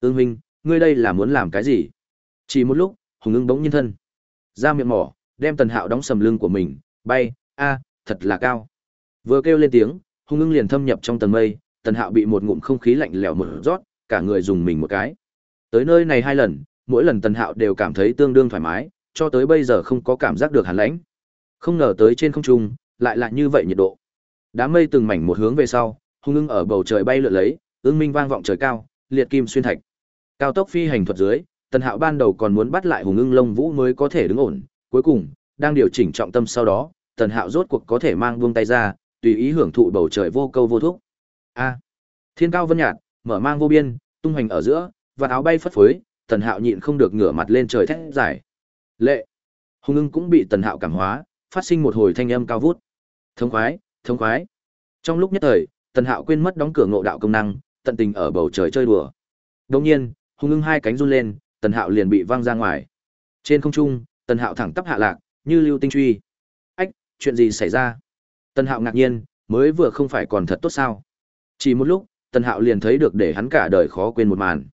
ương huynh, ngươi đây là muốn làm cái gì? Chỉ một lúc, hùng ưng bỗng nhiên thân ra miệng mỏ, đem tần hạo đóng sầm lưng của mình, bay, a, thật là cao. Vừa kêu lên tiếng, hùng ưng liền thâm nhập trong tầng mây, tần hạo bị một ngụm không khí lạnh lẽo một rót cả người dùng mình một cái. Tới nơi này hai lần, mỗi lần tần hạo đều cảm thấy tương đương thoải mái, cho tới bây giờ không có cảm giác được hàn lãnh. Không ngờ tới trên không trung, lại là như vậy nhiệt độ. Đám mây từng mảnh một hướng về sau hung ưng ở bầu trời bay lượn lấy, ương minh vang vọng trời cao, liệt kim xuyên thạch cao tốc phi hành thuật dưới, tần hạo ban đầu còn muốn bắt lại hùng ưng lông vũ mới có thể đứng ổn. Cuối cùng, đang điều chỉnh trọng tâm sau đó, tần hạo rốt cuộc có thể mang buông tay ra, tùy ý hưởng thụ bầu trời vô câu vô thúc. A! Thiên cao vân nhạt mở mang vô biên, tung hoành ở giữa và áo bay phất phới, tần hạo nhịn không được ngửa mặt lên trời thét dài. Lệ! Hùng ưng cũng bị tần hạo cảm hóa, phát sinh một hồi thanh âm cao vút. Thống khoái thống khoái. Trong lúc nhất thời, tần hạo quên mất đóng cửa ngộ đạo công năng, tận tình ở bầu trời chơi đùa. Đông nhiên hùng ưng hai cánh run lên, tần hạo liền bị văng ra ngoài. Trên không trung, tần hạo thẳng tắp hạ lạc, như lưu tinh truy. Ách, chuyện gì xảy ra? Tần hạo ngạc nhiên, mới vừa không phải còn thật tốt sao? Chỉ một lúc, tần hạo liền thấy được để hắn cả đời khó quên một màn.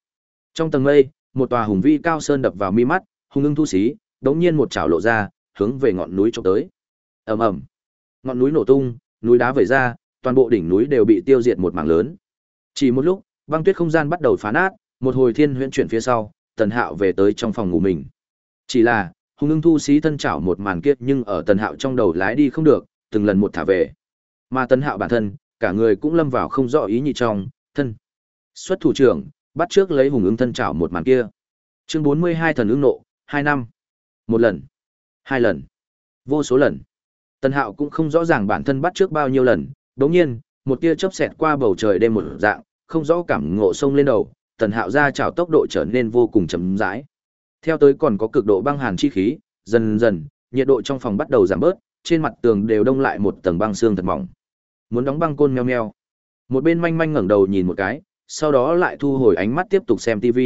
Trong tầng mây, một tòa hùng vĩ cao sơn đập vào mi mắt hùng ưng thu xí, đống nhiên một chảo lộ ra, hướng về ngọn núi trộm tới. Ầm ầm. Ngọn núi nổ tung, núi đá vẩy ra, toàn bộ đỉnh núi đều bị tiêu diệt một mảng lớn. Chỉ một lúc, băng tuyết không gian bắt đầu phá nát một hồi thiên huyễn chuyển phía sau, tần hạo về tới trong phòng ngủ mình. Chỉ là, hùng ưng thu xí thân chảo một màn kiết nhưng ở tần hạo trong đầu lái đi không được, từng lần một thả về. Mà tần hạo bản thân, cả người cũng lâm vào không rõ ý nhị trong, thân. Xuất thủ trưởng, bắt trước lấy hùng ưng thân chảo một màn kia. Chương bốn mươi hai thần ưng nộ, hai năm. Một lần. Hai lần. Vô số lần. Tần hạo cũng không rõ ràng bản thân bắt trước bao nhiêu lần. Đ ỗ n g nhiên, một tia chớp xẹt qua bầu trời đêm một dạng, không rõ cảm ngộ sông lên đầu tần hạo ra trào tốc độ trở nên vô cùng chấm rãi theo tới còn có cực độ băng hàn chi khí dần dần nhiệt độ trong phòng bắt đầu giảm bớt trên mặt tường đều đông lại một tầng băng xương thật mỏng muốn đóng băng côn meo meo một bên manh manh ngẩng đầu nhìn một cái sau đó lại thu hồi ánh mắt tiếp tục xem tv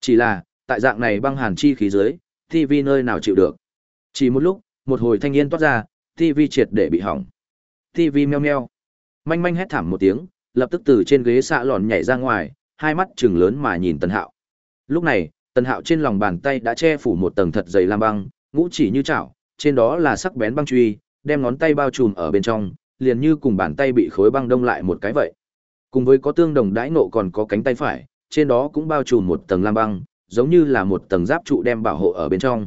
chỉ là tại dạng này băng hàn chi khí dưới TV nơi nào chịu được. Chỉ một lúc, một hồi thanh niên toát ra, TV triệt để bị hỏng. TV meo meo. Manh manh hét thảm một tiếng, lập tức từ trên ghế xạ lòn nhảy ra ngoài, hai mắt trừng lớn mà nhìn Tần Hạo. Lúc này, Tần Hạo trên lòng bàn tay đã che phủ một tầng thật dày lam băng, ngũ chỉ như chảo, trên đó là sắc bén băng truy, đem ngón tay bao trùm ở bên trong, liền như cùng bàn tay bị khối băng đông lại một cái vậy. Cùng với có tương đồng đãi nộ còn có cánh tay phải, trên đó cũng bao trùm một tầng lam băng, giống như là một tầng giáp trụ đem bảo hộ ở bên trong.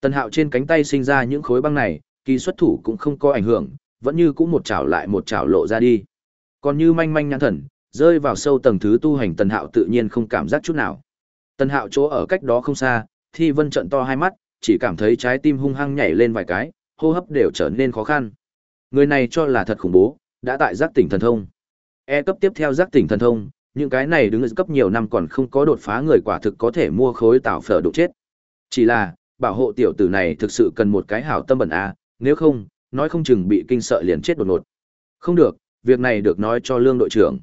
Tần Hạo trên cánh tay sinh ra những khối băng này, kỳ xuất thủ cũng không có ảnh hưởng, vẫn như cũng một chảo lại một chảo lộ ra đi. Còn như manh manh nhãn thần, rơi vào sâu tầng thứ tu hành Tần Hạo tự nhiên không cảm giác chút nào. Tần Hạo chỗ ở cách đó không xa, Thi Vân trận to hai mắt, chỉ cảm thấy trái tim hung hăng nhảy lên vài cái, hô hấp đều trở nên khó khăn. Người này cho là thật khủng bố, đã tại giác tỉnh thần thông. E cấp tiếp theo giác tỉnh thần thông, những cái này đứng ở cấp nhiều năm còn không có đột phá người quả thực có thể mua khối tạo phở đục chết. Chỉ là, bảo hộ tiểu tử này thực sự cần một cái hảo tâm bẩn a, nếu không, nói không chừng bị kinh sợ liền chết đột ngột. Không được, việc này được nói cho lương đội trưởng.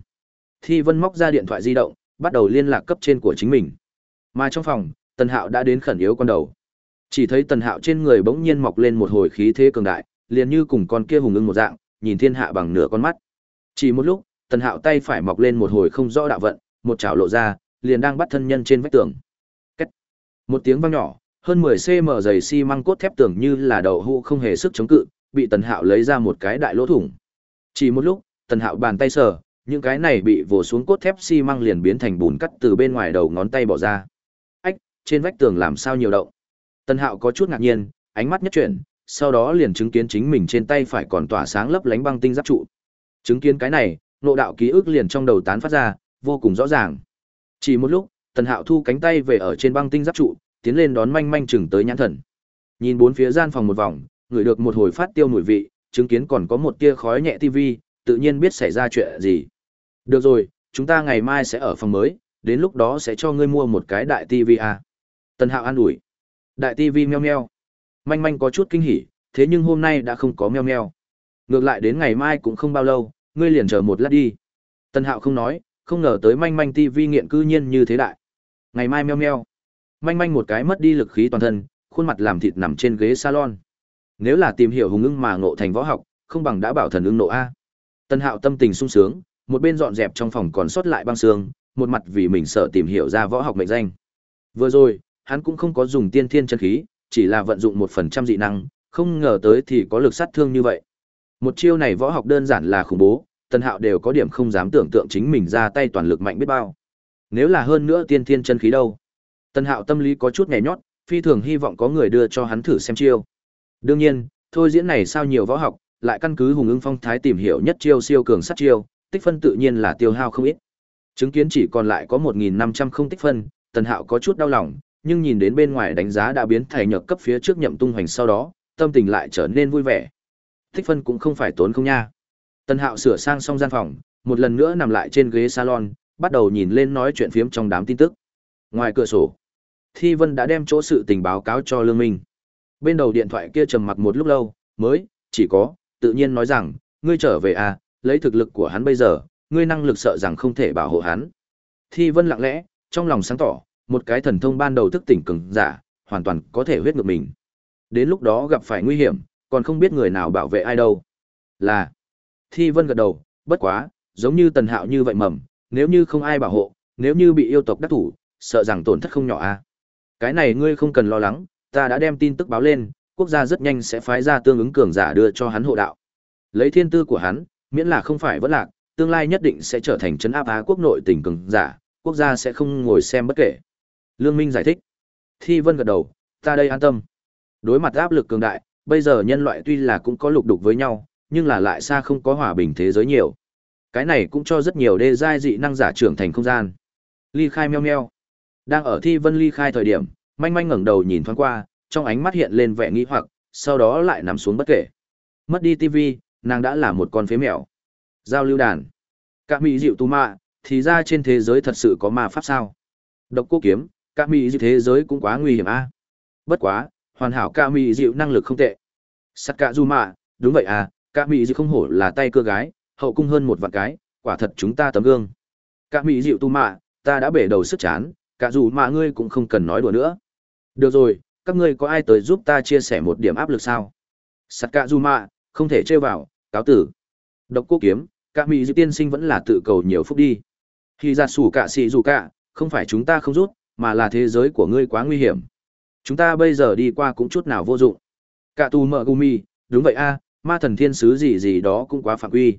Thi Vân móc ra điện thoại di động, bắt đầu liên lạc cấp trên của chính mình. Mà trong phòng, Tần Hạo đã đến khẩn yếu con đầu. Chỉ thấy Tần Hạo trên người bỗng nhiên mọc lên một hồi khí thế cường đại, liền như cùng con kia hùng ưng một dạng, nhìn thiên hạ bằng nửa con mắt. Chỉ một lúc, tần hạo tay phải mọc lên một hồi không rõ đạo vận, một chảo lộ ra, liền đang bắt thân nhân trên vách tường. Cách. Một tiếng vang nhỏ, hơn 10 cm dày xi măng cốt thép tường như là đầu hũ không hề sức chống cự, bị tần hạo lấy ra một cái đại lỗ thủng. Chỉ một lúc, tần hạo bàn tay sờ, những cái này bị vồ xuống cốt thép xi măng liền biến thành bùn cắt từ bên ngoài đầu ngón tay bỏ ra. Ách, trên vách tường làm sao nhiều động. Tần hạo có chút ngạc nhiên, ánh mắt nhất chuyển, sau đó liền chứng kiến chính mình trên tay phải còn tỏa sáng lấp lánh băng tinh giáp trụ. Chứng kiến cái này, nộ đạo ký ức liền trong đầu tán phát ra, vô cùng rõ ràng. Chỉ một lúc, Tần Hạo thu cánh tay về ở trên băng tinh giáp trụ, tiến lên đón manh manh chừng tới nhãn thần. Nhìn bốn phía gian phòng một vòng, ngửi được một hồi phát tiêu mùi vị, chứng kiến còn có một tia khói nhẹ tivi, tự nhiên biết xảy ra chuyện gì. Được rồi, chúng ta ngày mai sẽ ở phòng mới, đến lúc đó sẽ cho ngươi mua một cái đại tivi à. Tần Hạo an ủi. Đại tivi meo meo. Manh manh có chút kinh hỉ, thế nhưng hôm nay đã không có meo meo. Ngược lại đến ngày mai cũng không bao lâu, ngươi liền chờ một lát đi. tần Hạo không nói, không ngờ tới manh manh tivi nghiện cư nhiên như thế đại. Ngày mai meo meo. Manh manh một cái mất đi lực khí toàn thân, khuôn mặt làm thịt nằm trên ghế salon. Nếu là tìm hiểu hùng ưng mà ngộ thành võ học, không bằng đã bảo thần ưng nộ a. Tân Hạo tâm tình sung sướng, một bên dọn dẹp trong phòng còn sót lại băng xương, một mặt vì mình sợ tìm hiểu ra võ học mệnh danh. Vừa rồi, hắn cũng không có dùng tiên thiên chân khí, chỉ là vận dụng một phần trăm dị năng, không ngờ tới thì có lực sát thương như vậy. Một chiêu này võ học đơn giản là khủng bố, Tần Hạo đều có điểm không dám tưởng tượng chính mình ra tay toàn lực mạnh biết bao. Nếu là hơn nữa tiên thiên chân khí đâu? Tần Hạo tâm lý có chút nhẹ nhót, phi thường hy vọng có người đưa cho hắn thử xem chiêu. Đương nhiên, thôi diễn này sao nhiều võ học, lại căn cứ Hùng Ưng Phong thái tìm hiểu nhất chiêu siêu cường sát chiêu, tích phân tự nhiên là tiêu hao không ít. Chứng kiến chỉ còn lại có 1500 không tích phân, Tần Hạo có chút đau lòng, nhưng nhìn đến bên ngoài đánh giá đã biến thành nhược cấp phía trước nhậm tung hoành sau đó, tâm tình lại trở nên vui vẻ. Tích phân cũng không phải tốn không nha. Tần Hạo sửa sang xong gian phòng, một lần nữa nằm lại trên ghế salon, bắt đầu nhìn lên nói chuyện phiếm trong đám tin tức. Ngoài cửa sổ, Thi Vân đã đem chỗ sự tình báo cáo cho Lương Minh. Bên đầu điện thoại kia trầm mặc một lúc lâu, mới, chỉ có, tự nhiên nói rằng, ngươi trở về à, lấy thực lực của hắn bây giờ, ngươi năng lực sợ rằng không thể bảo hộ hắn. Thi Vân lặng lẽ, trong lòng sáng tỏ, một cái thần thông ban đầu thức tỉnh cường giả, hoàn toàn có thể huyết ngược mình. Đến lúc đó gặp phải nguy hiểm, còn không biết người nào bảo vệ ai đâu. Là. Thi Vân gật đầu, bất quá, giống như Tần Hạo như vậy mầm, nếu như không ai bảo hộ, nếu như bị yêu tộc đắc thủ, sợ rằng tổn thất không nhỏ a. À. Cái này ngươi không cần lo lắng, ta đã đem tin tức báo lên, quốc gia rất nhanh sẽ phái ra tương ứng cường giả đưa cho hắn hộ đạo. Lấy thiên tư của hắn, miễn là không phải vẫn lạc, tương lai nhất định sẽ trở thành trấn áp á quốc nội tỉnh cường giả, quốc gia sẽ không ngồi xem bất kể. Lương Minh giải thích. Thi Vân gật đầu, ta đây an tâm. Đối mặt áp lực cường đại, bây giờ nhân loại tuy là cũng có lục đục với nhau, nhưng là lại xa không có hòa bình thế giới nhiều. Cái này cũng cho rất nhiều đê giai dị năng giả trưởng thành không gian. Ly khai meo meo. Đang ở Thi Vân ly khai thời điểm, manh manh ngẩng đầu nhìn thoáng qua, trong ánh mắt hiện lên vẻ nghi hoặc, sau đó lại nằm xuống bất kể. Mất đi TV, nàng đã là một con phế mèo. Giao lưu đàn. Cả mỹ dịu tu ma, thì ra trên thế giới thật sự có ma pháp sao? Độc cô kiếm, cả mỹ dịu thế giới cũng quá nguy hiểm a. Bất quá, hoàn hảo cả mỹ dịu năng lực không tệ. Sắt cả du ma, đúng vậy à, cả mỹ dịu không hổ là tay cưa gái, hậu cung hơn một vạn cái, quả thật chúng ta tấm gương. Cả mỹ dịu tu ma, ta đã bể đầu sức chán, cả dù mà ngươi cũng không cần nói đùa nữa. Được rồi, các ngươi có ai tới giúp ta chia sẻ một điểm áp lực sao? Sắt cả du ma không thể trêu vào, cáo tử. Độc cô kiếm, cả mỹ dư tiên sinh vẫn là tự cầu nhiều phúc đi. Khi ra sủ cả xì dù cả, không phải chúng ta không rút, mà là thế giới của ngươi quá nguy hiểm. Chúng ta bây giờ đi qua cũng chút nào vô dụng. Cả tù mợ gumi, đúng vậy a, ma thần thiên sứ gì gì đó cũng quá phạm quy.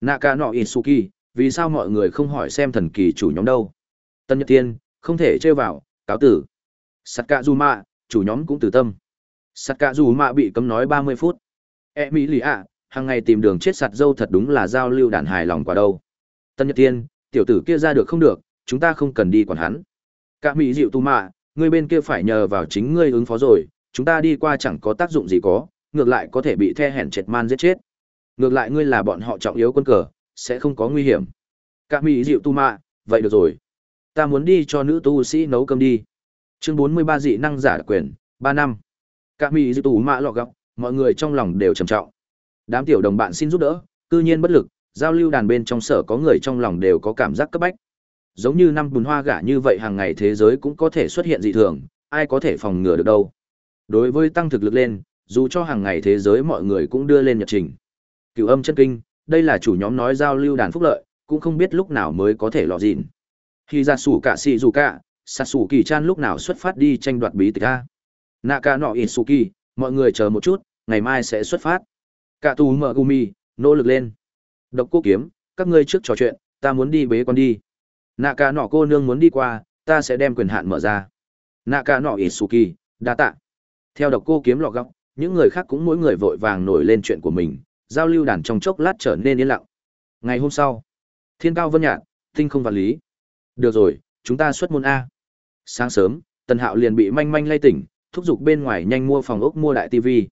Naka nọ Isuki, vì sao mọi người không hỏi xem thần kỳ chủ nhóm đâu? Tân Nhật Thiên, không thể trêu vào, cáo tử. Sakazuma, chủ nhóm cũng tử tâm. Sakazuma bị cấm nói 30 phút e mỹ lì ạ hàng ngày tìm đường chết sạt dâu thật đúng là giao lưu đàn hài lòng quả đâu. Tân Nhật Thiên, tiểu tử kia ra được không được, chúng ta không cần đi quản hắn. Cả mỹ dịu tu mạ, ngươi bên kia phải nhờ vào chính ngươi ứng phó rồi, chúng ta đi qua chẳng có tác dụng gì có, ngược lại có thể bị the hẻn chệt man giết chết. Ngược lại ngươi là bọn họ trọng yếu quân cờ, sẽ không có nguy hiểm. Cả mỹ dịu tu mạ, vậy được rồi. Ta muốn đi cho nữ tu sĩ nấu cơm đi. Chương 43 dị năng giả quyền, ba năm. Cả mỹ dịu tu mạ lọ gọc, mọi người trong lòng đều trầm trọng. Đám tiểu đồng bạn xin giúp đỡ, cư nhiên bất lực, giao lưu đàn bên trong sở có người trong lòng đều có cảm giác cấp bách. Giống như năm bùn hoa gả như vậy hàng ngày thế giới cũng có thể xuất hiện dị thường, ai có thể phòng ngừa được đâu. Đối với tăng thực lực lên, dù cho hàng ngày thế giới mọi người cũng đưa lên nhật trình. Cửu âm chân kinh, đây là chủ nhóm nói giao lưu đàn phúc lợi, cũng không biết lúc nào mới có thể lọt dịn. Khi ra sủ cả xì dù cả, sát sủ kỳ chan lúc nào xuất phát đi tranh đoạt bí tịch a. Naka no Itsuki, mọi người chờ một chút, ngày mai sẽ xuất phát. Cả tù mở gumi, nỗ lực lên. Độc cô kiếm, các ngươi trước trò chuyện, ta muốn đi bế con đi. Naka nọ cô nương muốn đi qua, ta sẽ đem quyền hạn mở ra. Naka nọ Itsuki, đa tạ. Theo độc cô kiếm lọ góc, những người khác cũng mỗi người vội vàng nổi lên chuyện của mình, giao lưu đàn trong chốc lát trở nên yên lặng. Ngày hôm sau, thiên cao vân nhạt, tinh không vật lý. Được rồi, chúng ta xuất môn A. Sáng sớm, Tần Hạo liền bị manh manh lay tỉnh, thúc giục bên ngoài nhanh mua phòng ốc mua đại tivi.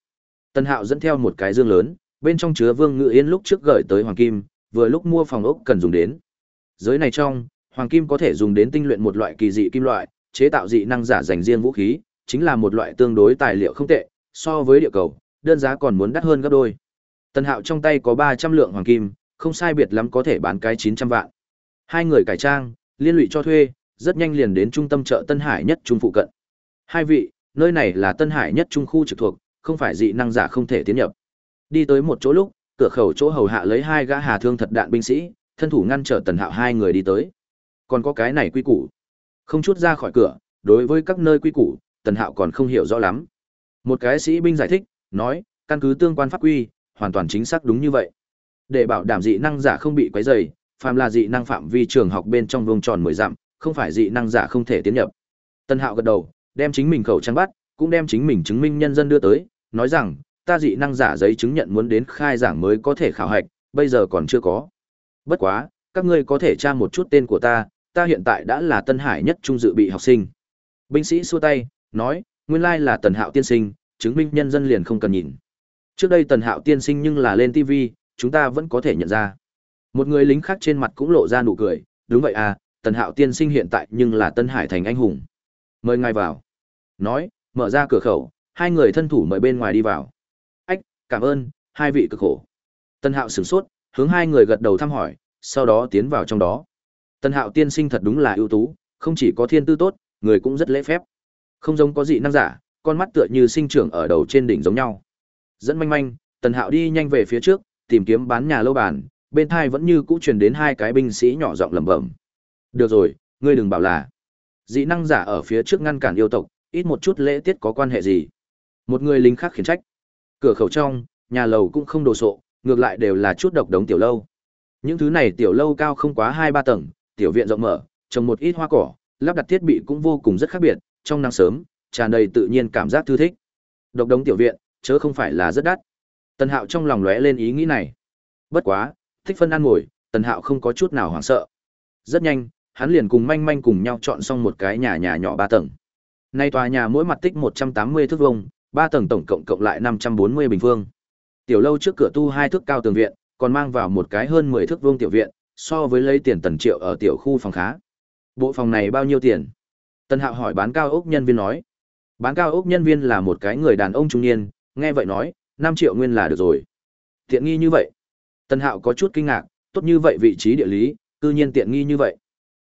Tần Hạo dẫn theo một cái dương lớn, bên trong chứa Vương Ngự Yên lúc trước gửi tới Hoàng Kim, vừa lúc mua phòng ốc cần dùng đến. Giới này trong, Hoàng Kim có thể dùng đến tinh luyện một loại kỳ dị kim loại, chế tạo dị năng giả dành riêng vũ khí, chính là một loại tương đối tài liệu không tệ, so với địa cầu, đơn giá còn muốn đắt hơn gấp đôi. Tần Hạo trong tay có 300 lượng hoàng kim, không sai biệt lắm có thể bán cái 900 vạn. Hai người cải trang, liên lụy cho thuê, rất nhanh liền đến trung tâm chợ Tân Hải nhất trung phụ cận. Hai vị, nơi này là Tân Hải nhất trung khu trực thuộc, không phải dị năng giả không thể tiến nhập. Đi tới một chỗ lúc, cửa khẩu chỗ hầu hạ lấy hai gã hà thương thật đạn binh sĩ, thân thủ ngăn trở Tần Hạo hai người đi tới. Còn có cái này quy củ. Không chút ra khỏi cửa, đối với các nơi quy củ, Tần Hạo còn không hiểu rõ lắm. Một cái sĩ binh giải thích, nói, căn cứ tương quan pháp quy, hoàn toàn chính xác đúng như vậy. Để bảo đảm dị năng giả không bị quấy rầy, phàm là dị năng phạm vi trường học bên trong vùng tròn 10 dặm, không phải dị năng giả không thể tiến nhập. Tân Hạo gật đầu, đem chính mình khẩu trang bắt, cũng đem chính mình chứng minh nhân dân đưa tới, nói rằng, ta dị năng giả giấy chứng nhận muốn đến khai giảng mới có thể khảo hạch, bây giờ còn chưa có. Bất quá, các ngươi có thể tra một chút tên của ta, ta hiện tại đã là Tân Hải nhất trung dự bị học sinh. Binh sĩ xua tay, nói, nguyên lai là Tần Hạo tiên sinh, chứng minh nhân dân liền không cần nhìn. Trước đây Tần Hạo tiên sinh nhưng là lên TV, chúng ta vẫn có thể nhận ra. Một người lính khác trên mặt cũng lộ ra nụ cười, đúng vậy à, Tần Hạo tiên sinh hiện tại nhưng là Tân Hải thành anh hùng. Mời ngài vào. Nói, mở ra cửa khẩu, hai người thân thủ mời bên ngoài đi vào. Ách, cảm ơn, hai vị cực khổ. Tân Hạo sửng sốt, hướng hai người gật đầu thăm hỏi, sau đó tiến vào trong đó. Tân Hạo tiên sinh thật đúng là ưu tú, không chỉ có thiên tư tốt, người cũng rất lễ phép. Không giống có dị năng giả, con mắt tựa như sinh trưởng ở đầu trên đỉnh giống nhau. Dẫn manh manh, Tần Hạo đi nhanh về phía trước, tìm kiếm bán nhà lâu bàn, bên thai vẫn như cũ truyền đến hai cái binh sĩ nhỏ giọng lẩm bẩm. Được rồi, ngươi đừng bảo là. Dị năng giả ở phía trước ngăn cản yêu tộc, ít một chút lễ tiết có quan hệ gì. Một người lính khác khiển trách. Cửa khẩu trong, nhà lầu cũng không đồ sộ, ngược lại đều là chút độc đống tiểu lâu. Những thứ này tiểu lâu cao không quá hai ba tầng, tiểu viện rộng mở, trồng một ít hoa cỏ, lắp đặt thiết bị cũng vô cùng rất khác biệt, trong nắng sớm, tràn đầy tự nhiên cảm giác thư thích. Độc đống tiểu viện, chớ không phải là rất đắt. Tần Hạo trong lòng lóe lên ý nghĩ này. Bất quá, thích phân ăn ngồi, Tần Hạo không có chút nào hoảng sợ. Rất nhanh, hắn liền cùng manh manh cùng nhau chọn xong một cái nhà nhà nhỏ ba tầng. Nay tòa nhà mỗi mặt tích 180 thước vuông, ba tầng tổng cộng cộng lại 540 bình phương. Tiểu lâu trước cửa tu hai thước cao tường viện, còn mang vào một cái hơn 10 thước vuông tiểu viện, so với lấy tiền tần triệu ở tiểu khu phòng khá. Bộ phòng này bao nhiêu tiền? Tần Hạo hỏi bán cao ốc nhân viên nói. Bán cao ốc nhân viên là một cái người đàn ông trung niên, nghe vậy nói, năm triệu nguyên là được rồi. Tiện nghi như vậy. Tần Hạo có chút kinh ngạc, tốt như vậy vị trí địa lý, cư nhiên tiện nghi như vậy.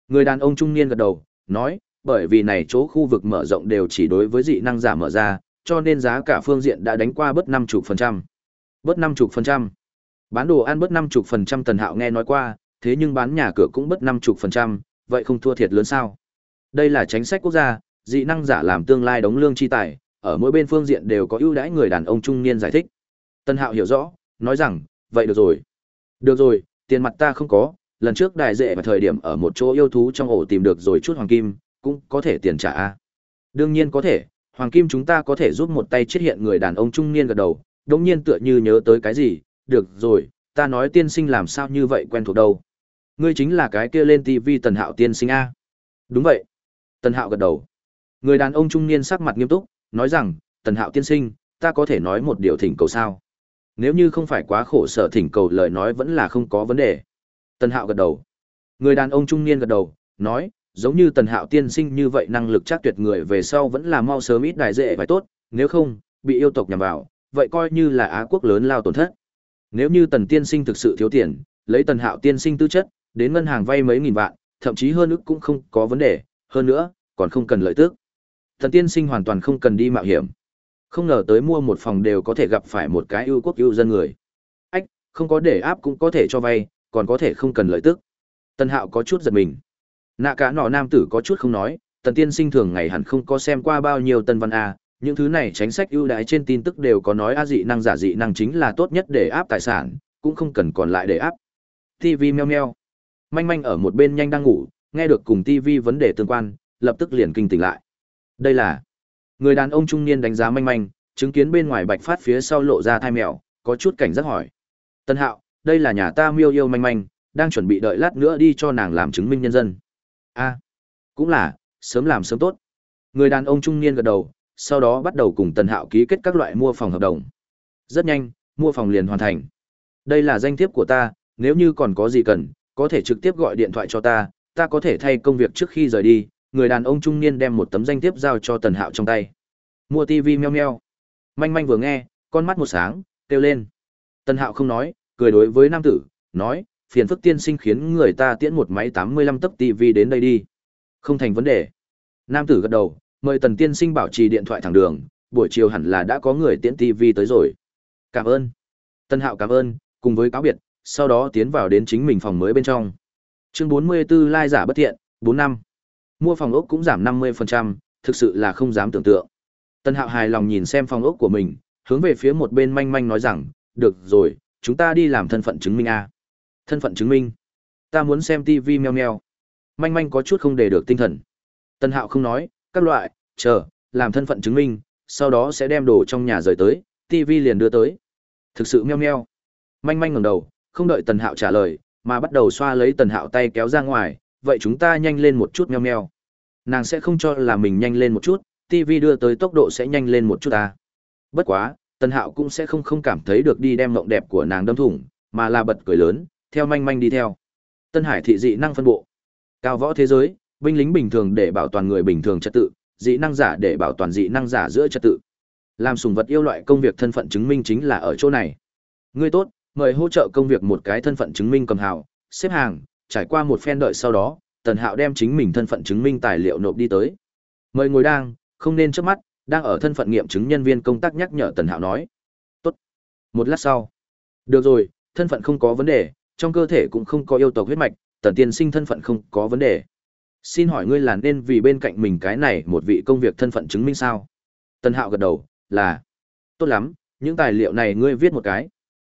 Người đàn ông trung niên gật đầu, nói, bởi vì này chỗ khu vực mở rộng đều chỉ đối với dị năng giả mở ra, cho nên giá cả phương diện đã đánh qua bớt 50%. Bớt 50%. Bán đồ ăn bớt 50% Tần Hạo nghe nói qua, thế nhưng bán nhà cửa cũng bớt 50%, vậy không thua thiệt lớn sao? Đây là chính sách quốc gia, dị năng giả làm tương lai đóng lương chi tài, ở mỗi bên phương diện đều có ưu đãi người đàn ông trung niên giải thích. Tân Hạo hiểu rõ, nói rằng, vậy được rồi. Được rồi, tiền mặt ta không có, lần trước đại dệ và thời điểm ở một chỗ yêu thú trong ổ tìm được rồi chút hoàng kim, cũng có thể tiền trả a. Đương nhiên có thể, hoàng kim chúng ta có thể giúp một tay chết hiện người đàn ông trung niên gật đầu, đột nhiên tựa như nhớ tới cái gì, được rồi, ta nói tiên sinh làm sao như vậy quen thuộc đâu. Ngươi chính là cái kia lên tivi Tần Hạo tiên sinh a. Đúng vậy. Tần Hạo gật đầu. Người đàn ông trung niên sắc mặt nghiêm túc, nói rằng, Tần Hạo tiên sinh, ta có thể nói một điều thỉnh cầu sao? Nếu như không phải quá khổ sở thỉnh cầu lời nói vẫn là không có vấn đề. Tần Hạo gật đầu. Người đàn ông trung niên gật đầu, nói, giống như Tần Hạo tiên sinh như vậy năng lực chắc tuyệt người về sau vẫn là mau sớm ít đại dễ phải tốt, nếu không, bị yêu tộc nhằm vào, vậy coi như là Á quốc lớn lao tổn thất. Nếu như Tần tiên sinh thực sự thiếu tiền, lấy Tần Hạo tiên sinh tư chất, đến ngân hàng vay mấy nghìn vạn, thậm chí hơn ức cũng không có vấn đề, hơn nữa, còn không cần lợi tức. Tần tiên sinh hoàn toàn không cần đi mạo hiểm. Không ngờ tới mua một phòng đều có thể gặp phải một cái ưu quốc ưu dân người. Ách, không có để áp cũng có thể cho vay, còn có thể không cần lợi tức. Tần Hạo có chút giật mình. Nạ cả nọ nam tử có chút không nói, tần tiên sinh thường ngày hẳn không có xem qua bao nhiêu tân văn a, những thứ này chính sách ưu đãi trên tin tức đều có nói a dị năng giả dị năng chính là tốt nhất để áp tài sản, cũng không cần còn lại để áp. TV meo meo. Manh manh ở một bên nhanh đang ngủ, nghe được cùng TV vấn đề tương quan, lập tức liền kinh tỉnh lại. Đây là người đàn ông trung niên đánh giá manh manh, chứng kiến bên ngoài bạch phát phía sau lộ ra thai mèo, có chút cảnh giác hỏi. Tân hạo, đây là nhà ta miêu yêu manh manh, đang chuẩn bị đợi lát nữa đi cho nàng làm chứng minh nhân dân. A cũng là sớm làm sớm tốt. Người đàn ông trung niên gật đầu sau đó bắt đầu cùng tần hạo ký kết các loại mua phòng hợp đồng. Rất nhanh mua phòng liền hoàn thành. Đây là danh thiếp của ta nếu như còn có gì cần có thể trực tiếp gọi điện thoại cho ta ta có thể thay công việc trước khi rời đi. Người đàn ông trung niên đem một tấm danh thiếp giao cho tần hạo trong tay. Mua tv meo meo. Manh manh vừa nghe con mắt một sáng kêu lên. Tần hạo không nói cười đối với nam tử nói phiền phức tiên sinh khiến người ta tiễn một máy 85 tấc TV đến đây đi. Không thành vấn đề. Nam tử gật đầu, mời tần tiên sinh bảo trì điện thoại thẳng đường, buổi chiều hẳn là đã có người tiễn TV tới rồi. Cảm ơn. Tân hạo cảm ơn, cùng với cáo biệt, sau đó tiến vào đến chính mình phòng mới bên trong. Chương 44 lai giả bất thiện, bốn năm. Mua phòng ốc cũng giảm năm mươi phần trăm, thực sự là không dám tưởng tượng. Tân Hạo hài lòng nhìn xem phòng ốc của mình, hướng về phía một bên manh manh nói rằng, được rồi, chúng ta đi làm thân phận chứng minh a. Thân phận chứng minh? Ta muốn xem TV meo meo. Manh manh có chút không để được tinh thần. Tân Hạo không nói, các loại, chờ, làm thân phận chứng minh, sau đó sẽ đem đồ trong nhà rời tới, TV liền đưa tới. Thực sự meo meo. Manh manh ngẩng đầu, không đợi Tần Hạo trả lời, mà bắt đầu xoa lấy Tần Hạo tay kéo ra ngoài, vậy chúng ta nhanh lên một chút meo meo. Nàng sẽ không cho là mình nhanh lên một chút, TV đưa tới tốc độ sẽ nhanh lên một chút ta. Bất quá, Tần Hạo cũng sẽ không không cảm thấy được đi đem mộng đẹp của nàng đâm thủng, mà là bật cười lớn, theo manh manh đi theo. Tân Hải thị dị năng phân bộ. Cao võ thế giới, binh lính bình thường để bảo toàn người bình thường trật tự, dị năng giả để bảo toàn dị năng giả giữa trật tự. Làm sùng vật yêu loại công việc thân phận chứng minh chính là ở chỗ này. Ngươi tốt, mời hỗ trợ công việc một cái thân phận chứng minh cầm hào, xếp hàng, trải qua một phen đợi sau đó, Tần Hạo đem chính mình thân phận chứng minh tài liệu nộp đi tới. Mời ngồi đang, không nên chớp mắt, đang ở thân phận nghiệm chứng nhân viên công tác nhắc nhở Tần Hạo nói. Tốt. Một lát sau. Được rồi, thân phận không có vấn đề, trong cơ thể cũng không có yêu tộc huyết mạch, Tần Tiên Sinh thân phận không có vấn đề. Xin hỏi ngươi là nên vì bên cạnh mình cái này một vị công việc thân phận chứng minh sao? Tần Hạo gật đầu, là. Tốt lắm, những tài liệu này ngươi viết một cái.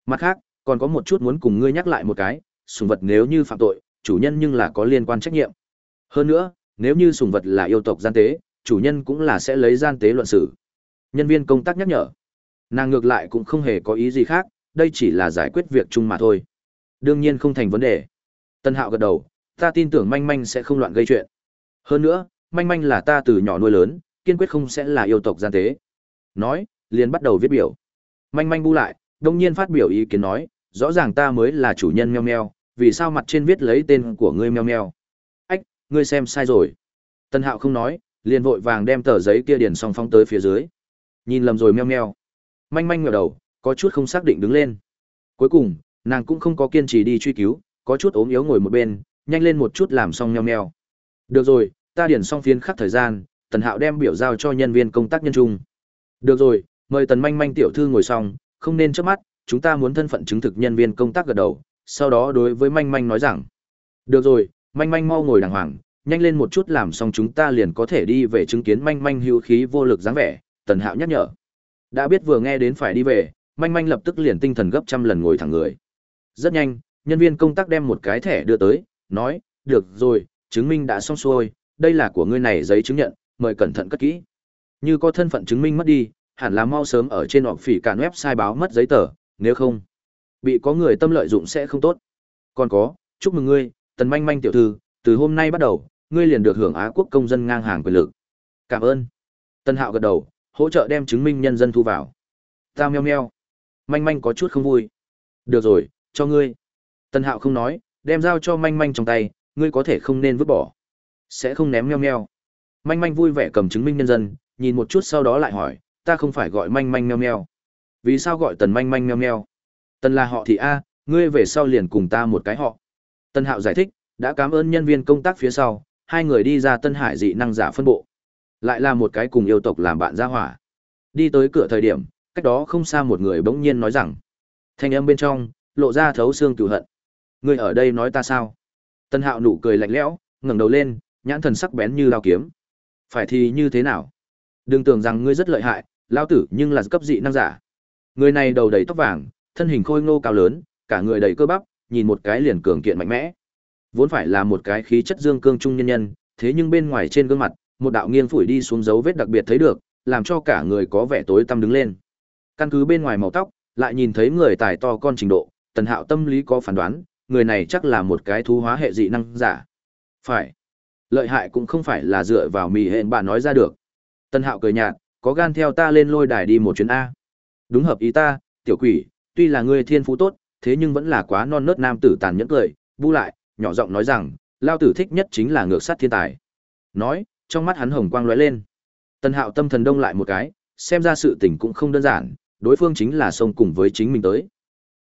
Mặt khác, còn có một chút muốn cùng ngươi nhắc lại một cái, sùng vật nếu như phạm tội, chủ nhân nhưng là có liên quan trách nhiệm. Hơn nữa, nếu như sùng vật là yêu tộc gian tế, chủ nhân cũng là sẽ lấy gian tế luận xử. Nhân viên công tác nhắc nhở. Nàng ngược lại cũng không hề có ý gì khác, đây chỉ là giải quyết việc chung mà thôi. Đương nhiên không thành vấn đề. Tân Hạo gật đầu, ta tin tưởng manh manh sẽ không loạn gây chuyện. Hơn nữa, manh manh là ta từ nhỏ nuôi lớn, kiên quyết không sẽ là yêu tộc gian tế. Nói, liền bắt đầu viết biểu. Manh manh bu lại, đông nhiên phát biểu ý kiến nói, rõ ràng ta mới là chủ nhân meo meo, vì sao mặt trên viết lấy tên của ngươi meo meo. Ách, ngươi xem sai rồi. Tân Hạo không nói, liền vội vàng đem tờ giấy kia điền xong phóng tới phía dưới. Nhìn lầm rồi meo meo. Manh manh ngờ đầu, có chút không xác định đứng lên. Cuối cùng, nàng cũng không có kiên trì đi truy cứu, có chút ốm yếu ngồi một bên, nhanh lên một chút làm xong meo meo. Được rồi, ta điền xong phiến khắc thời gian, Tần Hạo đem biểu giao cho nhân viên công tác nhân trung. Được rồi, mời Tần Manh Manh tiểu thư ngồi xong, không nên chớp mắt, chúng ta muốn thân phận chứng thực nhân viên công tác gật đầu, sau đó đối với Manh Manh nói rằng: "Được rồi, Manh Manh mau ngồi đàng hoàng, nhanh lên một chút làm xong chúng ta liền có thể đi về chứng kiến Manh Manh hữu khí vô lực dáng vẻ." Tần Hạo nhắc nhở. Đã biết vừa nghe đến phải đi về, Manh Manh lập tức liền tinh thần gấp trăm lần ngồi thẳng người. Rất nhanh, nhân viên công tác đem một cái thẻ đưa tới, nói: "Được rồi, chứng minh đã xong xuôi, đây là của ngươi này giấy chứng nhận, mời cẩn thận cất kỹ." Như có thân phận chứng minh mất đi, hẳn là mau sớm ở trên họp phỉ cản website báo mất giấy tờ, nếu không, bị có người tâm lợi dụng sẽ không tốt. Còn có, chúc mừng ngươi, tần manh manh tiểu thư, từ hôm nay bắt đầu, ngươi liền được hưởng Á quốc công dân ngang hàng quyền lực. Cảm ơn. Tân Hạo gật đầu, hỗ trợ đem chứng minh nhân dân thu vào. Ta meo meo. Manh manh có chút không vui. Được rồi, cho ngươi. Tân Hạo không nói, đem giao cho manh manh trong tay, ngươi có thể không nên vứt bỏ. Sẽ không ném meo meo. Manh manh vui vẻ cầm chứng minh nhân dân, nhìn một chút sau đó lại hỏi, ta không phải gọi manh manh meo meo. Vì sao gọi tần manh manh meo meo? Tần là họ thì A, ngươi về sau liền cùng ta một cái họ. Tân Hạo giải thích, đã cảm ơn nhân viên công tác phía sau, hai người đi ra Tân Hải dị năng giả phân bộ. Lại là một cái cùng yêu tộc làm bạn gia hỏa. Đi tới cửa thời điểm, cách đó không xa một người bỗng nhiên nói rằng. Thanh âm bên trong, lộ ra thấu xương cửu hận. Ngươi ở đây nói ta sao? Tân Hạo nụ cười lạnh lẽo, ngẩng đầu lên, nhãn thần sắc bén như lao kiếm. Phải thì như thế nào? Đừng tưởng rằng ngươi rất lợi hại, lao tử nhưng là cấp dị năng giả. Người này đầu đầy tóc vàng, thân hình khôi ngô cao lớn, cả người đầy cơ bắp, nhìn một cái liền cường kiện mạnh mẽ. Vốn phải là một cái khí chất dương cương trung nhân nhân, thế nhưng bên ngoài trên gương mặt, một đạo nghiêng phủi đi xuống dấu vết đặc biệt thấy được, làm cho cả người có vẻ tối tăm đứng lên. Căn cứ bên ngoài màu tóc, lại nhìn thấy người tài to con trình độ, Tần Hạo tâm lý có phán đoán, người này chắc là một cái thú hóa hệ dị năng giả. Phải. Lợi hại cũng không phải là dựa vào mì hẹn bạn nói ra được. Tân Hạo cười nhạt, có gan theo ta lên lôi đài đi một chuyến A. Đúng hợp ý ta, tiểu quỷ, tuy là ngươi thiên phú tốt, thế nhưng vẫn là quá non nớt nam tử tàn nhẫn cười, bu lại, nhỏ giọng nói rằng, lao tử thích nhất chính là ngược sát thiên tài. Nói, trong mắt hắn hồng quang lóe lên. Tần Hạo tâm thần đông lại một cái, xem ra sự tình cũng không đơn giản, đối phương chính là xông cùng với chính mình tới.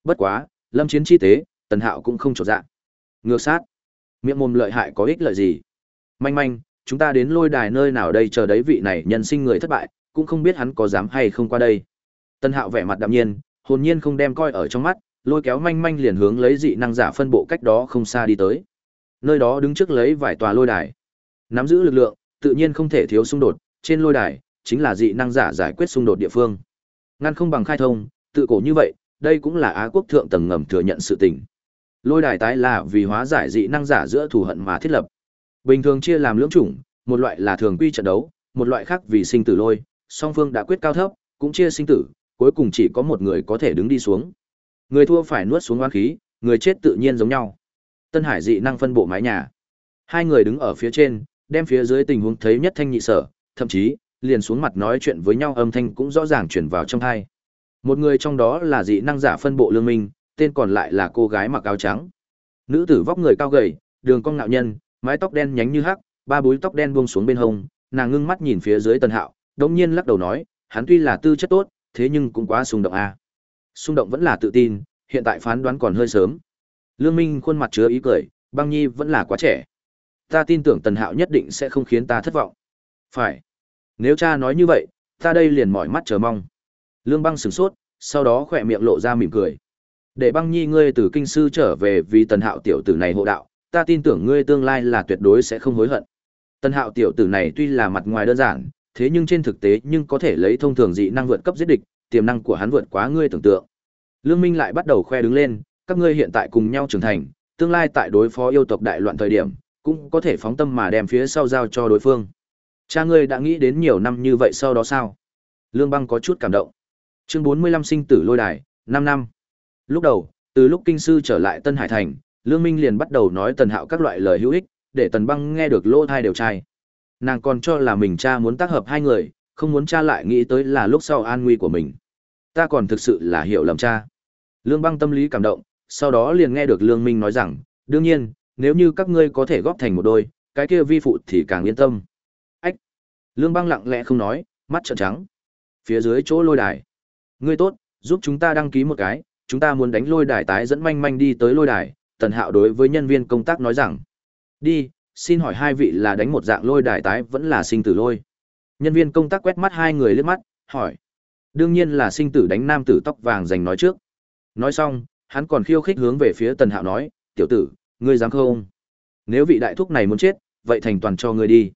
Bất quá, lâm chiến chi tế, Tần Hạo cũng không trột dạ. Ngược sát, miệng mồm lợi hại có ích lợi gì? Manh manh, chúng ta đến lôi đài nơi nào đây chờ đấy vị này nhân sinh người thất bại, cũng không biết hắn có dám hay không qua đây. Tân Hạo vẻ mặt đạm nhiên, hồn nhiên không đem coi ở trong mắt, lôi kéo manh manh liền hướng lấy dị năng giả phân bộ cách đó không xa đi tới. Nơi đó đứng trước lấy vài tòa lôi đài. Nắm giữ lực lượng, tự nhiên không thể thiếu xung đột, trên lôi đài chính là dị năng giả giải quyết xung đột địa phương. Ngăn không bằng khai thông, tự cổ như vậy, đây cũng là Á quốc thượng tầng ngầm thừa nhận sự tình. Lôi đài tái là vì hóa giải dị năng giả giữa thù hận mà thiết lập. Bình thường chia làm lưỡng chủng, một loại là thường quy trận đấu, một loại khác vì sinh tử lôi, song phương đã quyết cao thấp, cũng chia sinh tử, cuối cùng chỉ có một người có thể đứng đi xuống. Người thua phải nuốt xuống oán khí, người chết tự nhiên giống nhau. Tân Hải dị năng phân bộ mái nhà. Hai người đứng ở phía trên, đem phía dưới tình huống thấy nhất thanh nhị sở, thậm chí liền xuống mặt nói chuyện với nhau âm thanh cũng rõ ràng truyền vào trong tai. Một người trong đó là dị năng giả phân bộ lương minh, tên còn lại là cô gái mặc áo trắng. Nữ tử vóc người cao gầy, đường cong ngạo nhân, mái tóc đen nhánh như hắc, ba búi tóc đen buông xuống bên hông, nàng ngưng mắt nhìn phía dưới Tần Hạo, đột nhiên lắc đầu nói, hắn tuy là tư chất tốt, thế nhưng cũng quá xung động a. À. Xung động vẫn là tự tin, hiện tại phán đoán còn hơi sớm. Lương Minh khuôn mặt chứa ý cười, Băng Nhi vẫn là quá trẻ. Ta tin tưởng Tần Hạo nhất định sẽ không khiến ta thất vọng. Phải. Nếu cha nói như vậy, ta đây liền mỏi mắt chờ mong. Lương Băng sửng sốt, sau đó khỏe miệng lộ ra mỉm cười. Để Băng Nhi ngươi từ kinh sư trở về vì Tần Hạo tiểu tử này hộ đạo, ta tin tưởng ngươi tương lai là tuyệt đối sẽ không hối hận. Tần Hạo tiểu tử này tuy là mặt ngoài đơn giản, thế nhưng trên thực tế nhưng có thể lấy thông thường dị năng vượt cấp giết địch, tiềm năng của hắn vượt quá ngươi tưởng tượng. Lương Minh lại bắt đầu khoe đứng lên, các ngươi hiện tại cùng nhau trưởng thành, tương lai tại đối phó yêu tộc đại loạn thời điểm, cũng có thể phóng tâm mà đem phía sau giao cho đối phương. Cha ngươi đã nghĩ đến nhiều năm như vậy sau đó sao? Lương Băng có chút cảm động. Chương 45 sinh tử lôi đài, 5 năm. Lúc đầu, từ lúc kinh sư trở lại Tân Hải Thành, Lương Minh liền bắt đầu nói Tần Hạo các loại lời hữu ích, để Tần Băng nghe được lỗ thai đều trai. Nàng còn cho là mình cha muốn tác hợp hai người, không muốn cha lại nghĩ tới là lúc sau an nguy của mình. Ta còn thực sự là hiểu lầm cha. Lương Băng tâm lý cảm động, sau đó liền nghe được Lương Minh nói rằng, đương nhiên, nếu như các ngươi có thể góp thành một đôi, cái kia vi phụ thì càng yên tâm. Ách! Lương Băng lặng lẽ không nói, mắt trợn trắng. Phía dưới chỗ lôi đài. Ngươi tốt, giúp chúng ta đăng ký một cái, chúng ta muốn đánh lôi đài tái dẫn manh manh đi tới lôi đài. Tần Hạo đối với nhân viên công tác nói rằng, đi, xin hỏi hai vị là đánh một dạng lôi đài tái vẫn là sinh tử lôi. Nhân viên công tác quét mắt hai người liếc mắt, hỏi. Đương nhiên là sinh tử đánh nam tử tóc vàng giành nói trước. Nói xong, hắn còn khiêu khích hướng về phía Tần Hạo nói, tiểu tử, ngươi dám không? Nếu vị đại thúc này muốn chết, vậy thành toàn cho ngươi đi.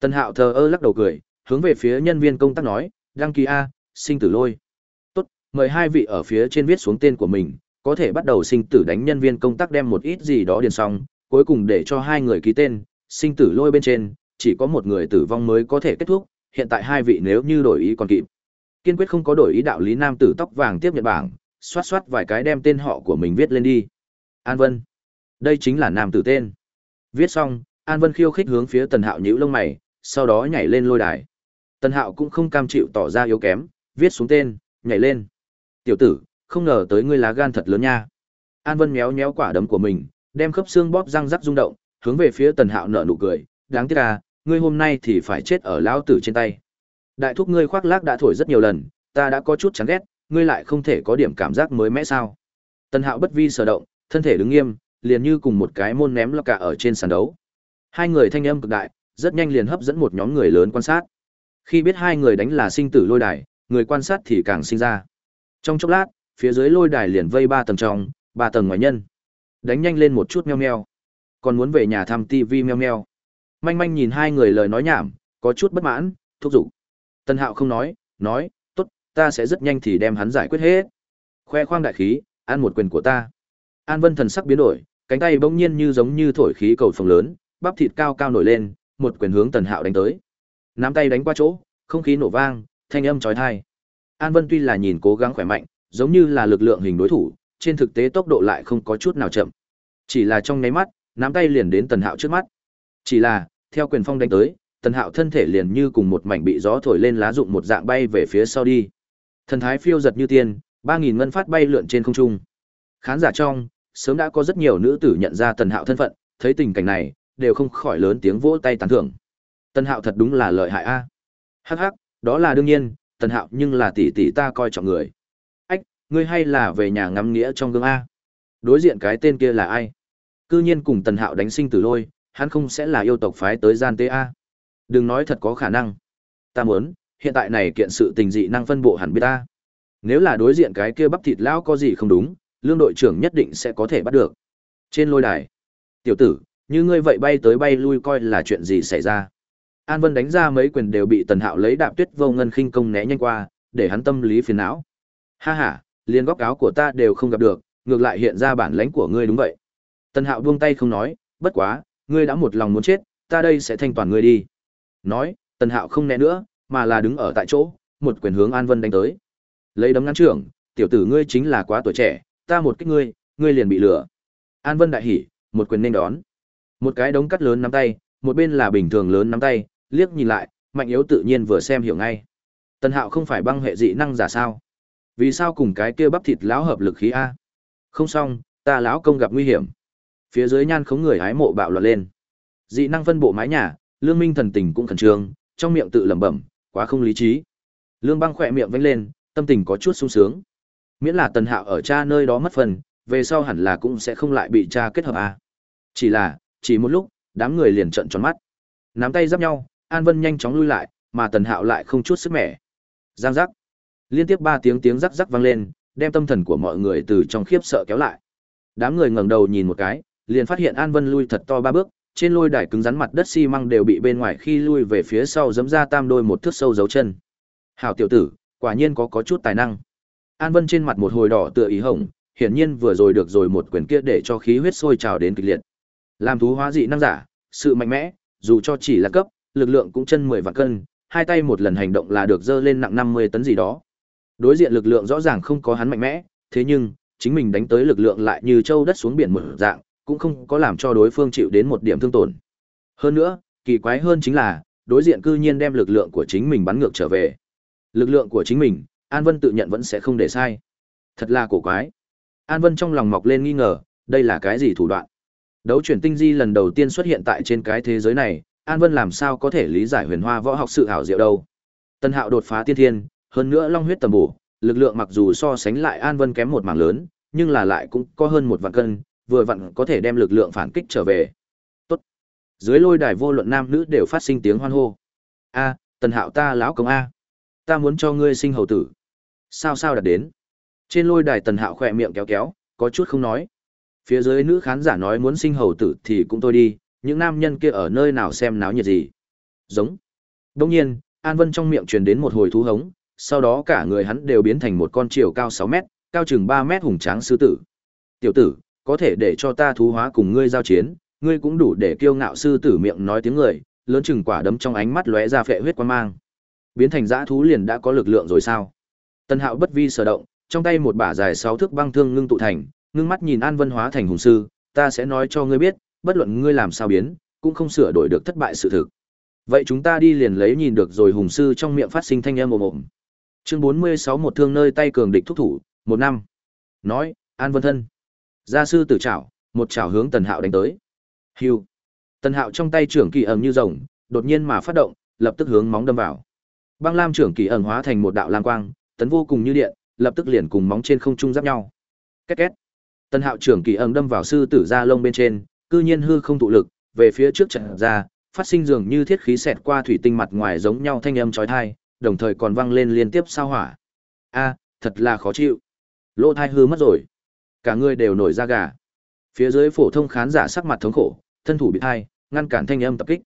Tần Hạo thờ ơ lắc đầu cười, hướng về phía nhân viên công tác nói, đăng ký A, sinh tử lôi. Tốt, mời hai vị ở phía trên viết xuống tên của mình, có thể bắt đầu sinh tử đánh nhân viên công tác đem một ít gì đó điền xong, cuối cùng để cho hai người ký tên, sinh tử lôi bên trên, chỉ có một người tử vong mới có thể kết thúc, hiện tại hai vị nếu như đổi ý còn kịp. Kiên quyết không có đổi ý đạo lý nam tử tóc vàng tiếp nhận bảng, xoát xoát vài cái đem tên họ của mình viết lên đi. An Vân. Đây chính là nam tử tên. Viết xong, An Vân khiêu khích hướng phía Tần Hạo nhíu lông mày, sau đó nhảy lên lôi đài. Tần Hạo cũng không cam chịu tỏ ra yếu kém, viết xuống tên, nhảy lên. Tiểu tử, không ngờ tới ngươi lá gan thật lớn nha. An Vân méo méo quả đấm của mình, đem khớp xương bóp răng rắc rung động, hướng về phía Tần Hạo nở nụ cười, đáng tiếc à, ngươi hôm nay thì phải chết ở lão tử trên tay. Đại thúc ngươi khoác lác đã thổi rất nhiều lần, ta đã có chút chán ghét, ngươi lại không thể có điểm cảm giác mới mẻ sao? Tần Hạo bất vi sở động, thân thể đứng nghiêm, liền như cùng một cái môn ném lọc cả ở trên sàn đấu. Hai người thanh âm cực đại, rất nhanh liền hấp dẫn một nhóm người lớn quan sát. Khi biết hai người đánh là sinh tử lôi đài, người quan sát thì càng sinh ra. Trong chốc lát, phía dưới lôi đài liền vây ba tầng trong, ba tầng ngoài nhân. Đánh nhanh lên một chút meo meo. Còn muốn về nhà thăm TV meo meo. Manh manh nhìn hai người lời nói nhảm, có chút bất mãn, thúc giục. Tân Hạo không nói, nói, tốt, ta sẽ rất nhanh thì đem hắn giải quyết hết. Khoe khoang đại khí, ăn một quyền của ta. An Vân thần sắc biến đổi, cánh tay bỗng nhiên như giống như thổi khí cầu phồng lớn, bắp thịt cao cao nổi lên, một quyền hướng Tần Hạo đánh tới. Nắm tay đánh qua chỗ, không khí nổ vang, thanh âm chói tai. An Vân tuy là nhìn cố gắng khỏe mạnh, giống như là lực lượng hình đối thủ, trên thực tế tốc độ lại không có chút nào chậm. Chỉ là trong nháy mắt, nắm tay liền đến Tần Hạo trước mắt. Chỉ là, theo quyền phong đánh tới, Tần Hạo thân thể liền như cùng một mảnh bị gió thổi lên lá rụng một dạng bay về phía sau đi. Thần thái phiêu giật như tiên, 3000 ngân phát bay lượn trên không trung. Khán giả trong, sớm đã có rất nhiều nữ tử nhận ra Tần Hạo thân phận, thấy tình cảnh này, đều không khỏi lớn tiếng vỗ tay tán thưởng. Tần Hạo thật đúng là lợi hại a. Hắc hắc, đó là đương nhiên, Tần Hạo nhưng là tỷ tỷ ta coi trọng người. Ách, ngươi hay là về nhà ngắm nghĩa trong gương a? Đối diện cái tên kia là ai? Cư nhiên cùng Tần Hạo đánh sinh tử lôi, hắn không sẽ là yêu tộc phái tới gian tế a? Đừng nói thật có khả năng. Ta muốn, hiện tại này kiện sự tình dị năng phân bộ hẳn biết ta. Nếu là đối diện cái kia bắp thịt lão có gì không đúng, lương đội trưởng nhất định sẽ có thể bắt được. Trên lôi đài, tiểu tử, như ngươi vậy bay tới bay lui coi là chuyện gì xảy ra. An Vân đánh ra mấy quyền đều bị Tần Hạo lấy đạp tuyết vô ngân khinh công né nhanh qua, để hắn tâm lý phiền não. Ha ha, liền góc áo của ta đều không gặp được, ngược lại hiện ra bản lãnh của ngươi đúng vậy. Tần Hạo buông tay không nói, bất quá, ngươi đã một lòng muốn chết, ta đây sẽ thanh toàn ngươi đi. Nói, Tần Hạo không né nữa, mà là đứng ở tại chỗ, một quyền hướng An Vân đánh tới. Lấy đấm ngăn trưởng, tiểu tử ngươi chính là quá tuổi trẻ, ta một kích ngươi, ngươi liền bị lừa. An Vân đại hỉ, một quyền nên đón. Một cái đống cắt lớn nắm tay, một bên là bình thường lớn nắm tay, liếc nhìn lại, mạnh yếu tự nhiên vừa xem hiểu ngay. Tần Hạo không phải băng hệ dị năng giả sao? Vì sao cùng cái kia bắp thịt lão hợp lực khí a? Không xong, ta lão công gặp nguy hiểm. Phía dưới nhan khống người hái mộ bạo loạn lên. Dị năng phân bộ mái nhà, Lương Minh thần tình cũng khẩn trương, trong miệng tự lẩm bẩm, quá không lý trí. Lương Băng khỏe miệng vênh lên, tâm tình có chút sung sướng. Miễn là Tần Hạo ở cha nơi đó mất phần, về sau hẳn là cũng sẽ không lại bị cha kết hợp à Chỉ là, chỉ một lúc, đám người liền trợn tròn mắt. Nắm tay giáp nhau, An Vân nhanh chóng lui lại, mà Tần Hạo lại không chút sức mẻ. Giang giác. Liên tiếp ba tiếng tiếng rắc rắc vang lên, đem tâm thần của mọi người từ trong khiếp sợ kéo lại. Đám người ngẩng đầu nhìn một cái, liền phát hiện An Vân lui thật to ba bước, trên lôi đài cứng rắn mặt đất xi măng đều bị bên ngoài khi lui về phía sau giẫm ra tam đôi một thước sâu dấu chân. Hảo tiểu tử, quả nhiên có có chút tài năng. An Vân trên mặt một hồi đỏ tựa ý hồng, hiển nhiên vừa rồi được rồi một quyền kia để cho khí huyết sôi trào đến kịch liệt. Làm thú hóa dị năng giả, sự mạnh mẽ, dù cho chỉ là cấp, lực lượng cũng chân 10 vạn cân, hai tay một lần hành động là được dơ lên nặng 50 tấn gì đó. Đối diện lực lượng rõ ràng không có hắn mạnh mẽ, thế nhưng, chính mình đánh tới lực lượng lại như châu đất xuống biển một dạng, cũng không có làm cho đối phương chịu đến một điểm thương tổn. Hơn nữa, kỳ quái hơn chính là, đối diện cư nhiên đem lực lượng của chính mình bắn ngược trở về. Lực lượng của chính mình, An Vân tự nhận vẫn sẽ không để sai. Thật là cổ quái. An Vân trong lòng mọc lên nghi ngờ, đây là cái gì thủ đoạn? Đấu chuyển tinh di lần đầu tiên xuất hiện tại trên cái thế giới này, An Vân làm sao có thể lý giải huyền hoa võ học sự hảo diệu đâu. Tân Hạo đột phá tiên thiên, hơn nữa long huyết tầm bổ, lực lượng mặc dù so sánh lại An Vân kém một mảng lớn, nhưng là lại cũng có hơn một vạn cân, vừa vặn có thể đem lực lượng phản kích trở về. Tốt. Dưới lôi đài vô luận nam nữ đều phát sinh tiếng hoan hô. A, Tần Hạo ta lão công a, ta muốn cho ngươi sinh hầu tử. Sao sao đạt đến? Trên lôi đài Tần Hạo khỏe miệng kéo kéo, có chút không nói. Phía dưới nữ khán giả nói muốn sinh hầu tử thì cũng thôi đi, những nam nhân kia ở nơi nào xem náo nhiệt gì. Giống. đương nhiên, An Vân trong miệng truyền đến một hồi thú hống, sau đó cả người hắn đều biến thành một con chiều cao 6 mét, cao chừng 3 mét hùng tráng sư tử. Tiểu tử, có thể để cho ta thú hóa cùng ngươi giao chiến, ngươi cũng đủ để kiêu ngạo sư tử miệng nói tiếng người, lớn chừng quả đấm trong ánh mắt lóe ra phệ huyết quan mang. Biến thành dã thú liền đã có lực lượng rồi sao? Tân Hạo bất vi sở động, trong tay một bả dài 6 thước băng thương ngưng tụ thành, ngưng mắt nhìn An Vân hóa thành hùng sư, ta sẽ nói cho ngươi biết, bất luận ngươi làm sao biến, cũng không sửa đổi được thất bại sự thực. Vậy chúng ta đi liền lấy nhìn được rồi hùng sư trong miệng phát sinh thanh âm ồm ồm. Chương 46 một thương nơi tay cường địch thúc thủ, một năm. Nói, An Vân thân. Gia sư tử chảo một chảo hướng Tần Hạo đánh tới. Hưu. Tần Hạo trong tay trưởng kỳ ẩn như rồng, đột nhiên mà phát động, lập tức hướng móng đâm vào. Băng lam trưởng kỳ ẩn hóa thành một đạo lam quang, tấn vô cùng như điện, lập tức liền cùng móng trên không trung giáp nhau. Két két. Tần Hạo trưởng kỳ ẩn đâm vào sư tử da lông bên trên, cư nhiên hư không tụ lực, về phía trước trận ra, phát sinh dường như thiết khí xẹt qua thủy tinh mặt ngoài giống nhau thanh âm chói tai, đồng thời còn vang lên liên tiếp sao hỏa. A, thật là khó chịu. Lỗ thai hư mất rồi. Cả người đều nổi da gà. Phía dưới phổ thông khán giả sắc mặt thống khổ, thân thủ bị thai, ngăn cản thanh âm tập kích.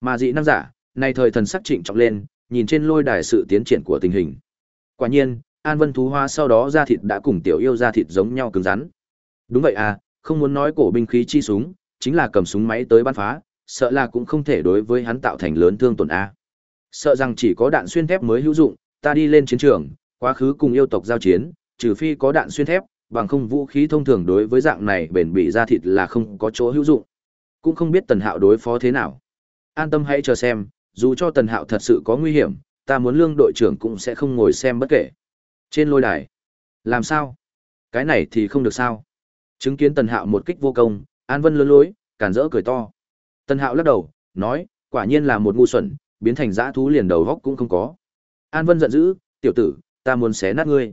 Mà dị năng giả, này thời thần sắc trịnh trọng lên, nhìn trên lôi đài sự tiến triển của tình hình. Quả nhiên, An Vân thú hoa sau đó da thịt đã cùng tiểu yêu da thịt giống nhau cứng rắn. Đúng vậy à, không muốn nói cổ binh khí chi súng, chính là cầm súng máy tới bắn phá, sợ là cũng không thể đối với hắn tạo thành lớn thương tổn a. Sợ rằng chỉ có đạn xuyên thép mới hữu dụng, ta đi lên chiến trường, quá khứ cùng yêu tộc giao chiến, trừ phi có đạn xuyên thép, bằng không vũ khí thông thường đối với dạng này bền bỉ ra thịt là không có chỗ hữu dụng. Cũng không biết Tần Hạo đối phó thế nào. An tâm hãy chờ xem, dù cho Tần Hạo thật sự có nguy hiểm, ta muốn lương đội trưởng cũng sẽ không ngồi xem bất kể. Trên lôi đài. Làm sao? Cái này thì không được sao? Chứng kiến Tần Hạo một kích vô công, An Vân lớn lối, cản rỡ cười to. Tần Hạo lắc đầu, nói, quả nhiên là một ngu xuẩn, biến thành dã thú liền đầu góc cũng không có. An Vân giận dữ, tiểu tử, ta muốn xé nát ngươi.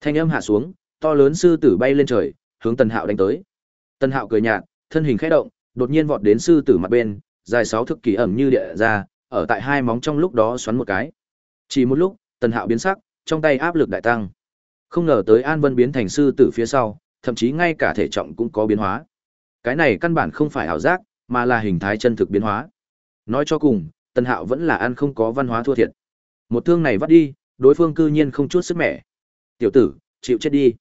Thanh âm hạ xuống, to lớn sư tử bay lên trời, hướng Tần Hạo đánh tới. Tần Hạo cười nhạt, thân hình khẽ động, đột nhiên vọt đến sư tử mặt bên, dài sáu thước kỳ ẩm như địa ra, ở tại hai móng trong lúc đó xoắn một cái. Chỉ một lúc, Tần Hạo biến sắc, trong tay áp lực đại tăng. Không ngờ tới An Vân biến thành sư tử phía sau, thậm chí ngay cả thể trọng cũng có biến hóa. Cái này căn bản không phải ảo giác, mà là hình thái chân thực biến hóa. Nói cho cùng, Tần Hạo vẫn là ăn không có văn hóa thua thiệt. Một thương này vắt đi, đối phương cư nhiên không chút sức mẻ. Tiểu tử, chịu chết đi.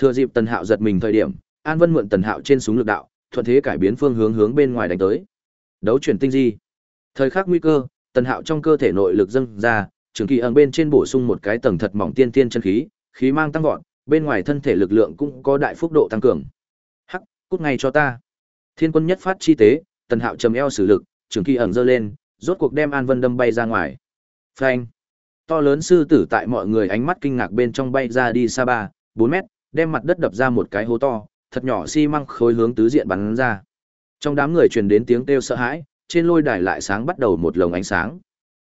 Thừa dịp Tần Hạo giật mình thời điểm, An Vân mượn Tần Hạo trên súng lực đạo, thuận thế cải biến phương hướng hướng bên ngoài đánh tới. Đấu chuyển tinh di. Thời khắc nguy cơ, Tần Hạo trong cơ thể nội lực dâng ra, trường kỳ ẩn bên trên bổ sung một cái tầng thật mỏng tiên tiên chân khí, khí mang tăng vọt, bên ngoài thân thể lực lượng cũng có đại phúc độ tăng cường. Hắc, cút ngay cho ta. Thiên quân nhất phát chi tế, Tần Hạo trầm eo sử lực, trường kỳ ẩn giơ lên, rốt cuộc đem An Vân đâm bay ra ngoài. Phanh. To lớn sư tử tại mọi người ánh mắt kinh ngạc bên trong bay ra đi xa ba, bốn mét, đem mặt đất đập ra một cái hố to, thật nhỏ xi măng khối hướng tứ diện bắn ra. Trong đám người truyền đến tiếng kêu sợ hãi, trên lôi đài lại sáng bắt đầu một lồng ánh sáng.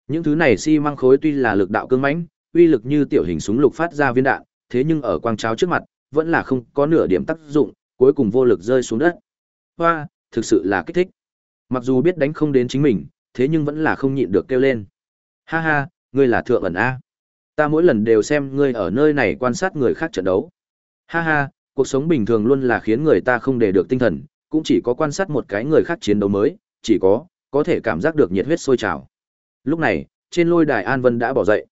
Những thứ này xi măng khối tuy là lực đạo cương mãnh, uy lực như tiểu hình súng lục phát ra viên đạn, thế nhưng ở quang cháo trước mặt, vẫn là không có nửa điểm tác dụng, cuối cùng vô lực rơi xuống đất. Hoa, thực sự là kích thích. Mặc dù biết đánh không đến chính mình, thế nhưng vẫn là không nhịn được kêu lên. Ha ha, ngươi là thượng ẩn a. Ta mỗi lần đều xem ngươi ở nơi này quan sát người khác trận đấu. Ha ha, cuộc sống bình thường luôn là khiến người ta không để được tinh thần, cũng chỉ có quan sát một cái người khác chiến đấu mới, chỉ có, có thể cảm giác được nhiệt huyết sôi trào. Lúc này, trên lôi đài An Vân đã bỏ dậy.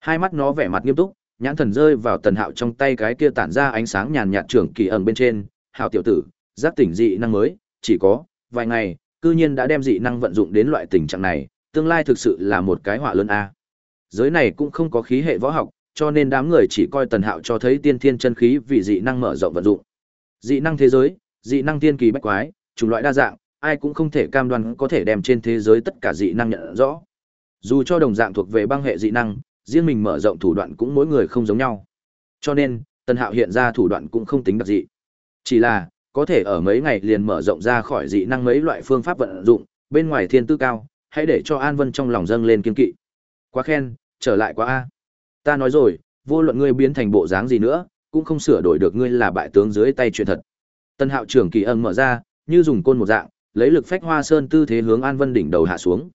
Hai mắt nó vẻ mặt nghiêm túc, nhãn thần rơi vào tần hạo trong tay cái kia tản ra ánh sáng nhàn nhạt trưởng kỳ ẩn bên trên. Hảo tiểu tử, giác tỉnh dị năng mới, chỉ có, vài ngày, cư nhiên đã đem dị năng vận dụng đến loại tình trạng này, tương lai thực sự là một cái họa lớn a. Giới này cũng không có khí hệ võ học, cho nên đám người chỉ coi tần hạo cho thấy tiên thiên chân khí vì dị năng mở rộng vận dụng. Dị năng thế giới, dị năng tiên kỳ bách quái, chủng loại đa dạng, ai cũng không thể cam đoan có thể đem trên thế giới tất cả dị năng nhận rõ. Dù cho đồng dạng thuộc về băng hệ dị năng, riêng mình mở rộng thủ đoạn cũng mỗi người không giống nhau. Cho nên, Tần Hạo hiện ra thủ đoạn cũng không tính đặc dị. Chỉ là, có thể ở mấy ngày liền mở rộng ra khỏi dị năng mấy loại phương pháp vận dụng, bên ngoài thiên tư cao, hãy để cho An Vân trong lòng dâng lên kiên kỵ. Quá khen, trở lại quá a. Ta nói rồi, vô luận ngươi biến thành bộ dáng gì nữa, cũng không sửa đổi được ngươi là bại tướng dưới tay chuyện thật. Tân Hạo trưởng kỳ ân mở ra, như dùng côn một dạng, lấy lực phách hoa sơn tư thế hướng An Vân đỉnh đầu hạ xuống.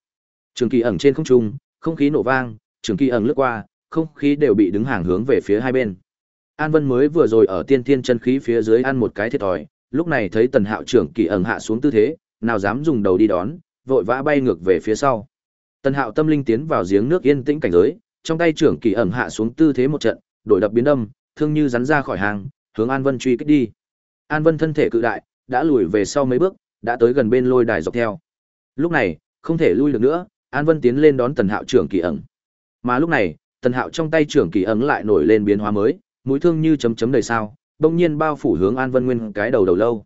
Trường kỳ ẩn trên không trung, không khí nổ vang, trường kỳ ẩn lướt qua, không khí đều bị đứng hàng hướng về phía hai bên. An Vân mới vừa rồi ở tiên Thiên chân khí phía dưới ăn một cái thiệt thòi, lúc này thấy Tần Hạo trưởng kỳ ẩn hạ xuống tư thế, nào dám dùng đầu đi đón, vội vã bay ngược về phía sau. Tần Hạo tâm linh tiến vào giếng nước yên tĩnh cảnh giới, trong tay trưởng kỳ ẩn hạ xuống tư thế một trận, đổi đập biến đâm, thương như rắn ra khỏi hàng, hướng An Vân truy kích đi. An Vân thân thể cự đại, đã lùi về sau mấy bước, đã tới gần bên lôi đài dọc theo. Lúc này, không thể lui được nữa, An Vân tiến lên đón Tần Hạo trưởng kỳ ẩn. Mà lúc này, Tần Hạo trong tay trưởng kỳ ẩn lại nổi lên biến hóa mới, mũi thương như chấm chấm đầy sao, bỗng nhiên bao phủ hướng An Vân nguyên cái đầu đầu lâu.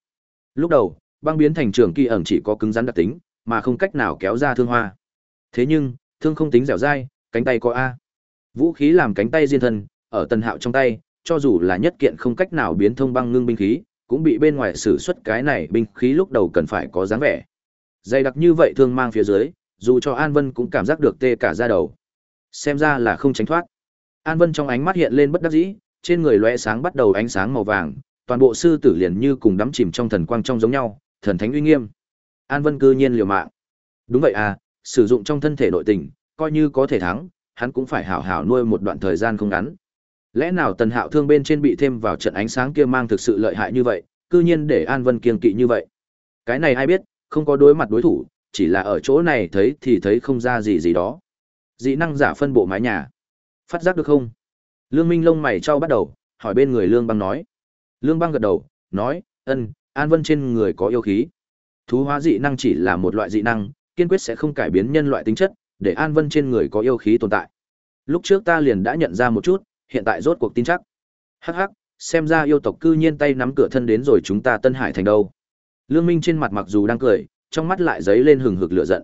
Lúc đầu, băng biến thành trưởng kỳ ẩn chỉ có cứng rắn đặc tính, mà không cách nào kéo ra thương hoa. Thế nhưng, thương không tính dẻo dai, cánh tay có a. Vũ khí làm cánh tay diên thân, ở Tần Hạo trong tay, cho dù là nhất kiện không cách nào biến thông băng ngưng binh khí, cũng bị bên ngoài sử xuất cái này binh khí lúc đầu cần phải có dáng vẻ. Dày đặc như vậy thương mang phía dưới, dù cho An Vân cũng cảm giác được tê cả da đầu. Xem ra là không tránh thoát. An Vân trong ánh mắt hiện lên bất đắc dĩ, trên người lóe sáng bắt đầu ánh sáng màu vàng, toàn bộ sư tử liền như cùng đắm chìm trong thần quang trong giống nhau, thần thánh uy nghiêm. An Vân cư nhiên liều mạng. Đúng vậy à, sử dụng trong thân thể nội tình, coi như có thể thắng, hắn cũng phải hảo hảo nuôi một đoạn thời gian không ngắn. Lẽ nào Tần Hạo thương bên trên bị thêm vào trận ánh sáng kia mang thực sự lợi hại như vậy, cư nhiên để An Vân kiêng kỵ như vậy. Cái này ai biết, không có đối mặt đối thủ, chỉ là ở chỗ này thấy thì thấy không ra gì gì đó. Dị năng giả phân bộ mái nhà. Phát giác được không? Lương Minh lông mày trao bắt đầu, hỏi bên người Lương Băng nói. Lương Băng gật đầu, nói, ân, An Vân trên người có yêu khí. Thú hóa dị năng chỉ là một loại dị năng, kiên quyết sẽ không cải biến nhân loại tính chất, để An Vân trên người có yêu khí tồn tại. Lúc trước ta liền đã nhận ra một chút, hiện tại rốt cuộc tin chắc. Hắc hắc, xem ra yêu tộc cư nhiên tay nắm cửa thân đến rồi chúng ta Tân Hải thành đâu. Lương Minh trên mặt mặc dù đang cười, trong mắt lại giấy lên hừng hực lửa giận.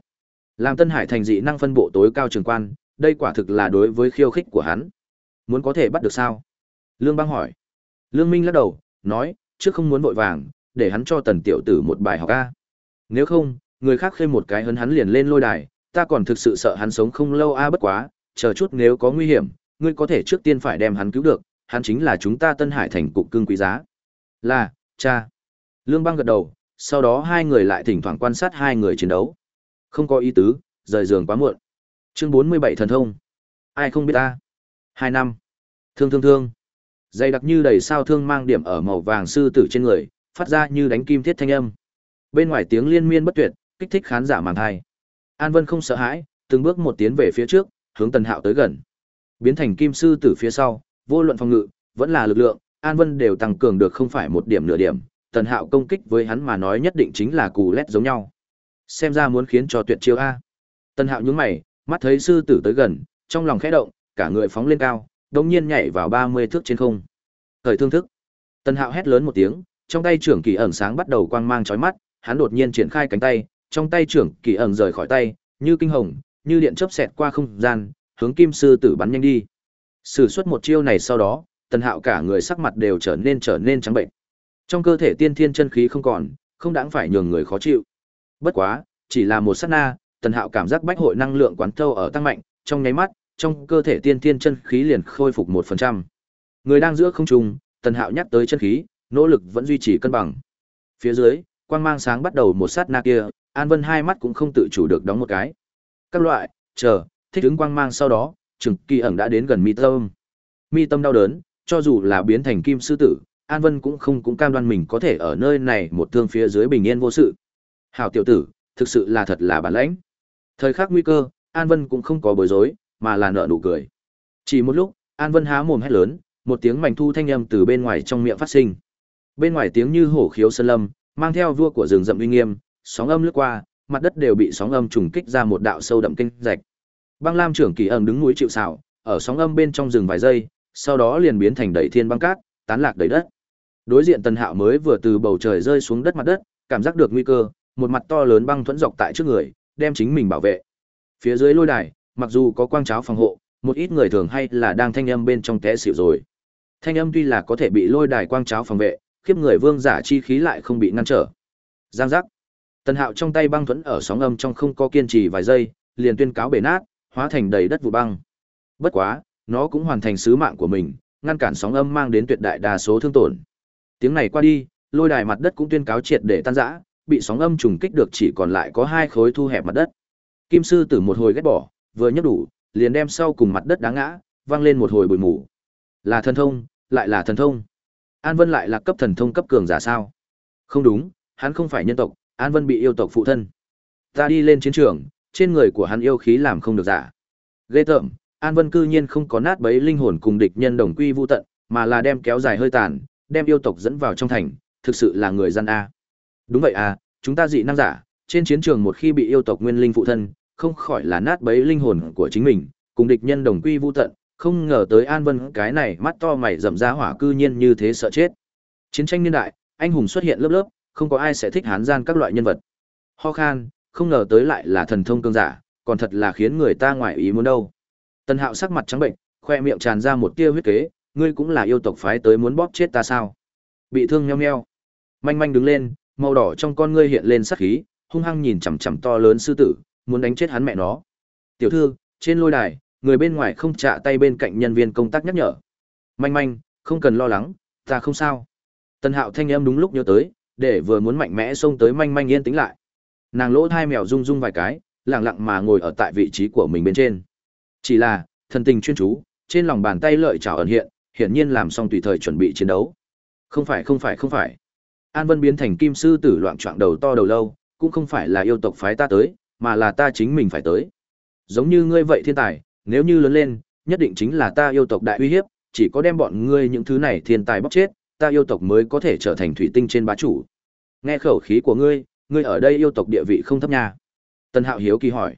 Làm Tân Hải thành dị năng phân bộ tối cao trường quan, đây quả thực là đối với khiêu khích của hắn. Muốn có thể bắt được sao? Lương Bang hỏi. Lương Minh lắc đầu, nói, trước không muốn vội vàng, để hắn cho tần tiểu tử một bài học a. Nếu không, người khác khơi một cái hấn hắn liền lên lôi đài, ta còn thực sự sợ hắn sống không lâu a bất quá, chờ chút nếu có nguy hiểm, ngươi có thể trước tiên phải đem hắn cứu được, hắn chính là chúng ta Tân Hải thành cục cưng quý giá. Là, cha. Lương Bang gật đầu, sau đó hai người lại thỉnh thoảng quan sát hai người chiến đấu. Không có ý tứ, rời giường quá muộn. Chương 47 thần thông. Ai không biết ta? Hai năm. Thương thương thương. Dày đặc như đầy sao thương mang điểm ở màu vàng sư tử trên người, phát ra như đánh kim thiết thanh âm. Bên ngoài tiếng liên miên bất tuyệt, kích thích khán giả màng thai. An Vân không sợ hãi, từng bước một tiến về phía trước, hướng Tần Hạo tới gần. Biến thành kim sư tử phía sau, vô luận phòng ngự, vẫn là lực lượng, An Vân đều tăng cường được không phải một điểm nửa điểm, Tần Hạo công kích với hắn mà nói nhất định chính là cù lét giống nhau. Xem ra muốn khiến cho tuyệt chiêu a. Tần Hạo nhướng mày, mắt thấy sư tử tới gần, trong lòng khẽ động, cả người phóng lên cao, đột nhiên nhảy vào 30 thước trên không. Thời thương thức. Tần Hạo hét lớn một tiếng, trong tay trưởng kỳ ẩn sáng bắt đầu quang mang chói mắt, hắn đột nhiên triển khai cánh tay, trong tay trưởng kỳ ẩn rời khỏi tay, như kinh hồng, như điện chớp xẹt qua không gian, hướng kim sư tử bắn nhanh đi. Sử xuất một chiêu này sau đó, Tần Hạo cả người sắc mặt đều trở nên trở nên trắng bệnh. Trong cơ thể tiên thiên chân khí không còn, không đáng phải nhường người khó chịu. Bất quá, chỉ là một sát na, Tần Hạo cảm giác bách hội năng lượng quán thâu ở tăng mạnh, trong nháy mắt, trong cơ thể tiên thiên chân khí liền khôi phục 1%. Người đang giữa không trung, Tần Hạo nhắc tới chân khí, nỗ lực vẫn duy trì cân bằng. Phía dưới, quang mang sáng bắt đầu một sát na kia, An Vân hai mắt cũng không tự chủ được đóng một cái. Các loại, chờ, thích ứng quang mang sau đó, Trừng Kỳ ẩn đã đến gần mi tâm. Mi tâm đau đớn, cho dù là biến thành kim sư tử, An Vân cũng không cũng cam đoan mình có thể ở nơi này một thương phía dưới bình yên vô sự. Hảo tiểu tử, thực sự là thật là bản lãnh. Thời khắc nguy cơ, An Vân cũng không có bối rối, mà là nở nụ cười. Chỉ một lúc, An Vân há mồm hét lớn, một tiếng mảnh thu thanh âm từ bên ngoài trong miệng phát sinh. Bên ngoài tiếng như hổ khiếu sơn lâm, mang theo vua của rừng rậm uy nghiêm, sóng âm lướt qua, mặt đất đều bị sóng âm trùng kích ra một đạo sâu đậm kinh rạch. Băng Lam trưởng kỳ ẩn đứng núi chịu sào, ở sóng âm bên trong rừng vài giây, sau đó liền biến thành đầy thiên băng cát, tán lạc đầy đất. Đối diện Tần Hạo mới vừa từ bầu trời rơi xuống đất mặt đất, cảm giác được nguy cơ, một mặt to lớn băng thuẫn dọc tại trước người, đem chính mình bảo vệ. Phía dưới lôi đài, mặc dù có quang cháo phòng hộ, một ít người thường hay là đang thanh âm bên trong té xỉu rồi. Thanh âm tuy là có thể bị lôi đài quang cháo phòng vệ, khiếp người vương giả chi khí lại không bị ngăn trở. Giang giác. Tần Hạo trong tay băng thuẫn ở sóng âm trong không có kiên trì vài giây, liền tuyên cáo bể nát, hóa thành đầy đất vụ băng. Bất quá, nó cũng hoàn thành sứ mạng của mình, ngăn cản sóng âm mang đến tuyệt đại đa số thương tổn. Tiếng này qua đi, lôi đài mặt đất cũng tuyên cáo triệt để tan rã, bị sóng âm trùng kích được chỉ còn lại có hai khối thu hẹp mặt đất. Kim sư tử một hồi ghét bỏ, vừa nhấc đủ, liền đem sau cùng mặt đất đá ngã, vang lên một hồi bụi mù. Là thần thông, lại là thần thông. An Vân lại là cấp thần thông cấp cường giả sao? Không đúng, hắn không phải nhân tộc, An Vân bị yêu tộc phụ thân. Ta đi lên chiến trường, trên người của hắn yêu khí làm không được giả. Ghê tởm, An Vân cư nhiên không có nát bấy linh hồn cùng địch nhân đồng quy vu tận, mà là đem kéo dài hơi tàn, đem yêu tộc dẫn vào trong thành, thực sự là người dân a. Đúng vậy à, chúng ta dị năng giả, trên chiến trường một khi bị yêu tộc nguyên linh phụ thân, không khỏi là nát bấy linh hồn của chính mình, cùng địch nhân đồng quy vu tận, không ngờ tới An Vân cái này mắt to mày rậm ra hỏa cư nhiên như thế sợ chết. Chiến tranh niên đại, anh hùng xuất hiện lớp lớp, không có ai sẽ thích hán gian các loại nhân vật. Ho khan, không ngờ tới lại là thần thông cương giả, còn thật là khiến người ta ngoại ý muốn đâu. Tần Hạo sắc mặt trắng bệnh, khoe miệng tràn ra một tia huyết kế, ngươi cũng là yêu tộc phái tới muốn bóp chết ta sao? Bị thương nheo nheo. Manh manh đứng lên, màu đỏ trong con ngươi hiện lên sắc khí, hung hăng nhìn chằm chằm to lớn sư tử, muốn đánh chết hắn mẹ nó. Tiểu thư, trên lôi đài, người bên ngoài không chạ tay bên cạnh nhân viên công tác nhắc nhở. Manh manh, không cần lo lắng, ta không sao. Tần Hạo thanh âm đúng lúc nhớ tới, để vừa muốn mạnh mẽ xông tới manh manh yên tĩnh lại. Nàng lỗ hai mèo rung rung vài cái, lặng lặng mà ngồi ở tại vị trí của mình bên trên. Chỉ là, thần tình chuyên chú, trên lòng bàn tay lợi chảo ẩn hiện, hiển nhiên làm xong tùy thời chuẩn bị chiến đấu. Không phải không phải không phải. An Vân biến thành kim sư tử loạn trọng đầu to đầu lâu, cũng không phải là yêu tộc phái ta tới, mà là ta chính mình phải tới. Giống như ngươi vậy thiên tài, nếu như lớn lên, nhất định chính là ta yêu tộc đại uy hiếp, chỉ có đem bọn ngươi những thứ này thiên tài bóc chết, ta yêu tộc mới có thể trở thành thủy tinh trên bá chủ. Nghe khẩu khí của ngươi, ngươi ở đây yêu tộc địa vị không thấp nha. Tân Hạo hiếu kỳ hỏi.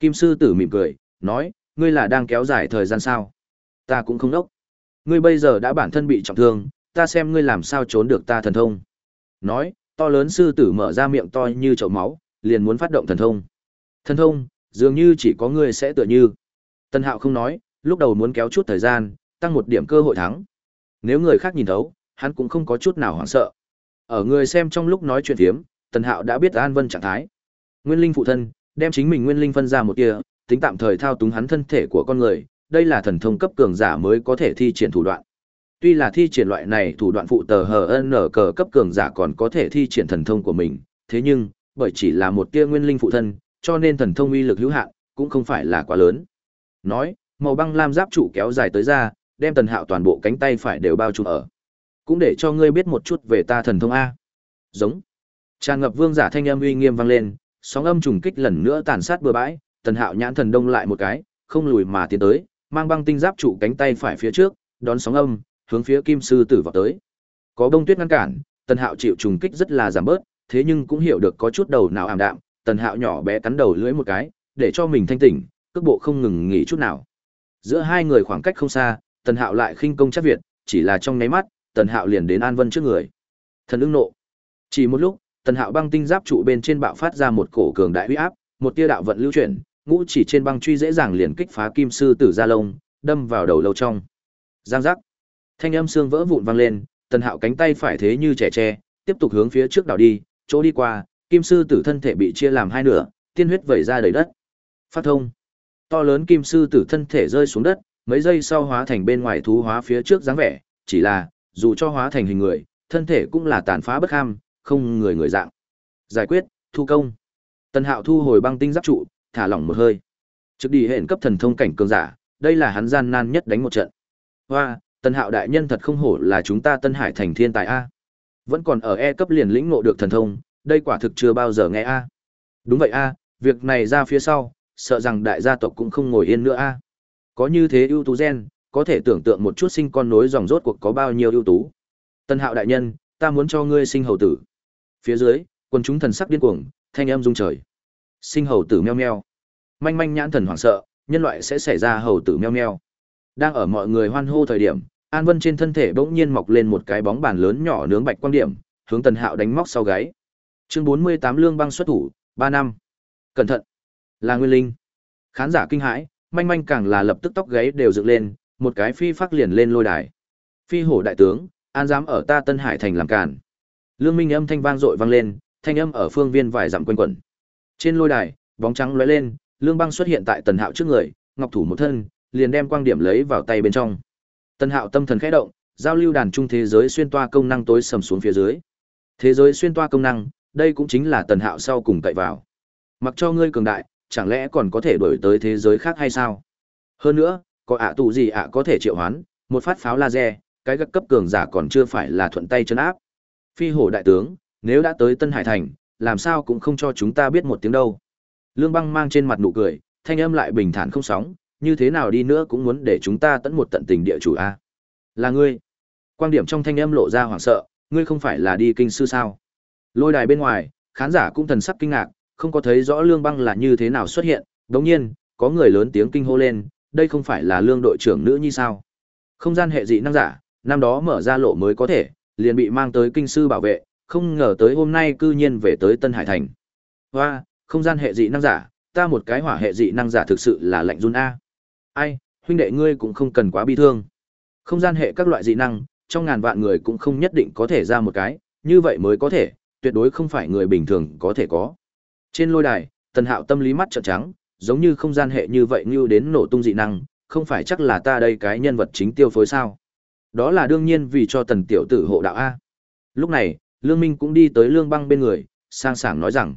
Kim sư tử mỉm cười, nói, ngươi là đang kéo dài thời gian sao? Ta cũng không đốc. Ngươi bây giờ đã bản thân bị trọng thương, ta xem ngươi làm sao trốn được ta thần thông. Nói, to lớn sư tử mở ra miệng to như chậu máu, liền muốn phát động thần thông. Thần thông, dường như chỉ có ngươi sẽ tựa như. Tân Hạo không nói, lúc đầu muốn kéo chút thời gian, tăng một điểm cơ hội thắng. Nếu người khác nhìn thấu, hắn cũng không có chút nào hoảng sợ. Ở người xem trong lúc nói chuyện thiếm, Tần Hạo đã biết An Vân trạng thái. Nguyên linh phụ thân, đem chính mình nguyên linh phân ra một kia, tính tạm thời thao túng hắn thân thể của con người, đây là thần thông cấp cường giả mới có thể thi triển thủ đoạn. Tuy là thi triển loại này thủ đoạn phụ tờ HN cờ cấp cường giả còn có thể thi triển thần thông của mình, thế nhưng, bởi chỉ là một tia nguyên linh phụ thân, cho nên thần thông uy lực hữu hạn, cũng không phải là quá lớn. Nói, màu băng lam giáp trụ kéo dài tới ra, đem Tần Hạo toàn bộ cánh tay phải đều bao trùm ở. Cũng để cho ngươi biết một chút về ta thần thông a. Giống. Tràn ngập vương giả thanh âm uy nghiêm vang lên, Sóng âm trùng kích lần nữa tàn sát bừa bãi, Tần Hạo nhãn thần đông lại một cái, không lùi mà tiến tới, mang băng tinh giáp trụ cánh tay phải phía trước, đón sóng âm, hướng phía Kim sư tử vào tới. Có bông tuyết ngăn cản, Tần Hạo chịu trùng kích rất là giảm bớt, thế nhưng cũng hiểu được có chút đầu nào ảm đạm, Tần Hạo nhỏ bé cắn đầu lưỡi một cái, để cho mình thanh tỉnh, cước bộ không ngừng nghỉ chút nào. Giữa hai người khoảng cách không xa, Tần Hạo lại khinh công chắc việt, chỉ là trong nháy mắt, Tần Hạo liền đến An Vân trước người. Thần ưng nộ. Chỉ một lúc, Tần Hạo băng tinh giáp trụ bên trên bạo phát ra một cổ cường đại uy áp, một tia đạo vận lưu chuyển, ngũ chỉ trên băng truy dễ dàng liền kích phá kim sư tử gia lông, đâm vào đầu lâu trong. Giang giác. Thanh âm xương vỡ vụn vang lên, Tần Hạo cánh tay phải thế như trẻ tre, tiếp tục hướng phía trước đảo đi, chỗ đi qua, kim sư tử thân thể bị chia làm hai nửa, tiên huyết vẩy ra đầy đất. Phát thông. To lớn kim sư tử thân thể rơi xuống đất, mấy giây sau hóa thành bên ngoài thú hóa phía trước dáng vẻ, chỉ là, dù cho hóa thành hình người, thân thể cũng là tàn phá bất ham, không người người dạng. Giải quyết, thu công. Tần Hạo thu hồi băng tinh giáp trụ, thả lỏng một hơi. Trước đi hẹn cấp thần thông cảnh cường giả, đây là hắn gian nan nhất đánh một trận. Hoa, Tần Hạo đại nhân thật không hổ là chúng ta Tân Hải thành thiên tài a. Vẫn còn ở E cấp liền lĩnh ngộ được thần thông, đây quả thực chưa bao giờ nghe a. Đúng vậy a, việc này ra phía sau, sợ rằng đại gia tộc cũng không ngồi yên nữa a. Có như thế ưu tú gen, có thể tưởng tượng một chút sinh con nối dòng rốt cuộc có bao nhiêu ưu tú. Tân Hạo đại nhân, ta muốn cho ngươi sinh hầu tử. Phía dưới, quần chúng thần sắc điên cuồng, thanh âm rung trời. Sinh hầu tử meo meo. Manh manh nhãn thần hoảng sợ, nhân loại sẽ xảy ra hầu tử meo meo. Đang ở mọi người hoan hô thời điểm, An Vân trên thân thể bỗng nhiên mọc lên một cái bóng bàn lớn nhỏ nướng bạch quang điểm, hướng Tần Hạo đánh móc sau gáy. Chương 48 Lương Băng xuất thủ, 3 năm. Cẩn thận. Là Nguyên Linh. Khán giả kinh hãi, manh manh càng là lập tức tóc gáy đều dựng lên, một cái phi phát liền lên lôi đài. Phi hổ đại tướng, an dám ở ta Tân Hải thành làm cản. Lương Minh âm thanh vang dội vang lên, thanh âm ở phương viên vài dặm quanh quẩn. Trên lôi đài, bóng trắng lóe lên, Lương Băng xuất hiện tại Tần Hạo trước người, ngọc thủ một thân, liền đem quang điểm lấy vào tay bên trong. Tần Hạo tâm thần khẽ động, giao lưu đàn trung thế giới xuyên toa công năng tối sầm xuống phía dưới. Thế giới xuyên toa công năng, đây cũng chính là Tần Hạo sau cùng cậy vào. Mặc cho ngươi cường đại, chẳng lẽ còn có thể đổi tới thế giới khác hay sao? Hơn nữa, có ạ tù gì ạ có thể triệu hoán, một phát pháo laser, cái gấp cấp cường giả còn chưa phải là thuận tay chân áp. Phi hổ đại tướng, nếu đã tới Tân Hải Thành, làm sao cũng không cho chúng ta biết một tiếng đâu. Lương băng mang trên mặt nụ cười, thanh âm lại bình thản không sóng, như thế nào đi nữa cũng muốn để chúng ta tận một tận tình địa chủ a. Là ngươi. Quan điểm trong thanh âm lộ ra hoảng sợ, ngươi không phải là đi kinh sư sao? Lôi đài bên ngoài, khán giả cũng thần sắc kinh ngạc, không có thấy rõ Lương Băng là như thế nào xuất hiện, đột nhiên, có người lớn tiếng kinh hô lên, đây không phải là Lương đội trưởng nữ như sao? Không gian hệ dị năng giả, năm đó mở ra lộ mới có thể, liền bị mang tới kinh sư bảo vệ, không ngờ tới hôm nay cư nhiên về tới Tân Hải Thành. Hoa, không gian hệ dị năng giả, ta một cái hỏa hệ dị năng giả thực sự là lạnh run a. Ai, huynh đệ ngươi cũng không cần quá bi thương. Không gian hệ các loại dị năng, trong ngàn vạn người cũng không nhất định có thể ra một cái, như vậy mới có thể, tuyệt đối không phải người bình thường có thể có. Trên lôi đài, Tần Hạo tâm lý mắt trợn trắng, giống như không gian hệ như vậy như đến nổ tung dị năng, không phải chắc là ta đây cái nhân vật chính tiêu phối sao? Đó là đương nhiên vì cho Tần tiểu tử hộ đạo a. Lúc này, Lương Minh cũng đi tới Lương Băng bên người, sang sảng nói rằng: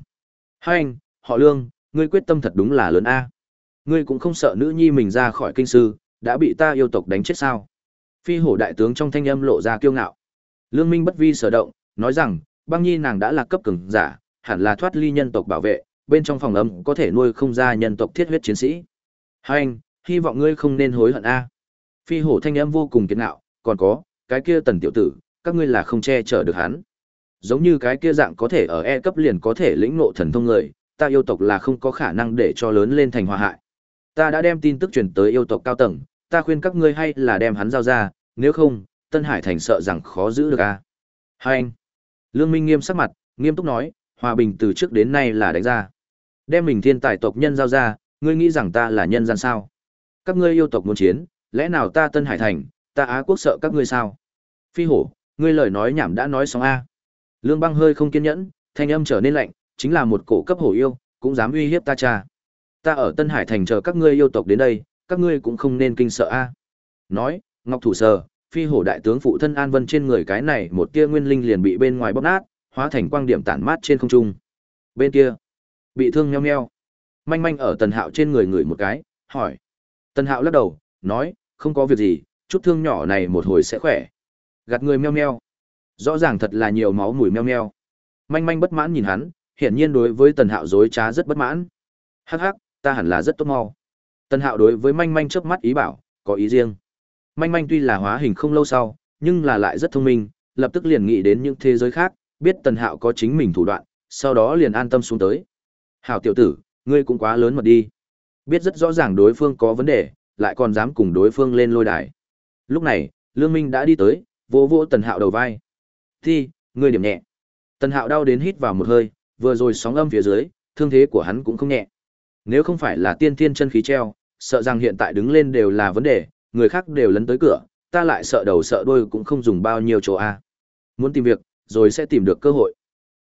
"Hai anh, họ Lương, ngươi quyết tâm thật đúng là lớn a. Ngươi cũng không sợ nữ nhi mình ra khỏi kinh sư, đã bị ta yêu tộc đánh chết sao?" Phi hổ đại tướng trong thanh âm lộ ra kiêu ngạo. Lương Minh bất vi sở động, nói rằng: "Băng nhi nàng đã là cấp cường giả, hẳn là thoát ly nhân tộc bảo vệ, bên trong phòng ấm có thể nuôi không ra nhân tộc thiết huyết chiến sĩ. Hành, hy vọng ngươi không nên hối hận a." Phi hổ thanh âm vô cùng kiến ngạo, còn có, cái kia tần tiểu tử, các ngươi là không che chở được hắn. Giống như cái kia dạng có thể ở E cấp liền có thể lĩnh ngộ thần thông người, ta yêu tộc là không có khả năng để cho lớn lên thành hòa hại. Ta đã đem tin tức truyền tới yêu tộc cao tầng, ta khuyên các ngươi hay là đem hắn giao ra, nếu không, Tân Hải thành sợ rằng khó giữ được a. Hai anh. Lương Minh nghiêm sắc mặt, nghiêm túc nói, hòa bình từ trước đến nay là đánh ra. Đem mình thiên tài tộc nhân giao ra, ngươi nghĩ rằng ta là nhân gian sao? Các ngươi yêu tộc muốn chiến, lẽ nào ta Tân Hải thành, ta Á quốc sợ các ngươi sao? Phi hổ, ngươi lời nói nhảm đã nói xong a. Lương Băng hơi không kiên nhẫn, thanh âm trở nên lạnh, chính là một cổ cấp hổ yêu, cũng dám uy hiếp ta cha. Ta ở Tân Hải thành chờ các ngươi yêu tộc đến đây, các ngươi cũng không nên kinh sợ a. Nói, Ngọc Thủ Sở, phi hổ đại tướng phụ thân An Vân trên người cái này một tia nguyên linh liền bị bên ngoài bóp nát, hóa thành quang điểm tản mát trên không trung. Bên kia, bị thương nheo nheo. Manh manh ở Tần Hạo trên người người một cái, hỏi. Tần Hạo lắc đầu, nói, không có việc gì, chút thương nhỏ này một hồi sẽ khỏe. Gạt người meo meo. Rõ ràng thật là nhiều máu mùi meo meo. Manh manh bất mãn nhìn hắn, hiển nhiên đối với Tần Hạo dối trá rất bất mãn. Hắc hắc, ta hẳn là rất tốt mau. Tần Hạo đối với manh manh chớp mắt ý bảo, có ý riêng. Manh manh tuy là hóa hình không lâu sau, nhưng là lại rất thông minh, lập tức liền nghĩ đến những thế giới khác, biết Tần Hạo có chính mình thủ đoạn, sau đó liền an tâm xuống tới. Hảo tiểu tử, ngươi cũng quá lớn mật đi. Biết rất rõ ràng đối phương có vấn đề, lại còn dám cùng đối phương lên lôi đài. Lúc này, Lương Minh đã đi tới, vỗ vỗ Tần Hạo đầu vai. Thi, ngươi điểm nhẹ. Tần Hạo đau đến hít vào một hơi, vừa rồi sóng âm phía dưới, thương thế của hắn cũng không nhẹ. Nếu không phải là tiên thiên chân khí treo, sợ rằng hiện tại đứng lên đều là vấn đề, người khác đều lấn tới cửa, ta lại sợ đầu sợ đuôi cũng không dùng bao nhiêu chỗ a. Muốn tìm việc, rồi sẽ tìm được cơ hội.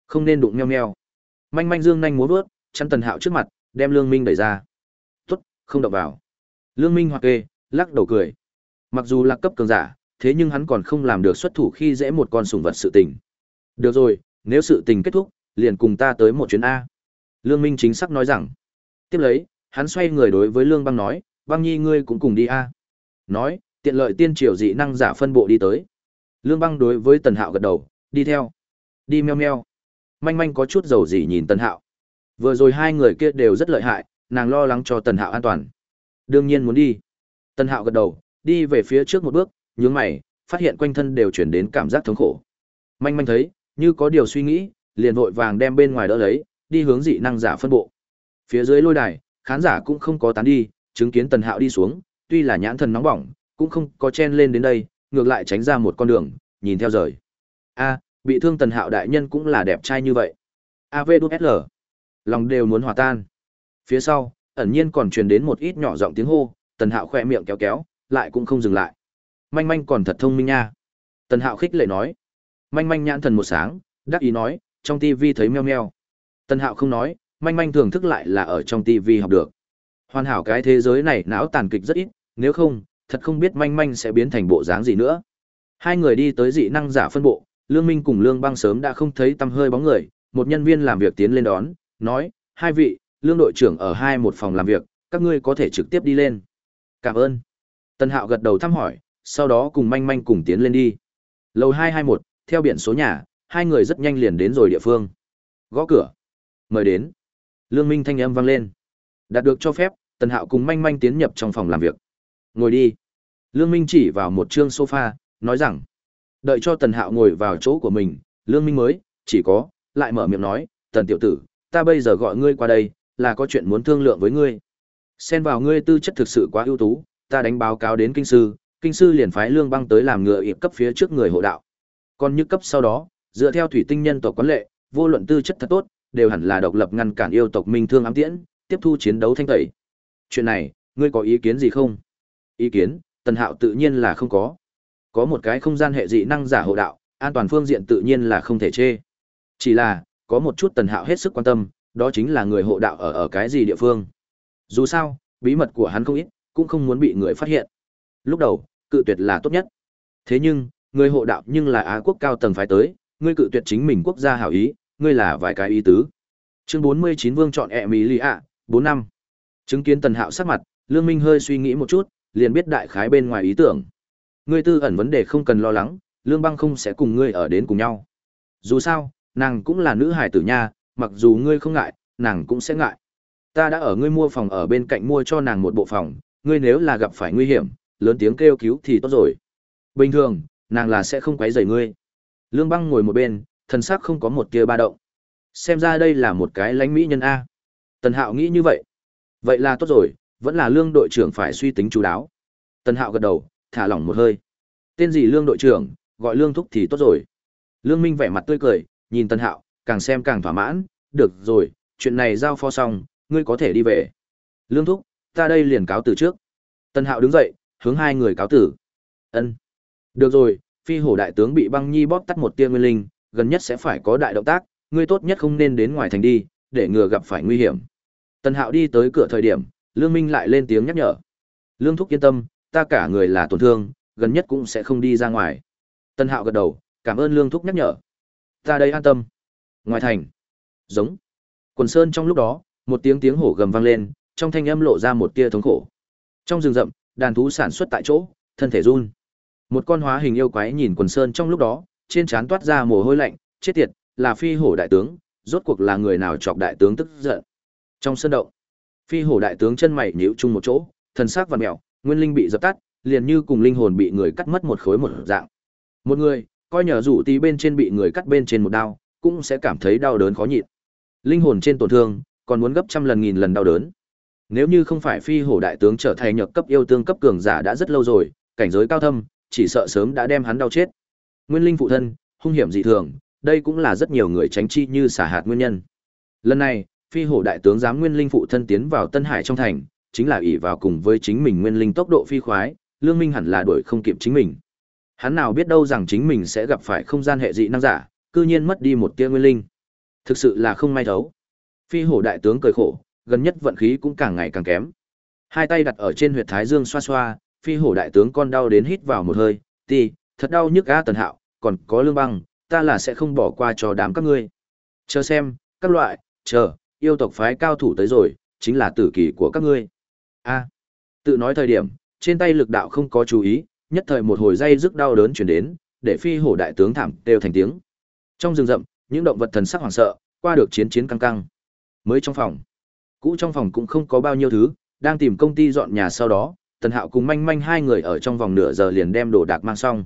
Không nên đụng nheo nheo. Manh manh dương nhanh múa bước, chắn Tần Hạo trước mặt, đem Lương Minh đẩy ra. "Tốt, không động vào." Lương Minh hoặc kê, lắc đầu cười. Mặc dù là cấp cường giả, thế nhưng hắn còn không làm được xuất thủ khi dễ một con sủng vật sự tình. Được rồi, nếu sự tình kết thúc, liền cùng ta tới một chuyến A. Lương Minh chính xác nói rằng. Tiếp lấy, hắn xoay người đối với Lương Băng nói, băng nhi ngươi cũng cùng đi A. Nói, tiện lợi tiên triều dị năng giả phân bộ đi tới. Lương Băng đối với Tần Hạo gật đầu, đi theo. Đi meo meo. Manh manh có chút dầu gì nhìn Tần Hạo. Vừa rồi hai người kia đều rất lợi hại, nàng lo lắng cho Tần Hạo an toàn. Đương nhiên muốn đi. Tần Hạo gật đầu, đi về phía trước một bước, nhướng mày, phát hiện quanh thân đều chuyển đến cảm giác thống khổ. Manh manh thấy, như có điều suy nghĩ, liền vội vàng đem bên ngoài đỡ lấy, đi hướng dị năng giả phân bộ. Phía dưới lôi đài, khán giả cũng không có tán đi, chứng kiến Tần Hạo đi xuống, tuy là nhãn thần nóng bỏng, cũng không có chen lên đến đây, ngược lại tránh ra một con đường, nhìn theo rời. A, bị thương Tần Hạo đại nhân cũng là đẹp trai như vậy. AVDSL. Lòng đều muốn hòa tan. Phía sau, ẩn nhiên còn truyền đến một ít nhỏ giọng tiếng hô, Tần Hạo khỏe miệng kéo kéo, lại cũng không dừng lại. Manh manh còn thật thông minh nha. Tần Hạo khích lệ nói. Manh manh nhãn thần một sáng, đắc ý nói, trong tivi thấy meo meo. Tần Hạo không nói, manh manh thường thức lại là ở trong tivi học được. Hoàn hảo cái thế giới này não tàn kịch rất ít, nếu không, thật không biết manh manh sẽ biến thành bộ dáng gì nữa. Hai người đi tới dị năng giả phân bộ, Lương Minh cùng Lương Băng sớm đã không thấy tăm hơi bóng người, một nhân viên làm việc tiến lên đón, nói, hai vị, Lương đội trưởng ở hai một phòng làm việc, các ngươi có thể trực tiếp đi lên. Cảm ơn. Tân Hạo gật đầu thăm hỏi, sau đó cùng manh manh cùng tiến lên đi. Lầu 221, theo biển số nhà, hai người rất nhanh liền đến rồi địa phương. Gõ cửa. Mời đến. Lương Minh thanh âm vang lên. Đạt được cho phép, Tần Hạo cùng manh manh tiến nhập trong phòng làm việc. Ngồi đi. Lương Minh chỉ vào một chương sofa, nói rằng. Đợi cho Tần Hạo ngồi vào chỗ của mình, Lương Minh mới, chỉ có, lại mở miệng nói, Tần tiểu tử, ta bây giờ gọi ngươi qua đây, là có chuyện muốn thương lượng với ngươi. Xen vào ngươi tư chất thực sự quá ưu tú, ta đánh báo cáo đến kinh sư, kinh sư liền phái Lương Băng tới làm ngựa ịp cấp phía trước người hộ đạo. Còn như cấp sau đó, dựa theo thủy tinh nhân tộc quán lệ, vô luận tư chất thật tốt, đều hẳn là độc lập ngăn cản yêu tộc minh thương ám tiễn, tiếp thu chiến đấu thanh tẩy. Chuyện này, ngươi có ý kiến gì không? Ý kiến, Tần Hạo tự nhiên là không có. Có một cái không gian hệ dị năng giả hộ đạo, an toàn phương diện tự nhiên là không thể chê. Chỉ là, có một chút Tần Hạo hết sức quan tâm, đó chính là người hộ đạo ở ở cái gì địa phương. Dù sao, bí mật của hắn không ít, cũng không muốn bị người phát hiện. Lúc đầu, cự tuyệt là tốt nhất. Thế nhưng, người hộ đạo nhưng là Á quốc cao tầng phái tới, ngươi cự tuyệt chính mình quốc gia hảo ý, ngươi là vài cái ý tứ. Chương 49 Vương chọn e ẹ mỹ lì ạ, 4 năm. Chứng kiến Tần Hạo sắc mặt, Lương Minh hơi suy nghĩ một chút, liền biết đại khái bên ngoài ý tưởng. Ngươi tư ẩn vấn đề không cần lo lắng, Lương Băng không sẽ cùng ngươi ở đến cùng nhau. Dù sao, nàng cũng là nữ hải tử nha, mặc dù ngươi không ngại, nàng cũng sẽ ngại. Ta đã ở ngươi mua phòng ở bên cạnh mua cho nàng một bộ phòng, ngươi nếu là gặp phải nguy hiểm, lớn tiếng kêu cứu thì tốt rồi. Bình thường, nàng là sẽ không quấy rầy ngươi. Lương Băng ngồi một bên, thần sắc không có một tia ba động. Xem ra đây là một cái lãnh mỹ nhân a. Tần Hạo nghĩ như vậy. Vậy là tốt rồi, vẫn là Lương đội trưởng phải suy tính chú đáo. Tần Hạo gật đầu, thả lỏng một hơi. Tên gì Lương đội trưởng, gọi Lương thúc thì tốt rồi. Lương Minh vẻ mặt tươi cười, nhìn Tân Hạo, càng xem càng thỏa mãn, được rồi, chuyện này giao phó xong, ngươi có thể đi về. Lương thúc, ta đây liền cáo từ trước. Tân Hạo đứng dậy, hướng hai người cáo tử. Ân. Được rồi, phi hổ đại tướng bị băng nhi bóp tắt một tia nguyên linh, gần nhất sẽ phải có đại động tác, ngươi tốt nhất không nên đến ngoài thành đi, để ngừa gặp phải nguy hiểm. Tân Hạo đi tới cửa thời điểm, Lương Minh lại lên tiếng nhắc nhở. Lương Thúc yên tâm, ta cả người là tổn thương, gần nhất cũng sẽ không đi ra ngoài. Tân Hạo gật đầu, cảm ơn Lương Thúc nhắc nhở. Ta đây an tâm. Ngoài thành. Giống. Quần sơn trong lúc đó, một tiếng tiếng hổ gầm vang lên, trong thanh âm lộ ra một tia thống khổ. Trong rừng rậm, đàn thú sản xuất tại chỗ, thân thể run. Một con hóa hình yêu quái nhìn quần sơn trong lúc đó, trên trán toát ra mồ hôi lạnh, chết tiệt, là phi hổ đại tướng, rốt cuộc là người nào chọc đại tướng tức giận. Trong sân động, phi hổ đại tướng chân mày nhíu chung một chỗ, thần sắc vặn mèo, nguyên linh bị dập tắt, liền như cùng linh hồn bị người cắt mất một khối một dạng. Một người, coi nhờ rủ tí bên trên bị người cắt bên trên một đao, cũng sẽ cảm thấy đau đớn khó nhịn. Linh hồn trên tổn thương, còn muốn gấp trăm lần nghìn lần đau đớn. Nếu như không phải phi hổ đại tướng trở thành nhược cấp yêu tương cấp cường giả đã rất lâu rồi, cảnh giới cao thâm, chỉ sợ sớm đã đem hắn đau chết. Nguyên linh phụ thân, hung hiểm dị thường, đây cũng là rất nhiều người tránh chi như xả hạt nguyên nhân. Lần này, phi hổ đại tướng dám nguyên linh phụ thân tiến vào Tân Hải trong thành, chính là ỷ vào cùng với chính mình nguyên linh tốc độ phi khoái, lương minh hẳn là đuổi không kịp chính mình. Hắn nào biết đâu rằng chính mình sẽ gặp phải không gian hệ dị năng giả, cư nhiên mất đi một tia nguyên linh. Thực sự là không may thấu. Phi hổ đại tướng cười khổ, gần nhất vận khí cũng càng ngày càng kém. Hai tay đặt ở trên huyệt thái dương xoa xoa, phi hổ đại tướng con đau đến hít vào một hơi, "Ti, thật đau nhức a Tần Hạo, còn có Lương Băng, ta là sẽ không bỏ qua cho đám các ngươi. Chờ xem, các loại, chờ, yêu tộc phái cao thủ tới rồi, chính là tử kỳ của các ngươi." A. tự nói thời điểm, trên tay lực đạo không có chú ý, nhất thời một hồi dây rức đau đớn truyền đến, để phi hổ đại tướng thảm đều thành tiếng. Trong rừng rậm, những động vật thần sắc hoảng sợ, qua được chiến chiến căng căng. Mới trong phòng, cũ trong phòng cũng không có bao nhiêu thứ, đang tìm công ty dọn nhà sau đó, Tần Hạo cùng Manh Manh hai người ở trong vòng nửa giờ liền đem đồ đạc mang xong.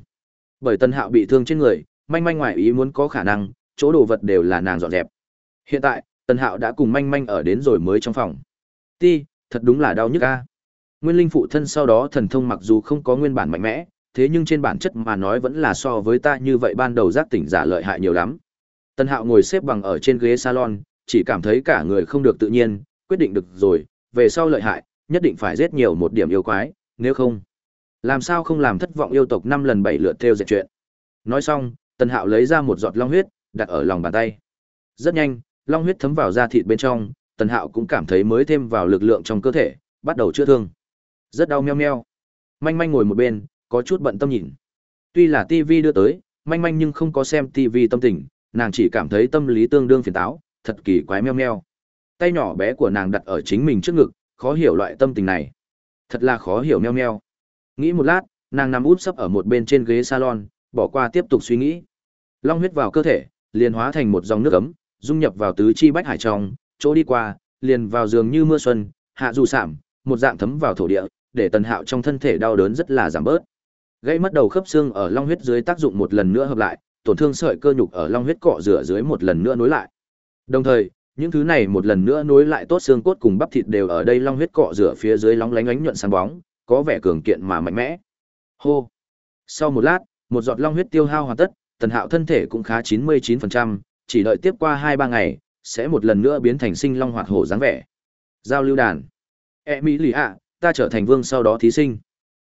Bởi Tần Hạo bị thương trên người, Manh Manh ngoại ý muốn có khả năng, chỗ đồ vật đều là nàng dọn dẹp. Hiện tại, Tần Hạo đã cùng Manh Manh ở đến rồi mới trong phòng. Ti, thật đúng là đau nhức a. Nguyên linh phụ thân sau đó thần thông mặc dù không có nguyên bản mạnh mẽ, thế nhưng trên bản chất mà nói vẫn là so với ta như vậy ban đầu giác tỉnh giả lợi hại nhiều lắm. Tân Hạo ngồi xếp bằng ở trên ghế salon, chỉ cảm thấy cả người không được tự nhiên, quyết định được rồi, về sau lợi hại, nhất định phải giết nhiều một điểm yêu quái, nếu không, làm sao không làm thất vọng yêu tộc năm lần bảy lượt theo dệt chuyện. Nói xong, Tân Hạo lấy ra một giọt long huyết, đặt ở lòng bàn tay. Rất nhanh, long huyết thấm vào da thịt bên trong, Tân Hạo cũng cảm thấy mới thêm vào lực lượng trong cơ thể, bắt đầu chữa thương. Rất đau meo meo. Manh manh ngồi một bên, có chút bận tâm nhìn. Tuy là TV đưa tới, manh manh nhưng không có xem TV tâm tình, nàng chỉ cảm thấy tâm lý tương đương phiền táo, thật kỳ quái meo meo. Tay nhỏ bé của nàng đặt ở chính mình trước ngực, khó hiểu loại tâm tình này. Thật là khó hiểu meo meo. Nghĩ một lát, nàng nằm úp sấp ở một bên trên ghế salon, bỏ qua tiếp tục suy nghĩ. Long huyết vào cơ thể, liền hóa thành một dòng nước ấm, dung nhập vào tứ chi bách hải trong, chỗ đi qua, liền vào giường như mưa xuân, hạ dù sảm, một dạng thấm vào thổ địa, để tần hạo trong thân thể đau đớn rất là giảm bớt. Gãy mất đầu khớp xương ở long huyết dưới tác dụng một lần nữa hợp lại, tổn thương sợi cơ nhục ở long huyết cọ rửa dưới một lần nữa nối lại. Đồng thời, những thứ này một lần nữa nối lại tốt xương cốt cùng bắp thịt đều ở đây long huyết cọ rửa phía dưới lóng lánh ánh nhuận sáng bóng, có vẻ cường kiện mà mạnh mẽ. Hô. Sau một lát, một giọt long huyết tiêu hao hoàn tất, Tần Hạo thân thể cũng khá 99%, chỉ đợi tiếp qua 2 3 ngày, sẽ một lần nữa biến thành sinh long hoạt hổ dáng vẻ. Giao lưu đàn. E Mỹ lì ạ, ta trở thành vương sau đó thí sinh.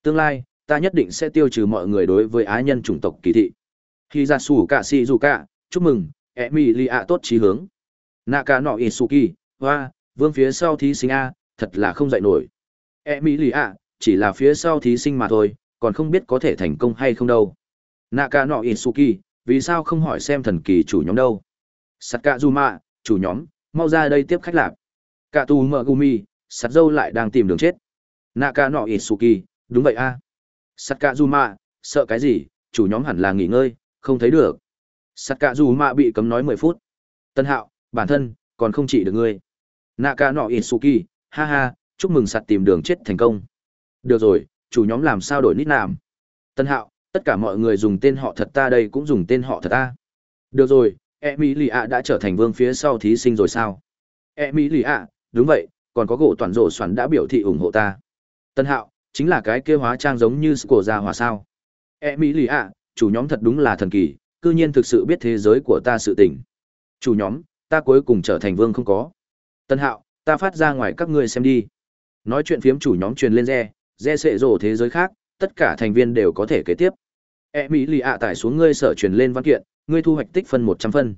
Tương lai, ta nhất định sẽ tiêu trừ mọi người đối với á nhân chủng tộc kỳ thị. Khi ra sủ cả si dù cả, chúc mừng, e mi li a tốt trí hướng. Naka nọ i suki hoa, vương phía sau thí sinh A, thật là không dạy nổi. e mi li a chỉ là phía sau thí sinh mà thôi, còn không biết có thể thành công hay không đâu. Naka nọ i suki vì sao không hỏi xem thần kỳ chủ nhóm đâu. Sakazuma, chủ nhóm, mau ra đây tiếp khách lạc. Cả tù mở gumi, sắt dâu lại đang tìm đường chết. Naka nọ Isuki, đúng vậy a. Sakazuma, sợ cái gì, chủ nhóm hẳn là nghỉ ngơi, không thấy được. Sakazuma bị cấm nói 10 phút. Tân Hạo, bản thân, còn không trị được ngươi. Naka nọ Isuki, ha ha, chúc mừng sạt tìm đường chết thành công. Được rồi, chủ nhóm làm sao đổi nít làm. Tân Hạo, tất cả mọi người dùng tên họ thật ta đây cũng dùng tên họ thật ta. Được rồi, Emilia đã trở thành vương phía sau thí sinh rồi sao? Emilia, đúng vậy, còn có gỗ toàn rổ xoắn đã biểu thị ủng hộ ta. Tân Hạo, chính là cái kia hóa trang giống như cổ gia hòa sao. E mỹ lì ạ, chủ nhóm thật đúng là thần kỳ, cư nhiên thực sự biết thế giới của ta sự tình. Chủ nhóm, ta cuối cùng trở thành vương không có. Tân Hạo, ta phát ra ngoài các ngươi xem đi. Nói chuyện phiếm chủ nhóm truyền lên re, re sệ rổ thế giới khác, tất cả thành viên đều có thể kế tiếp. E mỹ lì ạ tải xuống ngươi sở truyền lên văn kiện, ngươi thu hoạch tích phân một trăm phân.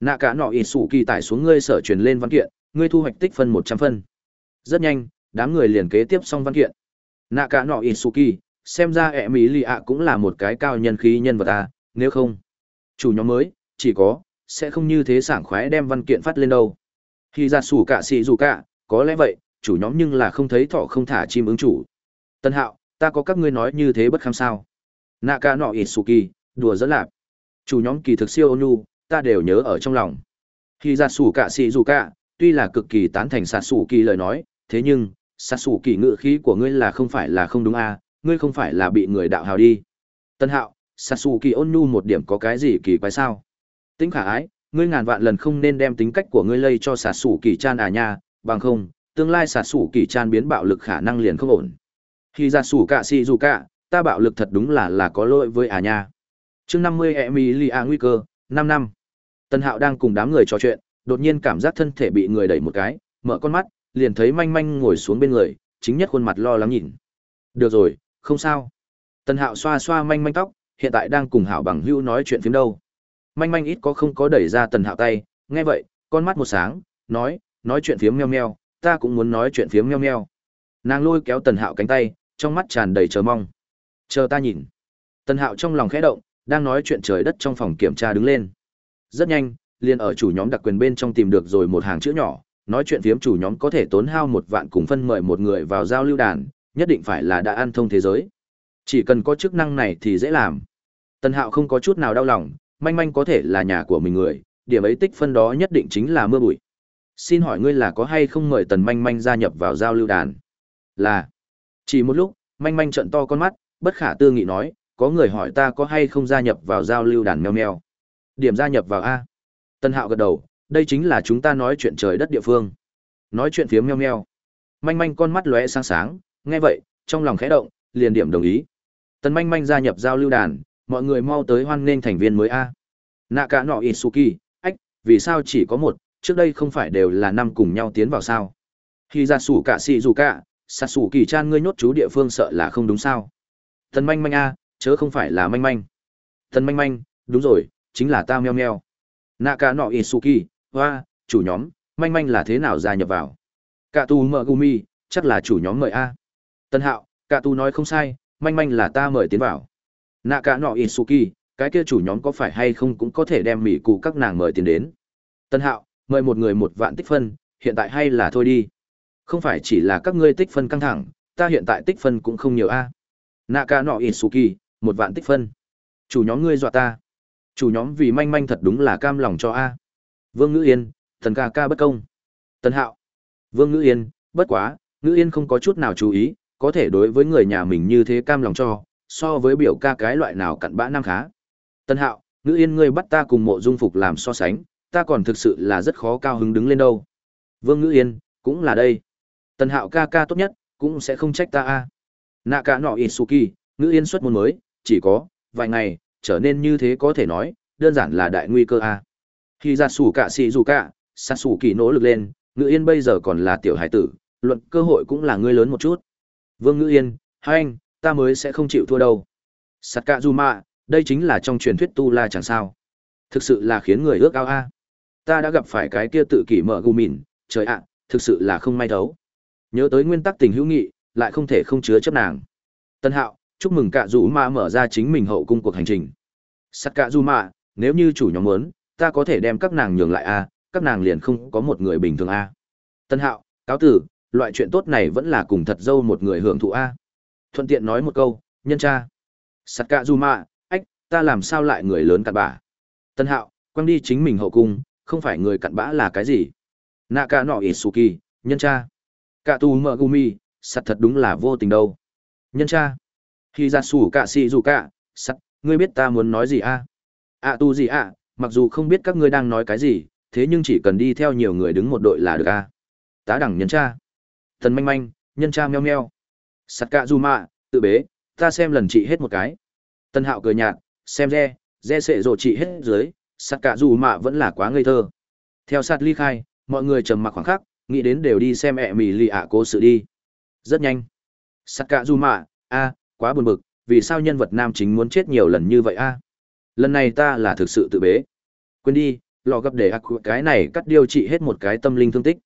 Nạ cả nọ ỉ sủ kỳ tải xuống ngươi sở truyền lên văn kiện, ngươi thu hoạch tích phân một trăm phân. Rất nhanh, đám người liền kế tiếp xong văn kiện. Nạ cả nọ isuki xem ra ẹ mỹ lì ạ cũng là một cái cao nhân khí nhân vật à, nếu không chủ nhóm mới chỉ có sẽ không như thế sảng khoái đem văn kiện phát lên đâu. Khi ra sủ cả xì dù cả có lẽ vậy chủ nhóm nhưng là không thấy thọ không thả chim ứng chủ. Tân hạo ta có các ngươi nói như thế bất kham sao? Nạ cả nọ isuki đùa dẫn lạp. Chủ nhóm kỳ thực siêu ônu ta đều nhớ ở trong lòng. Khi ra sủ cả xì dù cả tuy là cực kỳ tán thành xạ sủ kỳ lời nói thế nhưng sạt sủ kỳ ngự khí của ngươi là không phải là không đúng à, ngươi không phải là bị người đạo hào đi. Tân hạo sạt sủ kỳ ôn nhu một điểm có cái gì kỳ quái sao? Tính khả ái ngươi ngàn vạn lần không nên đem tính cách của ngươi lây cho sạt sủ kỳ chan à nha bằng không tương lai sạt sủ kỳ chan biến bạo lực khả năng liền không ổn. Khi ra sủ cả si dù cả ta bạo lực thật đúng là là có lỗi với à nha. Chương năm mươi e a nguy cơ năm năm. Tân hạo đang cùng đám người trò chuyện đột nhiên cảm giác thân thể bị người đẩy một cái mở con mắt liền thấy manh manh ngồi xuống bên người, chính nhất khuôn mặt lo lắng nhìn. Được rồi, không sao. Tần hạo xoa xoa manh manh tóc, hiện tại đang cùng hảo bằng hữu nói chuyện phím đâu. Manh manh ít có không có đẩy ra tần hạo tay, nghe vậy, con mắt một sáng, nói nói chuyện phiếm meo meo, ta cũng muốn nói chuyện phiếm meo meo. Nàng lôi kéo tần hạo cánh tay, trong mắt tràn đầy chờ mong. Chờ ta nhìn. Tần hạo trong lòng khẽ động, đang nói chuyện trời đất trong phòng kiểm tra đứng lên. Rất nhanh, liền ở chủ nhóm đặc quyền bên trong tìm được rồi một hàng chữ nhỏ nói chuyện phiếm chủ nhóm có thể tốn hao một vạn cùng phân mời một người vào giao lưu đàn, nhất định phải là đã ăn thông thế giới. Chỉ cần có chức năng này thì dễ làm. Tần hạo không có chút nào đau lòng, manh manh có thể là nhà của mình người, điểm ấy tích phân đó nhất định chính là mưa bụi. Xin hỏi ngươi là có hay không mời tần manh manh gia nhập vào giao lưu đàn? Là. Chỉ một lúc, manh manh trận to con mắt, bất khả tư nghị nói, có người hỏi ta có hay không gia nhập vào giao lưu đàn meo meo? Điểm gia nhập vào a. Tân hạo gật đầu đây chính là chúng ta nói chuyện trời đất địa phương. Nói chuyện phiếm meo meo. Manh manh con mắt lóe sáng sáng, nghe vậy, trong lòng khẽ động, liền điểm đồng ý. Tần manh manh gia nhập giao lưu đàn, mọi người mau tới hoan nghênh thành viên mới a. Nạ cả nọ isuki ách, vì sao chỉ có một, trước đây không phải đều là năm cùng nhau tiến vào sao? Khi ra sủ cả xì dù cả sạt sủ kỳ chan ngươi nhốt chú địa phương sợ là không đúng sao? Tần manh manh a, chớ không phải là manh manh. Tần manh manh, đúng rồi, chính là ta meo meo. Nạ cả nọ isuki hoa, chủ nhóm, manh manh là thế nào gia nhập vào? Cả tu mợ gumi chắc là chủ nhóm mời a. Tân hạo, cả tu nói không sai, manh manh là ta mời tiến vào. Nạ cả nọ isuki cái kia chủ nhóm có phải hay không cũng có thể đem mỹ cụ các nàng mời tiền đến. Tân hạo, mời một người một vạn tích phân, hiện tại hay là thôi đi. Không phải chỉ là các ngươi tích phân căng thẳng, ta hiện tại tích phân cũng không nhiều a. Nạ cả nọ isuki một vạn tích phân. Chủ nhóm ngươi dọa ta. Chủ nhóm vì manh manh thật đúng là cam lòng cho a vương ngữ yên, thần ca ca bất công. Tân hạo. Vương ngữ yên, bất quá, ngữ yên không có chút nào chú ý, có thể đối với người nhà mình như thế cam lòng cho, so với biểu ca cái loại nào cặn bã nam khá. Tân hạo, ngữ yên ngươi bắt ta cùng mộ dung phục làm so sánh, ta còn thực sự là rất khó cao hứng đứng lên đâu. Vương ngữ yên, cũng là đây. Tân hạo ca ca tốt nhất, cũng sẽ không trách ta a. Nạ cả nọ isuki ngữ yên xuất môn mới, chỉ có vài ngày, trở nên như thế có thể nói, đơn giản là đại nguy cơ a khi ra sủ cả xì dù cả, xa sủ kỳ nỗ lực lên ngữ yên bây giờ còn là tiểu hải tử, luận cơ hội cũng là ngươi lớn một chút. Vương ngữ yên, hai anh, ta mới sẽ không chịu thua đâu. Sắt cạ dù mạ đây chính là trong truyền thuyết tu la chẳng sao. Thực sự là khiến người ước ao a. Ta đã gặp phải cái kia tự kỷ mở gù mìn, trời ạ, thực sự là không may thấu. Nhớ tới nguyên tắc tình hữu nghị, lại không thể không chứa chấp nàng. Tân hạo, chúc mừng cạ dù mạ mở ra chính mình hậu cung cuộc hành trình. Sắt cạ dù mạ nếu như chủ nhóm muốn ta có thể đem các nàng nhường lại a các nàng liền không có một người bình thường a tân hạo, cáo tử, loại chuyện tốt này vẫn là cùng thật dâu một người hưởng thụ a thuận tiện nói một câu, nhân cha. Sắt cạ du mạ ách, ta làm sao lại người lớn cặn bã? Tân hạo, quăng đi chính mình hậu cung, không phải người cặn bã là cái gì? Nạ cả nọ y su kỳ nhân cha. Cả tu mợ gumi sắt thật đúng là vô tình đâu. Nhân cha. Khi ra sủ cạ xì dù cạ sắt, ngươi biết ta muốn nói gì a ạ tu gì ạ mặc dù không biết các ngươi đang nói cái gì, thế nhưng chỉ cần đi theo nhiều người đứng một đội là được a tá đẳng nhân cha. Thần manh manh, nhân cha meo meo. Sắt cạ du mạ, tự bế, ta xem lần chị hết một cái. Tân hạo cười nhạt, xem re re sệ rộ chị hết dưới sắt cạ du mạ vẫn là quá ngây thơ. Theo sạt ly khai, mọi người trầm mặc khoảng khắc, nghĩ đến đều đi xem ẹ mì lì ạ cố sự đi. Rất nhanh. Sắt cạ du mạ, a, quá buồn bực, vì sao nhân vật nam chính muốn chết nhiều lần như vậy a? Lần này ta là thực sự tự bế quên đi lò gấp để ác cái này cắt điều trị hết một cái tâm linh thương tích.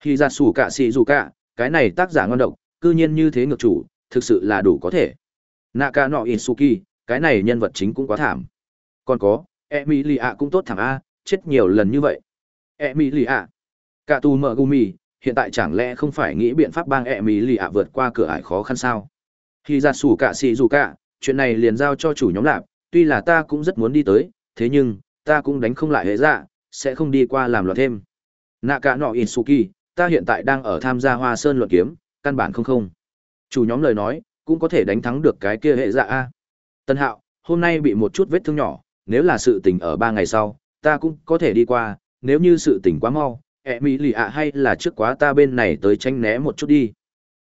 Khi ra sủ cả xì dù cả cái này tác giả ngon độc, cư nhiên như thế ngược chủ, thực sự là đủ có thể. Naka no suki cái này nhân vật chính cũng quá thảm. Còn có, emilia cũng tốt thảm a, chết nhiều lần như vậy. Emilia. Cả tù mở gumi hiện tại chẳng lẽ không phải nghĩ biện pháp bang emilia vượt qua cửa ải khó khăn sao? Khi ra sủ cả xì dù cả chuyện này liền giao cho chủ nhóm lạp, tuy là ta cũng rất muốn đi tới, thế nhưng ta cũng đánh không lại hệ dạ sẽ không đi qua làm loạn thêm. Nạ cả nọ Isuki, ta hiện tại đang ở tham gia Hoa Sơn luận kiếm, căn bản không không. Chủ nhóm lời nói, cũng có thể đánh thắng được cái kia hệ dạ a. Tân Hạo, hôm nay bị một chút vết thương nhỏ, nếu là sự tình ở ba ngày sau, ta cũng có thể đi qua, nếu như sự tình quá mau, ẹ mỹ lì ạ hay là trước quá ta bên này tới tranh né một chút đi.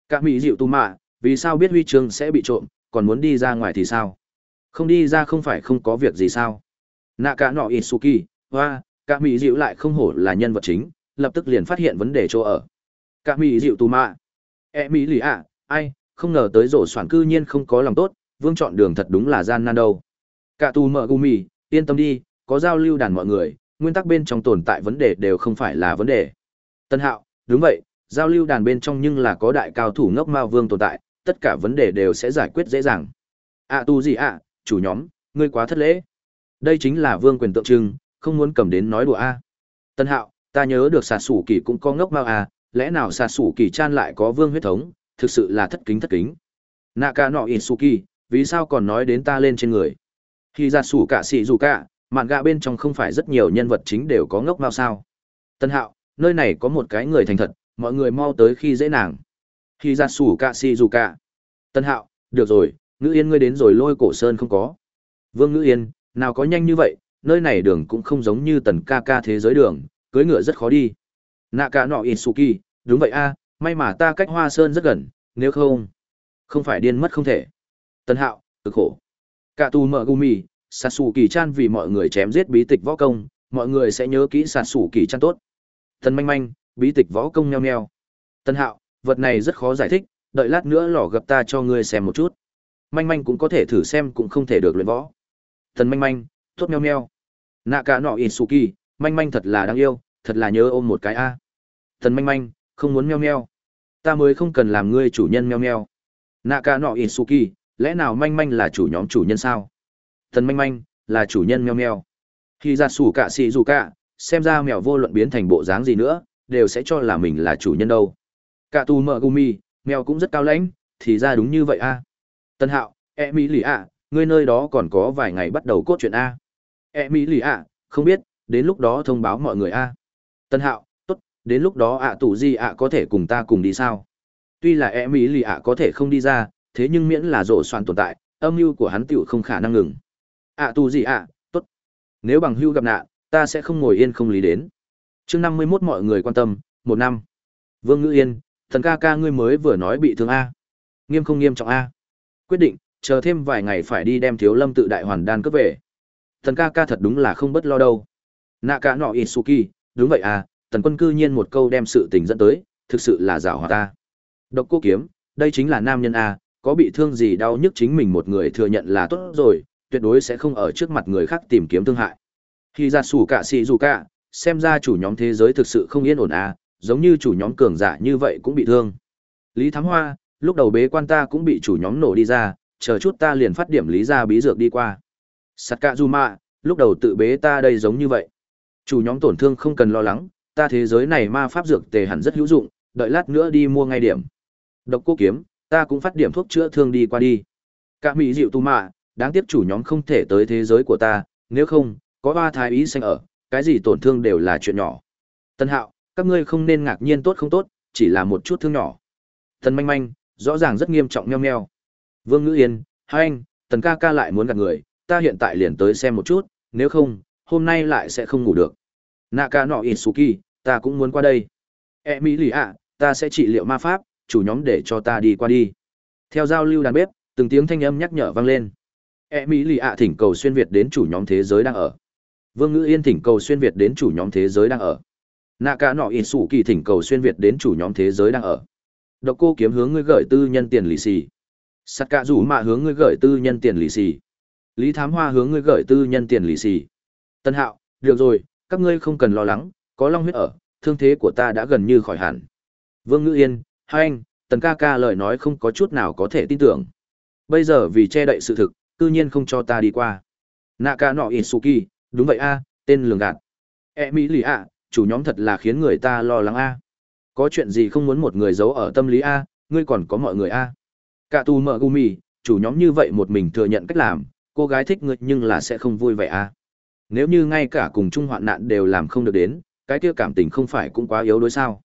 Cả mỹ dịu tu mạ, vì sao biết huy chương sẽ bị trộm, còn muốn đi ra ngoài thì sao? Không đi ra không phải không có việc gì sao? Nạ cả nọ Isuki, hoa, cả mỹ dịu lại không hổ là nhân vật chính, lập tức liền phát hiện vấn đề chỗ ở. Cả mỹ dịu tu mạ. E mỹ lì ạ, ai, không ngờ tới rổ soạn cư nhiên không có lòng tốt, vương chọn đường thật đúng là gian nan đâu. Cả tù mở gumi, yên tâm đi, có giao lưu đàn mọi người, nguyên tắc bên trong tồn tại vấn đề đều không phải là vấn đề. Tân hạo, đúng vậy, giao lưu đàn bên trong nhưng là có đại cao thủ ngốc mao vương tồn tại, tất cả vấn đề đều sẽ giải quyết dễ dàng. À tu gì ạ, chủ nhóm, ngươi quá thất lễ. Đây chính là vương quyền tượng trưng, không muốn cầm đến nói đùa a. Tân hạo, ta nhớ được xà sủ kỳ cũng có ngốc mao à, lẽ nào xà sủ kỳ chan lại có vương huyết thống, thực sự là thất kính thất kính. Naka no Isuki, vì sao còn nói đến ta lên trên người? Khi ra sủ cả xị dù cả, mạn gạ bên trong không phải rất nhiều nhân vật chính đều có ngốc mao sao. Tân hạo, nơi này có một cái người thành thật, mọi người mau tới khi dễ nàng. Khi ra sủ cả xị dù cả. Tân hạo, được rồi, ngữ yên ngươi đến rồi lôi cổ sơn không có. Vương ngữ yên, nào có nhanh như vậy, nơi này đường cũng không giống như tần ca ca thế giới đường, cưới ngựa rất khó đi. Nạ cả nọ Isuki, đúng vậy a, may mà ta cách hoa sơn rất gần, nếu không, không phải điên mất không thể. Tân hạo, cực khổ. Cả tu mở gumi, Sasuke chan vì mọi người chém giết bí tịch võ công, mọi người sẽ nhớ kỹ Sasuke chan tốt. Tân manh manh, bí tịch võ công nheo nheo. Tân hạo, vật này rất khó giải thích, đợi lát nữa lò gặp ta cho ngươi xem một chút. Manh manh cũng có thể thử xem cũng không thể được luyện võ. Tần manh manh, tốt meo meo. Nạ cả nọ Isuki, manh manh thật là đáng yêu, thật là nhớ ôm một cái a. Tần manh manh, không muốn meo meo. Ta mới không cần làm ngươi chủ nhân meo meo. Nạ cả nọ Isuki, lẽ nào manh manh là chủ nhóm chủ nhân sao? Thần manh manh, là chủ nhân meo meo. Khi ra sủ cả xì dù cả, xem ra mèo vô luận biến thành bộ dáng gì nữa, đều sẽ cho là mình là chủ nhân đâu. Cả tu mợ gumi, mèo cũng rất cao lãnh, thì ra đúng như vậy a. Tân hạo, e mỹ lì ạ, ngươi nơi đó còn có vài ngày bắt đầu cốt truyện a. E mỹ lì ạ, không biết, đến lúc đó thông báo mọi người a. Tân hạo, tốt, đến lúc đó ạ tù gì ạ có thể cùng ta cùng đi sao? Tuy là e mỹ lì ạ có thể không đi ra, thế nhưng miễn là rộ soạn tồn tại, âm mưu của hắn tiểu không khả năng ngừng ạ à, tu gì ạ tốt nếu bằng hưu gặp nạn ta sẽ không ngồi yên không lý đến chương năm mươi mốt mọi người quan tâm một năm vương ngữ yên thần ca ca ngươi mới vừa nói bị thương a nghiêm không nghiêm trọng a quyết định chờ thêm vài ngày phải đi đem thiếu lâm tự đại hoàn đan cướp về thần ca ca thật đúng là không bất lo đâu nạ cả nọ isuki đúng vậy à tần quân cư nhiên một câu đem sự tình dẫn tới thực sự là giảo hòa ta độc cô kiếm đây chính là nam nhân à có bị thương gì đau nhức chính mình một người thừa nhận là tốt rồi tuyệt đối sẽ không ở trước mặt người khác tìm kiếm thương hại. Khi ra sủ cả xì dù cả, xem ra chủ nhóm thế giới thực sự không yên ổn à, giống như chủ nhóm cường giả như vậy cũng bị thương. Lý Thám Hoa, lúc đầu bế quan ta cũng bị chủ nhóm nổ đi ra, chờ chút ta liền phát điểm lý ra bí dược đi qua. Sakazuma, lúc đầu tự bế ta đây giống như vậy. Chủ nhóm tổn thương không cần lo lắng, ta thế giới này ma pháp dược tề hẳn rất hữu dụng, đợi lát nữa đi mua ngay điểm. Độc cô kiếm, ta cũng phát điểm thuốc chữa thương đi qua đi. Cả mỹ dịu tu mạ, đáng tiếc chủ nhóm không thể tới thế giới của ta, nếu không, có ba thái ý xanh ở, cái gì tổn thương đều là chuyện nhỏ. Tân hạo, các ngươi không nên ngạc nhiên tốt không tốt, chỉ là một chút thương nhỏ. Tần manh manh, rõ ràng rất nghiêm trọng nheo nheo. Vương Ngữ Yên, hai anh, tần ca ca lại muốn gặp người, ta hiện tại liền tới xem một chút, nếu không, hôm nay lại sẽ không ngủ được. Naka nọ Itsuki, ta cũng muốn qua đây. E mỹ lì ạ, ta sẽ trị liệu ma pháp, chủ nhóm để cho ta đi qua đi. Theo giao lưu đàn bếp, từng tiếng thanh âm nhắc nhở vang lên e mỹ lì ạ thỉnh cầu xuyên việt đến chủ nhóm thế giới đang ở vương ngữ yên thỉnh cầu xuyên việt đến chủ nhóm thế giới đang ở nạ ca nọ ít sủ kỳ thỉnh cầu xuyên việt đến chủ nhóm thế giới đang ở độc cô kiếm hướng ngươi gửi tư nhân tiền lì xì sắt cạ rủ mạ hướng ngươi gửi tư nhân tiền lì xì lý thám hoa hướng ngươi gửi tư nhân tiền lì xì tân hạo được rồi các ngươi không cần lo lắng có long huyết ở thương thế của ta đã gần như khỏi hẳn vương ngữ yên hai anh tần ca ca lời nói không có chút nào có thể tin tưởng bây giờ vì che đậy sự thực cư nhiên không cho ta đi qua. nạ ca nọ Isuki, đúng vậy a, tên lường gạt. E mỹ lì a, chủ nhóm thật là khiến người ta lo lắng a. Có chuyện gì không muốn một người giấu ở tâm lý a, ngươi còn có mọi người a. Cả tù mở gumi, chủ nhóm như vậy một mình thừa nhận cách làm, cô gái thích ngươi nhưng là sẽ không vui vẻ à? Nếu như ngay cả cùng chung hoạn nạn đều làm không được đến, cái kia cảm tình không phải cũng quá yếu đối sao.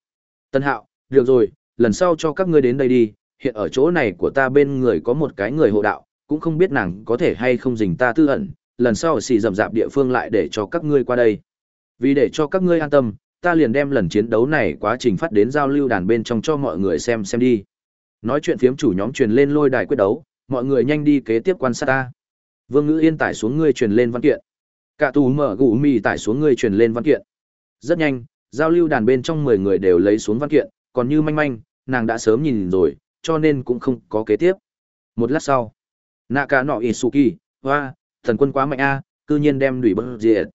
Tân hạo, được rồi, lần sau cho các ngươi đến đây đi, hiện ở chỗ này của ta bên người có một cái người hộ đạo, cũng không biết nàng có thể hay không dình ta tư ẩn, lần sau xì rậm rạp địa phương lại để cho các ngươi qua đây. Vì để cho các ngươi an tâm, ta liền đem lần chiến đấu này quá trình phát đến giao lưu đàn bên trong cho mọi người xem xem đi. Nói chuyện phiếm chủ nhóm truyền lên lôi đài quyết đấu, mọi người nhanh đi kế tiếp quan sát ta. Vương Ngữ Yên tải xuống ngươi truyền lên văn kiện. Cả tù mở gù mì tải xuống ngươi truyền lên văn kiện. Rất nhanh, giao lưu đàn bên trong 10 người đều lấy xuống văn kiện, còn như manh manh, nàng đã sớm nhìn rồi, cho nên cũng không có kế tiếp. Một lát sau, nã cả nọ Isuki, hoa, thần quân quá mạnh a, cư nhiên đem đuổi bớt diệt.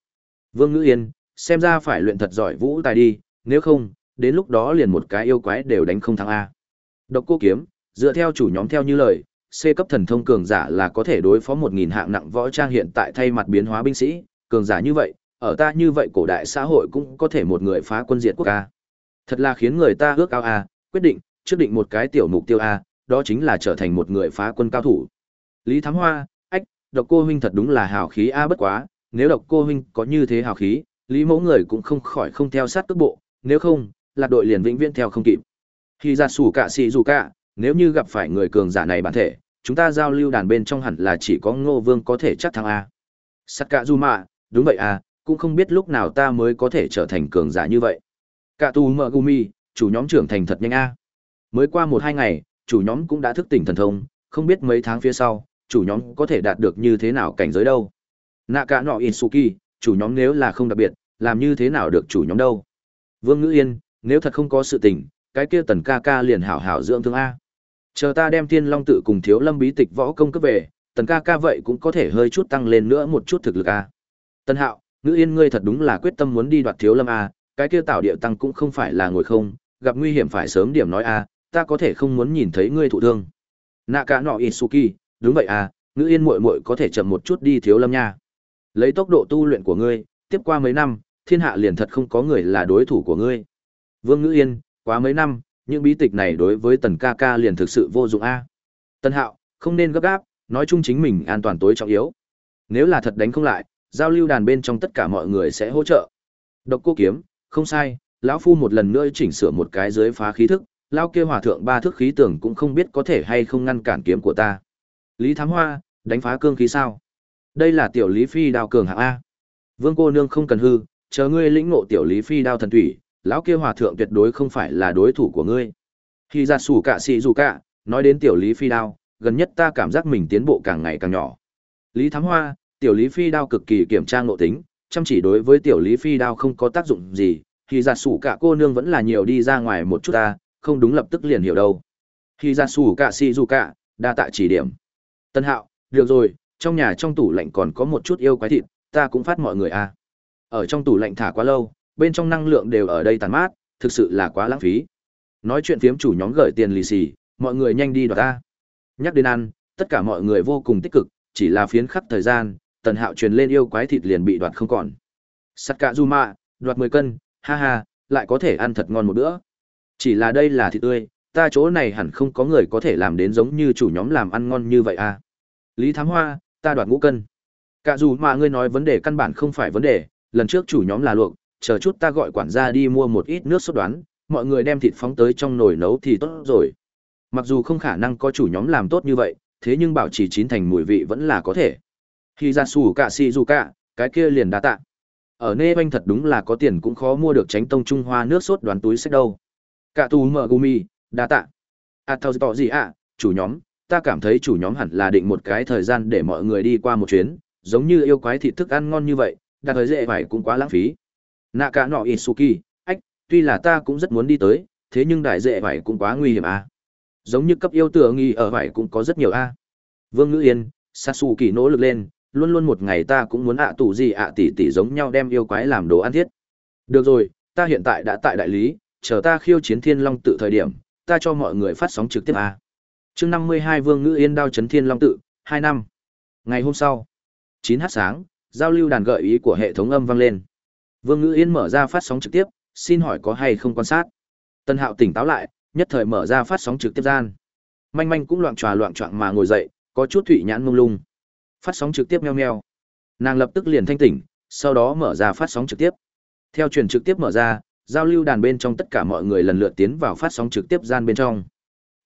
Vương Ngữ Yên, xem ra phải luyện thật giỏi vũ tài đi, nếu không, đến lúc đó liền một cái yêu quái đều đánh không thắng a. Độc cô kiếm, dựa theo chủ nhóm theo như lời, C cấp thần thông cường giả là có thể đối phó 1000 hạng nặng võ trang hiện tại thay mặt biến hóa binh sĩ, cường giả như vậy, ở ta như vậy cổ đại xã hội cũng có thể một người phá quân diệt quốc a. Thật là khiến người ta ước ao a, quyết định, trước định một cái tiểu mục tiêu a, đó chính là trở thành một người phá quân cao thủ. Lý Thám Hoa, ách, độc cô huynh thật đúng là hào khí a bất quá, nếu độc cô huynh có như thế hào khí, Lý Mẫu người cũng không khỏi không theo sát cước bộ, nếu không, là đội liền vĩnh viễn theo không kịp. Khi ra sủ cả xì dù cả, nếu như gặp phải người cường giả này bản thể, chúng ta giao lưu đàn bên trong hẳn là chỉ có Ngô Vương có thể chắc thắng a. Sakazuma, đúng vậy à, cũng không biết lúc nào ta mới có thể trở thành cường giả như vậy. Cả tù mở gumi, chủ nhóm trưởng thành thật nhanh a. Mới qua một hai ngày, chủ nhóm cũng đã thức tỉnh thần thông, không biết mấy tháng phía sau, chủ nhóm có thể đạt được như thế nào cảnh giới đâu. Naka no Isuki, chủ nhóm nếu là không đặc biệt, làm như thế nào được chủ nhóm đâu. Vương Ngữ Yên, nếu thật không có sự tình, cái kia tần ca ca liền hảo hảo dưỡng thương A. Chờ ta đem thiên long tự cùng thiếu lâm bí tịch võ công cấp về, tần ca ca vậy cũng có thể hơi chút tăng lên nữa một chút thực lực A. Tân hạo, Ngữ Yên ngươi thật đúng là quyết tâm muốn đi đoạt thiếu lâm A, cái kia tạo địa tăng cũng không phải là ngồi không, gặp nguy hiểm phải sớm điểm nói A, ta có thể không muốn nhìn thấy ngươi thụ thương. Nạ cả nọ Isuki, đúng vậy à, ngữ yên muội muội có thể chậm một chút đi thiếu lâm nha. Lấy tốc độ tu luyện của ngươi, tiếp qua mấy năm, thiên hạ liền thật không có người là đối thủ của ngươi. Vương Ngữ Yên, quá mấy năm, những bí tịch này đối với Tần ca ca liền thực sự vô dụng a. Tần Hạo, không nên gấp gáp, nói chung chính mình an toàn tối trọng yếu. Nếu là thật đánh không lại, giao lưu đàn bên trong tất cả mọi người sẽ hỗ trợ. Độc Cô Kiếm, không sai, lão phu một lần nữa chỉnh sửa một cái dưới phá khí thức, lao kia hòa thượng ba thức khí tưởng cũng không biết có thể hay không ngăn cản kiếm của ta. Lý Thám Hoa, đánh phá cương khí sao? Đây là tiểu Lý Phi đao cường hạng A. Vương cô nương không cần hư, chờ ngươi lĩnh ngộ tiểu Lý Phi đao thần thủy, lão kia hòa thượng tuyệt đối không phải là đối thủ của ngươi. Khi ra sủ cả xì dù cả, nói đến tiểu Lý Phi đao, gần nhất ta cảm giác mình tiến bộ càng ngày càng nhỏ. Lý Thám Hoa, tiểu Lý Phi đao cực kỳ kiểm tra ngộ tính, chăm chỉ đối với tiểu Lý Phi đao không có tác dụng gì, thì giả sủ cả cô nương vẫn là nhiều đi ra ngoài một chút ta, không đúng lập tức liền hiểu đâu. Khi giả sủ cả xì dù cả, đa tạ chỉ điểm. Tân hạo, được rồi, trong nhà trong tủ lạnh còn có một chút yêu quái thịt, ta cũng phát mọi người à. Ở trong tủ lạnh thả quá lâu, bên trong năng lượng đều ở đây tàn mát, thực sự là quá lãng phí. Nói chuyện phiếm chủ nhóm gửi tiền lì xì, mọi người nhanh đi đoạt ta. Nhắc đến ăn, tất cả mọi người vô cùng tích cực, chỉ là phiến khắc thời gian, tần hạo truyền lên yêu quái thịt liền bị đoạt không còn. Sakazuma, đoạt 10 cân, ha ha, lại có thể ăn thật ngon một bữa. Chỉ là đây là thịt tươi, ta chỗ này hẳn không có người có thể làm đến giống như chủ nhóm làm ăn ngon như vậy à. Lý Thám Hoa, ta đoạt ngũ cân. Cả dù mà ngươi nói vấn đề căn bản không phải vấn đề, lần trước chủ nhóm là luộc, chờ chút ta gọi quản gia đi mua một ít nước sốt đoán, mọi người đem thịt phóng tới trong nồi nấu thì tốt rồi. Mặc dù không khả năng có chủ nhóm làm tốt như vậy, thế nhưng bảo trì chín thành mùi vị vẫn là có thể. Khi ra sủ cả si dù cả, cái kia liền đá tạ. Ở nê banh thật đúng là có tiền cũng khó mua được tránh tông Trung Hoa nước sốt đoán túi sách đâu. Cả tù mở gumi, đa tạ. À thao tỏ gì ạ, chủ nhóm, ta cảm thấy chủ nhóm hẳn là định một cái thời gian để mọi người đi qua một chuyến, giống như yêu quái thịt thức ăn ngon như vậy, đặt thời dễ phải cũng quá lãng phí. Nạ cả nọ Isuki, ách, tuy là ta cũng rất muốn đi tới, thế nhưng đại dệ phải cũng quá nguy hiểm à. Giống như cấp yêu tựa nghi ở phải cũng có rất nhiều a. À. Vương Ngữ Yên, Sasuke nỗ lực lên, luôn luôn một ngày ta cũng muốn ạ tù gì ạ tỷ tỷ giống nhau đem yêu quái làm đồ ăn thiết. Được rồi, ta hiện tại đã tại đại lý, chờ ta khiêu chiến thiên long tự thời điểm, ta cho mọi người phát sóng trực tiếp a. Chương 52 Vương Ngữ Yên đao chấn thiên long tự, hai năm. Ngày hôm sau, chín h sáng, giao lưu đàn gợi ý của hệ thống âm vang lên. Vương Ngữ Yên mở ra phát sóng trực tiếp, xin hỏi có hay không quan sát. Tân Hạo tỉnh táo lại, nhất thời mở ra phát sóng trực tiếp gian. Manh manh cũng loạn tròa loạn choạng mà ngồi dậy, có chút thụy nhãn mông lung. Phát sóng trực tiếp meo meo. Nàng lập tức liền thanh tỉnh, sau đó mở ra phát sóng trực tiếp. Theo truyền trực tiếp mở ra, giao lưu đàn bên trong tất cả mọi người lần lượt tiến vào phát sóng trực tiếp gian bên trong.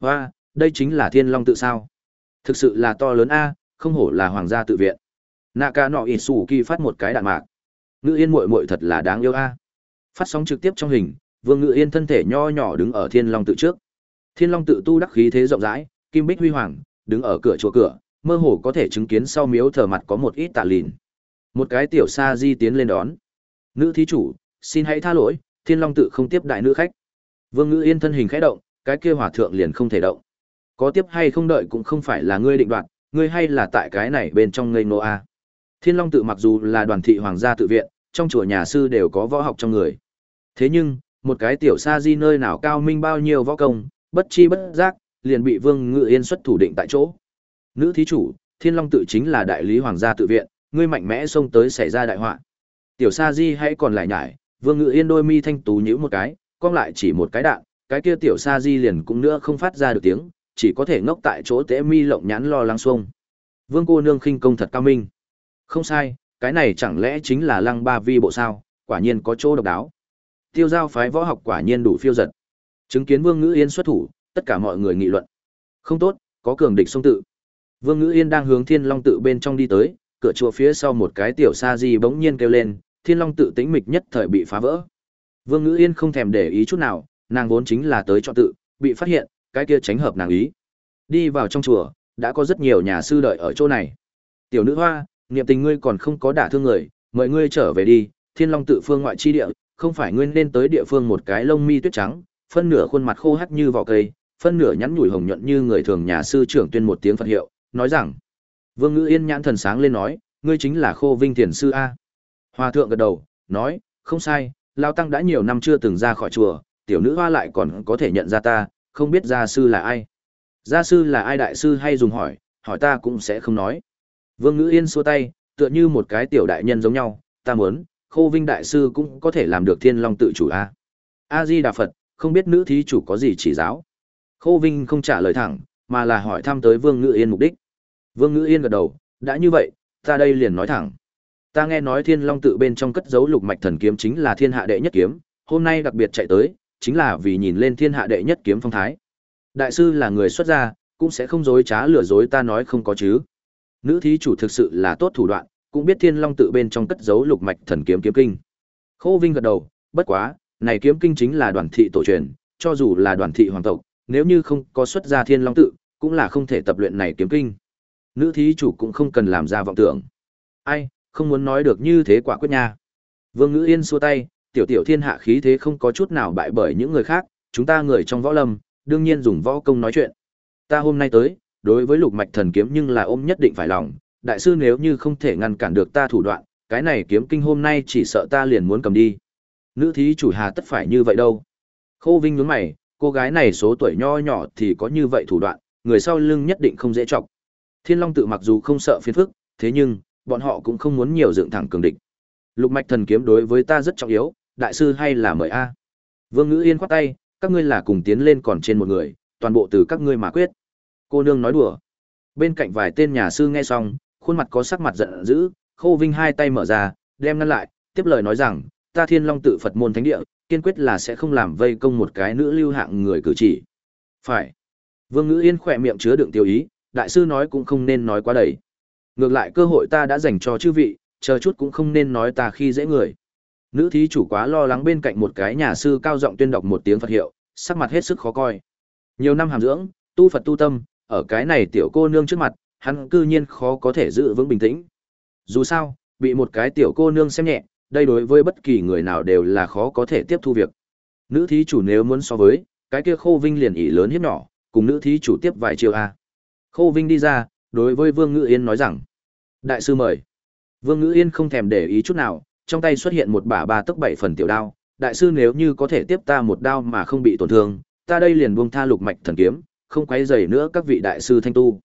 Và, đây chính là Thiên Long tự sao? Thực sự là to lớn a, không hổ là hoàng gia tự viện. Naka nọ kỳ phát một cái đạn mạc. Ngự Yên muội muội thật là đáng yêu a. Phát sóng trực tiếp trong hình, Vương Ngự Yên thân thể nho nhỏ đứng ở Thiên Long tự trước. Thiên Long tự tu đắc khí thế rộng rãi, kim bích huy hoàng, đứng ở cửa chùa cửa, mơ hồ có thể chứng kiến sau miếu thờ mặt có một ít tạ lìn. Một cái tiểu sa di tiến lên đón. Nữ thí chủ, xin hãy tha lỗi, Thiên Long tự không tiếp đại nữ khách. Vương Ngự Yên thân hình khẽ động, cái kia hỏa thượng liền không thể động. Có tiếp hay không đợi cũng không phải là ngươi định đoạt, ngươi hay là tại cái này bên trong ngây nô a. Thiên Long tự mặc dù là đoàn thị hoàng gia tự viện, trong chùa nhà sư đều có võ học trong người. Thế nhưng, một cái tiểu sa di nơi nào cao minh bao nhiêu võ công, bất chi bất giác, liền bị Vương Ngự Yên xuất thủ định tại chỗ. Nữ thí chủ, Thiên Long tự chính là đại lý hoàng gia tự viện, ngươi mạnh mẽ xông tới xảy ra đại họa. Tiểu Sa Di hãy còn lại nhải, Vương Ngự Yên đôi mi thanh tú nhíu một cái, cong lại chỉ một cái đạn, cái kia tiểu Sa Di liền cũng nữa không phát ra được tiếng, chỉ có thể ngốc tại chỗ tế mi lộng nhãn lo lắng xuông. Vương cô nương khinh công thật cao minh. Không sai, cái này chẳng lẽ chính là Lăng Ba Vi bộ sao, quả nhiên có chỗ độc đáo. Tiêu giao phái võ học quả nhiên đủ phiêu giật. Chứng kiến Vương Ngữ Yên xuất thủ, tất cả mọi người nghị luận. Không tốt, có cường địch xông tự. Vương Ngữ Yên đang hướng Thiên Long tự bên trong đi tới, cửa chùa phía sau một cái tiểu sa di bỗng nhiên kêu lên, Thiên Long tự tĩnh mịch nhất thời bị phá vỡ. Vương Ngữ Yên không thèm để ý chút nào, nàng vốn chính là tới chọn tự, bị phát hiện, cái kia tránh hợp nàng ý. Đi vào trong chùa, đã có rất nhiều nhà sư đợi ở chỗ này. Tiểu nữ hoa, niệm tình ngươi còn không có đả thương người, mời ngươi trở về đi, Thiên Long tự phương ngoại chi địa, không phải ngươi nên tới địa phương một cái lông mi tuyết trắng, phân nửa khuôn mặt khô hắc như vỏ cây, phân nửa nhắn nhủi hồng nhuận như người thường nhà sư trưởng tuyên một tiếng Phật hiệu, nói rằng: Vương Ngữ Yên nhãn thần sáng lên nói, ngươi chính là Khô Vinh Thiền sư a. Hòa thượng gật đầu, nói, không sai, lão tăng đã nhiều năm chưa từng ra khỏi chùa, tiểu nữ hoa lại còn có thể nhận ra ta, không biết gia sư là ai. Gia sư là ai đại sư hay dùng hỏi, hỏi ta cũng sẽ không nói. Vương Ngữ Yên xua tay, tựa như một cái tiểu đại nhân giống nhau, ta muốn, Khô Vinh đại sư cũng có thể làm được Thiên Long tự chủ a. A Di Đà Phật, không biết nữ thí chủ có gì chỉ giáo. Khô Vinh không trả lời thẳng, mà là hỏi thăm tới Vương Ngữ Yên mục đích. Vương Ngữ Yên gật đầu, đã như vậy, ta đây liền nói thẳng. Ta nghe nói Thiên Long tự bên trong cất giấu lục mạch thần kiếm chính là thiên hạ đệ nhất kiếm, hôm nay đặc biệt chạy tới, chính là vì nhìn lên thiên hạ đệ nhất kiếm phong thái. Đại sư là người xuất gia, cũng sẽ không dối trá lừa dối ta nói không có chứ. Nữ thí chủ thực sự là tốt thủ đoạn, cũng biết Thiên Long tự bên trong cất giấu lục mạch thần kiếm kiếm kinh. Khô Vinh gật đầu, bất quá, này kiếm kinh chính là đoàn thị tổ truyền, cho dù là đoàn thị hoàng tộc, nếu như không có xuất gia Thiên Long tự, cũng là không thể tập luyện này kiếm kinh nữ thí chủ cũng không cần làm ra vọng tưởng. Ai, không muốn nói được như thế quả quyết nha. Vương Ngữ Yên xua tay, tiểu tiểu thiên hạ khí thế không có chút nào bại bởi những người khác, chúng ta người trong võ lâm, đương nhiên dùng võ công nói chuyện. Ta hôm nay tới, đối với lục mạch thần kiếm nhưng là ôm nhất định phải lòng, đại sư nếu như không thể ngăn cản được ta thủ đoạn, cái này kiếm kinh hôm nay chỉ sợ ta liền muốn cầm đi. Nữ thí chủ hà tất phải như vậy đâu. Khô Vinh nhướng mày, cô gái này số tuổi nho nhỏ thì có như vậy thủ đoạn, người sau lưng nhất định không dễ chọc. Thiên Long tự mặc dù không sợ phiền phức, thế nhưng, bọn họ cũng không muốn nhiều dựng thẳng cường địch. Lục mạch thần kiếm đối với ta rất trọng yếu, đại sư hay là mời a. Vương Ngữ Yên khoát tay, các ngươi là cùng tiến lên còn trên một người, toàn bộ từ các ngươi mà quyết. Cô nương nói đùa. Bên cạnh vài tên nhà sư nghe xong, khuôn mặt có sắc mặt giận dữ, Khô Vinh hai tay mở ra, đem ngăn lại, tiếp lời nói rằng, ta Thiên Long tự Phật môn thánh địa, kiên quyết là sẽ không làm vây công một cái nữ lưu hạng người cử chỉ. Phải. Vương Ngữ Yên khỏe miệng chứa đựng tiêu ý, đại sư nói cũng không nên nói quá đầy. Ngược lại cơ hội ta đã dành cho chư vị, chờ chút cũng không nên nói ta khi dễ người. Nữ thí chủ quá lo lắng bên cạnh một cái nhà sư cao giọng tuyên đọc một tiếng Phật hiệu, sắc mặt hết sức khó coi. Nhiều năm hàm dưỡng, tu Phật tu tâm, ở cái này tiểu cô nương trước mặt, hắn cư nhiên khó có thể giữ vững bình tĩnh. Dù sao, bị một cái tiểu cô nương xem nhẹ, đây đối với bất kỳ người nào đều là khó có thể tiếp thu việc. Nữ thí chủ nếu muốn so với, cái kia khô vinh liền ỷ lớn hiếp nhỏ, cùng nữ thí chủ tiếp vài chiều a. Khô Vinh đi ra, đối với Vương Ngữ Yên nói rằng, Đại sư mời. Vương Ngữ Yên không thèm để ý chút nào, trong tay xuất hiện một bả ba tấc bảy phần tiểu đao. Đại sư nếu như có thể tiếp ta một đao mà không bị tổn thương, ta đây liền buông tha lục mạch thần kiếm, không quấy rầy nữa các vị đại sư thanh tu.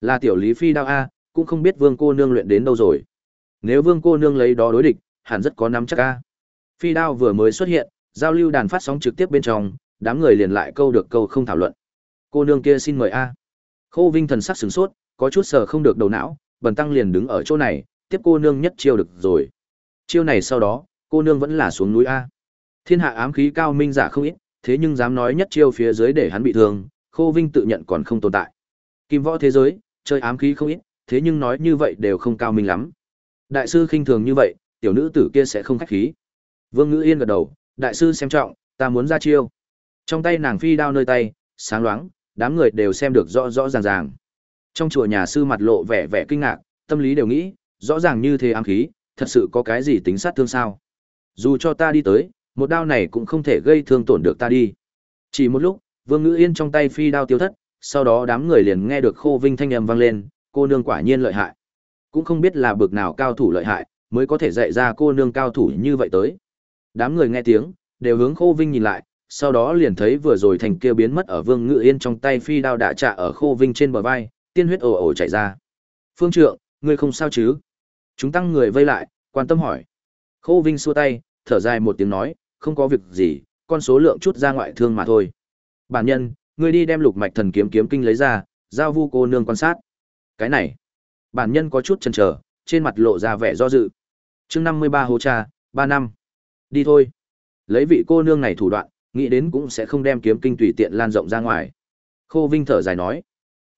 Là tiểu Lý Phi đao A, cũng không biết Vương cô nương luyện đến đâu rồi. Nếu Vương cô nương lấy đó đối địch, hẳn rất có nắm chắc A. Phi đao vừa mới xuất hiện, giao lưu đàn phát sóng trực tiếp bên trong, đám người liền lại câu được câu không thảo luận. Cô nương kia xin mời A. Khô Vinh thần sắc sửng sốt, có chút sờ không được đầu não, bần tăng liền đứng ở chỗ này, tiếp cô nương nhất chiêu được rồi. Chiêu này sau đó, cô nương vẫn là xuống núi A. Thiên hạ ám khí cao minh giả không ít, thế nhưng dám nói nhất chiêu phía dưới để hắn bị thương, Khô Vinh tự nhận còn không tồn tại. Kim võ thế giới, chơi ám khí không ít, thế nhưng nói như vậy đều không cao minh lắm. Đại sư khinh thường như vậy, tiểu nữ tử kia sẽ không khách khí. Vương Ngữ Yên gật đầu, đại sư xem trọng, ta muốn ra chiêu. Trong tay nàng phi đao nơi tay, sáng loáng, đám người đều xem được rõ rõ ràng ràng. Trong chùa nhà sư mặt lộ vẻ vẻ kinh ngạc, tâm lý đều nghĩ, rõ ràng như thế ám khí, thật sự có cái gì tính sát thương sao? Dù cho ta đi tới, một đao này cũng không thể gây thương tổn được ta đi. Chỉ một lúc, Vương Ngữ Yên trong tay phi đao tiêu thất, sau đó đám người liền nghe được Khô Vinh thanh âm vang lên, cô nương quả nhiên lợi hại. Cũng không biết là bực nào cao thủ lợi hại, mới có thể dạy ra cô nương cao thủ như vậy tới. Đám người nghe tiếng, đều hướng Khô Vinh nhìn lại, sau đó liền thấy vừa rồi thành kia biến mất ở Vương Ngự Yên trong tay phi đao đã trả ở Khô Vinh trên bờ vai, tiên huyết ồ ồ chảy ra. "Phương trượng, ngươi không sao chứ?" Chúng tăng người vây lại, quan tâm hỏi. Khô Vinh xua tay, thở dài một tiếng nói, "Không có việc gì, con số lượng chút ra ngoại thương mà thôi." Bản nhân, ngươi đi đem Lục Mạch Thần kiếm kiếm kinh lấy ra, giao vu cô nương quan sát. Cái này, bản nhân có chút chần chờ, trên mặt lộ ra vẻ do dự. Chương năm mươi ba hô cha, ba năm. Đi thôi. Lấy vị cô nương này thủ đoạn, nghĩ đến cũng sẽ không đem kiếm kinh tùy tiện lan rộng ra ngoài. Khô Vinh thở dài nói.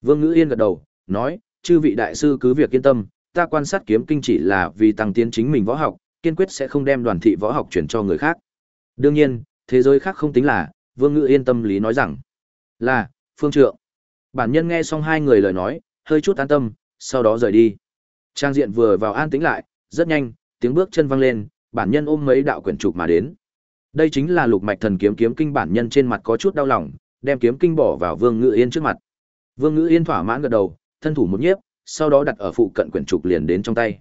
Vương Ngữ Yên gật đầu, nói, chư vị đại sư cứ việc yên tâm, ta quan sát kiếm kinh chỉ là vì tăng tiến chính mình võ học, kiên quyết sẽ không đem đoàn thị võ học chuyển cho người khác. Đương nhiên, thế giới khác không tính là, Vương Ngự Yên tâm lý nói rằng, là, phương trượng. Bản nhân nghe xong hai người lời nói, hơi chút an tâm, sau đó rời đi. Trang diện vừa vào an tĩnh lại, rất nhanh, tiếng bước chân vang lên, bản nhân ôm mấy đạo quyển trục mà đến. Đây chính là lục mạch thần kiếm kiếm kinh bản nhân trên mặt có chút đau lòng, đem kiếm kinh bỏ vào Vương Ngự Yên trước mặt. Vương Ngự Yên thỏa mãn gật đầu, thân thủ một nhiếp, sau đó đặt ở phụ cận quyển trục liền đến trong tay.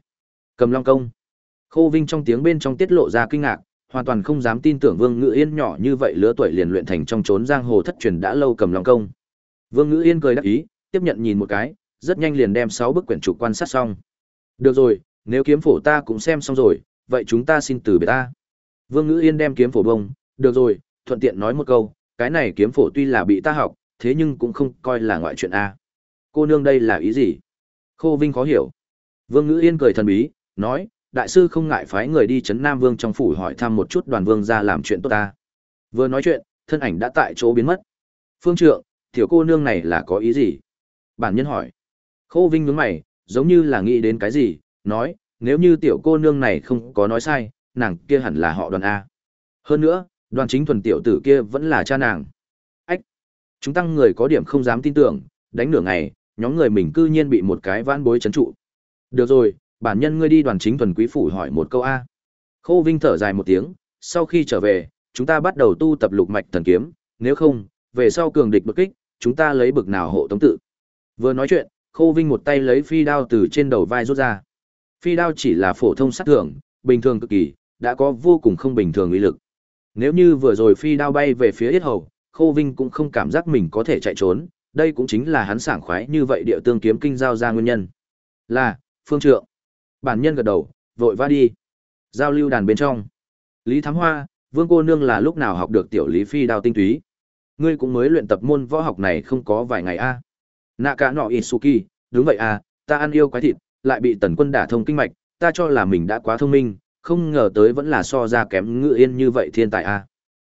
Cầm Long công. Khô Vinh trong tiếng bên trong tiết lộ ra kinh ngạc, hoàn toàn không dám tin tưởng Vương Ngự Yên nhỏ như vậy lứa tuổi liền luyện thành trong trốn giang hồ thất truyền đã lâu cầm Long công. Vương Ngự Yên cười đáp ý, tiếp nhận nhìn một cái, rất nhanh liền đem sáu bức quyển trục quan sát xong. Được rồi, nếu kiếm phổ ta cũng xem xong rồi, vậy chúng ta xin từ biệt ta. Vương Ngữ Yên đem kiếm phổ bông, được rồi, thuận tiện nói một câu, cái này kiếm phổ tuy là bị ta học, thế nhưng cũng không coi là ngoại chuyện A. Cô nương đây là ý gì? Khô Vinh khó hiểu. Vương Ngữ Yên cười thần bí, nói, đại sư không ngại phái người đi chấn Nam Vương trong phủ hỏi thăm một chút đoàn vương ra làm chuyện tốt ta. Vừa nói chuyện, thân ảnh đã tại chỗ biến mất. Phương trượng, tiểu cô nương này là có ý gì? Bản nhân hỏi. Khô Vinh nhướng mày, giống như là nghĩ đến cái gì, nói, nếu như tiểu cô nương này không có nói sai, nàng kia hẳn là họ đoàn A. Hơn nữa, đoàn chính thuần tiểu tử kia vẫn là cha nàng. Ách! Chúng tăng người có điểm không dám tin tưởng, đánh nửa ngày, nhóm người mình cư nhiên bị một cái vãn bối chấn trụ. Được rồi, bản nhân ngươi đi đoàn chính thuần quý phủ hỏi một câu A. Khô Vinh thở dài một tiếng, sau khi trở về, chúng ta bắt đầu tu tập lục mạch thần kiếm, nếu không, về sau cường địch bực kích, chúng ta lấy bực nào hộ tống tự. Vừa nói chuyện, Khô Vinh một tay lấy phi đao từ trên đầu vai rút ra. Phi đao chỉ là phổ thông sát thường, bình thường cực kỳ, đã có vô cùng không bình thường uy lực. Nếu như vừa rồi phi đao bay về phía yết hầu, Khô Vinh cũng không cảm giác mình có thể chạy trốn, đây cũng chính là hắn sảng khoái như vậy điệu tương kiếm kinh giao ra nguyên nhân. Là, phương trượng. Bản nhân gật đầu, vội va đi. Giao lưu đàn bên trong. Lý Thám Hoa, Vương cô nương là lúc nào học được tiểu lý phi đao tinh túy. Ngươi cũng mới luyện tập môn võ học này không có vài ngày a. À. Nạ cả nọ Isuki, đúng vậy à, ta ăn yêu quái thịt, lại bị tần quân đả thông kinh mạch, ta cho là mình đã quá thông minh, không ngờ tới vẫn là so ra kém ngữ yên như vậy thiên tài a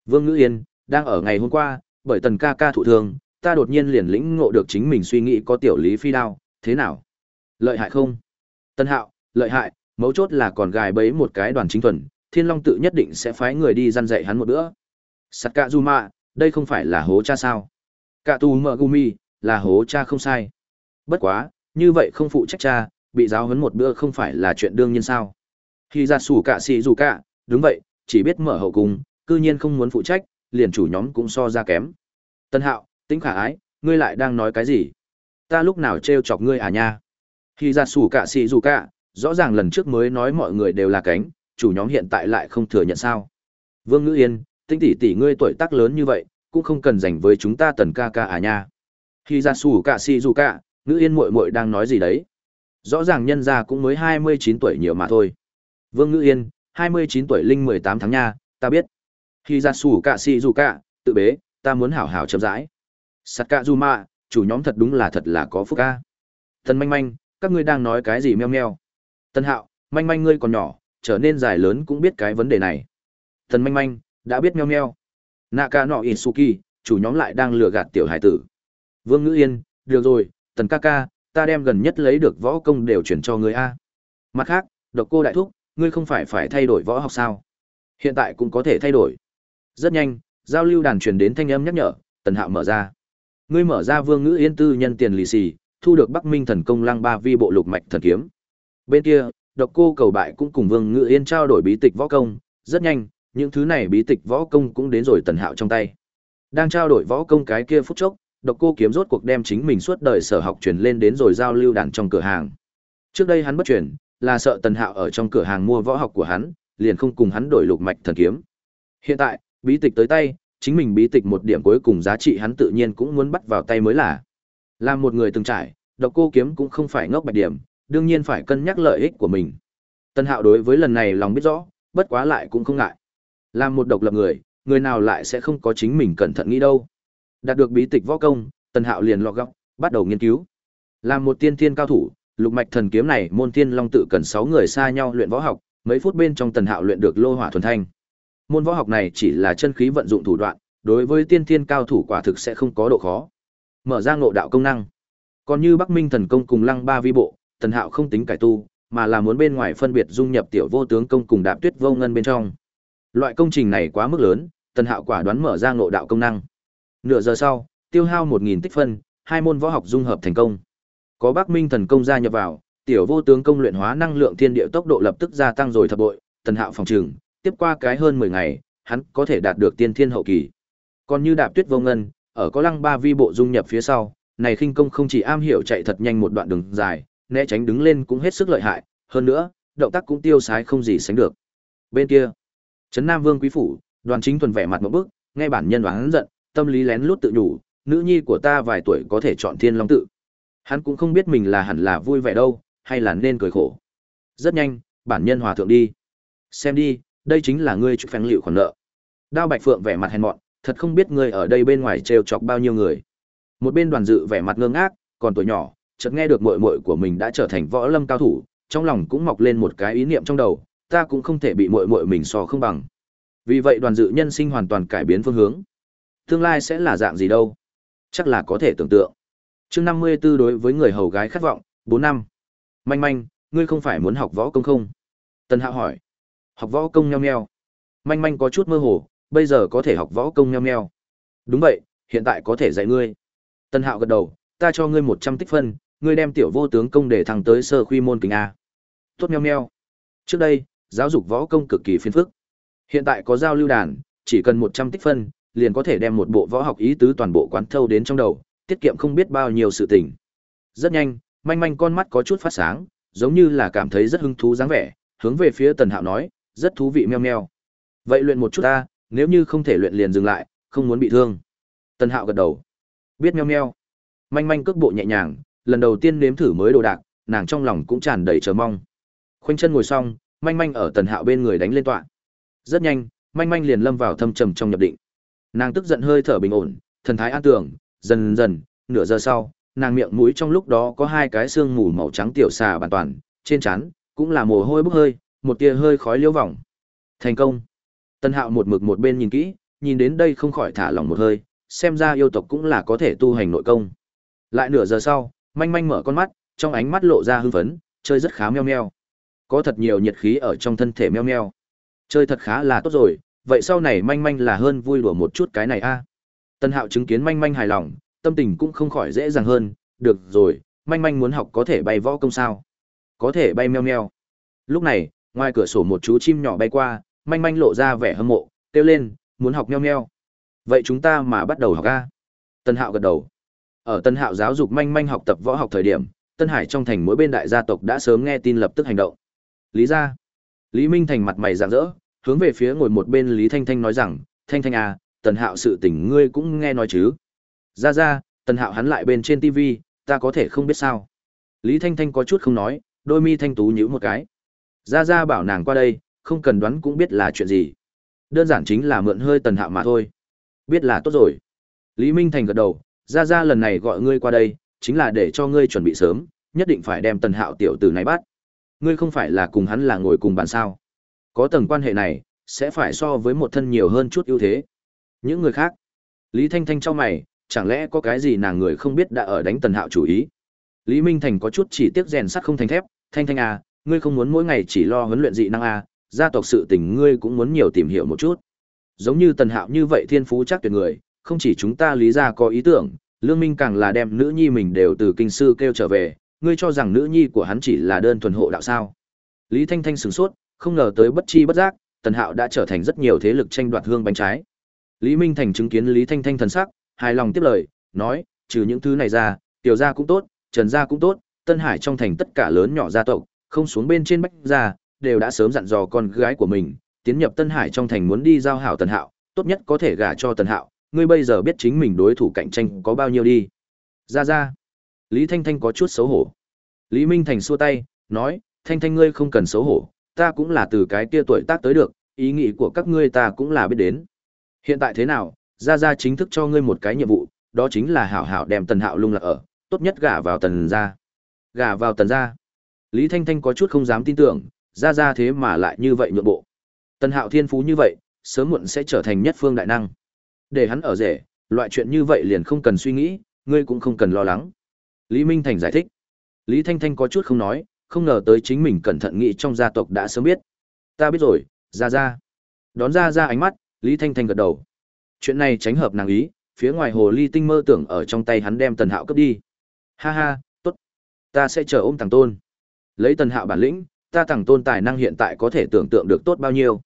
vương ngữ yên đang ở ngày hôm qua bởi tần ca ca thụ thương ta đột nhiên liền lĩnh ngộ được chính mình suy nghĩ có tiểu lý phi đao thế nào lợi hại không tân hạo lợi hại mấu chốt là còn gài bấy một cái đoàn chính thuần thiên long tự nhất định sẽ phái người đi răn dạy hắn một bữa Sakazuma, cạ du đây không phải là hố cha sao cạ tu mở gumi là hố cha không sai bất quá như vậy không phụ trách cha bị giáo huấn một bữa không phải là chuyện đương nhiên sao khi ra sủ cả xì dù cả, đúng vậy, chỉ biết mở hậu cung, cư nhiên không muốn phụ trách, liền chủ nhóm cũng so ra kém. Tân hạo, tính khả ái, ngươi lại đang nói cái gì? Ta lúc nào trêu chọc ngươi à nha? Khi ra sủ cả xì dù cả, rõ ràng lần trước mới nói mọi người đều là cánh, chủ nhóm hiện tại lại không thừa nhận sao. Vương Ngữ Yên, tinh tỷ tỷ ngươi tuổi tác lớn như vậy, cũng không cần dành với chúng ta tần ca ca à nha. Khi ra sủ cả si dù cả, Ngữ Yên muội muội đang nói gì đấy? Rõ ràng nhân gia cũng mới 29 tuổi nhiều mà thôi. Vương Ngữ Yên, 29 tuổi linh 18 tháng nha, ta biết. Khi ra sủ cả si dù cả, tự bế, ta muốn hảo hảo chậm rãi. Sắt cả dù mạ, chủ nhóm thật đúng là thật là có phúc ca. Thần manh manh, các ngươi đang nói cái gì meo meo. Tân hạo, manh manh ngươi còn nhỏ, trở nên dài lớn cũng biết cái vấn đề này. Tần manh manh, đã biết meo meo. Naka no Itsuki, chủ nhóm lại đang lừa gạt tiểu hải tử. Vương Ngữ Yên, được rồi, tần ca ca, ta đem gần nhất lấy được võ công đều chuyển cho ngươi a. Mặt khác, độc cô đại thúc, ngươi không phải phải thay đổi võ học sao? Hiện tại cũng có thể thay đổi. Rất nhanh, giao lưu đàn truyền đến thanh âm nhắc nhở, tần hạo mở ra. Ngươi mở ra vương ngữ yên tư nhân tiền lì xì, thu được Bắc Minh thần công lăng ba vi bộ lục mạch thần kiếm. Bên kia, độc cô cầu bại cũng cùng vương Ngự yên trao đổi bí tịch võ công, rất nhanh, những thứ này bí tịch võ công cũng đến rồi tần hạo trong tay. Đang trao đổi võ công cái kia phút chốc, độc cô kiếm rốt cuộc đem chính mình suốt đời sở học truyền lên đến rồi giao lưu đàn trong cửa hàng. Trước đây hắn bất chuyển, là sợ tần hạo ở trong cửa hàng mua võ học của hắn, liền không cùng hắn đổi lục mạch thần kiếm. Hiện tại, bí tịch tới tay, chính mình bí tịch một điểm cuối cùng giá trị hắn tự nhiên cũng muốn bắt vào tay mới là. Làm một người từng trải, độc cô kiếm cũng không phải ngốc bạch điểm, đương nhiên phải cân nhắc lợi ích của mình. Tân Hạo đối với lần này lòng biết rõ, bất quá lại cũng không ngại. Làm một độc lập người, người nào lại sẽ không có chính mình cẩn thận nghĩ đâu. Đạt được bí tịch võ công, Tân Hạo liền lọ góc, bắt đầu nghiên cứu. Làm một tiên thiên cao thủ, lục mạch thần kiếm này môn tiên long tự cần 6 người xa nhau luyện võ học, mấy phút bên trong Tần Hạo luyện được lô hỏa thuần thanh. Môn võ học này chỉ là chân khí vận dụng thủ đoạn, đối với tiên thiên cao thủ quả thực sẽ không có độ khó. Mở ra ngộ đạo công năng. Còn như Bắc Minh thần công cùng Lăng Ba vi bộ, Tần Hạo không tính cải tu, mà là muốn bên ngoài phân biệt dung nhập tiểu vô tướng công cùng đạp tuyết vô ngân bên trong. Loại công trình này quá mức lớn, Tần Hạo quả đoán mở ra ngộ đạo công năng. Nửa giờ sau, tiêu hao 1000 tích phân, hai môn võ học dung hợp thành công. Có Bắc Minh thần công gia nhập vào, tiểu vô tướng công luyện hóa năng lượng thiên địa tốc độ lập tức gia tăng rồi thập bội, Tần Hạo phòng trường, tiếp qua cái hơn 10 ngày, hắn có thể đạt được tiên thiên hậu kỳ. Còn như Đạp Tuyết Vô Ngân, ở có Lăng Ba Vi bộ dung nhập phía sau, này khinh công không chỉ am hiểu chạy thật nhanh một đoạn đường dài, né tránh đứng lên cũng hết sức lợi hại, hơn nữa, động tác cũng tiêu sái không gì sánh được. Bên kia, Trấn Nam Vương quý phủ, Đoàn Chính thuần vẻ mặt một bức, nghe bản nhân oán giận, tâm lý lén lút tự nhủ, nữ nhi của ta vài tuổi có thể chọn Thiên Long tự. Hắn cũng không biết mình là hẳn là vui vẻ đâu, hay là nên cười khổ. Rất nhanh, bản nhân hòa thượng đi. Xem đi, đây chính là ngươi chụp phèn liệu khoản nợ. Đao Bạch Phượng vẻ mặt hèn mọn, thật không biết ngươi ở đây bên ngoài trêu chọc bao nhiêu người. Một bên đoàn dự vẻ mặt ngơ ngác, còn tuổi nhỏ, chợt nghe được muội muội của mình đã trở thành võ lâm cao thủ, trong lòng cũng mọc lên một cái ý niệm trong đầu, ta cũng không thể bị muội muội mình so không bằng. Vì vậy đoàn dự nhân sinh hoàn toàn cải biến phương hướng. Tương lai sẽ là dạng gì đâu? Chắc là có thể tưởng tượng. Chương 54 đối với người hầu gái khát vọng, 4 năm. Manh manh, ngươi không phải muốn học võ công không? Tần Hạo hỏi. Học võ công nheo nheo. Manh manh có chút mơ hồ, bây giờ có thể học võ công nheo nheo. Đúng vậy, hiện tại có thể dạy ngươi. Tần Hạo gật đầu, ta cho ngươi 100 tích phân, ngươi đem tiểu vô tướng công để thăng tới sơ khuy môn kính A. Tốt meo meo. Trước đây, giáo dục võ công cực kỳ phiền phức. Hiện tại có giao lưu đàn, chỉ cần 100 tích phân, liền có thể đem một bộ võ học ý tứ toàn bộ quán thâu đến trong đầu, tiết kiệm không biết bao nhiêu sự tình. Rất nhanh, manh manh con mắt có chút phát sáng, giống như là cảm thấy rất hứng thú dáng vẻ, hướng về phía Tần Hạo nói, rất thú vị meo meo. Vậy luyện một chút ta, nếu như không thể luyện liền dừng lại, không muốn bị thương. Tần Hạo gật đầu. Biết meo meo. Manh manh cước bộ nhẹ nhàng, lần đầu tiên nếm thử mới đồ đạc, nàng trong lòng cũng tràn đầy chờ mong. Khoanh chân ngồi xong, manh manh ở Tần Hạo bên người đánh lên tọa. Rất nhanh, manh manh liền lâm vào thâm trầm trong nhập định. Nàng tức giận hơi thở bình ổn, thần thái an tưởng, dần dần, nửa giờ sau, nàng miệng mũi trong lúc đó có hai cái xương mù màu trắng tiểu xà bàn toàn, trên trán cũng là mồ hôi bốc hơi, một tia hơi khói liêu vòng. Thành công. Tân Hạo một mực một bên nhìn kỹ, nhìn đến đây không khỏi thả lỏng một hơi, xem ra yêu tộc cũng là có thể tu hành nội công. Lại nửa giờ sau, manh manh mở con mắt, trong ánh mắt lộ ra hưng phấn, chơi rất khá meo meo. Có thật nhiều nhiệt khí ở trong thân thể meo meo. Chơi thật khá là tốt rồi, vậy sau này manh manh là hơn vui đùa một chút cái này a. À? Tân Hạo chứng kiến manh manh hài lòng, tâm tình cũng không khỏi dễ dàng hơn, được rồi, manh manh muốn học có thể bay võ công sao? Có thể bay meo meo. Lúc này, ngoài cửa sổ một chú chim nhỏ bay qua, manh manh lộ ra vẻ hâm mộ, kêu lên, muốn học meo meo. Vậy chúng ta mà bắt đầu học a. Tân Hạo gật đầu. Ở Tân Hạo giáo dục manh manh học tập võ học thời điểm, Tân Hải trong thành mỗi bên đại gia tộc đã sớm nghe tin lập tức hành động. Lý gia. Lý Minh thành mặt mày rạng rỡ, hướng về phía ngồi một bên Lý Thanh Thanh nói rằng, "Thanh Thanh à, Tần Hạo sự tình ngươi cũng nghe nói chứ?" Ra ra, Tần Hạo hắn lại bên trên TV, ta có thể không biết sao. Lý Thanh Thanh có chút không nói, đôi mi thanh tú nhíu một cái. Ra ra bảo nàng qua đây, không cần đoán cũng biết là chuyện gì. Đơn giản chính là mượn hơi Tần Hạo mà thôi. Biết là tốt rồi. Lý Minh Thành gật đầu, ra ra lần này gọi ngươi qua đây, chính là để cho ngươi chuẩn bị sớm, nhất định phải đem Tần Hạo tiểu tử này bắt. Ngươi không phải là cùng hắn là ngồi cùng bàn sao? Có tầng quan hệ này, sẽ phải so với một thân nhiều hơn chút ưu thế. Những người khác, Lý Thanh Thanh cho mày, chẳng lẽ có cái gì nàng người không biết đã ở đánh Tần Hạo chủ ý. Lý Minh Thành có chút chỉ tiếc rèn sắt không thành thép, Thanh Thanh à, ngươi không muốn mỗi ngày chỉ lo huấn luyện dị năng à, gia tộc sự tình ngươi cũng muốn nhiều tìm hiểu một chút. Giống như Tần Hạo như vậy thiên phú chắc tuyệt người, không chỉ chúng ta lý ra có ý tưởng, Lương Minh càng là đem nữ nhi mình đều từ kinh sư kêu trở về, ngươi cho rằng nữ nhi của hắn chỉ là đơn thuần hộ đạo sao? Lý Thanh Thanh sửng sốt, không ngờ tới bất chi bất giác, Tần Hạo đã trở thành rất nhiều thế lực tranh đoạt hương bánh trái. Lý Minh Thành chứng kiến Lý Thanh Thanh thần sắc, hài lòng tiếp lời, nói, trừ những thứ này ra, tiểu gia cũng tốt, Trần gia cũng tốt, Tân Hải trong thành tất cả lớn nhỏ gia tộc, không xuống bên trên bách gia, đều đã sớm dặn dò con gái của mình, tiến nhập Tân Hải trong thành muốn đi giao hảo Tần Hạo, tốt nhất có thể gả cho Tần Hạo, ngươi bây giờ biết chính mình đối thủ cạnh tranh có bao nhiêu đi. Ra ra. Lý Thanh Thanh có chút xấu hổ. Lý Minh Thành xua tay, nói, Thanh Thanh ngươi không cần xấu hổ, ta cũng là từ cái kia tuổi tác tới được, ý nghĩ của các ngươi ta cũng là biết đến. Hiện tại thế nào, ra ra chính thức cho ngươi một cái nhiệm vụ, đó chính là hảo hảo đem Tần Hạo lung lạc ở, tốt nhất gả vào Tần gia. Gả vào Tần gia. Lý Thanh Thanh có chút không dám tin tưởng, ra ra thế mà lại như vậy nhượng bộ. Tần Hạo thiên phú như vậy, sớm muộn sẽ trở thành nhất phương đại năng. Để hắn ở rể, loại chuyện như vậy liền không cần suy nghĩ, ngươi cũng không cần lo lắng. Lý Minh Thành giải thích. Lý Thanh Thanh có chút không nói, không ngờ tới chính mình cẩn thận nghĩ trong gia tộc đã sớm biết. Ta biết rồi, ra ra. Đón ra ra ánh mắt, Lý Thanh Thanh gật đầu. Chuyện này tránh hợp nàng ý, phía ngoài hồ ly tinh mơ tưởng ở trong tay hắn đem tần hạo cấp đi. Ha ha, tốt. Ta sẽ chờ ôm thằng tôn. Lấy tần hạo bản lĩnh, ta thằng tôn tài năng hiện tại có thể tưởng tượng được tốt bao nhiêu.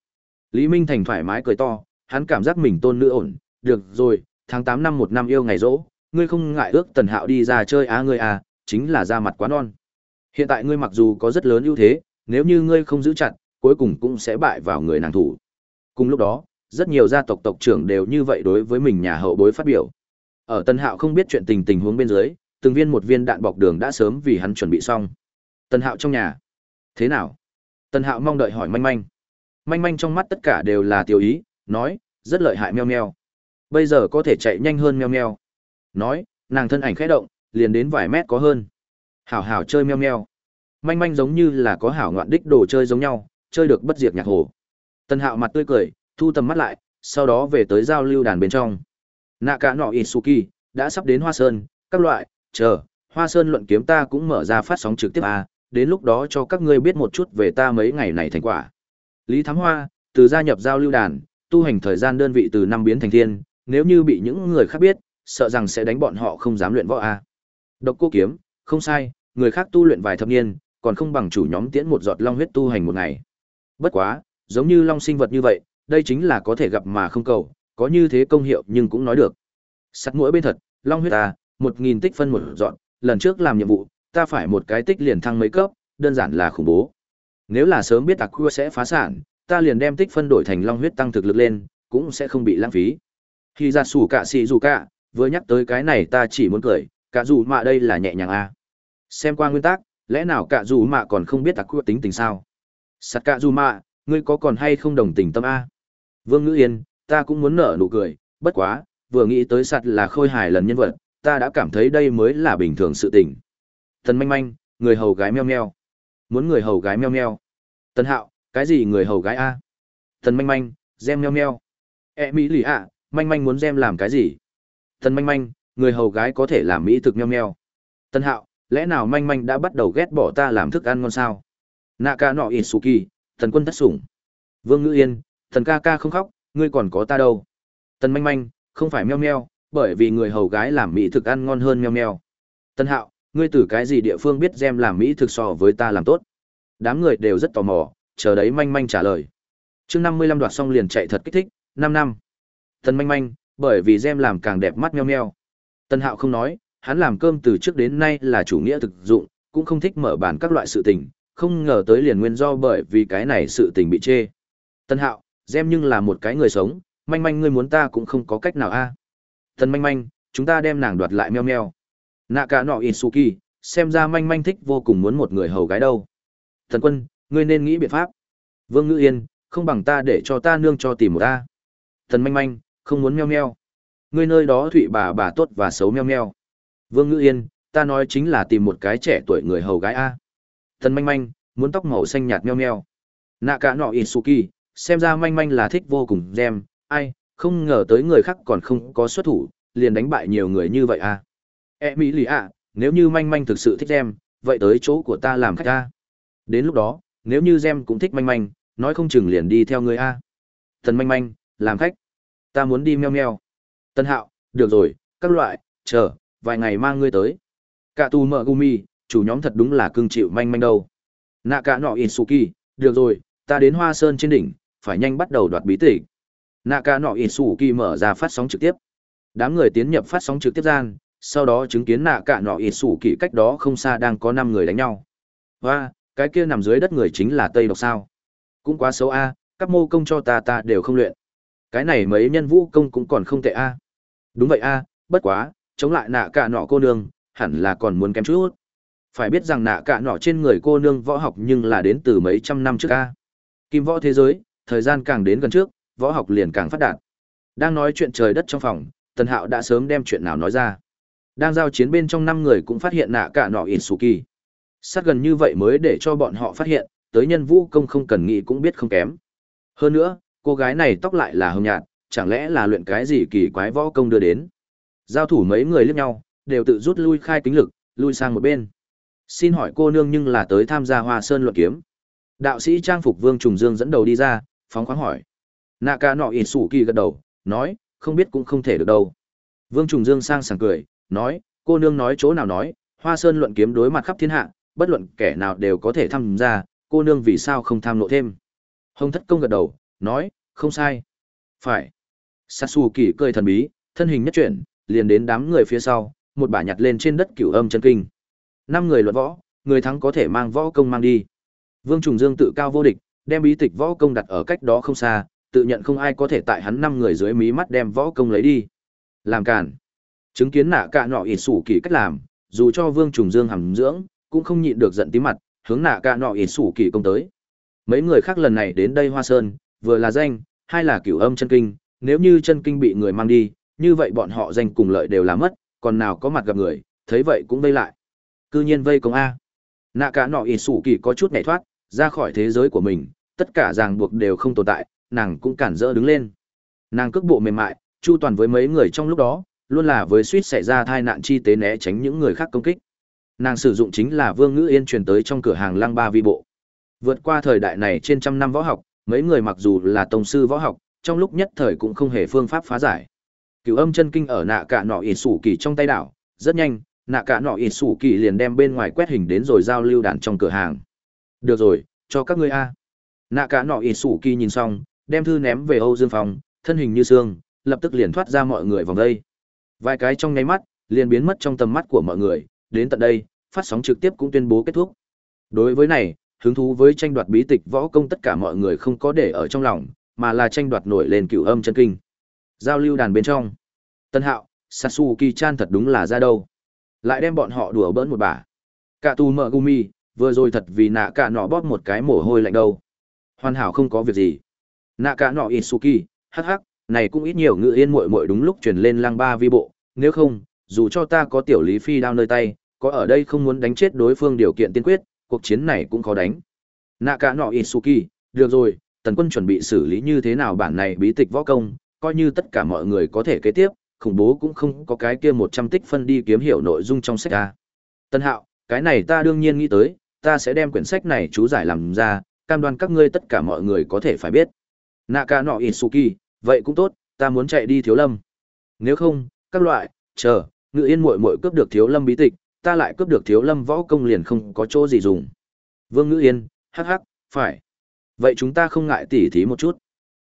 Lý Minh Thành thoải mái cười to, hắn cảm giác mình tôn nữ ổn. Được rồi, tháng 8 năm một năm yêu ngày rỗ, ngươi không ngại ước tần hạo đi ra chơi á ngươi à, chính là ra mặt quá non. Hiện tại ngươi mặc dù có rất lớn ưu thế, nếu như ngươi không giữ chặt, cuối cùng cũng sẽ bại vào người nàng thủ. Cùng lúc đó, rất nhiều gia tộc tộc trưởng đều như vậy đối với mình nhà hậu bối phát biểu. Ở Tân Hạo không biết chuyện tình tình huống bên dưới, từng viên một viên đạn bọc đường đã sớm vì hắn chuẩn bị xong. Tân Hạo trong nhà. Thế nào? Tân Hạo mong đợi hỏi manh manh. Manh manh trong mắt tất cả đều là tiểu ý, nói, rất lợi hại meo meo. Bây giờ có thể chạy nhanh hơn meo meo. Nói, nàng thân ảnh khẽ động, liền đến vài mét có hơn. Hảo hảo chơi meo meo. Manh manh giống như là có hảo ngoạn đích đồ chơi giống nhau, chơi được bất diệt nhạc hồ. Tân Hạo mặt tươi cười, thu tầm mắt lại, sau đó về tới giao lưu đàn bên trong. Nạ cả nọ Isuki, đã sắp đến Hoa Sơn, các loại, chờ, Hoa Sơn luận kiếm ta cũng mở ra phát sóng trực tiếp à, đến lúc đó cho các ngươi biết một chút về ta mấy ngày này thành quả. Lý Thám Hoa, từ gia nhập giao lưu đàn, tu hành thời gian đơn vị từ năm biến thành thiên, nếu như bị những người khác biết, sợ rằng sẽ đánh bọn họ không dám luyện võ a. À. Độc Cô Kiếm, không sai, người khác tu luyện vài thập niên, còn không bằng chủ nhóm tiễn một giọt long huyết tu hành một ngày. Bất quá, giống như long sinh vật như vậy, đây chính là có thể gặp mà không cầu, có như thế công hiệu nhưng cũng nói được. Sắt mũi bên thật, long huyết ta, một nghìn tích phân một dọn, lần trước làm nhiệm vụ, ta phải một cái tích liền thăng mấy cấp, đơn giản là khủng bố. Nếu là sớm biết Aqua sẽ phá sản, ta liền đem tích phân đổi thành long huyết tăng thực lực lên, cũng sẽ không bị lãng phí. Khi ra sủ cả xì dù cả, vừa nhắc tới cái này ta chỉ muốn cười, cả dù mạ đây là nhẹ nhàng a. À. Xem qua nguyên tắc, lẽ nào cả dù mạ còn không biết Aqua tính tình sao? Sắt cả dù mạ, ngươi có còn hay không đồng tình tâm a? Vương Ngữ Yên, ta cũng muốn nở nụ cười, bất quá, vừa nghĩ tới sạt là khôi hài lần nhân vật, ta đã cảm thấy đây mới là bình thường sự tình. thần manh manh, người hầu gái meo meo. Muốn người hầu gái meo meo. tân hạo, cái gì người hầu gái a? thần manh manh, gem meo meo. E mỹ lì ạ, manh manh muốn xem làm cái gì? Tần manh manh, người hầu gái có thể làm mỹ thực meo meo. tân hạo, lẽ nào manh manh đã bắt đầu ghét bỏ ta làm thức ăn ngon sao? Naka nọ Isuki, thần quân thất sủng. Vương Ngữ Yên, Thần ca ca không khóc, ngươi còn có ta đâu. Tần manh manh, không phải meo meo, bởi vì người hầu gái làm mỹ thực ăn ngon hơn meo meo. Tân hạo, ngươi từ cái gì địa phương biết gem làm mỹ thực so với ta làm tốt. Đám người đều rất tò mò, chờ đấy manh manh trả lời. chương năm mươi lăm đoạt xong liền chạy thật kích thích, năm năm. Tần manh manh, bởi vì gem làm càng đẹp mắt meo meo. Tân hạo không nói, hắn làm cơm từ trước đến nay là chủ nghĩa thực dụng, cũng không thích mở bàn các loại sự tình, không ngờ tới liền nguyên do bởi vì cái này sự tình bị chê. Tân hạo, Gem nhưng là một cái người sống, manh manh ngươi muốn ta cũng không có cách nào a. À. Manh manh, chúng ta đem nàng đoạt lại meo meo. Nạ cả nọ Isuki, xem ra manh manh thích vô cùng muốn một người hầu gái đâu. Thần quân, ngươi nên nghĩ biện pháp. Vương Ngữ Yên, không bằng ta để cho ta nương cho tìm một ta. Thần manh manh, không muốn meo meo. Ngươi nơi đó thụy bà bà tốt và xấu meo meo. Vương Ngữ Yên, ta nói chính là tìm một cái trẻ tuổi người hầu gái a. Thần manh manh, muốn tóc màu xanh nhạt meo meo. nạ cả nọ isuki xem ra manh manh là thích vô cùng gem ai không ngờ tới người khác còn không có xuất thủ liền đánh bại nhiều người như vậy à e mỹ lì ạ nếu như manh manh thực sự thích gem vậy tới chỗ của ta làm khách ta đến lúc đó nếu như gem cũng thích manh manh nói không chừng liền đi theo người a tần manh manh làm khách ta muốn đi meo meo. Tân hạo, được rồi, các loại, chờ, vài ngày mang ngươi tới. Cả tù mợ gumi, chủ nhóm thật đúng là cưng chịu manh manh đâu. Nạ cả nọ isuki được rồi, ta đến hoa sơn trên đỉnh, phải nhanh bắt đầu đoạt bí tịch. Nạ cả nọ isuki mở ra phát sóng trực tiếp. Đám người tiến nhập phát sóng trực tiếp gian, sau đó chứng kiến nạ cả nọ isuki cách đó không xa đang có năm người đánh nhau. Và cái kia nằm dưới đất người chính là tây độc sao? Cũng quá xấu a, các mô công cho ta ta đều không luyện cái này mấy nhân vũ công cũng còn không tệ a. Đúng vậy a, bất quá, chống lại nạ cả nọ cô nương, hẳn là còn muốn kém chút. Phải biết rằng nạ cả nọ trên người cô nương võ học nhưng là đến từ mấy trăm năm trước a. Kim võ thế giới, thời gian càng đến gần trước, võ học liền càng phát đạt. Đang nói chuyện trời đất trong phòng, tần hạo đã sớm đem chuyện nào nói ra. Đang giao chiến bên trong năm người cũng phát hiện nạ cả nọ ít sù kỳ sát gần như vậy mới để cho bọn họ phát hiện, tới nhân vũ công không cần nghĩ cũng biết không kém. Hơn nữa cô gái này tóc lại là hồng nhạt, chẳng lẽ là luyện cái gì kỳ quái võ công đưa đến? Giao thủ mấy người liếc nhau, đều tự rút lui khai kính lực, lui sang một bên. Xin hỏi cô nương nhưng là tới tham gia hoa sơn luận kiếm. Đạo sĩ trang phục vương trùng dương dẫn đầu đi ra, phóng khoáng hỏi. Nạ ca nọ ít sủ kỳ gật đầu, nói, không biết cũng không thể được đâu. Vương trùng dương sang sảng cười, nói, cô nương nói chỗ nào nói, hoa sơn luận kiếm đối mặt khắp thiên hạ, bất luận kẻ nào đều có thể tham gia, cô nương vì sao không tham lộ thêm? Hồng thất công gật đầu nói, không sai. Phải. Sasu kỳ cười thần bí, thân hình nhất chuyển, liền đến đám người phía sau, một bả nhặt lên trên đất cửu âm chân kinh. Năm người luận võ, người thắng có thể mang võ công mang đi. Vương trùng dương tự cao vô địch, đem bí tịch võ công đặt ở cách đó không xa, tự nhận không ai có thể tại hắn năm người dưới mí mắt đem võ công lấy đi. Làm cản chứng kiến nạ cạ nọ ỉ sủ kỳ cách làm, dù cho vương trùng dương hầm dưỡng, cũng không nhịn được giận tí mặt, hướng nạ cạ nọ ỉ sủ kỳ công tới. Mấy người khác lần này đến đây hoa sơn vừa là danh, hai là cửu âm chân kinh, nếu như chân kinh bị người mang đi, như vậy bọn họ danh cùng lợi đều là mất, còn nào có mặt gặp người, thấy vậy cũng vây lại. Cư nhiên vây công a. Nạ cả nọ ỉ sủ kỳ có chút nhảy thoát, ra khỏi thế giới của mình, tất cả ràng buộc đều không tồn tại, nàng cũng cản rỡ đứng lên. Nàng cước bộ mềm mại, chu toàn với mấy người trong lúc đó, luôn là với suýt xảy ra tai nạn chi tế né tránh những người khác công kích. Nàng sử dụng chính là vương ngữ yên truyền tới trong cửa hàng lăng ba vi bộ. Vượt qua thời đại này trên trăm năm võ học mấy người mặc dù là tông sư võ học, trong lúc nhất thời cũng không hề phương pháp phá giải. Cửu âm chân kinh ở nạ cả nọ ỉ sủ kỳ trong tay đảo, rất nhanh, nạ cả nọ ỉ sủ kỳ liền đem bên ngoài quét hình đến rồi giao lưu đàn trong cửa hàng. Được rồi, cho các ngươi a. Nạ cả nọ ỉ sủ kỳ nhìn xong, đem thư ném về âu dương phong, thân hình như xương, lập tức liền thoát ra mọi người vòng đây. Vài cái trong nháy mắt, liền biến mất trong tầm mắt của mọi người, đến tận đây, phát sóng trực tiếp cũng tuyên bố kết thúc. Đối với này hứng thú với tranh đoạt bí tịch võ công tất cả mọi người không có để ở trong lòng, mà là tranh đoạt nổi lên cửu âm chân kinh. Giao lưu đàn bên trong. Tân hạo, sasuke chan thật đúng là ra đâu. Lại đem bọn họ đùa bỡn một bà. Cả tù mợ gumi vừa rồi thật vì nạ cả nọ bóp một cái mồ hôi lạnh đâu. Hoàn hảo không có việc gì. Nạ cả nọ isuki, hắc hắc, này cũng ít nhiều ngự yên muội muội đúng lúc truyền lên lăng ba vi bộ. Nếu không, dù cho ta có tiểu lý phi đao nơi tay, có ở đây không muốn đánh chết đối phương điều kiện tiên quyết cuộc chiến này cũng khó đánh. Nạ cả nọ isuki, được rồi, tần quân chuẩn bị xử lý như thế nào bản này bí tịch võ công, coi như tất cả mọi người có thể kế tiếp, khủng bố cũng không có cái kia một trăm tích phân đi kiếm hiểu nội dung trong sách ta. tân hạo, cái này ta đương nhiên nghĩ tới, ta sẽ đem quyển sách này chú giải làm ra, cam đoan các ngươi tất cả mọi người có thể phải biết. Nạ cả nọ isuki, vậy cũng tốt, ta muốn chạy đi thiếu lâm. Nếu không, các loại, chờ, ngự yên muội muội cướp được thiếu lâm bí tịch ta lại cướp được thiếu lâm võ công liền không có chỗ gì dùng. Vương ngữ yên, hắc hắc, phải. Vậy chúng ta không ngại tỉ thí một chút.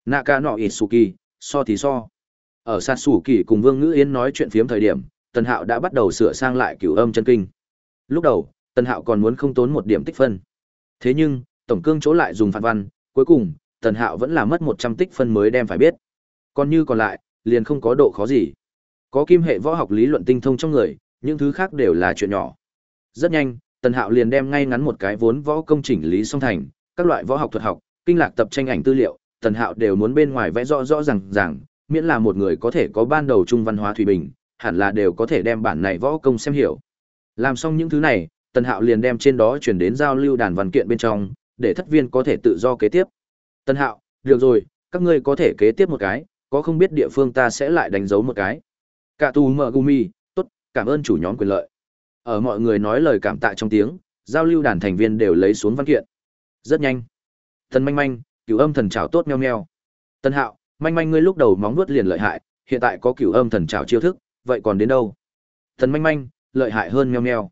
Naka nọ isuki so thì so. Ở sát sủ kỳ cùng vương ngữ yên nói chuyện phiếm thời điểm, tần hạo đã bắt đầu sửa sang lại cửu âm chân kinh. Lúc đầu, tần hạo còn muốn không tốn một điểm tích phân. Thế nhưng, tổng cương chỗ lại dùng phản văn, cuối cùng, tần hạo vẫn là mất một trăm tích phân mới đem phải biết. Còn như còn lại, liền không có độ khó gì. Có kim hệ võ học lý luận tinh thông trong người những thứ khác đều là chuyện nhỏ rất nhanh tần hạo liền đem ngay ngắn một cái vốn võ công chỉnh lý song thành các loại võ học thuật học kinh lạc tập tranh ảnh tư liệu tần hạo đều muốn bên ngoài vẽ rõ rõ ràng ràng. miễn là một người có thể có ban đầu trung văn hóa thủy bình hẳn là đều có thể đem bản này võ công xem hiểu làm xong những thứ này tần hạo liền đem trên đó chuyển đến giao lưu đàn văn kiện bên trong để thất viên có thể tự do kế tiếp. Tần Hạo, được rồi, các ngươi có thể kế tiếp một cái, có không biết địa phương ta sẽ lại đánh dấu một cái. Cả tù mở gumi, cảm ơn chủ nhóm quyền lợi. Ở mọi người nói lời cảm tạ trong tiếng, giao lưu đàn thành viên đều lấy xuống văn kiện. Rất nhanh. Thần manh manh, cửu âm thần trảo tốt meo meo. Tân Hạo, manh manh ngươi lúc đầu móng vuốt liền lợi hại, hiện tại có cửu âm thần trảo chiêu thức, vậy còn đến đâu? Thần manh manh, lợi hại hơn meo meo.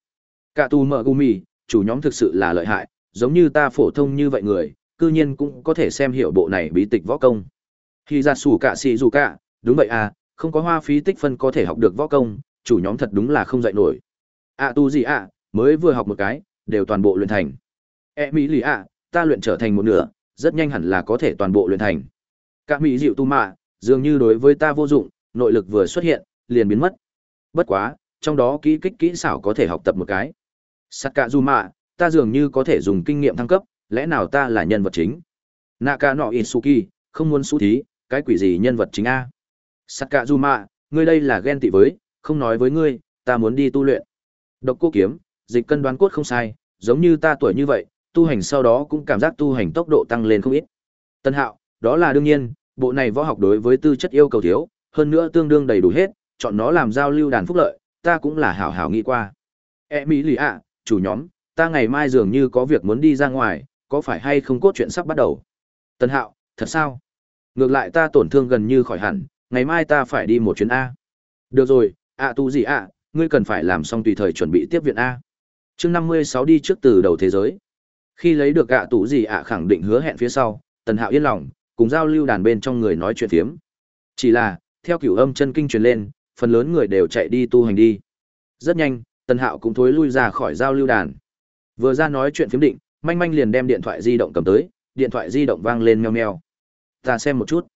Cả tu mở gumi, chủ nhóm thực sự là lợi hại, giống như ta phổ thông như vậy người, cư nhiên cũng có thể xem hiểu bộ này bí tịch võ công. Khi ra sủ cả xì dù cả, đúng vậy à, không có hoa phí tích phân có thể học được võ công, chủ nhóm thật đúng là không dạy nổi. À tu gì à, mới vừa học một cái, đều toàn bộ luyện thành. E mỹ lì à, ta luyện trở thành một nửa, rất nhanh hẳn là có thể toàn bộ luyện thành. Các mỹ dịu tu mạ, dường như đối với ta vô dụng, nội lực vừa xuất hiện, liền biến mất. Bất quá, trong đó kỹ kích kỹ xảo có thể học tập một cái. sắt cạ du mạ ta dường như có thể dùng kinh nghiệm thăng cấp, lẽ nào ta là nhân vật chính? Naka no Isuki, không muốn su thí, cái quỷ gì nhân vật chính a? sắt cạ du mạ ngươi đây là ghen tị với, không nói với ngươi, ta muốn đi tu luyện. Độc cô kiếm, dịch cân đoán cốt không sai, giống như ta tuổi như vậy, tu hành sau đó cũng cảm giác tu hành tốc độ tăng lên không ít. Tân Hạo, đó là đương nhiên, bộ này võ học đối với tư chất yêu cầu thiếu, hơn nữa tương đương đầy đủ hết, chọn nó làm giao lưu đàn phúc lợi, ta cũng là hảo hảo nghĩ qua. E mỹ lì ạ, chủ nhóm, ta ngày mai dường như có việc muốn đi ra ngoài, có phải hay không cốt chuyện sắp bắt đầu? Tân Hạo, thật sao? Ngược lại ta tổn thương gần như khỏi hẳn, ngày mai ta phải đi một chuyến A. Được rồi, À, ạ tu gì ạ, ngươi cần phải làm xong tùy thời chuẩn bị tiếp viện A. chương năm mươi sáu đi trước từ đầu thế giới. Khi lấy được ạ tù gì ạ khẳng định hứa hẹn phía sau, Tần Hạo yên lòng, cùng giao lưu đàn bên trong người nói chuyện phiếm. Chỉ là, theo cửu âm chân kinh truyền lên, phần lớn người đều chạy đi tu hành đi. Rất nhanh, Tần Hạo cũng thối lui ra khỏi giao lưu đàn. Vừa ra nói chuyện phiếm định, manh manh liền đem điện thoại di động cầm tới, điện thoại di động vang lên meo meo. Ta xem một chút.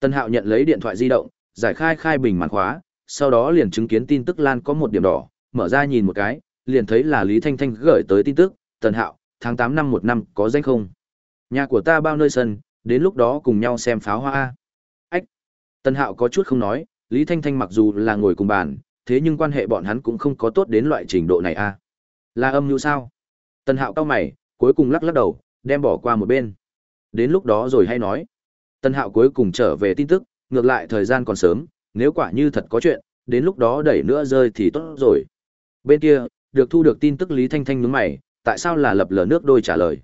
Tần Hạo nhận lấy điện thoại di động, giải khai khai bình màn khóa, sau đó liền chứng kiến tin tức lan có một điểm đỏ, mở ra nhìn một cái, liền thấy là Lý Thanh Thanh gửi tới tin tức, Tần Hạo, tháng 8 năm một năm, có danh không? Nhà của ta bao nơi sân, đến lúc đó cùng nhau xem pháo hoa. Ách! Tần Hạo có chút không nói, Lý Thanh Thanh mặc dù là ngồi cùng bàn, thế nhưng quan hệ bọn hắn cũng không có tốt đến loại trình độ này a. À? Là âm như sao? Tần Hạo cao mày, cuối cùng lắc lắc đầu, đem bỏ qua một bên. Đến lúc đó rồi hay nói. Tần Hạo cuối cùng trở về tin tức, ngược lại thời gian còn sớm, nếu quả như thật có chuyện, đến lúc đó đẩy nữa rơi thì tốt rồi. Bên kia, được thu được tin tức Lý Thanh Thanh nhướng mày, tại sao là lập lờ nước đôi trả lời.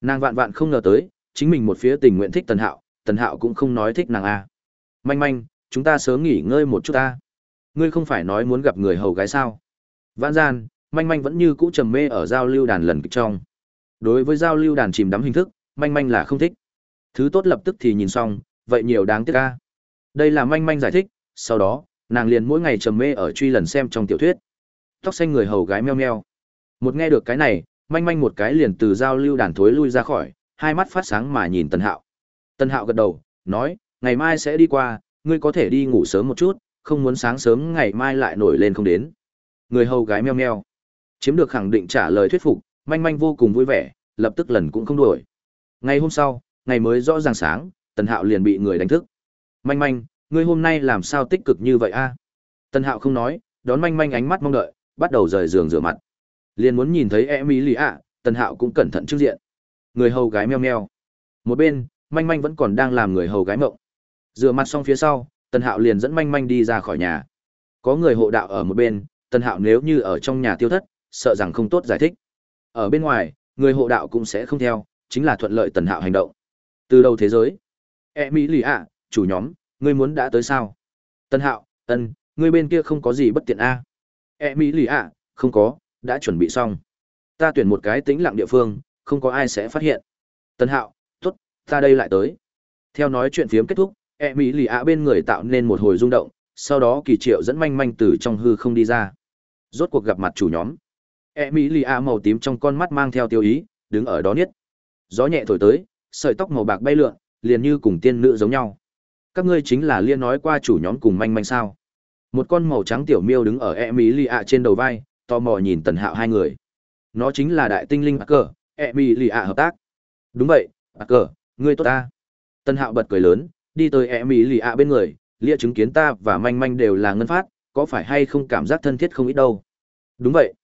Nàng vạn vạn không ngờ tới, chính mình một phía tình nguyện thích Tần Hạo, Tần Hạo cũng không nói thích nàng a. Manh manh, chúng ta sớm nghỉ ngơi một chút ta. Ngươi không phải nói muốn gặp người hầu gái sao? Vãn gian, manh manh vẫn như cũ trầm mê ở giao lưu đàn lần kịch trong. Đối với giao lưu đàn chìm đắm hình thức, manh manh là không thích. Thứ tốt lập tức thì nhìn xong, vậy nhiều đáng tiếc a. Đây là manh manh giải thích, sau đó, nàng liền mỗi ngày trầm mê ở truy lần xem trong tiểu thuyết. Tóc xanh người hầu gái meo meo. Một nghe được cái này, manh manh một cái liền từ giao lưu đàn thối lui ra khỏi, hai mắt phát sáng mà nhìn Tần Hạo. Tần Hạo gật đầu, nói, ngày mai sẽ đi qua, ngươi có thể đi ngủ sớm một chút, không muốn sáng sớm ngày mai lại nổi lên không đến. Người hầu gái meo meo. Chiếm được khẳng định trả lời thuyết phục, manh manh vô cùng vui vẻ, lập tức lần cũng không đuổi. Ngày hôm sau, ngày mới rõ ràng sáng, Tần Hạo liền bị người đánh thức. Manh manh, ngươi hôm nay làm sao tích cực như vậy a? Tần Hạo không nói, đón manh manh ánh mắt mong đợi, bắt đầu rời giường rửa mặt. Liền muốn nhìn thấy Emily ạ, Tần Hạo cũng cẩn thận trước diện. Người hầu gái meo meo. Một bên, manh manh vẫn còn đang làm người hầu gái mộng. Rửa mặt xong phía sau, Tần Hạo liền dẫn manh manh đi ra khỏi nhà. Có người hộ đạo ở một bên, Tần Hạo nếu như ở trong nhà tiêu thất, sợ rằng không tốt giải thích. Ở bên ngoài, người hộ đạo cũng sẽ không theo, chính là thuận lợi Tần Hạo hành động. Từ đầu thế giới, e mỹ lì ạ, chủ nhóm, ngươi muốn đã tới sao? Tân Hạo, ân, ngươi bên kia không có gì bất tiện a? E mỹ lì ạ, không có, đã chuẩn bị xong. Ta tuyển một cái tĩnh lặng địa phương, không có ai sẽ phát hiện. Tân Hạo, tốt, ta đây lại tới. Theo nói chuyện phiếm kết thúc, e mỹ lì ạ bên người tạo nên một hồi rung động, sau đó kỳ triệu dẫn manh manh từ trong hư không đi ra. Rốt cuộc gặp mặt chủ nhóm. E mỹ lì ạ màu tím trong con mắt mang theo tiêu ý, đứng ở đó niết. Gió nhẹ thổi tới, sợi tóc màu bạc bay lượn, liền như cùng tiên nữ giống nhau. Các ngươi chính là liên nói qua chủ nhóm cùng manh manh sao? Một con màu trắng tiểu miêu đứng ở e mỹ lì ạ trên đầu vai, tò mò nhìn tần hạo hai người. Nó chính là đại tinh linh Parker, e mỹ lì ạ hợp tác. Đúng vậy, Parker, ngươi tốt ta. Tần hạo bật cười lớn, đi tới e mỹ lì ạ bên người, lia chứng kiến ta và manh manh đều là ngân phát, có phải hay không cảm giác thân thiết không ít đâu. Đúng vậy.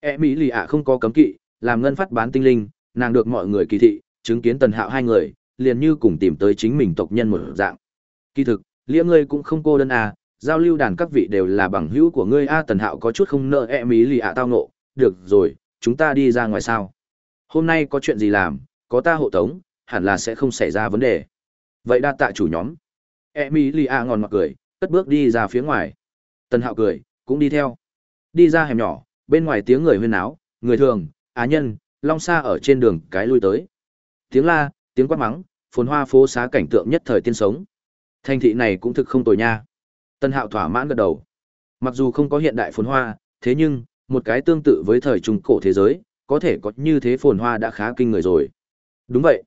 E mỹ lì ạ không có cấm kỵ, làm ngân phát bán tinh linh, nàng được mọi người kỳ thị, chứng kiến tần hạo hai người, liền như cùng tìm tới chính mình tộc nhân một dạng. Kỳ thực, lia ngươi cũng không cô đơn à, giao lưu đàn các vị đều là bằng hữu của ngươi a tần hạo có chút không nợ e mỹ lì ạ tao nộ, được rồi, chúng ta đi ra ngoài sao. Hôm nay có chuyện gì làm, có ta hộ tống, hẳn là sẽ không xảy ra vấn đề. Vậy đa tạ chủ nhóm. E mỹ lì ạ ngòn mặt cười, cất bước đi ra phía ngoài. Tần hạo cười, cũng đi theo. Đi ra hẻm nhỏ, bên ngoài tiếng người huyên náo, người thường, á nhân, long xa ở trên đường cái lui tới. Tiếng la, tiếng quát mắng, phồn hoa phố xá cảnh tượng nhất thời tiên sống. Thành thị này cũng thực không tồi nha. Tân Hạo thỏa mãn gật đầu. Mặc dù không có hiện đại phồn hoa, thế nhưng, một cái tương tự với thời trung cổ thế giới, có thể có như thế phồn hoa đã khá kinh người rồi. Đúng vậy.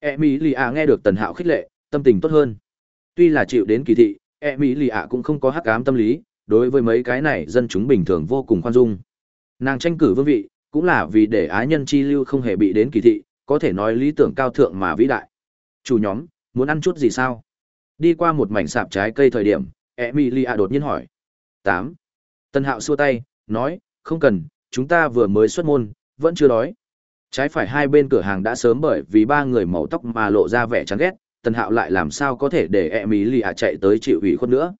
Emilia nghe được Tần Hạo khích lệ, tâm tình tốt hơn. Tuy là chịu đến kỳ thị, Emilia cũng không có hắc ám tâm lý, đối với mấy cái này dân chúng bình thường vô cùng khoan dung. Nàng tranh cử vương vị, cũng là vì để ái nhân chi lưu không hề bị đến kỳ thị, có thể nói lý tưởng cao thượng mà vĩ đại. Chủ nhóm, muốn ăn chút gì sao? Đi qua một mảnh sạp trái cây thời điểm, Emilia đột nhiên hỏi. tám, Tân Hạo xua tay, nói, không cần, chúng ta vừa mới xuất môn, vẫn chưa đói. Trái phải hai bên cửa hàng đã sớm bởi vì ba người màu tóc mà lộ ra vẻ chán ghét, Tân Hạo lại làm sao có thể để Emilia chạy tới chịu ủy khuất nữa.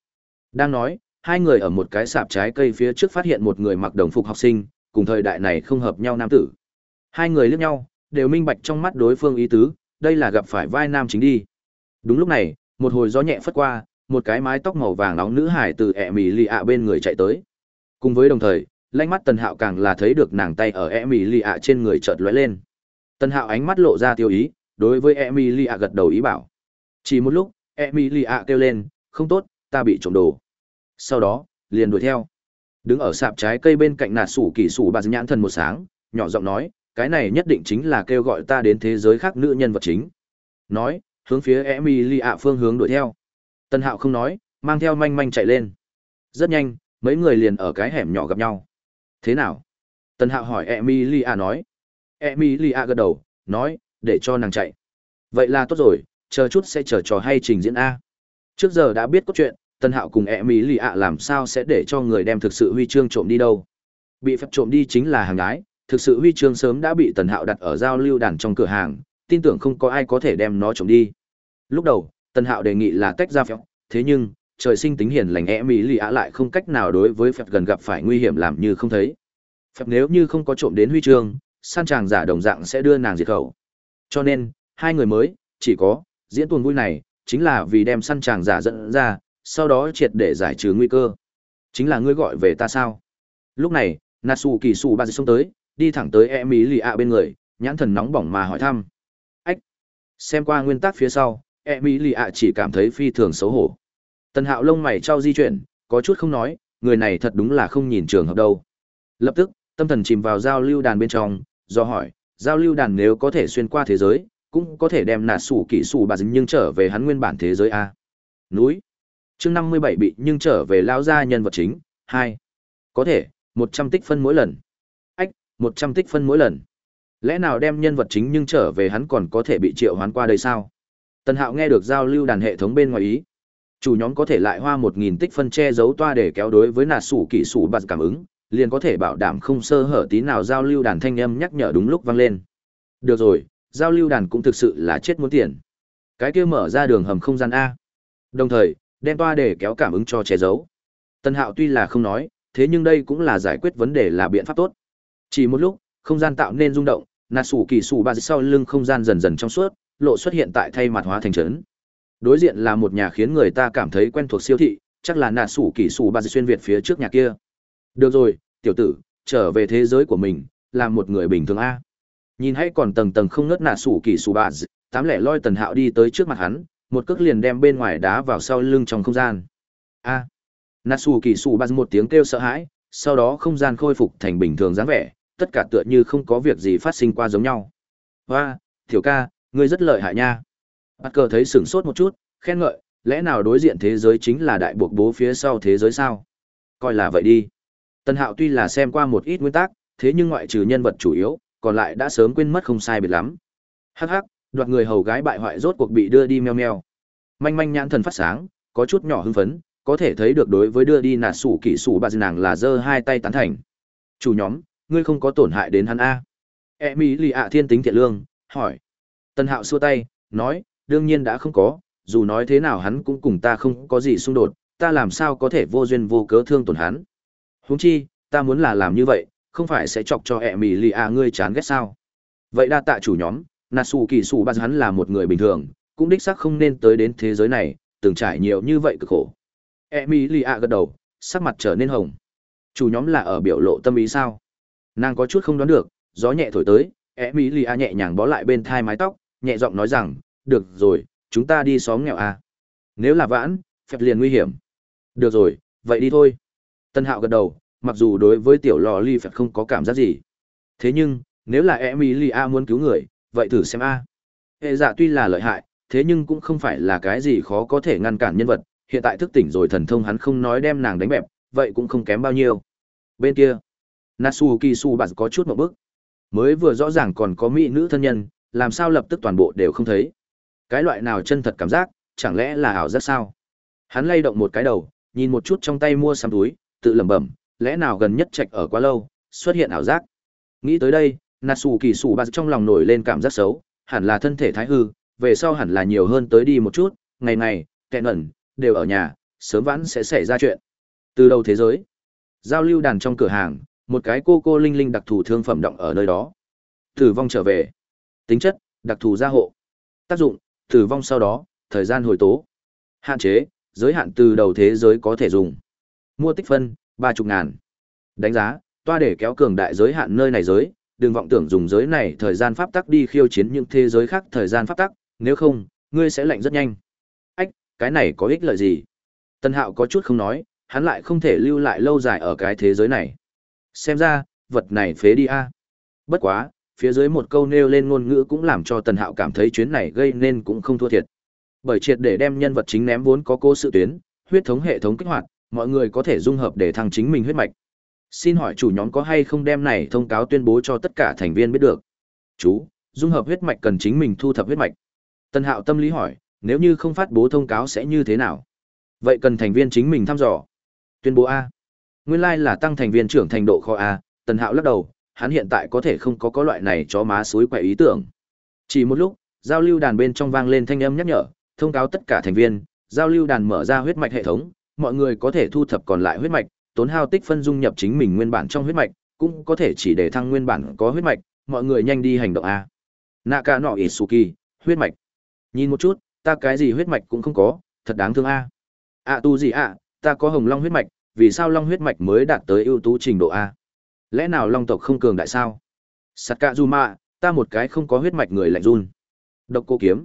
Đang nói, hai người ở một cái sạp trái cây phía trước phát hiện một người mặc đồng phục học sinh, cùng thời đại này không hợp nhau nam tử. Hai người liếc nhau, đều minh bạch trong mắt đối phương ý tứ, đây là gặp phải vai nam chính đi. Đúng lúc này, một hồi gió nhẹ phất qua, một cái mái tóc màu vàng nóng nữ hải từ ẹ mì lì ạ bên người chạy tới. Cùng với đồng thời, lanh mắt Tần Hạo càng là thấy được nàng tay ở ẹ mì lì ạ trên người chợt lóe lên. Tần Hạo ánh mắt lộ ra tiêu ý, đối với ẹ mì lì ạ gật đầu ý bảo. Chỉ một lúc, ẹ mì lì ạ kêu lên, không tốt, ta bị trộm đồ. Sau đó, liền đuổi theo. Đứng ở sạp trái cây bên cạnh nạt sủ kỳ sủ bà nhãn thần một sáng, nhỏ giọng nói, cái này nhất định chính là kêu gọi ta đến thế giới khác nữ nhân vật chính. Nói, hướng phía Emilia phương hướng đuổi theo. Tân Hạo không nói, mang theo manh manh chạy lên. Rất nhanh, mấy người liền ở cái hẻm nhỏ gặp nhau. Thế nào? Tân Hạo hỏi Emilia nói. Emilia gật đầu, nói, để cho nàng chạy. Vậy là tốt rồi, chờ chút sẽ chờ trò hay trình diễn A. Trước giờ đã biết cốt truyện, Tân Hạo cùng Emilia làm sao sẽ để cho người đem thực sự huy chương trộm đi đâu. Bị phép trộm đi chính là hàng gái, thực sự huy chương sớm đã bị Tần Hạo đặt ở giao lưu đàn trong cửa hàng, tin tưởng không có ai có thể đem nó trộm đi. Lúc đầu, Tần Hạo đề nghị là tách ra phép, thế nhưng, trời sinh tính hiền lành e mỹ lì ạ lại không cách nào đối với phép gần gặp phải nguy hiểm làm như không thấy. Phép nếu như không có trộm đến huy chương, san chàng giả đồng dạng sẽ đưa nàng diệt khẩu. Cho nên, hai người mới, chỉ có, diễn tuần vui này, chính là vì đem săn chàng giả dẫn ra, sau đó triệt để giải trừ nguy cơ. Chính là ngươi gọi về ta sao? Lúc này, Natsu Kỳ Sủ ba xông tới, đi thẳng tới Emilia bên người, nhãn thần nóng bỏng mà hỏi thăm. Xem qua nguyên tắc phía sau, e mỹ lìa chỉ cảm thấy phi thường xấu hổ. Tần Hạo lông mày trao di chuyển, có chút không nói, người này thật đúng là không nhìn trường hợp đâu. Lập tức, tâm thần chìm vào giao lưu đàn bên trong, do hỏi, giao lưu đàn nếu có thể xuyên qua thế giới, cũng có thể đem nạt sủ kỹ sủ bà dính nhưng trở về hắn nguyên bản thế giới a. Núi. Chương 57 bị nhưng trở về lao ra nhân vật chính, hai, Có thể, 100 tích phân mỗi lần. Ách, 100 tích phân mỗi lần. Lẽ nào đem nhân vật chính nhưng trở về hắn còn có thể bị triệu hoán qua đây sao? Tần Hạo nghe được giao lưu đàn hệ thống bên ngoài ý. Chủ nhóm có thể lại hoa 1000 tích phân che giấu toa để kéo đối với nạt sủ kỹ sủ bật cảm ứng, liền có thể bảo đảm không sơ hở tí nào giao lưu đàn thanh âm nhắc nhở đúng lúc vang lên. Được rồi, giao lưu đàn cũng thực sự là chết muốn tiền. Cái kia mở ra đường hầm không gian a. Đồng thời, đem toa để kéo cảm ứng cho che giấu. Tần Hạo tuy là không nói, thế nhưng đây cũng là giải quyết vấn đề là biện pháp tốt. Chỉ một lúc, không gian tạo nên rung động, Nà sủ kỳ sủ ba sau lưng không gian dần dần trong suốt, lộ xuất hiện tại thay mặt hóa thành trấn. Đối diện là một nhà khiến người ta cảm thấy quen thuộc siêu thị, chắc là Nà sủ kỳ sủ ba xuyên việt phía trước nhà kia. Được rồi, tiểu tử, trở về thế giới của mình, làm một người bình thường a. Nhìn hãy còn tầng tầng không ngớt Nà sủ kỳ sủ ba, tám lẻ loi tần hạo đi tới trước mặt hắn, một cước liền đem bên ngoài đá vào sau lưng trong không gian. A. Nà Sủ kỳ sủ ba một tiếng kêu sợ hãi, sau đó không gian khôi phục thành bình thường dáng vẻ, tất cả tựa như không có việc gì phát sinh qua giống nhau. Hoa, tiểu ca, ngươi rất lợi hại nha. Bắt cờ thấy sửng sốt một chút, khen ngợi, lẽ nào đối diện thế giới chính là đại buộc bố phía sau thế giới sao? Coi là vậy đi. Tân Hạo tuy là xem qua một ít nguyên tắc, thế nhưng ngoại trừ nhân vật chủ yếu, còn lại đã sớm quên mất không sai biệt lắm. Hắc hắc, đoạt người hầu gái bại hoại rốt cuộc bị đưa đi meo meo. Manh manh nhãn thần phát sáng, có chút nhỏ hưng phấn, có thể thấy được đối với đưa đi nạt sủ kỹ sủ bà nàng là giơ hai tay tán thành. Chủ nhóm, ngươi không có tổn hại đến hắn a. e mỹ lì ạ thiên tính thiện lương, hỏi. Tân hạo xua tay, nói, đương nhiên đã không có, dù nói thế nào hắn cũng cùng ta không có gì xung đột, ta làm sao có thể vô duyên vô cớ thương tổn hắn? Huống chi, ta muốn là làm như vậy, không phải sẽ chọc cho e mỹ lì ạ ngươi chán ghét sao? Vậy đa tạ chủ nhóm nà xù kỳ xù ba hắn là một người bình thường, cũng đích xác không nên tới đến thế giới này, từng trải nhiều như vậy cực khổ. E mỹ lì ạ gật đầu, sắc mặt trở nên hồng. Chủ nhóm là ở biểu lộ tâm ý sao? Nàng có chút không đoán được, gió nhẹ thổi tới e mỹ lì a nhẹ nhàng bó lại bên thai mái tóc, nhẹ giọng nói rằng, được rồi, chúng ta đi xóm nghèo a nếu là vãn, phép liền nguy hiểm. Được rồi, vậy đi thôi. Tân hạo gật đầu, mặc dù đối với tiểu lò ly phép không có cảm giác gì. Thế nhưng, nếu là e mỹ lì a muốn cứu người, vậy thử xem a. Hệ dạ tuy là lợi hại, thế nhưng cũng không phải là cái gì khó có thể ngăn cản nhân vật. Hiện tại thức tỉnh rồi thần thông hắn không nói đem nàng đánh bẹp, vậy cũng không kém bao nhiêu. Bên kia Natsuki kisu có chút một bức mới vừa rõ ràng còn có mỹ nữ thân nhân, làm sao lập tức toàn bộ đều không thấy. Cái loại nào chân thật cảm giác, chẳng lẽ là ảo giác sao? Hắn lay động một cái đầu, nhìn một chút trong tay mua sắm túi, tự lẩm bẩm, lẽ nào gần nhất trạch ở quá lâu, xuất hiện ảo giác? Nghĩ tới đây Natsuki kỳ sủ bạt trong lòng nổi lên cảm giác xấu, hẳn là thân thể thái hư, về sau hẳn là nhiều hơn tới đi một chút, ngày ngày, kẹn ẩn, đều ở nhà, sớm vãn sẽ xảy ra chuyện. Từ đầu thế giới, giao lưu đàn trong cửa hàng một cái cô cô linh linh đặc thù thương phẩm động ở nơi đó. Tử vong trở về. Tính chất, đặc thù gia hộ. Tác dụng, tử vong sau đó, thời gian hồi tố. Hạn chế, giới hạn từ đầu thế giới có thể dùng. Mua tích phân, ba chục ngàn. Đánh giá, toa để kéo cường đại giới hạn nơi này giới, đừng vọng tưởng dùng giới này thời gian pháp tắc đi khiêu chiến những thế giới khác thời gian pháp tắc, nếu không, ngươi sẽ lạnh rất nhanh. Ách, cái này có ích lợi gì? Tân hạo có chút không nói, hắn lại không thể lưu lại lâu dài ở cái thế giới này. Xem ra, vật này phế đi a. Bất quá, phía dưới một câu nêu lên ngôn ngữ cũng làm cho Tần Hạo cảm thấy chuyến này gây nên cũng không thua thiệt. Bởi triệt để đem nhân vật chính ném vốn có cô sự tuyến, huyết thống hệ thống kích hoạt, mọi người có thể dung hợp để thăng chính mình huyết mạch. Xin hỏi chủ nhóm có hay không đem này thông cáo tuyên bố cho tất cả thành viên biết được? Chú, dung hợp huyết mạch cần chính mình thu thập huyết mạch. Tần Hạo tâm lý hỏi, nếu như không phát bố thông cáo sẽ như thế nào? Vậy cần thành viên chính mình thăm dò. Tuyên bố A. Nguyên lai là tăng thành viên trưởng thành độ kho A, Tần Hạo lắc đầu, hắn hiện tại có thể không có có loại này chó má suối quậy ý tưởng. Chỉ một lúc, giao lưu đàn bên trong vang lên thanh âm nhắc nhở, thông cáo tất cả thành viên, giao lưu đàn mở ra huyết mạch hệ thống, mọi người có thể thu thập còn lại huyết mạch, tốn hao tích phân dung nhập chính mình nguyên bản trong huyết mạch, cũng có thể chỉ để thăng nguyên bản có huyết mạch, mọi người nhanh đi hành động a. Naka no Isuki, huyết mạch. Nhìn một chút, ta cái gì huyết mạch cũng không có, thật đáng thương a. À tu gì ạ, ta có hồng long huyết mạch, vì sao long huyết mạch mới đạt tới ưu tú trình độ a? Lẽ nào long tộc không cường đại sao? Sắt cạ du mạ ta một cái không có huyết mạch người lạnh run. Độc cô kiếm.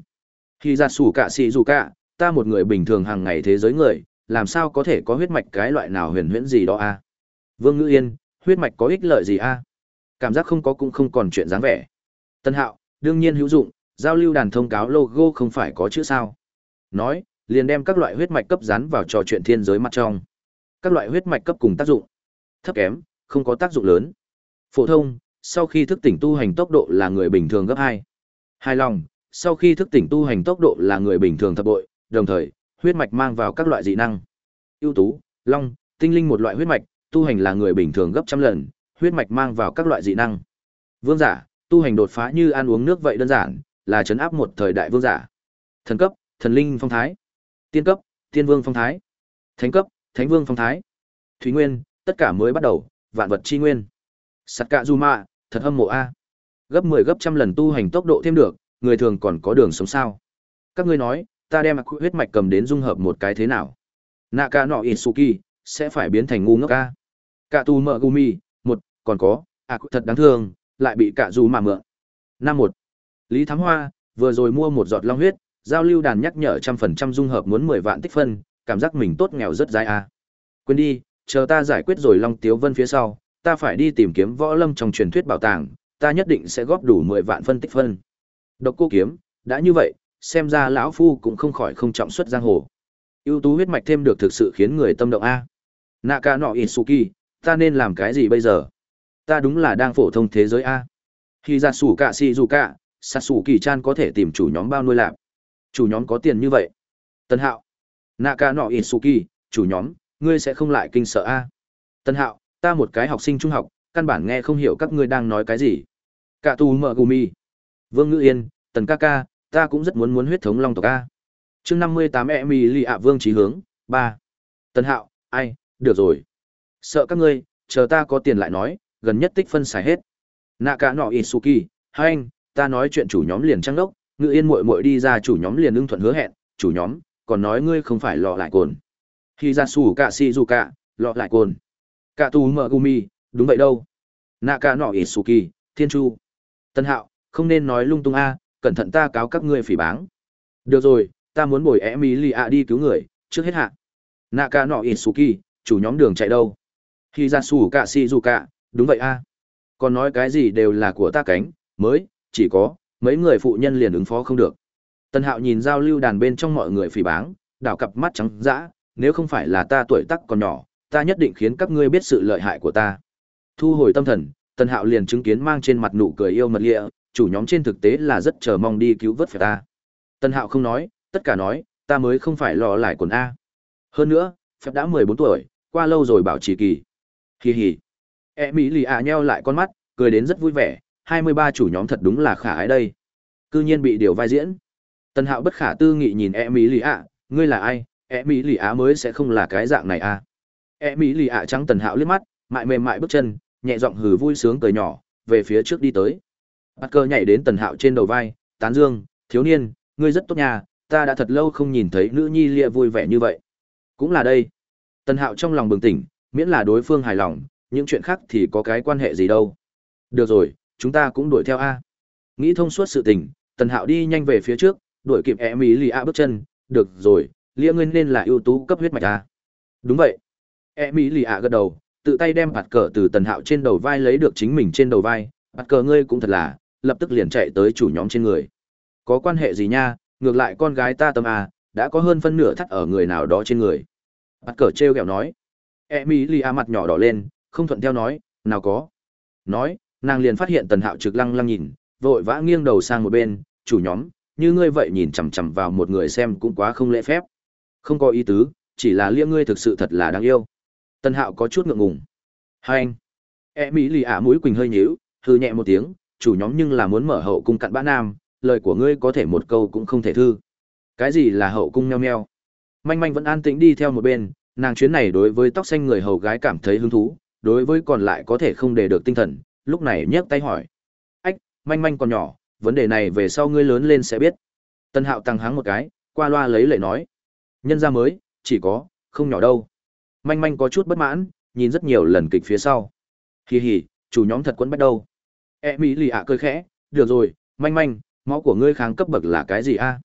Khi ra xù cạ xị dù cạ ta một người bình thường hàng ngày thế giới người, làm sao có thể có huyết mạch cái loại nào huyền huyễn gì đó a? Vương ngữ yên, huyết mạch có ích lợi gì a? Cảm giác không có cũng không còn chuyện dáng vẻ. Tân hạo, đương nhiên hữu dụng, giao lưu đàn thông cáo logo không phải có chữ sao? Nói, liền đem các loại huyết mạch cấp rắn vào trò chuyện thiên giới mặt trong các loại huyết mạch cấp cùng tác dụng. Thấp kém, không có tác dụng lớn. Phổ thông, sau khi thức tỉnh tu hành tốc độ là người bình thường gấp hai. Hài lòng, sau khi thức tỉnh tu hành tốc độ là người bình thường thập bội, đồng thời, huyết mạch mang vào các loại dị năng. Ưu tú, long, tinh linh một loại huyết mạch, tu hành là người bình thường gấp trăm lần, huyết mạch mang vào các loại dị năng. Vương giả, tu hành đột phá như ăn uống nước vậy đơn giản, là chấn áp một thời đại vương giả. Thần cấp, thần linh phong thái. Tiên cấp, tiên vương phong thái. Thánh cấp Thánh Vương phong thái. Thúy Nguyên, tất cả mới bắt đầu, vạn vật chi nguyên. Sắt cạ du mạ, thật hâm mộ a. Gấp 10 gấp trăm lần tu hành tốc độ thêm được, người thường còn có đường sống sao? Các ngươi nói, ta đem huyết mạch cầm đến dung hợp một cái thế nào? Nạ cạ nọ In Isuki sẽ phải biến thành ngu ngốc a. Cả tu mở gumi, một, còn có, à thật đáng thương, lại bị cả dù mà mượn. Năm một. Lý Thám Hoa, vừa rồi mua một giọt long huyết, giao lưu đàn nhắc nhở trăm phần trăm dung hợp muốn 10 vạn tích phân, cảm giác mình tốt nghèo rất dai à. Quên đi, chờ ta giải quyết rồi Long Tiếu Vân phía sau, ta phải đi tìm kiếm võ lâm trong truyền thuyết bảo tàng, ta nhất định sẽ góp đủ 10 vạn phân tích phân. Độc cô kiếm, đã như vậy, xem ra lão phu cũng không khỏi không trọng xuất giang hồ. ưu tú huyết mạch thêm được thực sự khiến người tâm động a. Naka no Isuki, ta nên làm cái gì bây giờ? Ta đúng là đang phổ thông thế giới a. Khi ra sủ cả si dù cả, sủ kỳ chan có thể tìm chủ nhóm bao nuôi làm Chủ nhóm có tiền như vậy. Tân Hạo, naka no isuki chủ nhóm ngươi sẽ không lại kinh sợ a tân hạo ta một cái học sinh trung học căn bản nghe không hiểu các ngươi đang nói cái gì Cả tù gumi. Vương Ngữ Yên, Tần ca ca, ta cũng rất muốn muốn huyết thống long tộc a. Chương năm mươi tám Emily ạ Vương Chí Hướng, ba. Tần Hạo, ai, được rồi. Sợ các ngươi, chờ ta có tiền lại nói, gần nhất tích phân xài hết. Nạ cả nọ Isuki, hai anh, ta nói chuyện chủ nhóm liền trăng đốc, Ngữ Yên muội muội đi ra chủ nhóm liền ưng thuận hứa hẹn, chủ nhóm, còn nói ngươi không phải lọ lại cồn. Khi ra sủ cả xì dù cả, lọ lại cồn. Cả tù mở gumi, đúng vậy đâu. Nạ cả nọ Isuki, Thiên Chu. Tân Hạo, không nên nói lung tung a, cẩn thận ta cáo các ngươi phỉ báng. Được rồi, ta muốn bồi Emilia đi cứu người, trước hết hạ. Naka nọ Isuki, chủ nhóm đường chạy đâu? Khi ra sủ cả xì dù cả, đúng vậy a. Còn nói cái gì đều là của ta cánh, mới, chỉ có, mấy người phụ nhân liền ứng phó không được. Tân Hạo nhìn giao lưu đàn bên trong mọi người phỉ báng, đảo cặp mắt trắng dã, nếu không phải là ta tuổi tác còn nhỏ, ta nhất định khiến các ngươi biết sự lợi hại của ta. Thu hồi tâm thần, Tân Hạo liền chứng kiến mang trên mặt nụ cười yêu mật lịa, chủ nhóm trên thực tế là rất chờ mong đi cứu vớt phải ta. Tân Hạo không nói, tất cả nói, ta mới không phải lò lại quần A. Hơn nữa, phép đã 14 tuổi, qua lâu rồi bảo trì kỳ. Hi hi. E Mỹ lì ạ nheo lại con mắt, cười đến rất vui vẻ, 23 chủ nhóm thật đúng là khả ái đây. Cư nhiên bị điều vai diễn. Tần Hạo bất khả tư nghị nhìn Emilia, Mỹ ngươi là ai? Emilia Mỹ mới sẽ không là cái dạng này à? e a. Emilia Mỹ trắng Tần Hạo liếc mắt, mại mềm mại bước chân, nhẹ giọng hừ vui sướng cười nhỏ, về phía trước đi tới. Bắt cơ nhảy đến Tần Hạo trên đầu vai, tán dương, thiếu niên, ngươi rất tốt nha, ta đã thật lâu không nhìn thấy nữ nhi lia vui vẻ như vậy. Cũng là đây. Tần Hạo trong lòng bừng tỉnh, miễn là đối phương hài lòng, những chuyện khác thì có cái quan hệ gì đâu. Được rồi, chúng ta cũng đuổi theo A. Nghĩ thông suốt sự tình, Tần Hạo đi nhanh về phía trước, đuổi kịp e mỹ lì A bước chân, được rồi, lia ngươi nên là ưu tú cấp huyết mạch A. Đúng vậy. E mỹ lì A gật đầu, tự tay đem bạt cờ từ Tần Hạo trên đầu vai lấy được chính mình trên đầu vai, bạt cờ ngươi cũng thật là, lập tức liền chạy tới chủ nhóm trên người. Có quan hệ gì nha, ngược lại con gái ta tâm à, đã có hơn phân nửa thắt ở người nào đó trên người. bạt cờ treo kẹo nói. e mỹ lìa mặt nhỏ đỏ lên, không thuận theo nói, nào có. Nói, nàng liền phát hiện tần hạo trực lăng lăng nhìn, vội vã nghiêng đầu sang một bên, chủ nhóm, như ngươi vậy nhìn chằm chằm vào một người xem cũng quá không lễ phép. Không có ý tứ, chỉ là liêng ngươi thực sự thật là đáng yêu. Tân hạo có chút ngượng ngùng. Hai anh. Emilia mũi quỳnh hơi nhíu, hư nhẹ một tiếng, chủ nhóm nhưng là muốn mở hậu cung cặn bã nam, lời của ngươi có thể một câu cũng không thể thư. Cái gì là hậu cung nheo nheo? Manh manh vẫn an tĩnh đi theo một bên, nàng chuyến này đối với tóc xanh người hầu gái cảm thấy hứng thú, đối với còn lại có thể không để được tinh thần, lúc này nhấc tay hỏi. Ách, manh manh còn nhỏ, vấn đề này về sau ngươi lớn lên sẽ biết. Tân hạo tăng háng một cái, qua loa lấy lệ nói. Nhân ra mới, chỉ có, không nhỏ đâu. Manh manh có chút bất mãn, nhìn rất nhiều lần kịch phía sau. Hì hì, chủ nhóm thật quẫn bắt đâu. E mỹ lì ạ cười khẽ, được rồi, manh manh, máu của ngươi kháng cấp bậc là cái gì a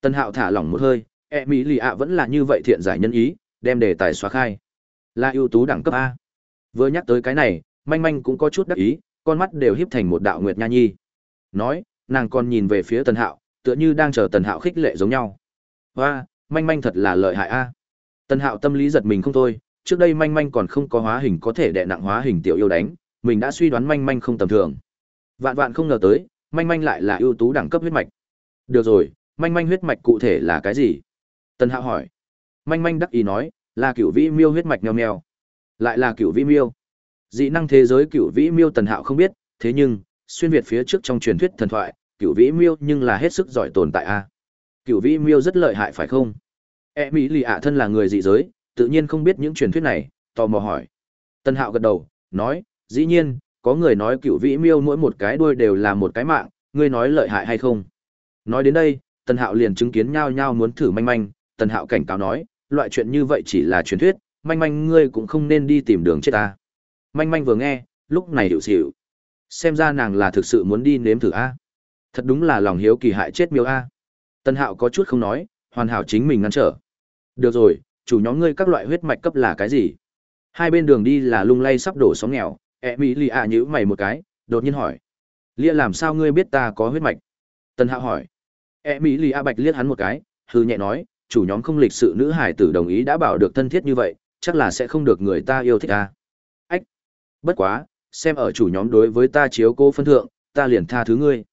tân hạo thả lỏng một hơi e mỹ lì ạ vẫn là như vậy thiện giải nhân ý đem đề tài xóa khai là ưu tú đẳng cấp a vừa nhắc tới cái này manh manh cũng có chút đắc ý con mắt đều híp thành một đạo nguyệt nha nhi nói nàng còn nhìn về phía tần hạo tựa như đang chờ tần hạo khích lệ giống nhau hoa manh manh thật là lợi hại a tần hạo tâm lý giật mình không thôi trước đây manh manh còn không có hóa hình có thể đệ nặng hóa hình tiểu yêu đánh mình đã suy đoán manh manh không tầm thường vạn vạn không ngờ tới manh manh lại là ưu tú đẳng cấp huyết mạch. Được rồi, manh manh huyết mạch cụ thể là cái gì? Tần Hạo hỏi. Manh manh đắc ý nói, là cửu vĩ miêu huyết mạch nheo nheo. Lại là cửu vĩ miêu. Dị năng thế giới cửu vĩ miêu Tần Hạo không biết, thế nhưng, xuyên việt phía trước trong truyền thuyết thần thoại, Cựu vĩ miêu nhưng là hết sức giỏi tồn tại a. Cựu vĩ miêu rất lợi hại phải không? E mỹ lì ạ thân là người dị giới, tự nhiên không biết những truyền thuyết này, tò mò hỏi. Tân Hạo gật đầu, nói, dĩ nhiên, có người nói cựu vĩ miêu mỗi một cái đuôi đều là một cái mạng, ngươi nói lợi hại hay không? Nói đến đây, Tân Hạo liền chứng kiến nhao nhao muốn thử manh manh, Tân Hạo cảnh cáo nói, loại chuyện như vậy chỉ là truyền thuyết, manh manh ngươi cũng không nên đi tìm đường chết ta. Manh manh vừa nghe, lúc này hiểu xịu Xem ra nàng là thực sự muốn đi nếm thử A. Thật đúng là lòng hiếu kỳ hại chết miêu A. Tần Hạo có chút không nói, hoàn hảo chính mình ngăn trở. Được rồi, chủ nhóm ngươi các loại huyết mạch cấp là cái gì? Hai bên đường đi là lung lay sắp đổ sóng nghèo, e mỹ lì ạ nhữ mày một cái đột nhiên hỏi lia làm sao ngươi biết ta có huyết mạch tân hạo hỏi e mỹ lì ạ bạch liếc hắn một cái hư nhẹ nói chủ nhóm không lịch sự nữ hải tử đồng ý đã bảo được thân thiết như vậy chắc là sẽ không được người ta yêu thích ta ách bất quá xem ở chủ nhóm đối với ta chiếu cô phân thượng ta liền tha thứ ngươi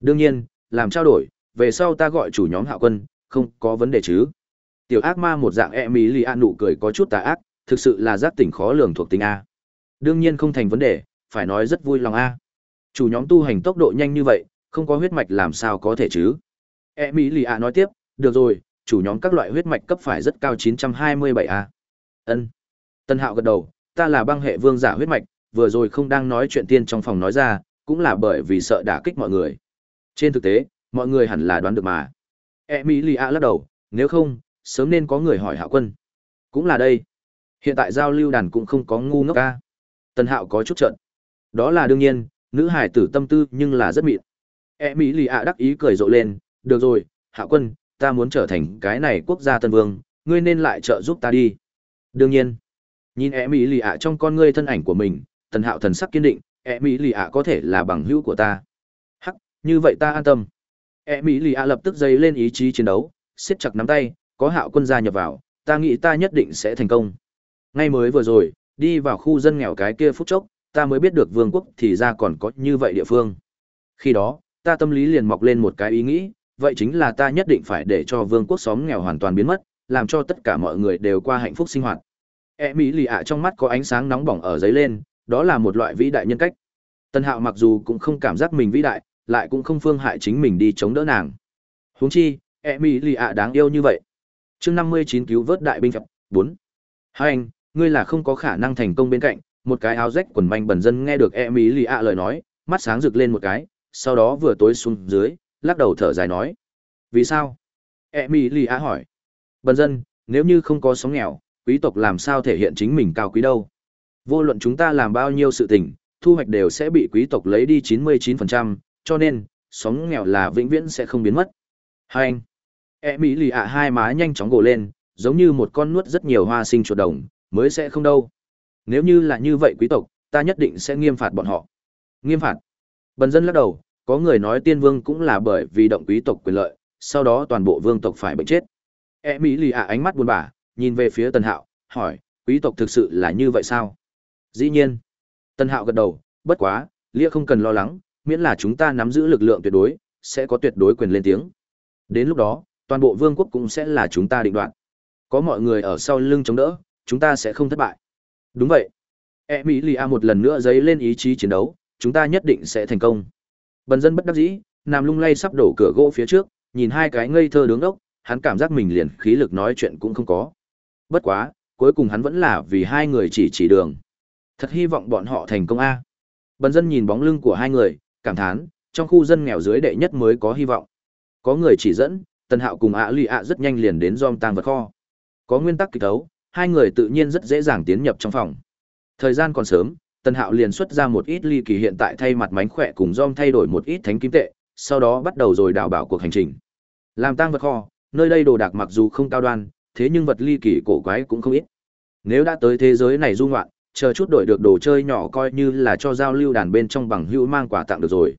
đương nhiên làm trao đổi về sau ta gọi chủ nhóm hạo quân không có vấn đề chứ tiểu ác ma một dạng e mỹ lì an nụ cười có chút tà ác thực sự là giác tỉnh khó lường thuộc tính a Đương nhiên không thành vấn đề, phải nói rất vui lòng a. Chủ nhóm tu hành tốc độ nhanh như vậy, không có huyết mạch làm sao có thể chứ? E Mỹ Lì a nói tiếp, được rồi, chủ nhóm các loại huyết mạch cấp phải rất cao 927A. Ân. Tân Hạo gật đầu, ta là băng hệ vương giả huyết mạch, vừa rồi không đang nói chuyện tiên trong phòng nói ra, cũng là bởi vì sợ đả kích mọi người. Trên thực tế, mọi người hẳn là đoán được mà. E mỹ Emilia lắc đầu, nếu không, sớm nên có người hỏi Hạo Quân. Cũng là đây. Hiện tại giao lưu đàn cũng không có ngu ngốc ca. tần Hạo có chút trận. Đó là đương nhiên, nữ hải tử tâm tư nhưng là rất mịn. e mỹ Emilia đắc ý cười rộ lên, được rồi, Hạo Quân, ta muốn trở thành cái này quốc gia tân vương, ngươi nên lại trợ giúp ta đi. Đương nhiên. Nhìn e mỹ Emilia trong con ngươi thân ảnh của mình, Tần Hạo thần sắc kiên định, e mỹ Emilia có thể là bằng hữu của ta. Như vậy ta an tâm. e mỹ lì a lập tức dấy lên ý chí chiến đấu, siết chặt nắm tay, có Hạo quân gia nhập vào, ta nghĩ ta nhất định sẽ thành công. Ngay mới vừa rồi, đi vào khu dân nghèo cái kia phút chốc, ta mới biết được vương quốc thì ra còn có như vậy địa phương. Khi đó, ta tâm lý liền mọc lên một cái ý nghĩ, vậy chính là ta nhất định phải để cho vương quốc xóm nghèo hoàn toàn biến mất, làm cho tất cả mọi người đều qua hạnh phúc sinh hoạt. E mỹ lì ạ trong mắt có ánh sáng nóng bỏng ở giấy lên, đó là một loại vĩ đại nhân cách. Tân Hạo mặc dù cũng không cảm giác mình vĩ đại, lại cũng không phương hại chính mình đi chống đỡ nàng. Huống chi, E mỹ lì ạ đáng yêu như vậy. Chương năm mươi chín cứu vớt đại binh phật, bốn. Hai anh, ngươi là không có khả năng thành công bên cạnh, một cái áo rách quần manh bẩn dân nghe được E mỹ lì ạ lời nói, mắt sáng rực lên một cái, sau đó vừa tối xuống dưới, lắc đầu thở dài nói. Vì sao? E mỹ lì ạ hỏi. Bần dân, nếu như không có sóng nghèo, quý tộc làm sao thể hiện chính mình cao quý đâu. Vô luận chúng ta làm bao nhiêu sự tình, thu hoạch đều sẽ bị quý tộc lấy đi 99%, cho nên, sóng nghèo là vĩnh viễn sẽ không biến mất. Hai anh. E mỹ lì ạ hai má nhanh chóng gồ lên, giống như một con nuốt rất nhiều hoa sinh chuột đồng, mới sẽ không đâu. Nếu như là như vậy quý tộc, ta nhất định sẽ nghiêm phạt bọn họ. Nghiêm phạt. Bần dân lắc đầu, có người nói tiên vương cũng là bởi vì động quý tộc quyền lợi, sau đó toàn bộ vương tộc phải bệnh chết. E mỹ lì ạ ánh mắt buồn bã, nhìn về phía Tần Hạo, hỏi, quý tộc thực sự là như vậy sao? Dĩ nhiên. Tần Hạo gật đầu, bất quá, Lia không cần lo lắng, miễn là chúng ta nắm giữ lực lượng tuyệt đối, sẽ có tuyệt đối quyền lên tiếng. Đến lúc đó, toàn bộ vương quốc cũng sẽ là chúng ta định đoạt. Có mọi người ở sau lưng chống đỡ, chúng ta sẽ không thất bại. Đúng vậy. Emilia một lần nữa giấy lên ý chí chiến đấu, chúng ta nhất định sẽ thành công. Bần dân bất đắc dĩ, nằm lung lay sắp đổ cửa gỗ phía trước, nhìn hai cái ngây thơ đứng đốc, hắn cảm giác mình liền khí lực nói chuyện cũng không có. Bất quá, cuối cùng hắn vẫn là vì hai người chỉ chỉ đường. Thật hy vọng bọn họ thành công A. Bần dân nhìn bóng lưng của hai người, cảm thán, trong khu dân nghèo dưới đệ nhất mới có hy vọng. Có người chỉ dẫn, Tần Hạo cùng ạ lì ạ rất nhanh liền đến dom tang vật kho. Có nguyên tắc kịch đấu hai người tự nhiên rất dễ dàng tiến nhập trong phòng. Thời gian còn sớm, Tần Hạo liền xuất ra một ít ly kỳ hiện tại thay mặt mánh khỏe cùng dom thay đổi một ít thánh kim tệ, sau đó bắt đầu rồi đào bảo cuộc hành trình. Làm tang vật kho, nơi đây đồ đạc mặc dù không cao đoan, thế nhưng vật ly kỳ cổ quái cũng không ít. Nếu đã tới thế giới này du ngoạn, chờ chút đổi được đồ chơi nhỏ coi như là cho giao lưu đàn bên trong bằng hữu mang quà tặng được rồi.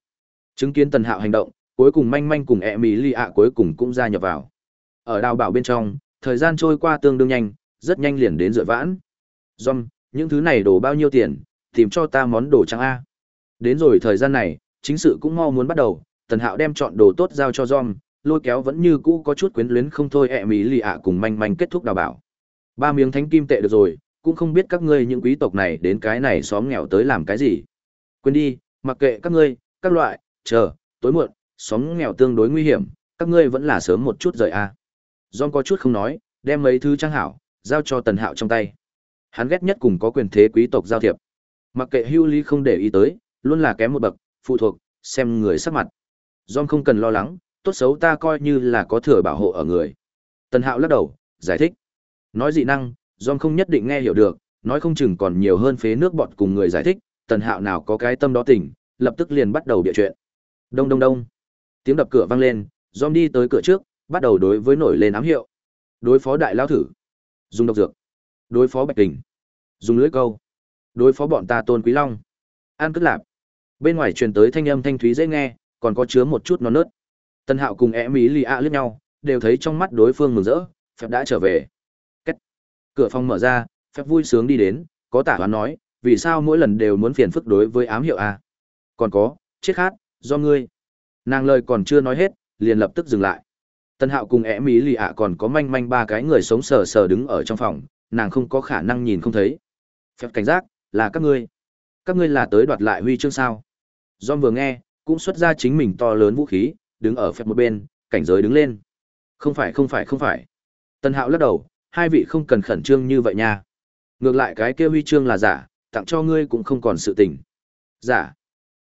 Chứng kiến Tần Hạo hành động, cuối cùng manh manh cùng e mỹ lì ạ cuối cùng cũng gia nhập vào. Ở đào bảo bên trong, thời gian trôi qua tương đương nhanh, rất nhanh liền đến rửa vãn. Dom, những thứ này đồ bao nhiêu tiền, tìm cho ta món đồ trắng A. Đến rồi thời gian này, chính sự cũng mau muốn bắt đầu, Tần Hạo đem chọn đồ tốt giao cho Dom, lôi kéo vẫn như cũ có chút quyến luyến không thôi ẹ mỹ lì ạ cùng manh manh kết thúc đào bảo. Ba miếng thánh kim tệ được rồi, cũng không biết các ngươi những quý tộc này đến cái này xóm nghèo tới làm cái gì. Quên đi, mặc kệ các ngươi, các loại, chờ, tối muộn, xóm nghèo tương đối nguy hiểm, các ngươi vẫn là sớm một chút rời a. À. John có chút không nói, đem mấy thứ trang hảo, giao cho Tần Hạo trong tay. Hắn ghét nhất cùng có quyền thế quý tộc giao thiệp. Mặc kệ Hưu Ly không để ý tới, luôn là kém một bậc, phụ thuộc, xem người sắc mặt. John không cần lo lắng, tốt xấu ta coi như là có thừa bảo hộ ở người. Tần Hạo lắc đầu, giải thích. Nói dị năng, John không nhất định nghe hiểu được, nói không chừng còn nhiều hơn phế nước bọt cùng người giải thích, Tần Hạo nào có cái tâm đó tỉnh, lập tức liền bắt đầu bịa chuyện. Đông đông đông. Tiếng đập cửa vang lên, John đi tới cửa trước, bắt đầu đối với nổi lên ám hiệu. Đối phó đại lao thử. Dùng độc dược. Đối phó bạch tình. Dùng lưới câu. Đối phó bọn ta tôn quý long. An cất lạp. Bên ngoài truyền tới thanh âm thanh thúy dễ nghe, còn có chứa một chút non nớt. Tân Hạo cùng e mỹ lì ạ liếc nhau, đều thấy trong mắt đối phương mừng rỡ, phép đã trở về. Cửa phòng mở ra, phép vui sướng đi đến, có tả hoán nói, vì sao mỗi lần đều muốn phiền phức đối với ám hiệu a? Còn có, chết khát, do ngươi. Nàng lời còn chưa nói hết, liền lập tức dừng lại. Tân Hạo cùng ẻ mỹ lì ạ còn có manh manh ba cái người sống sờ sờ đứng ở trong phòng, nàng không có khả năng nhìn không thấy. Phép cảnh giác, là các ngươi. Các ngươi là tới đoạt lại huy chương sao? John vừa nghe, cũng xuất ra chính mình to lớn vũ khí, đứng ở phép một bên, cảnh giới đứng lên. Không phải không phải không phải. Tân Hạo lắc đầu, hai vị không cần khẩn trương như vậy nha. Ngược lại cái kia huy chương là giả, tặng cho ngươi cũng không còn sự tình. Giả.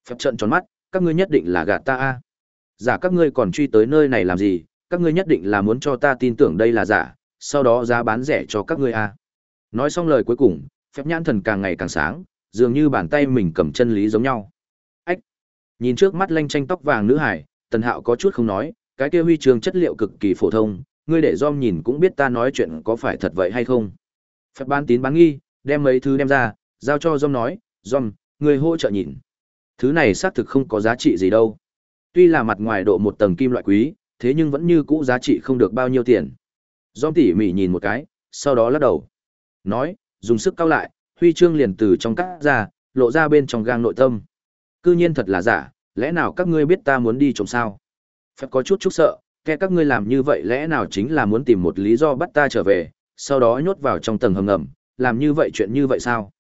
Phép trận tròn mắt, các ngươi nhất định là gạt ta a. Giả các ngươi còn truy tới nơi này làm gì, các ngươi nhất định là muốn cho ta tin tưởng đây là giả, sau đó giá bán rẻ cho các ngươi a. Nói xong lời cuối cùng, phép nhãn thần càng ngày càng sáng, dường như bàn tay mình cầm chân lý giống nhau. Ách. Nhìn trước mắt lanh tranh tóc vàng nữ hải, Tần Hạo có chút không nói, cái kia huy chương chất liệu cực kỳ phổ thông, ngươi để Dom nhìn cũng biết ta nói chuyện có phải thật vậy hay không. Phép bán tín bán nghi, đem mấy thứ đem ra, giao cho Dom nói, Dom, ngươi hỗ trợ nhìn. Thứ này xác thực không có giá trị gì đâu. Tuy là mặt ngoài độ một tầng kim loại quý, thế nhưng vẫn như cũ giá trị không được bao nhiêu tiền. Dom tỉ mỉ nhìn một cái, sau đó lắc đầu. Nói, dùng sức cao lại, huy chương liền từ trong cắt ra, lộ ra bên trong gang nội tâm. Cư nhiên thật là giả, lẽ nào các ngươi biết ta muốn đi trộm sao? Phép có chút chút sợ, kẻ các ngươi làm như vậy lẽ nào chính là muốn tìm một lý do bắt ta trở về, sau đó nhốt vào trong tầng hầm ngầm, làm như vậy chuyện như vậy sao?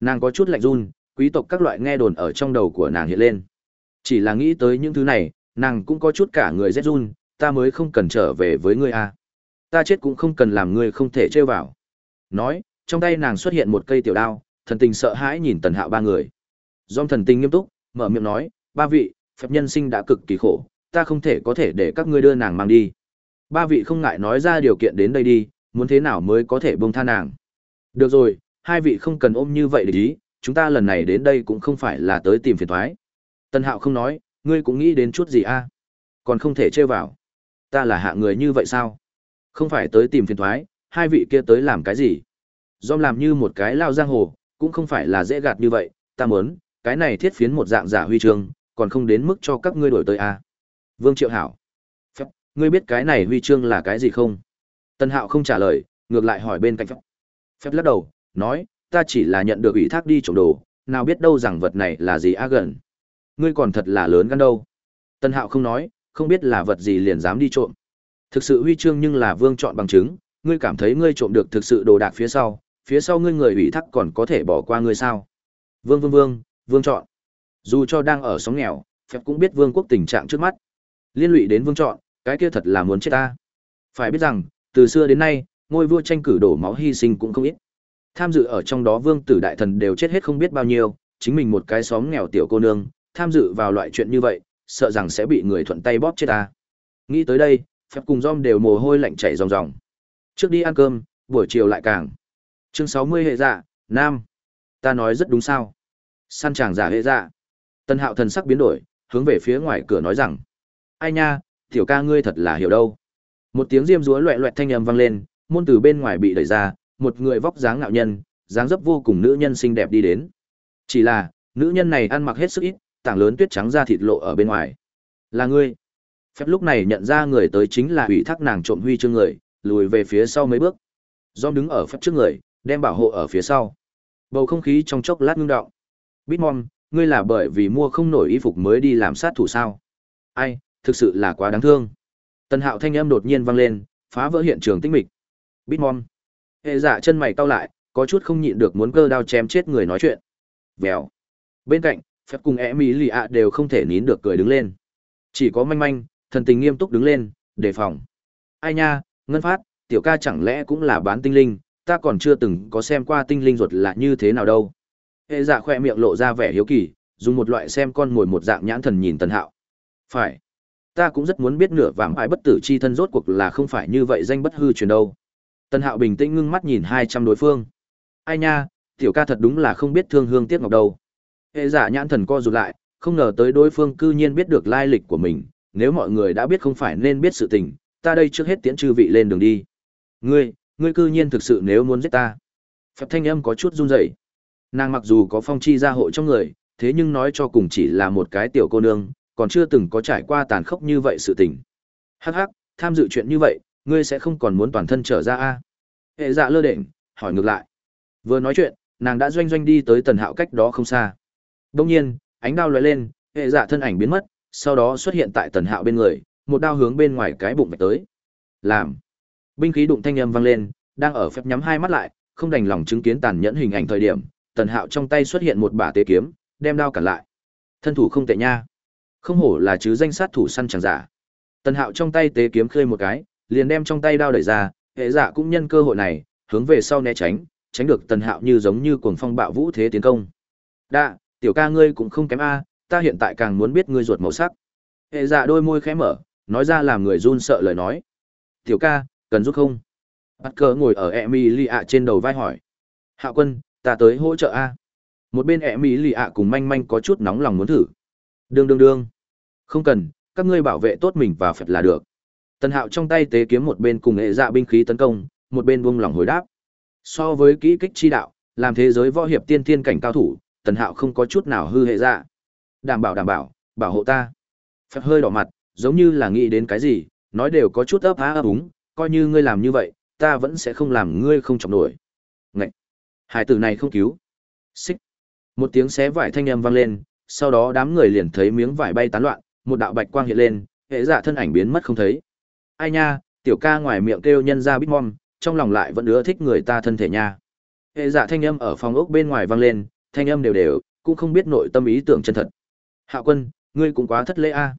Nàng có chút lạnh run, quý tộc các loại nghe đồn ở trong đầu của nàng hiện lên. Chỉ là nghĩ tới những thứ này, nàng cũng có chút cả người rét run, ta mới không cần trở về với ngươi a. Ta chết cũng không cần làm ngươi không thể trêu vào. Nói, trong tay nàng xuất hiện một cây tiểu đao, thần tình sợ hãi nhìn tần hạo ba người. Dòng thần tình nghiêm túc, mở miệng nói, ba vị, phép nhân sinh đã cực kỳ khổ, ta không thể có thể để các ngươi đưa nàng mang đi. Ba vị không ngại nói ra điều kiện đến đây đi, muốn thế nào mới có thể buông tha nàng. Được rồi, hai vị không cần ôm như vậy để ý, chúng ta lần này đến đây cũng không phải là tới tìm phiền thoái. Tân hạo không nói, ngươi cũng nghĩ đến chút gì a Còn không thể trêu vào. Ta là hạ người như vậy sao? Không phải tới tìm phiền thoái, hai vị kia tới làm cái gì? Dom làm như một cái lao giang hồ, cũng không phải là dễ gạt như vậy, ta muốn, cái này thiết phiến một dạng giả huy chương, còn không đến mức cho các ngươi đổi tới a Vương Triệu Hảo. Phép, ngươi biết cái này huy chương là cái gì không? Tân Hạo không trả lời, ngược lại hỏi bên cạnh Phép. Phép lắc đầu, nói, ta chỉ là nhận được ủy thác đi trộm đồ, nào biết đâu rằng vật này là gì a gần. Ngươi còn thật là lớn gan đâu. Tân Hạo không nói, không biết là vật gì liền dám đi trộm. Thực sự huy chương nhưng là vương chọn bằng chứng, ngươi cảm thấy ngươi trộm được thực sự đồ đạc phía sau, phía sau ngươi người ủy thác còn có thể bỏ qua ngươi sao? Vương Vương Vương, Vương chọn. Dù cho đang ở sóng nghèo, phép cũng biết vương quốc tình trạng trước mắt. Liên lụy đến vương chọn, cái kia thật là muốn chết ta. Phải biết rằng, từ xưa đến nay, ngôi vua tranh cử đổ máu hy sinh cũng không ít. Tham dự ở trong đó vương tử đại thần đều chết hết không biết bao nhiêu, chính mình một cái xóm nghèo tiểu cô nương, tham dự vào loại chuyện như vậy, sợ rằng sẽ bị người thuận tay bóp chết ta. Nghĩ tới đây, phép cùng Dom đều mồ hôi lạnh chảy ròng ròng. Trước đi ăn cơm, buổi chiều lại càng. Chương 60 hệ dạ, Nam. Ta nói rất đúng sao. Săn chàng giả hệ dạ. Tân hạo thần sắc biến đổi, hướng về phía ngoài cửa nói rằng. Ai nha, tiểu ca ngươi thật là hiểu đâu. Một tiếng diêm rúa loẹ loẹt thanh âm vang lên, môn từ bên ngoài bị đẩy ra, một người vóc dáng ngạo nhân, dáng dấp vô cùng nữ nhân xinh đẹp đi đến. Chỉ là, nữ nhân này ăn mặc hết sức ít, tảng lớn tuyết trắng da thịt lộ ở bên ngoài. Là ngươi. Phép lúc này nhận ra người tới chính là ủy thác nàng trộm huy chương người, lùi về phía sau mấy bước. Dom đứng ở phép trước người, đem bảo hộ ở phía sau. Bầu không khí trong chốc lát ngưng động. Bitmom, ngươi là bởi vì mua không nổi y phục mới đi làm sát thủ sao? Ai, thực sự là quá đáng thương. Tần Hạo thanh âm đột nhiên vang lên, phá vỡ hiện trường tĩnh mịch. Bitmom. Hệ dạ chân mày cau lại, có chút không nhịn được muốn cơ đao chém chết người nói chuyện. Vèo. Bên cạnh, phép cùng e mỹ lì ạ đều không thể nín được cười đứng lên. Chỉ có manh manh, thần tình nghiêm túc đứng lên, đề phòng. Ai nha, ngân phát, tiểu ca chẳng lẽ cũng là bán tinh linh, ta còn chưa từng có xem qua tinh linh ruột là như thế nào đâu. Hệ dạ khoe miệng lộ ra vẻ hiếu kỳ, dùng một loại xem con mồi một dạng nhãn thần nhìn tần hạo. Phải. Ta cũng rất muốn biết nửa vàng ai bất tử chi thân rốt cuộc là không phải như vậy danh bất hư truyền đâu. Tần hạo bình tĩnh ngưng mắt nhìn hai trăm đối phương. Ai nha, tiểu ca thật đúng là không biết thương hương tiếc ngọc đâu. Hệ giả nhãn thần co rụt lại, không ngờ tới đối phương cư nhiên biết được lai lịch của mình, nếu mọi người đã biết không phải nên biết sự tình, ta đây trước hết tiễn chư vị lên đường đi. Ngươi, ngươi cư nhiên thực sự nếu muốn giết ta. Phép thanh âm có chút run rẩy. Nàng mặc dù có phong chi gia hộ trong người, thế nhưng nói cho cùng chỉ là một cái tiểu cô nương, còn chưa từng có trải qua tàn khốc như vậy sự tình. Hắc hắc, tham dự chuyện như vậy, ngươi sẽ không còn muốn toàn thân trở ra a? Hệ dạ lơ đễnh, hỏi ngược lại. Vừa nói chuyện, nàng đã doanh doanh đi tới tần hạo cách đó không xa. Đương nhiên, ánh đao lóe lên, hệ dạ thân ảnh biến mất, sau đó xuất hiện tại tần hạo bên người, một đao hướng bên ngoài cái bụng vạch tới. Làm. Binh khí đụng thanh âm vang lên, đang ở phép nhắm hai mắt lại, không đành lòng chứng kiến tàn nhẫn hình ảnh thời điểm, tần hạo trong tay xuất hiện một bả tế kiếm, đem đao cản lại. Thân thủ không tệ nha. Không hổ là chứ danh sát thủ săn chẳng giả. Tần Hạo trong tay tế kiếm khơi một cái, liền đem trong tay đao đẩy ra, hệ dạ cũng nhân cơ hội này, hướng về sau né tránh, tránh được Tần Hạo như giống như cuồng phong bạo vũ thế tiến công. Đa, tiểu ca ngươi cũng không kém a, ta hiện tại càng muốn biết ngươi ruột màu sắc. Hệ dạ đôi môi khẽ mở, nói ra làm người run sợ lời nói. Tiểu ca, cần giúp không? Bắt cờ ngồi ở Emilia trên đầu vai hỏi. Hạo quân, ta tới hỗ trợ a. Một bên Emilia cùng manh manh có chút nóng lòng muốn thử. Đương đương đương. Không cần, các ngươi bảo vệ tốt mình và phật là được. Tần Hạo trong tay tế kiếm một bên cùng hệ dạ binh khí tấn công, một bên buông lỏng hồi đáp. So với kỹ kích chi đạo, làm thế giới võ hiệp tiên thiên cảnh cao thủ, Tần Hạo không có chút nào hư hệ dạ. Đảm bảo đảm bảo, bảo hộ ta. Phật hơi đỏ mặt, giống như là nghĩ đến cái gì, nói đều có chút ấp á ấp úng, coi như ngươi làm như vậy, ta vẫn sẽ không làm ngươi không chọc nổi. Ngậy! Hải tử này không cứu. Xích! Một tiếng xé vải thanh âm vang lên, sau đó đám người liền thấy miếng vải bay tán loạn, một đạo bạch quang hiện lên, hệ dạ thân ảnh biến mất không thấy. Ai nha, tiểu ca ngoài miệng kêu nhân ra bít mom, trong lòng lại vẫn ưa thích người ta thân thể nha. Hệ dạ thanh âm ở phòng ốc bên ngoài vang lên, thanh âm đều đều, cũng không biết nội tâm ý tưởng chân thật. Hạ quân, ngươi cũng quá thất lễ a. À.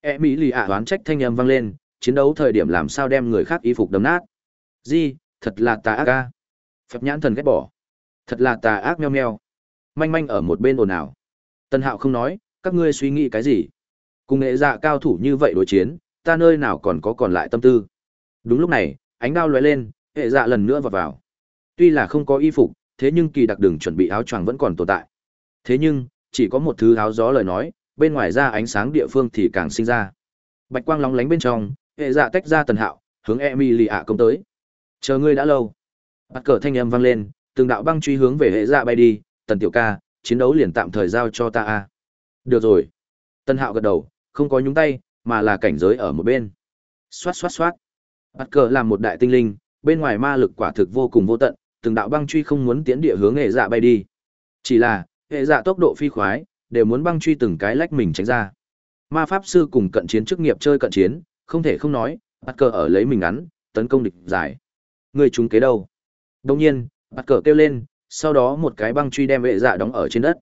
E mỹ lì ạ đoán trách thanh âm vang lên, chiến đấu thời điểm làm sao đem người khác y phục đấm nát. Di, thật là tà ác a. Phép nhãn thần ghét bỏ. Thật là tà ác meo meo. Manh manh ở một bên ồn ào. Tân Hạo không nói, các ngươi suy nghĩ cái gì? Cùng nghệ dạ cao thủ như vậy đối chiến, ta nơi nào còn có còn lại tâm tư. Đúng lúc này, ánh đao lóe lên, hệ dạ lần nữa vào vào. Tuy là không có y phục, thế nhưng kỳ đặc đường chuẩn bị áo choàng vẫn còn tồn tại. Thế nhưng, chỉ có một thứ áo gió lời nói, bên ngoài ra ánh sáng địa phương thì càng sinh ra. Bạch quang lóng lánh bên trong, hệ dạ tách ra tần hạo, hướng Emilia công tới. Chờ ngươi đã lâu. Bắt cờ thanh âm vang lên, từng đạo băng truy hướng về hệ dạ bay đi, tần tiểu ca, chiến đấu liền tạm thời giao cho ta a. Được rồi. Tần hạo gật đầu, không có nhúng tay, mà là cảnh giới ở một bên. Xoát xoát xoát. Bắt cờ làm một đại tinh linh, bên ngoài ma lực quả thực vô cùng vô tận, từng đạo băng truy không muốn tiến địa hướng hệ dạ bay đi. Chỉ là, hệ dạ tốc độ phi khoái, đều muốn băng truy từng cái lách mình tránh ra. Ma pháp sư cùng cận chiến chức nghiệp chơi cận chiến, không thể không nói, bắt cờ ở lấy mình ngắn, tấn công địch dài. Người chúng kế đâu? đông nhiên, bắt cờ kêu lên, sau đó một cái băng truy đem hệ dạ đóng ở trên đất.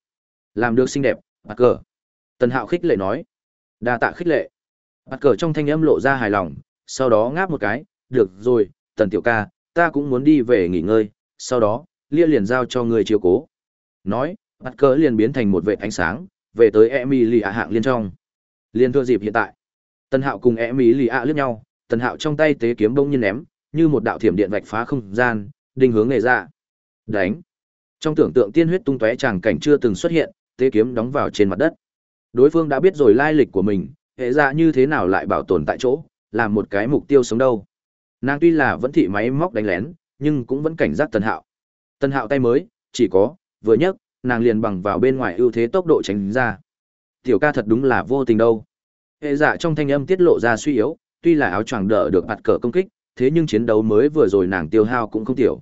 Làm được xinh đẹp, bắt cờ. Tần Hạo khích lệ nói đa tạ khích lệ. Bắt cờ trong thanh âm lộ ra hài lòng, sau đó ngáp một cái, được rồi, tần tiểu ca, ta cũng muốn đi về nghỉ ngơi, sau đó, lia liền giao cho người chiếu cố. Nói bắt cờ liền biến thành một vệ ánh sáng, về tới e lì ạ hạng liên trong. Liên thua dịp hiện tại, tần hạo cùng e lì ạ lướt nhau, tần hạo trong tay tế kiếm bông nhiên ném, như một đạo thiểm điện vạch phá không gian định hướng nghề ra. Đánh. Trong tưởng tượng tiên huyết tung tóe tràng cảnh chưa từng xuất hiện, tế kiếm đóng vào trên mặt đất đối phương đã biết rồi lai lịch của mình, hệ dạ như thế nào lại bảo tồn tại chỗ làm một cái mục tiêu sống đâu. Nàng tuy là vẫn thị máy móc đánh lén, nhưng cũng vẫn cảnh giác tần hạo. Tần hạo tay mới, chỉ có, vừa nhấc, nàng liền bằng vào bên ngoài ưu thế tốc độ tránh ra. Tiểu ca thật đúng là vô tình đâu. Hệ dạ trong thanh âm tiết lộ ra suy yếu, tuy là áo choàng đỡ được bạt cờ công kích, thế nhưng chiến đấu mới vừa rồi nàng tiêu hao cũng không tiểu.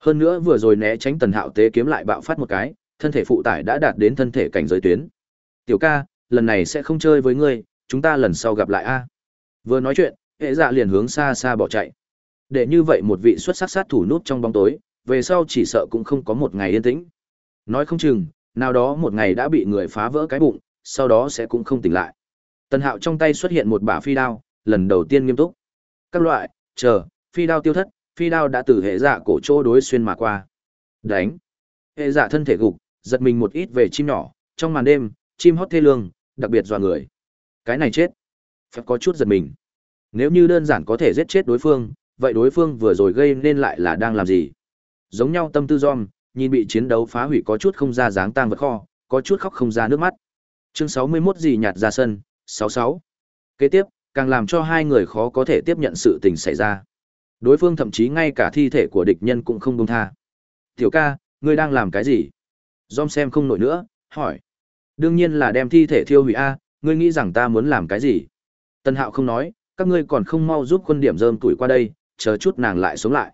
Hơn nữa vừa rồi né tránh tần hạo tế kiếm lại bạo phát một cái, thân thể phụ tải đã đạt đến thân thể cảnh giới tuyến tiểu ca, lần này sẽ không chơi với ngươi, chúng ta lần sau gặp lại a. Vừa nói chuyện, hệ dạ liền hướng xa xa bỏ chạy. Để như vậy một vị xuất sắc sát thủ nút trong bóng tối, về sau chỉ sợ cũng không có một ngày yên tĩnh. Nói không chừng, nào đó một ngày đã bị người phá vỡ cái bụng, sau đó sẽ cũng không tỉnh lại. Tần hạo trong tay xuất hiện một bả phi đao, lần đầu tiên nghiêm túc. Các loại, chờ, phi đao tiêu thất, phi đao đã từ hệ dạ cổ chỗ đối xuyên mà qua. Đánh. Hệ dạ thân thể gục, giật mình một ít về chim nhỏ, trong màn đêm chim hót thê lương, đặc biệt dọa người. Cái này chết. Phép có chút giật mình. Nếu như đơn giản có thể giết chết đối phương, vậy đối phương vừa rồi gây nên lại là đang làm gì? Giống nhau tâm tư giom, nhìn bị chiến đấu phá hủy có chút không ra dáng tang vật kho, có chút khóc không ra nước mắt. Chương 61 gì nhạt ra sân, 66. Kế tiếp, càng làm cho hai người khó có thể tiếp nhận sự tình xảy ra. Đối phương thậm chí ngay cả thi thể của địch nhân cũng không buông tha. "Tiểu ca, ngươi đang làm cái gì?" Dom xem không nổi nữa, hỏi. Đương nhiên là đem thi thể thiêu hủy a, ngươi nghĩ rằng ta muốn làm cái gì? Tân Hạo không nói, các ngươi còn không mau giúp quân điểm rơm tuổi qua đây, chờ chút nàng lại sống lại.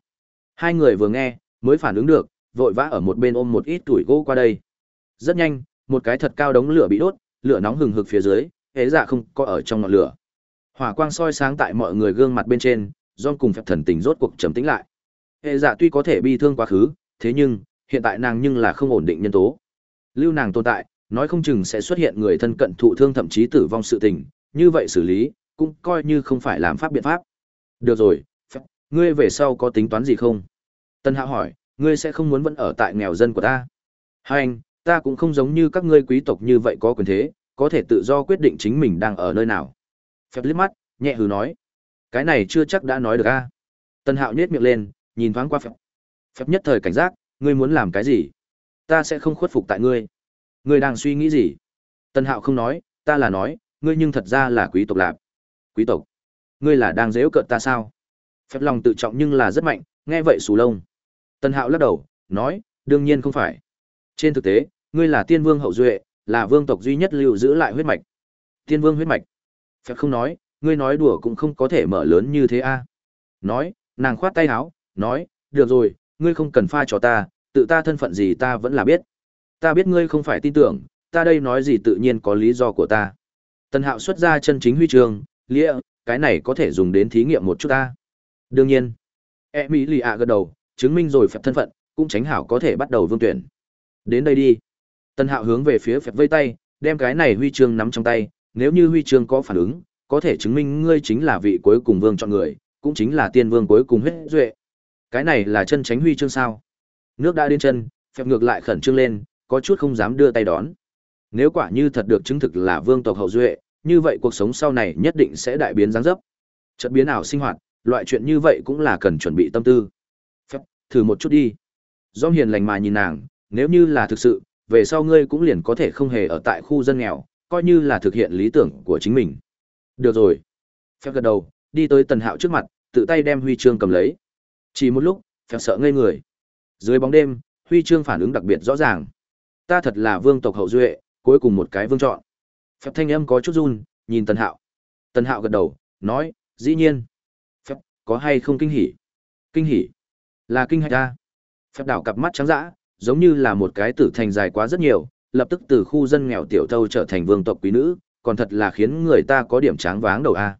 Hai người vừa nghe, mới phản ứng được, vội vã ở một bên ôm một ít tuổi gỗ qua đây. Rất nhanh, một cái thật cao đống lửa bị đốt, lửa nóng hừng hực phía dưới, hế dạ không có ở trong ngọn lửa. Hỏa quang soi sáng tại mọi người gương mặt bên trên, John cùng phép thần tình rốt cuộc trầm tĩnh lại. Hệ dạ tuy có thể bi thương quá khứ, thế nhưng, hiện tại nàng nhưng là không ổn định nhân tố. Lưu nàng tồn tại, nói không chừng sẽ xuất hiện người thân cận thụ thương thậm chí tử vong sự tình, như vậy xử lý, cũng coi như không phải làm pháp biện pháp. Được rồi, ngươi về sau có tính toán gì không? Tân Hạo hỏi, ngươi sẽ không muốn vẫn ở tại nghèo dân của ta. Hai anh, ta cũng không giống như các ngươi quý tộc như vậy có quyền thế, có thể tự do quyết định chính mình đang ở nơi nào. Phép liếc mắt, nhẹ hừ nói, cái này chưa chắc đã nói được a. Tân Hạo nhếch miệng lên, nhìn thoáng qua Phép. Phép nhất thời cảnh giác, ngươi muốn làm cái gì? Ta sẽ không khuất phục tại ngươi. Ngươi đang suy nghĩ gì? Tân Hạo không nói, ta là nói, ngươi nhưng thật ra là quý tộc lạc. Quý tộc? Ngươi là đang giễu cợt ta sao? Phép lòng tự trọng nhưng là rất mạnh, nghe vậy sù lông. Tân Hạo lắc đầu, nói, đương nhiên không phải. Trên thực tế, ngươi là tiên vương hậu duệ, là vương tộc duy nhất lưu giữ lại huyết mạch. Tiên vương huyết mạch. Phép không nói, ngươi nói đùa cũng không có thể mở lớn như thế a. À. Nói, nàng khoát tay áo, nói, được rồi, ngươi không cần pha cho ta, tự ta thân phận gì ta vẫn là biết. Ta biết ngươi không phải tin tưởng, ta đây nói gì tự nhiên có lý do của ta. Tần Hạo xuất ra chân chính huy chương, lĩa, cái này có thể dùng đến thí nghiệm một chút ta. Đương nhiên. E mỹ lì ạ gật đầu, chứng minh rồi phép thân phận, cũng tránh hảo có thể bắt đầu vương tuyển. Đến đây đi. Tân Hạo hướng về phía phép vây tay, đem cái này huy chương nắm trong tay, nếu như huy chương có phản ứng, có thể chứng minh ngươi chính là vị cuối cùng vương chọn người, cũng chính là tiên vương cuối cùng huyết duệ. Cái này là chân tránh huy chương sao? Nước đã đến chân, phép ngược lại khẩn trương lên, có chút không dám đưa tay đón. Nếu quả như thật được chứng thực là vương tộc hậu duệ, như vậy cuộc sống sau này nhất định sẽ đại biến dáng dấp. Chợt biến ảo sinh hoạt, loại chuyện như vậy cũng là cần chuẩn bị tâm tư. Phép, thử một chút đi. Do hiền lành mà nhìn nàng, nếu như là thực sự, về sau ngươi cũng liền có thể không hề ở tại khu dân nghèo, coi như là thực hiện lý tưởng của chính mình. Được rồi. Phép gật đầu, đi tới tần hạo trước mặt, tự tay đem huy chương cầm lấy. Chỉ một lúc, phép sợ ngây người. Dưới bóng đêm, huy chương phản ứng đặc biệt rõ ràng. Ta thật là vương tộc hậu duệ, cuối cùng một cái vương chọn. Phép thanh âm có chút run, nhìn tần hạo. Tần hạo gật đầu, nói, dĩ nhiên. Phép, có hay không kinh hỉ? Kinh hỉ. Là kinh hạch ta. Phép đảo cặp mắt trắng dã, giống như là một cái tử thành dài quá rất nhiều, lập tức từ khu dân nghèo tiểu thâu trở thành vương tộc quý nữ, còn thật là khiến người ta có điểm tráng váng đầu a.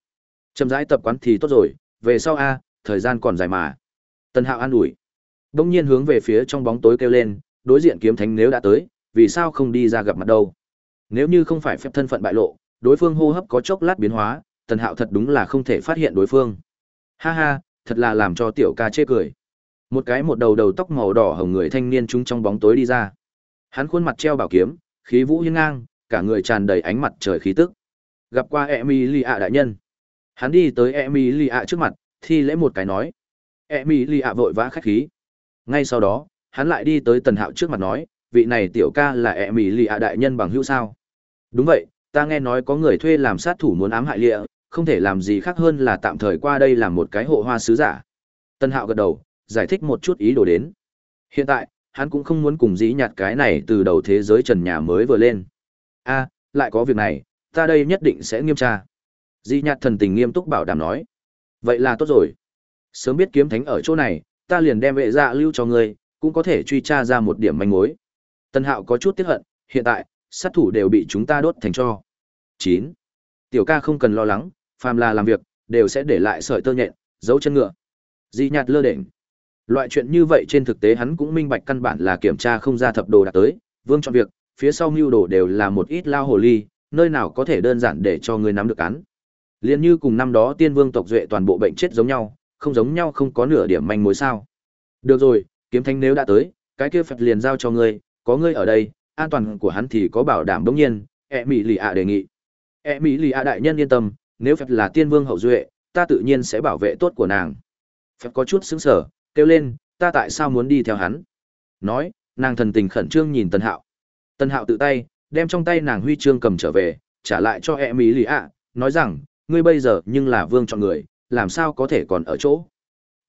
Chậm rãi tập quán thì tốt rồi, về sau a, thời gian còn dài mà. Tần Hạo an ủi. Đông nhiên hướng về phía trong bóng tối kêu lên, đối diện kiếm thánh nếu đã tới, vì sao không đi ra gặp mặt đâu? Nếu như không phải phép thân phận bại lộ, đối phương hô hấp có chốc lát biến hóa, Tần Hạo thật đúng là không thể phát hiện đối phương. Ha ha, thật là làm cho tiểu ca chê cười. Một cái một đầu đầu tóc màu đỏ hồng người thanh niên trung trong bóng tối đi ra. Hắn khuôn mặt treo bảo kiếm, khí vũ hiên ngang, cả người tràn đầy ánh mặt trời khí tức. Gặp qua Emilia đại nhân. Hắn đi tới Emilia trước mặt, thi lễ một cái nói. Emilia vội vã khách khí. Ngay sau đó, hắn lại đi tới Tần Hạo trước mặt nói, vị này tiểu ca là Emilia đại nhân bằng hữu sao? Đúng vậy, ta nghe nói có người thuê làm sát thủ muốn ám hại lịa, không thể làm gì khác hơn là tạm thời qua đây làm một cái hộ hoa sứ giả. Tần Hạo gật đầu, giải thích một chút ý đồ đến. Hiện tại, hắn cũng không muốn cùng dĩ nhạt cái này từ đầu thế giới trần nhà mới vừa lên. a lại có việc này, ta đây nhất định sẽ nghiêm tra. Dĩ nhạt thần tình nghiêm túc bảo đảm nói. Vậy là tốt rồi. Sớm biết kiếm thánh ở chỗ này, ta liền đem vệ dạ lưu cho ngươi, cũng có thể truy tra ra một điểm manh mối. Tân hạo có chút tiếc hận, hiện tại, sát thủ đều bị chúng ta đốt thành cho. 9. Tiểu ca không cần lo lắng, phàm là làm việc, đều sẽ để lại sợi tơ nhện, dấu chân ngựa. Di nhạt lơ đỉnh. Loại chuyện như vậy trên thực tế hắn cũng minh bạch căn bản là kiểm tra không ra thập đồ đạt tới, vương chọn việc, phía sau mưu đồ đều là một ít lao hồ ly, nơi nào có thể đơn giản để cho người nắm được án. Liên như cùng năm đó tiên vương tộc duệ toàn bộ bệnh chết giống nhau, không giống nhau không có nửa điểm manh mối sao. Được rồi, kiếm thanh nếu đã tới, cái kia phật liền giao cho ngươi, có ngươi ở đây, an toàn của hắn thì có bảo đảm đông nhiên, e mỹ lì ạ đề nghị. E mỹ lì ạ đại nhân yên tâm, nếu phật là tiên vương hậu duệ, ta tự nhiên sẽ bảo vệ tốt của nàng. Phật có chút sững sờ, kêu lên, ta tại sao muốn đi theo hắn? Nói, nàng thần tình khẩn trương nhìn Tần Hạo. Tần Hạo tự tay, đem trong tay nàng huy chương cầm trở về, trả lại cho e mỹ lì ạ, nói rằng, ngươi bây giờ nhưng là vương chọn người, làm sao có thể còn ở chỗ?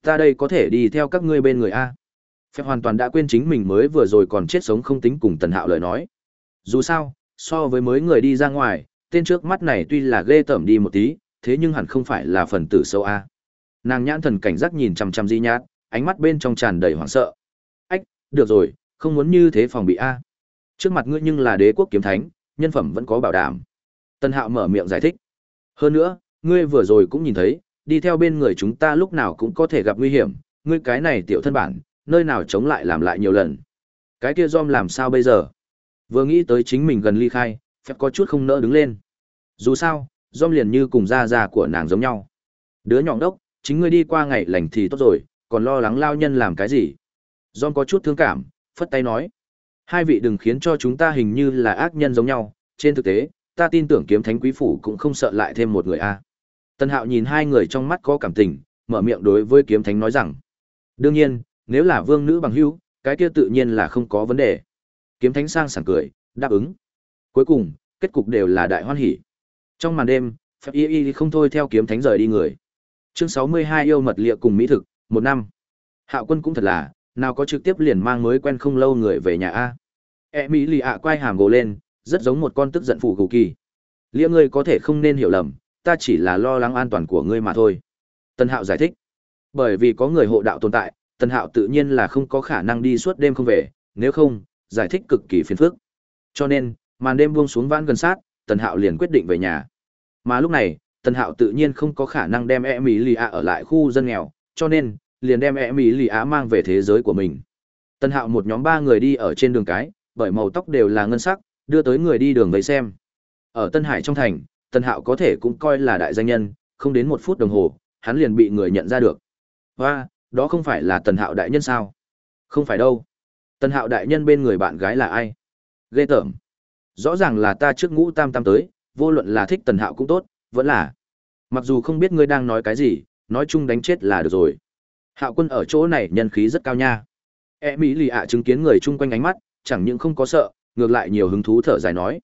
Ta đây có thể đi theo các ngươi bên người A. Phép hoàn toàn đã quên chính mình mới vừa rồi còn chết sống không tính cùng Tần Hạo lời nói. Dù sao, so với mới người đi ra ngoài, tên trước mắt này tuy là ghê tởm đi một tí, thế nhưng hẳn không phải là phần tử sâu A. Nàng nhãn thần cảnh giác nhìn chằm chằm Di Nhát, ánh mắt bên trong tràn đầy hoảng sợ. Ách, được rồi, không muốn như thế phòng bị A. Trước mặt ngươi nhưng là đế quốc kiếm thánh, nhân phẩm vẫn có bảo đảm. Tân Hạo mở miệng giải thích. Hơn nữa, ngươi vừa rồi cũng nhìn thấy, đi theo bên người chúng ta lúc nào cũng có thể gặp nguy hiểm, ngươi cái này tiểu thân bản, nơi nào chống lại làm lại nhiều lần. Cái kia Dom làm sao bây giờ? Vừa nghĩ tới chính mình gần ly khai, phép có chút không nỡ đứng lên. Dù sao, Dom liền như cùng gia già của nàng giống nhau. Đứa nhỏ đốc, chính ngươi đi qua ngày lành thì tốt rồi, còn lo lắng lao nhân làm cái gì. Dom có chút thương cảm, phất tay nói. Hai vị đừng khiến cho chúng ta hình như là ác nhân giống nhau, trên thực tế, ta tin tưởng kiếm thánh quý phủ cũng không sợ lại thêm một người a. Tân Hạo nhìn hai người trong mắt có cảm tình, mở miệng đối với kiếm thánh nói rằng. Đương nhiên, nếu là vương nữ bằng hữu, cái kia tự nhiên là không có vấn đề. Kiếm thánh sang sảng cười, đáp ứng. Cuối cùng, kết cục đều là đại hoan hỉ. Trong màn đêm, Phép Y Y không thôi theo kiếm thánh rời đi người. Chương 62 yêu mật lịa cùng mỹ thực, một năm. Hạo quân cũng thật là, nào có trực tiếp liền mang mới quen không lâu người về nhà a. E mỹ lì ạ quay hàm gồ lên, rất giống một con tức giận phụ gù kỳ. Lia ngươi có thể không nên hiểu lầm, ta chỉ là lo lắng an toàn của ngươi mà thôi. Tân Hạo giải thích. Bởi vì có người hộ đạo tồn tại, Tần Hạo tự nhiên là không có khả năng đi suốt đêm không về, nếu không, giải thích cực kỳ phiền phức. Cho nên, màn đêm buông xuống vãn gần sát, Tần Hạo liền quyết định về nhà. Mà lúc này, Tần Hạo tự nhiên không có khả năng đem Emilia ở lại khu dân nghèo, cho nên, liền đem Emilia mang về thế giới của mình. Tần Hạo một nhóm ba người đi ở trên đường cái, bởi màu tóc đều là ngân sắc, đưa tới người đi đường vây xem. Ở Tân Hải trong thành, Tần Hạo có thể cũng coi là đại danh nhân, không đến một phút đồng hồ, hắn liền bị người nhận ra được. Hoa, đó không phải là Tần Hạo đại nhân sao? Không phải đâu. Tần Hạo đại nhân bên người bạn gái là ai? Ghê tởm. Rõ ràng là ta trước ngũ tam tam tới, vô luận là thích Tần Hạo cũng tốt, vẫn là. Mặc dù không biết ngươi đang nói cái gì, nói chung đánh chết là được rồi. Hạo quân ở chỗ này nhân khí rất cao nha. E Mỹ lì ạ chứng kiến người chung quanh ánh mắt, chẳng những không có sợ, ngược lại nhiều hứng thú thở dài nói.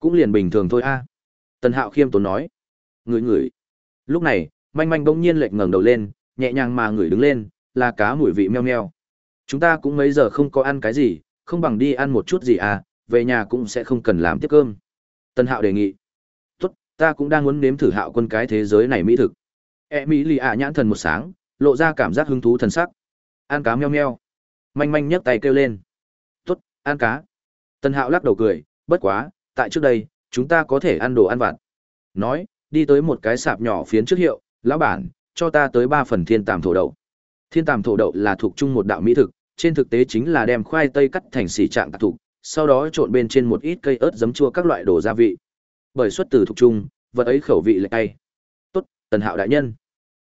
Cũng liền bình thường thôi a. Tần Hạo khiêm tốn nói. Ngửi ngửi. Lúc này, manh manh bỗng nhiên lệch ngẩng đầu lên, nhẹ nhàng mà ngửi đứng lên, là cá mùi vị meo meo. Chúng ta cũng mấy giờ không có ăn cái gì, không bằng đi ăn một chút gì à, về nhà cũng sẽ không cần làm tiếp cơm. Tân Hạo đề nghị. Tốt, ta cũng đang muốn nếm thử hạo quân cái thế giới này mỹ thực. E mỹ lì ạ nhãn thần một sáng, lộ ra cảm giác hứng thú thần sắc. Ăn cá meo meo. Manh manh nhấc tay kêu lên. Tốt, ăn cá. Tân Hạo lắc đầu cười, bất quá, tại trước đây, chúng ta có thể ăn đồ ăn vặt. Nói, đi tới một cái sạp nhỏ phiến trước hiệu, lão bản, cho ta tới ba phần thiên tàm thổ đậu. Thiên tàm thổ đậu là thuộc chung một đạo mỹ thực, trên thực tế chính là đem khoai tây cắt thành xỉ trạng tạc thụ, sau đó trộn bên trên một ít cây ớt giấm chua các loại đồ gia vị. Bởi xuất từ thuộc chung, vật ấy khẩu vị lại cay. Tốt, Tần Hạo đại nhân.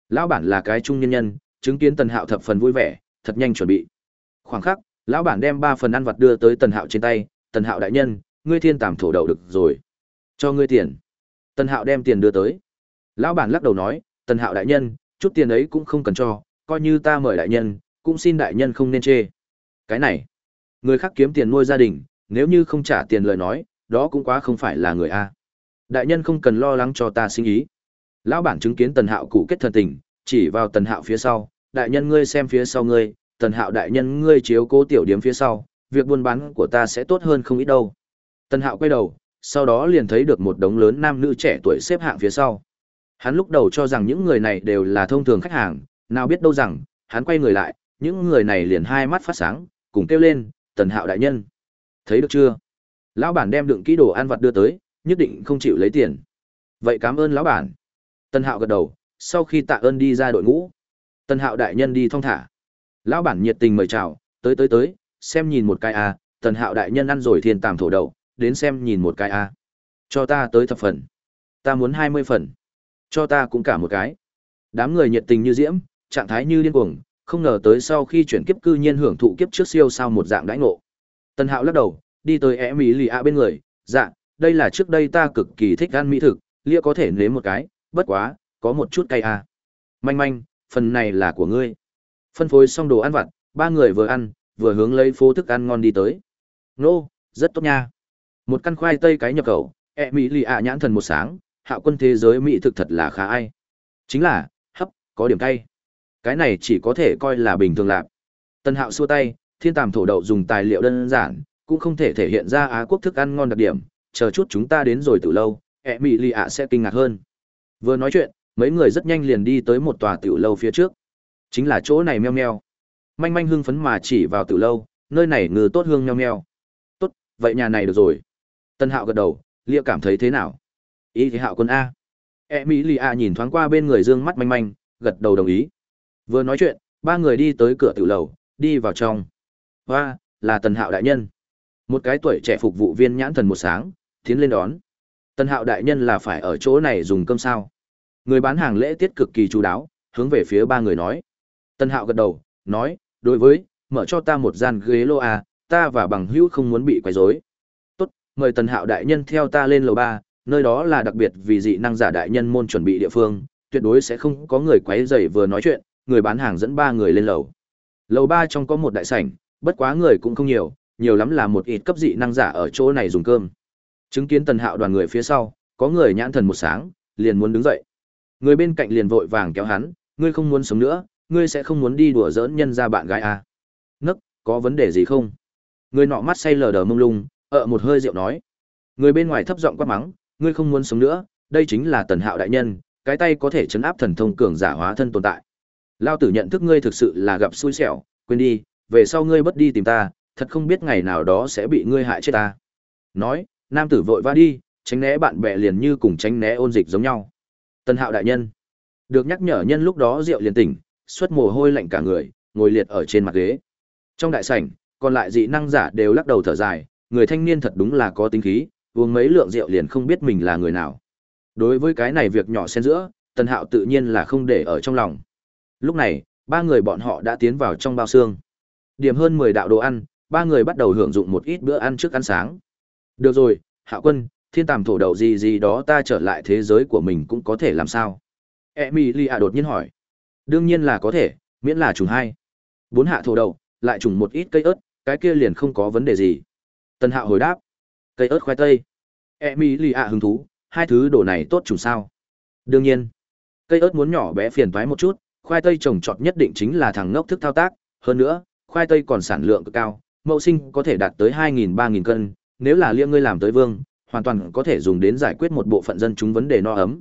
Lão bản là cái trung nhân nhân, chứng kiến Tần Hạo thập phần vui vẻ, thật nhanh chuẩn bị. Khoảng khắc, lão bản đem ba phần ăn vặt đưa tới Tần Hạo trên tay, "Tần Hạo đại nhân, ngươi thiên tàm thổ đậu được rồi. Cho ngươi tiền." Tần Hạo đem tiền đưa tới. Lão bản lắc đầu nói, "Tần Hạo đại nhân, chút tiền ấy cũng không cần cho, coi như ta mời đại nhân, cũng xin đại nhân không nên chê." Cái này, người khác kiếm tiền nuôi gia đình, nếu như không trả tiền lời nói, đó cũng quá không phải là người a. Đại nhân không cần lo lắng cho ta sinh ý. Lão bản chứng kiến Tần Hạo cụ kết thần tình, chỉ vào Tần Hạo phía sau, đại nhân ngươi xem phía sau ngươi, Tần Hạo đại nhân ngươi chiếu cố tiểu điếm phía sau, việc buôn bán của ta sẽ tốt hơn không ít đâu. Tần Hạo quay đầu, sau đó liền thấy được một đống lớn nam nữ trẻ tuổi xếp hạng phía sau. Hắn lúc đầu cho rằng những người này đều là thông thường khách hàng, nào biết đâu rằng, hắn quay người lại, những người này liền hai mắt phát sáng, cùng kêu lên, Tần Hạo đại nhân. Thấy được chưa? Lão bản đem đựng kỹ đồ ăn vặt đưa tới, nhất định không chịu lấy tiền. Vậy cảm ơn lão bản. Tần Hạo gật đầu, sau khi tạ ơn đi ra đội ngũ. Tần Hạo đại nhân đi thong thả. Lão bản nhiệt tình mời chào, tới tới tới, xem nhìn một cái a, à, Tần Hạo đại nhân ăn rồi thiên tàm thổ đậu, đến xem nhìn một cái a. À. Cho ta tới thập phần. Ta muốn hai mươi phần. Cho ta cũng cả một cái. Đám người nhiệt tình như diễm, trạng thái như điên cuồng, không ngờ tới sau khi chuyển kiếp cư nhiên hưởng thụ kiếp trước siêu sao một dạng đãi ngộ. Tần Hạo lắc đầu, đi tới e é mỹ lì ạ bên người, dạ, đây là trước đây ta cực kỳ thích ăn mỹ thực, lia có thể nếm một cái, bất quá, có một chút cay à. Manh manh, phần này là của ngươi. Phân phối xong đồ ăn vặt, ba người vừa ăn, vừa hướng lấy phố thức ăn ngon đi tới. Nô, rất tốt nha. Một căn khoai tây cái nhập khẩu, e mỹ lì ạ nhãn thần một sáng, hạo quân thế giới mỹ thực thật là khá ai. Chính là, hấp, có điểm cay. Cái này chỉ có thể coi là bình thường lạp. Tân hạo xua tay, thiên tàm thổ đậu dùng tài liệu đơn giản, cũng không thể thể hiện ra Á quốc thức ăn ngon đặc điểm, chờ chút chúng ta đến rồi từ lâu, ẹ mị lì ạ sẽ kinh ngạc hơn. Vừa nói chuyện, mấy người rất nhanh liền đi tới một tòa tiểu lâu phía trước. Chính là chỗ này meo meo. Manh manh hưng phấn mà chỉ vào tiểu lâu, nơi này ngừ tốt hương meo meo. Tốt, vậy nhà này được rồi. Tân hạo gật đầu, lia cảm thấy thế nào? Ý thì hạo quân A. E mỹ lì a nhìn thoáng qua bên người dương mắt manh manh, gật đầu đồng ý. Vừa nói chuyện, ba người đi tới cửa tiểu lầu, đi vào trong. Hoa, là tần hạo đại nhân. Một cái tuổi trẻ phục vụ viên nhãn thần một sáng, tiến lên đón. tần Hạo đại nhân là phải ở chỗ này dùng cơm sao? Người bán hàng lễ tiết cực kỳ chú đáo, hướng về phía ba người nói. tần Hạo gật đầu, nói, đối với, mở cho ta một gian ghế lô à, ta và bằng hữu không muốn bị quấy rối. Tốt, mời Tần Hạo đại nhân theo ta lên lầu ba, nơi đó là đặc biệt vì dị năng giả đại nhân môn chuẩn bị địa phương, tuyệt đối sẽ không có người quấy rầy vừa nói chuyện, người bán hàng dẫn ba người lên lầu. Lầu ba trong có một đại sảnh, bất quá người cũng không nhiều, nhiều lắm là một ít cấp dị năng giả ở chỗ này dùng cơm. Chứng kiến Tần Hạo đoàn người phía sau, có người nhãn thần một sáng, liền muốn đứng dậy. Người bên cạnh liền vội vàng kéo hắn, ngươi không muốn sống nữa, ngươi sẽ không muốn đi đùa giỡn nhân ra bạn gái à. Nấc, có vấn đề gì không? Người nọ mắt say lờ đờ mông lung, ợ một hơi rượu nói. Người bên ngoài thấp giọng quát mắng, ngươi không muốn sống nữa, đây chính là Tần Hạo đại nhân, cái tay có thể chấn áp thần thông cường giả hóa thân tồn tại. Lao tử nhận thức ngươi thực sự là gặp xui xẻo, quên đi, về sau ngươi bất đi tìm ta, thật không biết ngày nào đó sẽ bị ngươi hại chết ta. Nói, nam tử vội va đi, tránh né bạn bè liền như cùng tránh né ôn dịch giống nhau. Tần Hạo đại nhân, được nhắc nhở nhân lúc đó rượu liền tỉnh, xuất mồ hôi lạnh cả người, ngồi liệt ở trên mặt ghế. Trong đại sảnh, còn lại dị năng giả đều lắc đầu thở dài, người thanh niên thật đúng là có tính khí, uống mấy lượng rượu liền không biết mình là người nào. Đối với cái này việc nhỏ xen giữa, Tần Hạo tự nhiên là không để ở trong lòng. Lúc này, ba người bọn họ đã tiến vào trong bao xương. Điểm hơn 10 đạo đồ ăn, ba người bắt đầu hưởng dụng một ít bữa ăn trước ăn sáng. Được rồi, Hạo Quân, thiên tàm thổ đậu gì gì đó ta trở lại thế giới của mình cũng có thể làm sao? Emilia đột nhiên hỏi. Đương nhiên là có thể, miễn là trùng hai. Bốn hạ thổ đậu, lại trùng một ít cây ớt, cái kia liền không có vấn đề gì. Tần Hạo hồi đáp. Cây ớt khoai tây. Emilia hứng thú, hai thứ đồ này tốt chủng sao? Đương nhiên. Cây ớt muốn nhỏ bé phiền thoái một chút, khoai tây trồng trọt nhất định chính là thằng ngốc thức thao tác, hơn nữa, khoai tây còn sản lượng cực cao, mậu sinh có thể đạt tới hai nghìn ba nghìn cân, nếu là lia ngươi làm tới vương, hoàn toàn có thể dùng đến giải quyết một bộ phận dân chúng vấn đề no ấm.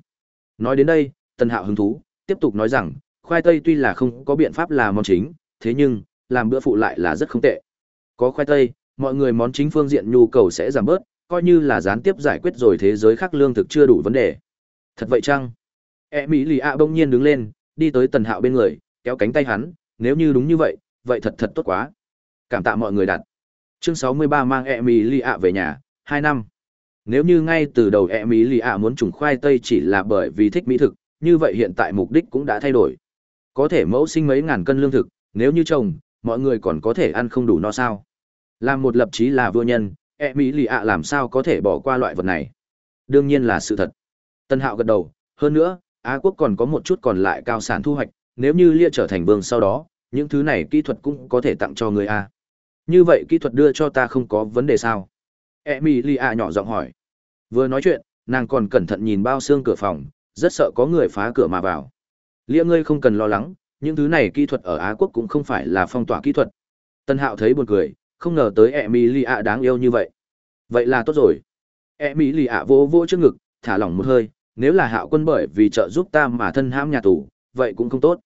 Nói đến đây, Tần Hạo hứng thú, tiếp tục nói rằng, khoai tây tuy là không có biện pháp làm món chính, thế nhưng, làm bữa phụ lại là rất không tệ. Có khoai tây, mọi người món chính phương diện nhu cầu sẽ giảm bớt, coi như là gián tiếp giải quyết rồi thế giới khác lương thực chưa đủ vấn đề. Thật vậy chăng? E Mỹ Lì ạ bỗng nhiên đứng lên, đi tới Tần Hạo bên người, kéo cánh tay hắn, nếu như đúng như vậy, vậy thật thật tốt quá. Cảm tạ mọi người đặt. Chương 63 mang E Mỹ Lì ạ về nhà, 2 năm. Nếu như ngay từ đầu E Mỹ Lì ạ muốn trùng khoai tây chỉ là bởi vì thích mỹ thực, như vậy hiện tại mục đích cũng đã thay đổi. Có thể mẫu sinh mấy ngàn cân lương thực, nếu như trồng, mọi người còn có thể ăn không đủ no sao. Làm một lập chí là vua nhân, e mỹ lì ạ làm sao có thể bỏ qua loại vật này. Đương nhiên là sự thật. Tân hạo gật đầu, hơn nữa, Á quốc còn có một chút còn lại cao sản thu hoạch, nếu như lia trở thành vương sau đó, những thứ này kỹ thuật cũng có thể tặng cho người A. Như vậy kỹ thuật đưa cho ta không có vấn đề sao? E mỹ lì ạ nhỏ giọng hỏi. Vừa nói chuyện, nàng còn cẩn thận nhìn bao xương cửa phòng, rất sợ có người phá cửa mà vào. Lia ngươi không cần lo lắng, những thứ này kỹ thuật ở Á quốc cũng không phải là phong tỏa kỹ thuật. Tân Hạo thấy buồn cười, không ngờ tới Emilia đáng yêu như vậy. Vậy là tốt rồi. Emilia vỗ vỗ trước ngực, thả lỏng một hơi, nếu là Hạo quân bởi vì trợ giúp ta mà thân hãm nhà tù, vậy cũng không tốt.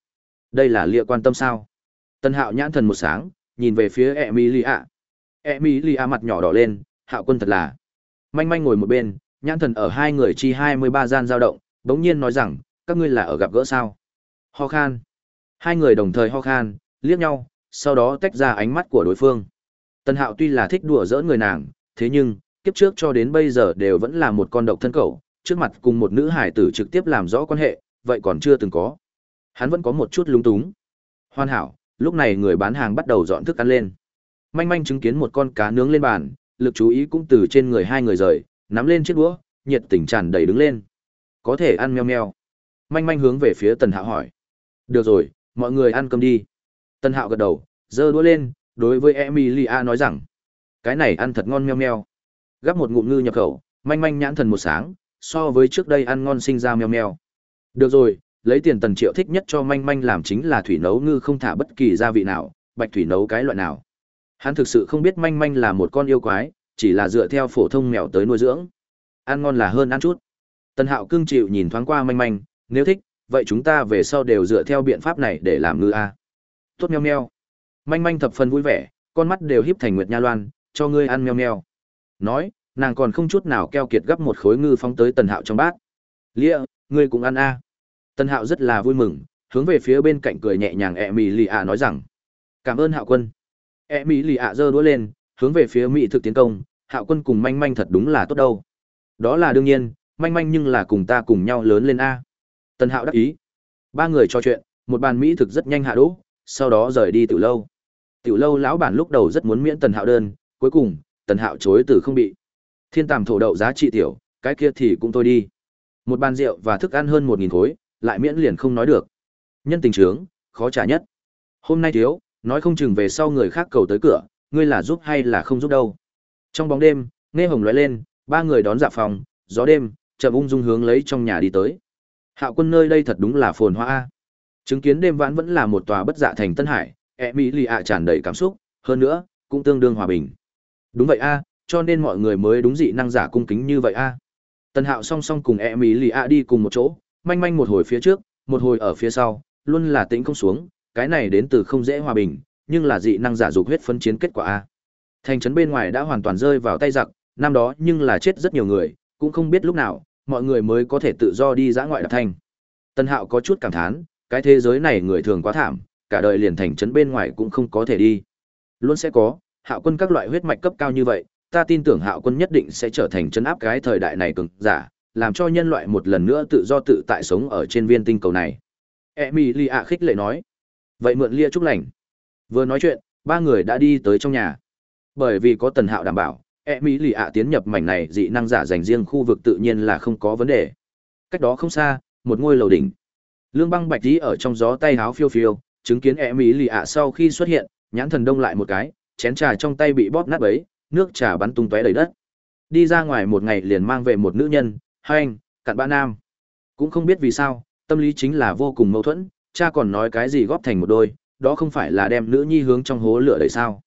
Đây là lịa quan tâm sao? Tân Hạo nhãn thần một sáng, nhìn về phía Emilia. Emilia mặt nhỏ đỏ lên, Hạo quân thật là. Manh manh ngồi một bên, nhãn thần ở hai người chi 23 gian dao động, bỗng nhiên nói rằng, các ngươi là ở gặp gỡ sao? Ho khan. Hai người đồng thời ho khan, liếc nhau, sau đó tách ra ánh mắt của đối phương. Tần Hạo tuy là thích đùa giỡn người nàng, thế nhưng, kiếp trước cho đến bây giờ đều vẫn là một con độc thân cầu, trước mặt cùng một nữ hải tử trực tiếp làm rõ quan hệ, vậy còn chưa từng có. Hắn vẫn có một chút lúng túng. Hoàn hảo, lúc này người bán hàng bắt đầu dọn thức ăn lên. Manh manh chứng kiến một con cá nướng lên bàn, lực chú ý cũng từ trên người hai người rời, nắm lên chiếc đũa, nhiệt tình tràn đầy đứng lên. Có thể ăn meo meo. Manh manh hướng về phía Tần Hạo hỏi. Được rồi, mọi người ăn cơm đi. Tần Hạo gật đầu, giơ đũa lên, đối với Emilia nói rằng, cái này ăn thật ngon meo meo. Gắp một ngụm ngư nhập khẩu, manh manh nhãn thần một sáng, so với trước đây ăn ngon sinh ra meo meo. Được rồi, lấy tiền tần triệu thích nhất cho manh manh làm chính là thủy nấu ngư không thả bất kỳ gia vị nào, bạch thủy nấu cái loại nào. Hắn thực sự không biết manh manh là một con yêu quái, chỉ là dựa theo phổ thông mèo tới nuôi dưỡng. Ăn ngon là hơn ăn chút. Tần Hạo cưng chịu nhìn thoáng qua manh manh, nếu thích, vậy chúng ta về sau đều dựa theo biện pháp này để làm ngư a. Tốt meo meo. Manh manh thập phần vui vẻ, con mắt đều híp thành nguyệt nha loan, cho ngươi ăn meo meo. Nói, nàng còn không chút nào keo kiệt gấp một khối ngư phóng tới Tần Hạo trong bát. Lia, ngươi cũng ăn a. Tần Hạo rất là vui mừng, hướng về phía bên cạnh cười nhẹ nhàng ẹ mì lì ạ nói rằng. Cảm ơn Hạo quân. ẹ mì lì ạ giơ đũa lên, hướng về phía mỹ thực tiến công hạo quân cùng manh manh thật đúng là tốt đâu đó là đương nhiên manh manh nhưng là cùng ta cùng nhau lớn lên a tần hạo đắc ý ba người trò chuyện một bàn mỹ thực rất nhanh hạ đỗ sau đó rời đi từ lâu tiểu lâu lão bản lúc đầu rất muốn miễn tần hạo đơn, cuối cùng, tần hạo chối từ không bị. Thiên tàm thổ đậu giá trị tiểu, cái kia thì cũng thôi đi. Một bàn rượu và thức ăn hơn một nghìn khối, lại miễn liền không nói được. Nhân tình trướng, khó trả nhất. Hôm nay thiếu, nói không chừng về sau người khác cầu tới cửa, ngươi là giúp hay là không giúp đâu. Trong bóng đêm, nghe hồng lóe lên, ba người đón dạ phòng, gió đêm, chậm ung dung hướng lấy trong nhà đi tới. Hạo quân nơi đây thật đúng là phồn hoa chứng kiến đêm vãn vẫn là một tòa bất dạ thành tân hải e mỹ lì ạ tràn đầy cảm xúc, hơn nữa, cũng tương đương hòa bình. Đúng vậy a, cho nên mọi người mới đúng dị năng giả cung kính như vậy a. Tần hạo song song cùng e mỹ lì ạ đi cùng một chỗ, manh manh một hồi phía trước, một hồi ở phía sau, luôn là tĩnh không xuống, cái này đến từ không dễ hòa bình, nhưng là dị năng giả dục huyết phân chiến kết quả a. Thành trấn bên ngoài đã hoàn toàn rơi vào tay giặc, năm đó nhưng là chết rất nhiều người, cũng không biết lúc nào, mọi người mới có thể tự do đi dã ngoại đạp thanh tân hạo có chút cảm thán, cái thế giới này người thường quá thảm cả đời liền thành trấn bên ngoài cũng không có thể đi luôn sẽ có hạo quân các loại huyết mạch cấp cao như vậy ta tin tưởng hạo quân nhất định sẽ trở thành chấn áp cái thời đại này cường giả làm cho nhân loại một lần nữa tự do tự tại sống ở trên viên tinh cầu này Emilia khích lệ nói. Vậy mượn lia chúc lành. Vừa nói chuyện, ba người đã đi tới trong nhà. Bởi vì có tần hạo đảm bảo, Emilia tiến nhập mảnh này dị năng giả dành riêng khu vực tự nhiên là không có vấn đề. Cách đó không xa, một ngôi lầu đỉnh. Lương băng bạch tí ở trong gió tay háo phiêu phiêu, chứng kiến e mỹ lìa sau khi xuất hiện, nhãn thần đông lại một cái, chén trà trong tay bị bóp nát ấy nước trà bắn tung tóe đầy đất. Đi ra ngoài một ngày liền mang về một nữ nhân, hai anh, cặn bã nam. Cũng không biết vì sao, tâm lý chính là vô cùng mâu thuẫn, cha còn nói cái gì góp thành một đôi, đó không phải là đem nữ nhi hướng trong hố lửa đầy sao.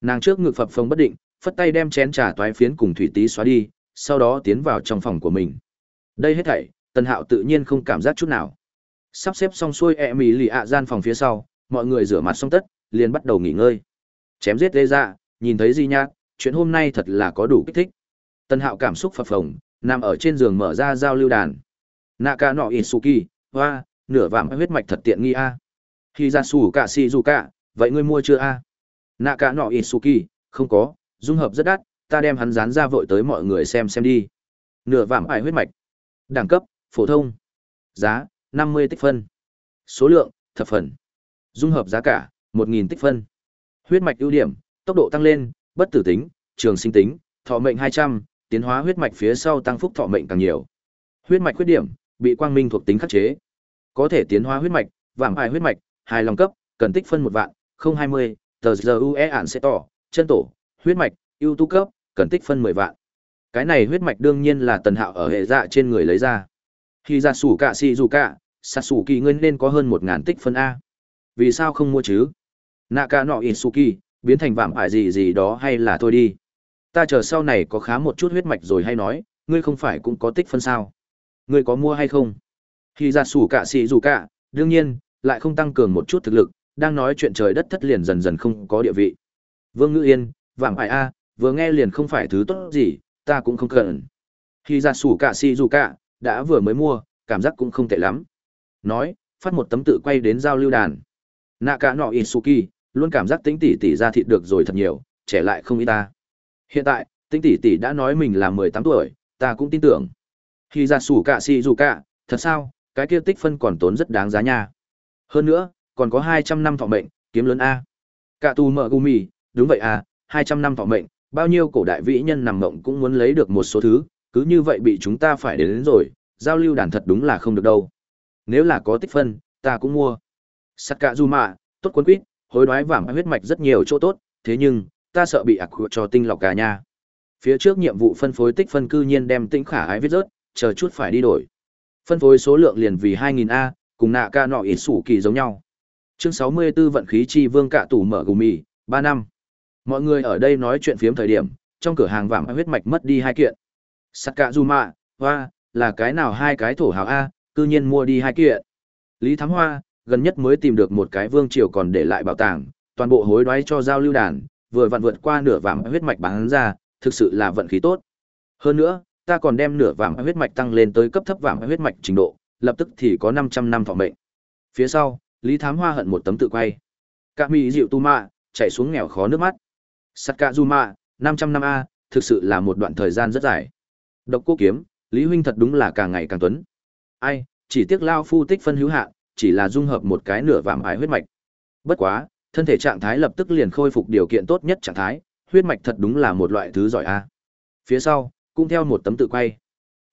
Nàng trước ngực phập phồng bất định, phất tay đem chén trà toái phiến cùng thủy tí xóa đi, sau đó tiến vào trong phòng của mình. Đây hết thảy, Tần Hạo tự nhiên không cảm giác chút nào. Sắp xếp xong xuôi e mì lì ạ gian phòng phía sau, mọi người rửa mặt xong tất, liền bắt đầu nghỉ ngơi. Chém giết lê dạ, nhìn thấy gì nhạc, chuyện hôm nay thật là có đủ kích thích. tân Hạo cảm xúc phập phồng, nằm ở trên giường mở ra giao lưu đàn. Naka no Isuki, hoa nửa vạm huyết mạch thật tiện nghi a khi ra sủ cả si dù cả vậy ngươi mua chưa a nạ ca nọ ít suki không có dung hợp rất đắt ta đem hắn dán ra vội tới mọi người xem xem đi nửa vạm ải huyết mạch đẳng cấp phổ thông giá năm mươi tích phân số lượng thập phần dung hợp giá cả một nghìn tích phân huyết mạch ưu điểm tốc độ tăng lên bất tử tính trường sinh tính thọ mệnh hai trăm tiến hóa huyết mạch phía sau tăng phúc thọ mệnh càng nhiều huyết mạch khuyết điểm bị quang minh thuộc tính khắc chế. Có thể tiến hóa huyết mạch, vạm hài huyết mạch, hài lòng cấp, cần tích phân một vạn, không hai mươi, tờ giờ UE ản sẽ tỏ, chân tổ, huyết mạch, ưu tú cấp, cần tích phân mười vạn. Cái này huyết mạch đương nhiên là tần hạo ở hệ dạ trên người lấy ra. Khi ra sủ cả xì dù cả, sạt sủ kỳ ngươi nên có hơn một ngàn tích phân A. Vì sao không mua chứ? nạ cả nọ Isuki, biến thành vạm ải gì gì đó hay là thôi đi. Ta chờ sau này có khá một chút huyết mạch rồi hay nói, ngươi không phải cũng có tích phân sao? ngươi có mua hay không khi ra sủ cả xì dù cả đương nhiên lại không tăng cường một chút thực lực đang nói chuyện trời đất thất liền dần dần không có địa vị vương ngữ yên vạm ải a vừa nghe liền không phải thứ tốt gì ta cũng không cần khi ra sủ cả xì dù cả đã vừa mới mua cảm giác cũng không tệ lắm. Nói phát một tấm tự quay đến giao lưu đàn. Nạ cả nọ isuki luôn cảm giác tính tỷ tỷ ra thịt được rồi thật nhiều trẻ lại không y ta. Hiện tại tính tỷ tỷ đã nói mình là mười tám tuổi ta cũng tin tưởng. Khi ra sủ cạ si dù cạ, thật sao, cái kia tích phân còn tốn rất đáng giá nha. Hơn nữa, còn có hai trăm năm thọ mệnh, kiếm lớn A. Cạ tù mở gumi, đúng vậy à, hai trăm năm thọ mệnh, bao nhiêu cổ đại vĩ nhân nằm mộng cũng muốn lấy được một số thứ, cứ như vậy bị chúng ta phải đến, đến rồi, giao lưu đàn thật đúng là không được đâu. Nếu là có tích phân, ta cũng mua. Sắt cạ du mạ, tốt cuốn quýt, hối đoái vảm huyết mạch rất nhiều chỗ tốt, thế nhưng, ta sợ bị ạc cho tinh lọc cả nhà Phía trước nhiệm vụ phân phối tích phân cư nhiên đem tĩnh khả ái viết rớt, chờ chút phải đi đổi. Phân phối số lượng liền vì 2000A, cùng nạ ca nọ ít sủ kỳ giống nhau. Chương 64 vận khí chi vương cạ tủ mở gumi, 3 năm. Mọi người ở đây nói chuyện phiếm thời điểm, trong cửa hàng vàng huyết mạch mất đi hai kiện. Sakazuma, hoa, là cái nào hai cái thổ hào A, cư nhiên mua đi hai kiện. Lý Thám Hoa, gần nhất mới tìm được một cái vương triều còn để lại bảo tàng, toàn bộ hối đoái cho giao lưu đàn, vừa vặn vượt qua nửa vàng huyết mạch bán ra, thực sự là vận khí tốt. Hơn nữa, ta còn đem nửa vàng huyết mạch tăng lên tới cấp thấp vàng huyết mạch trình độ, lập tức thì có 500 năm thọ mệnh. Phía sau, Lý Thám Hoa hận một tấm tự quay. Cả mỹ dịu tu mạ, chạy xuống nghèo khó nước mắt. Sakazuma, 500 năm A, thực sự là một đoạn thời gian rất dài. Độc cô kiếm, Lý huynh thật đúng là càng ngày càng tuấn. Ai, chỉ tiếc lao phu tích phân hữu hạn, chỉ là dung hợp một cái nửa vạm ái huyết mạch. Bất quá, thân thể trạng thái lập tức liền khôi phục điều kiện tốt nhất trạng thái, huyết mạch thật đúng là một loại thứ giỏi a. Phía sau, cũng theo một tấm tự quay.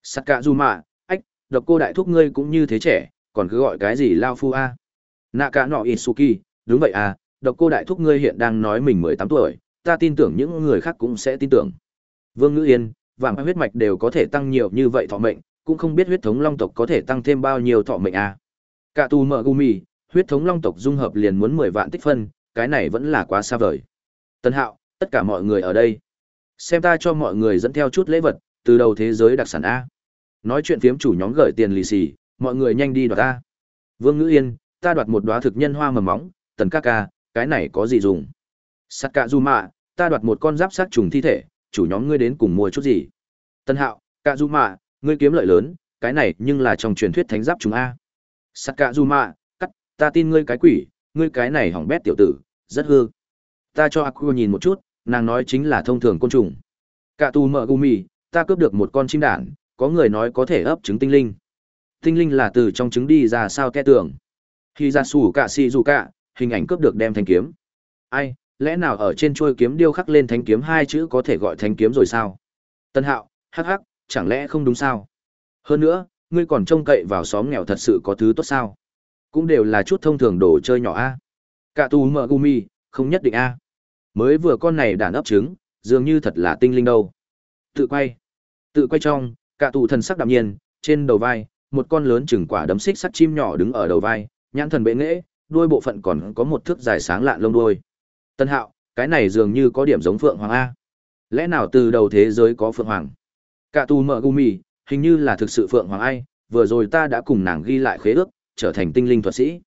Sakazuma, ách, độc cô đại thúc ngươi cũng như thế trẻ, còn cứ gọi cái gì lao phu a? Naka no Isuki, đúng vậy à, độc cô đại thúc ngươi hiện đang nói mình 18 tuổi, ta tin tưởng những người khác cũng sẽ tin tưởng. Vương Ngữ Yên, vàng huyết mạch đều có thể tăng nhiều như vậy thọ mệnh, cũng không biết huyết thống long tộc có thể tăng thêm bao nhiêu thọ mệnh à. Cả tù mở gumi, huyết thống long tộc dung hợp liền muốn 10 vạn tích phân, cái này vẫn là quá xa vời. Tân Hạo, tất cả mọi người ở đây. Xem ta cho mọi người dẫn theo chút lễ vật, từ đầu thế giới đặc sản A. Nói chuyện phiếm chủ nhóm gửi tiền lì xì, mọi người nhanh đi đoạt ta. Vương Ngữ Yên, ta đoạt một đóa thực nhân hoa mầm móng, tần ca ca, cái này có gì dùng? Sắt cạ du mạ, ta đoạt một con giáp sát trùng thi thể, chủ nhóm ngươi đến cùng mua chút gì? Tân hạo, cạ du mạ, ngươi kiếm lợi lớn, cái này nhưng là trong truyền thuyết thánh giáp chúng A. Sắt cạ du mạ, cắt, ta tin ngươi cái quỷ, ngươi cái này hỏng bét tiểu tử, rất hư. Ta cho Aqua nhìn một chút, nàng nói chính là thông thường côn trùng. Cạ tu mợ gumi, ta cướp được một con chim đản, có người nói có thể ấp trứng tinh linh. Tinh linh là từ trong trứng đi ra sao kẽ tưởng. Khi ra sủ cả xì dù cạ hình ảnh cướp được đem thanh kiếm. Ai, lẽ nào ở trên chuôi kiếm điêu khắc lên thanh kiếm hai chữ có thể gọi thánh kiếm rồi sao? Tân Hạo, hắc hắc, chẳng lẽ không đúng sao? Hơn nữa, ngươi còn trông cậy vào xóm nghèo thật sự có thứ tốt sao? Cũng đều là chút thông thường đồ chơi nhỏ a. Cả tù mở gumi, không nhất định a. Mới vừa con này đàn ấp trứng, dường như thật là tinh linh đâu. Tự quay. Tự quay trong, cả tù thần sắc đạm nhiên, trên đầu vai, một con lớn chừng quả đấm xích sắt chim nhỏ đứng ở đầu vai, nhãn thần bệ nghệ, đuôi bộ phận còn có một thước dài sáng lạn lông đuôi. Tân Hạo, cái này dường như có điểm giống Phượng Hoàng a. Lẽ nào từ đầu thế giới có Phượng Hoàng? Cả tù mở gumi, hình như là thực sự Phượng Hoàng ai, vừa rồi ta đã cùng nàng ghi lại khế ước, trở thành tinh linh thuật sĩ.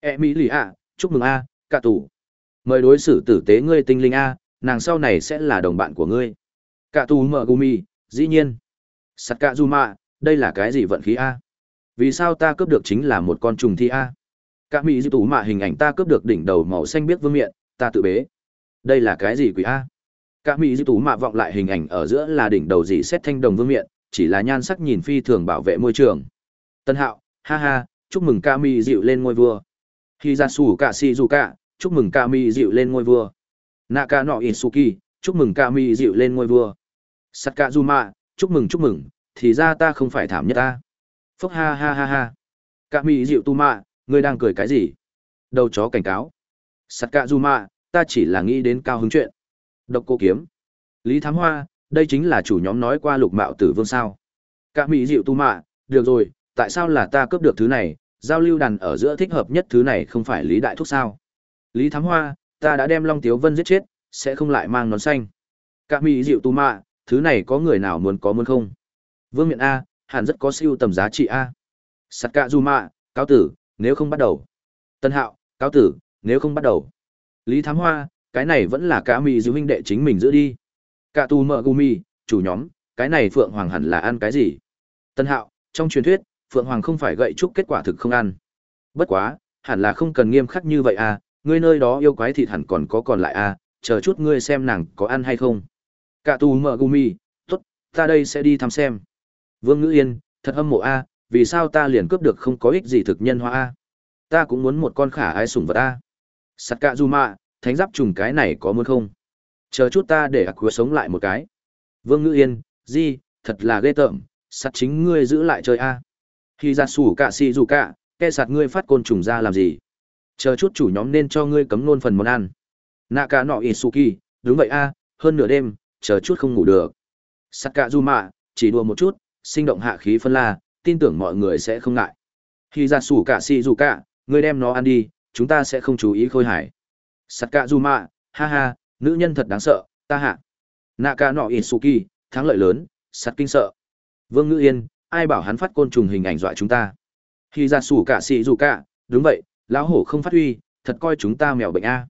E mỹ lì a, chúc mừng a, cả tù. Mời đối xử tử tế ngươi tinh linh a, nàng sau này sẽ là đồng bạn của ngươi. Cả tù mở gumi, dĩ nhiên. Sakazuma, đây là cái gì vận khí a? Vì sao ta cướp được chính là một con trùng thi a? Cả mỹ dư tủ mạ hình ảnh ta cướp được đỉnh đầu màu xanh biết vương miện, ta tự bế. Đây là cái gì quỷ a? Cả mỹ dư tú mạ vọng lại hình ảnh ở giữa là đỉnh đầu gì xét thanh đồng vương miện, chỉ là nhan sắc nhìn phi thường bảo vệ môi trường. Tân Hạo, ha ha, chúc mừng Ca mỹ dịu lên ngôi vua. Khi ra xù cả si dù cả, chúc mừng Ca mỹ dịu lên ngôi vua. Naka no Isuki, chúc mừng Ca mỹ dịu lên ngôi vua. Sakazuma, chúc mừng chúc mừng, thì ra ta không phải thảm nhất ta. phúc ha ha ha ha. Ca mỹ dịu tu mạ, ngươi đang cười cái gì? Đầu chó cảnh cáo. Sakazuma, ta chỉ là nghĩ đến cao hứng chuyện. Độc cô kiếm. Lý Thám Hoa, đây chính là chủ nhóm nói qua lục mạo tử vương sao. Cả mỹ dịu tu mạ, được rồi, tại sao là ta cướp được thứ này, giao lưu đàn ở giữa thích hợp nhất thứ này không phải Lý Đại Thúc sao. Lý Thám Hoa, ta đã đem Long Tiếu Vân giết chết, sẽ không lại mang nón xanh. Cả mỹ dịu tu mạ, thứ này có người nào muốn có muốn không? Vương miện A, hẳn rất có siêu tầm giá trị A. Sắt cạ du mạ, cáo tử, nếu không bắt đầu. Tân Hạo, cáo tử, nếu không bắt đầu. Lý Thám Hoa, cái này vẫn là cả mì dư huynh đệ chính mình giữ đi. Cả tù mợ gumi, chủ nhóm, cái này Phượng Hoàng hẳn là ăn cái gì? Tân Hạo, trong truyền thuyết, Phượng Hoàng không phải gậy chúc kết quả thực không ăn. Bất quá, hẳn là không cần nghiêm khắc như vậy à, ngươi nơi đó yêu quái thịt hẳn còn có còn lại à, chờ chút ngươi xem nàng có ăn hay không. Cả tù mợ gumi, tốt, ta đây sẽ đi thăm xem. Vương Ngữ Yên, thật âm mộ a, vì sao ta liền cướp được không có ích gì thực nhân hoa a? À? Ta cũng muốn một con khả ái sủng vật a. Sakazuma, thánh giáp trùng cái này có muốn không? Chờ chút ta để ạc hứa sống lại một cái. Vương Ngữ Yên, di, thật là ghê tởm, sắt chính ngươi giữ lại chơi a. Khi ra sủ cả si dù cả, ke sạt ngươi phát côn trùng ra làm gì? Chờ chút chủ nhóm nên cho ngươi cấm nôn phần món ăn. Nạ cả nọ Isuki, đúng vậy a, hơn nửa đêm, chờ chút không ngủ được. Sakazuma, chỉ đùa một chút, sinh động hạ khí phân la, tin tưởng mọi người sẽ không ngại. Khi ra sủ cả si dù cả, ngươi đem nó ăn đi, chúng ta sẽ không chú ý khôi hải. mạ ha ha, nữ nhân thật đáng sợ, ta hạ. Naka no Isuki, thắng lợi lớn, sắt kinh sợ. Vương Ngữ Yên, ai bảo hắn phát côn trùng hình ảnh dọa chúng ta. Khi ra sủ cả si dù cả, đúng vậy, lão hổ không phát huy, thật coi chúng ta mèo bệnh a.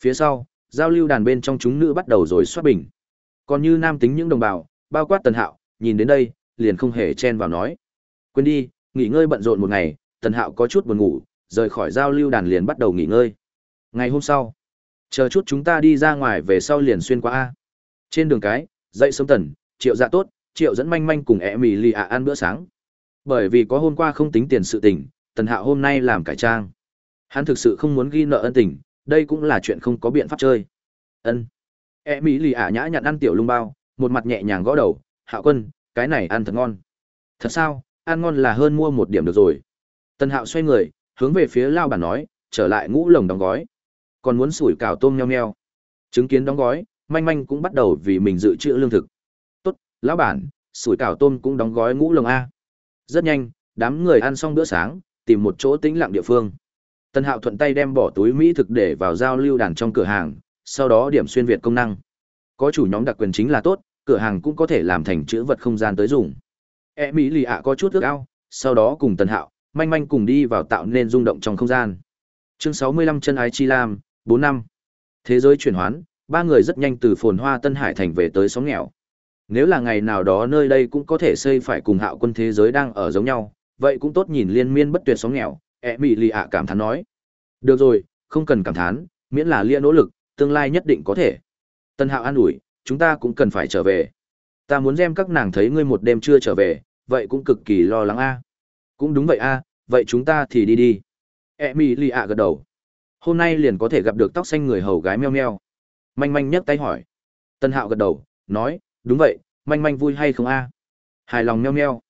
Phía sau, giao lưu đàn bên trong chúng nữ bắt đầu rồi xoát bình. Còn như nam tính những đồng bào, bao quát tần hạo, nhìn đến đây, liền không hề chen vào nói. Quên đi, nghỉ ngơi bận rộn một ngày, Tần Hạo có chút buồn ngủ, rời khỏi giao lưu đàn liền bắt đầu nghỉ ngơi. Ngày hôm sau, Chờ chút chúng ta đi ra ngoài về sau liền xuyên qua A. Trên đường cái, dậy sớm tần, triệu dạ tốt, triệu dẫn manh manh cùng ẹ mì lì ạ ăn bữa sáng. Bởi vì có hôm qua không tính tiền sự tình, tần hạo hôm nay làm cải trang. Hắn thực sự không muốn ghi nợ ân tình, đây cũng là chuyện không có biện pháp chơi. ân ẹ mì lì ạ nhã nhặn ăn tiểu lung bao, một mặt nhẹ nhàng gõ đầu, hạo quân, cái này ăn thật ngon. Thật sao, ăn ngon là hơn mua một điểm được rồi. Tần hạo xoay người, hướng về phía lao bản nói, trở lại ngũ lồng đóng gói. Còn muốn sủi cào tôm nheo nheo. Chứng kiến đóng gói, manh manh cũng bắt đầu vì mình dự trữ lương thực. Tốt, lão bản, sủi cảo tôm cũng đóng gói ngũ lồng A. Rất nhanh, đám người ăn xong bữa sáng, tìm một chỗ tĩnh lặng địa phương. Tân Hạo thuận tay đem bỏ túi mỹ thực để vào giao lưu đàn trong cửa hàng, sau đó điểm xuyên việt công năng. Có chủ nhóm đặc quyền chính là tốt, cửa hàng cũng có thể làm thành chữ vật không gian tới dùng. E Mỹ lì ạ có chút ước ao, sau đó cùng Tân Hạo, manh manh cùng đi vào tạo nên rung động trong không gian. Chương 65 chân ái chi lam, 4 năm. Thế giới chuyển hoán, ba người rất nhanh từ phồn hoa Tân Hải thành về tới xóm nghèo. Nếu là ngày nào đó nơi đây cũng có thể xây phải cùng hạo quân thế giới đang ở giống nhau, vậy cũng tốt nhìn liên miên bất tuyệt xóm nghèo, ẹ mị lì ạ cảm thán nói. Được rồi, không cần cảm thán, miễn là lia nỗ lực, tương lai nhất định có thể. Tân hạo an ủi, chúng ta cũng cần phải trở về. Ta muốn xem các nàng thấy ngươi một đêm chưa trở về, vậy cũng cực kỳ lo lắng a. Cũng đúng vậy a, vậy chúng ta thì đi đi. E mi lì ạ gật đầu. Hôm nay liền có thể gặp được tóc xanh người hầu gái meo meo. Manh manh nhấc tay hỏi. Tân hạo gật đầu, nói, đúng vậy, manh manh vui hay không a? Hài lòng meo meo.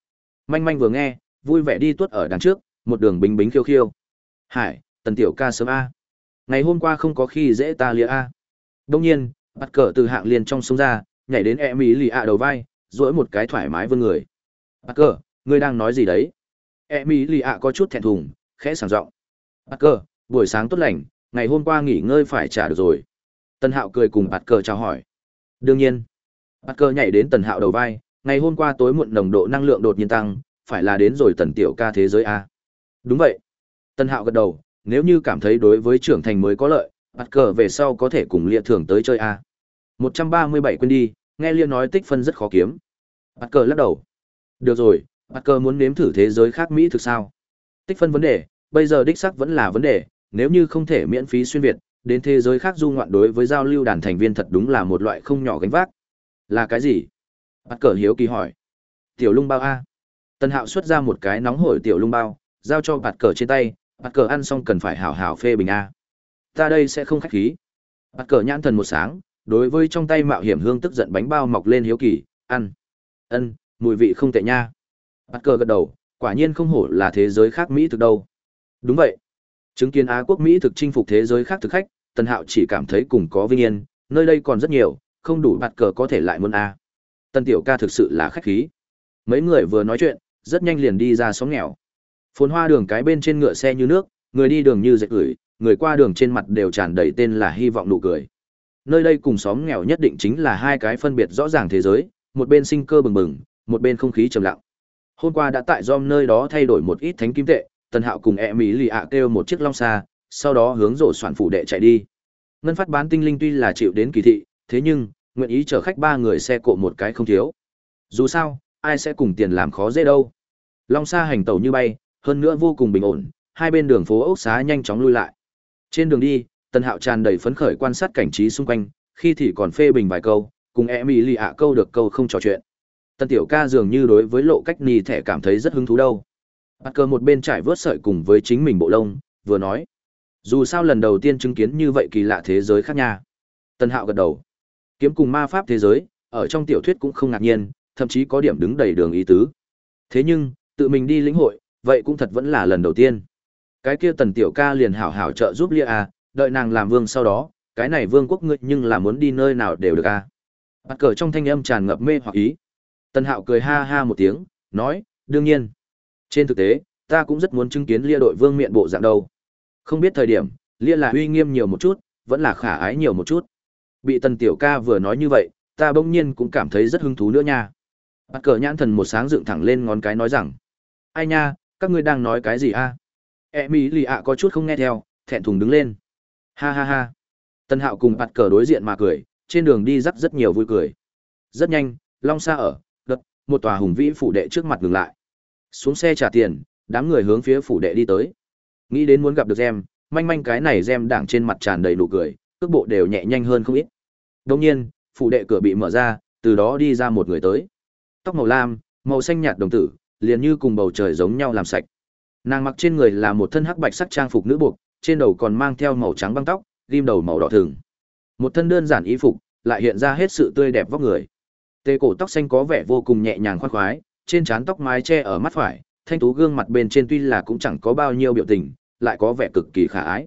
Manh manh vừa nghe, vui vẻ đi tuốt ở đằng trước, một đường bính bính khiêu khiêu. Hải, tần tiểu ca sớm a. Ngày hôm qua không có khi dễ ta lia a. Đông nhiên, bắt cờ từ hạng liền trong sông ra, nhảy đến e mỹ lì ạ đầu vai, duỗi một cái thoải mái vươn người. Bắt cờ, ngươi đang nói gì đấy? E mỹ lì ạ có chút thẹn thùng, khẽ sảng giọng. bạt cờ, buổi sáng tốt lành, ngày hôm qua nghỉ ngơi phải trả được rồi. Tần Hạo cười cùng Bạt Cờ chào hỏi. Đương nhiên, Bạt Cờ nhảy đến Tần Hạo đầu vai, ngày hôm qua tối muộn nồng độ năng lượng đột nhiên tăng, phải là đến rồi Tần Tiểu ca thế giới a. Đúng vậy. Tần Hạo gật đầu, nếu như cảm thấy đối với trưởng thành mới có lợi, Bạt Cờ về sau có thể cùng Lia Thường tới chơi a. 137 quên đi, nghe Lia nói tích phân rất khó kiếm. Bạt Cờ lắc đầu. Được rồi, Bạt Cờ muốn nếm thử thế giới khác Mỹ thực sao? Tích phân vấn đề, bây giờ đích xác vẫn là vấn đề, nếu như không thể miễn phí xuyên Việt, đến thế giới khác du ngoạn đối với giao lưu đàn thành viên thật đúng là một loại không nhỏ gánh vác. Là cái gì? Bắt cờ hiếu kỳ hỏi. Tiểu lung bao A. Tân hạo xuất ra một cái nóng hổi tiểu lung bao, giao cho bạt cờ trên tay, bạt cờ ăn xong cần phải hảo hảo phê bình A. Ta đây sẽ không khách khí. Bạt cờ nhãn thần một sáng, đối với trong tay mạo hiểm hương tức giận bánh bao mọc lên hiếu kỳ, ăn. Ân, mùi vị không tệ nha. Bạt cờ gật đầu, quả nhiên không hổ là thế giới khác Mỹ thực đâu. Đúng vậy. Chứng kiến Á quốc Mỹ thực chinh phục thế giới khác thực khách, Tần Hạo chỉ cảm thấy cùng có vinh yên, nơi đây còn rất nhiều, không đủ bạt cờ có thể lại muốn A. Tần Tiểu ca thực sự là khách khí. Mấy người vừa nói chuyện, rất nhanh liền đi ra xóm nghèo. Phồn hoa đường cái bên trên ngựa xe như nước, người đi đường như dệt gửi, người qua đường trên mặt đều tràn đầy tên là hy vọng nụ cười. Nơi đây cùng xóm nghèo nhất định chính là hai cái phân biệt rõ ràng thế giới, một bên sinh cơ bừng bừng, một bên không khí trầm lặng. Hôm qua đã tại dom nơi đó thay đổi một ít thánh kim tệ, Tần Hạo cùng e mỹ lì ạ kêu một chiếc long xa, sau đó hướng rổ soạn phủ đệ chạy đi. Ngân phát bán tinh linh tuy là chịu đến kỳ thị, thế nhưng, nguyện ý chở khách ba người xe cộ một cái không thiếu. Dù sao, ai sẽ cùng tiền làm khó dễ đâu. Long xa hành tàu như bay, hơn nữa vô cùng bình ổn, hai bên đường phố ốc xá nhanh chóng lui lại. Trên đường đi, Tần Hạo tràn đầy phấn khởi quan sát cảnh trí xung quanh, khi thì còn phê bình vài câu, cùng e mỹ lì ạ câu được câu không trò chuyện. Tần Tiểu ca dường như đối với lộ cách ni thẻ cảm thấy rất hứng thú đâu. Bắt cờ một bên trải vớt sợi cùng với chính mình bộ lông, vừa nói. Dù sao lần đầu tiên chứng kiến như vậy kỳ lạ thế giới khác nha. Tân hạo gật đầu. Kiếm cùng ma pháp thế giới, ở trong tiểu thuyết cũng không ngạc nhiên, thậm chí có điểm đứng đầy đường ý tứ. Thế nhưng, tự mình đi lĩnh hội, vậy cũng thật vẫn là lần đầu tiên. Cái kia tần tiểu ca liền hảo hảo trợ giúp Lia à, đợi nàng làm vương sau đó, cái này vương quốc ngươi nhưng là muốn đi nơi nào đều được à. Bắt cờ trong thanh âm tràn ngập mê hoặc ý. Tần hạo cười ha ha một tiếng, nói, đương nhiên. Trên thực tế, ta cũng rất muốn chứng kiến Lia đội vương miện bộ dạng đâu. Không biết thời điểm, Lia là uy nghiêm nhiều một chút, vẫn là khả ái nhiều một chút. Bị Tần Tiểu Ca vừa nói như vậy, ta bỗng nhiên cũng cảm thấy rất hứng thú nữa nha. Bắt cờ nhãn thần một sáng dựng thẳng lên ngón cái nói rằng, ai nha, các ngươi đang nói cái gì a? E mỹ lì ạ có chút không nghe theo, thẹn thùng đứng lên. Ha ha ha. Tân Hạo cùng bạt cờ đối diện mà cười, trên đường đi rắc rất nhiều vui cười. Rất nhanh, Long Sa ở, một tòa hùng vĩ phủ đệ trước mặt ngừng lại. Xuống xe trả tiền, đám người hướng phía phủ đệ đi tới. Nghĩ đến muốn gặp được Gem, manh manh cái này Gem đảng trên mặt tràn đầy nụ cười, cước bộ đều nhẹ nhanh hơn không ít. Đồng nhiên, phụ đệ cửa bị mở ra, từ đó đi ra một người tới. Tóc màu lam, màu xanh nhạt đồng tử, liền như cùng bầu trời giống nhau làm sạch. Nàng mặc trên người là một thân hắc bạch sắc trang phục nữ buộc, trên đầu còn mang theo màu trắng băng tóc, ghim đầu màu đỏ thường. Một thân đơn giản y phục, lại hiện ra hết sự tươi đẹp vóc người. Tê cổ tóc xanh có vẻ vô cùng nhẹ nhàng khoan khoái, trên trán tóc mái che ở mắt phải, thanh tú gương mặt bên trên tuy là cũng chẳng có bao nhiêu biểu tình, lại có vẻ cực kỳ khả ái.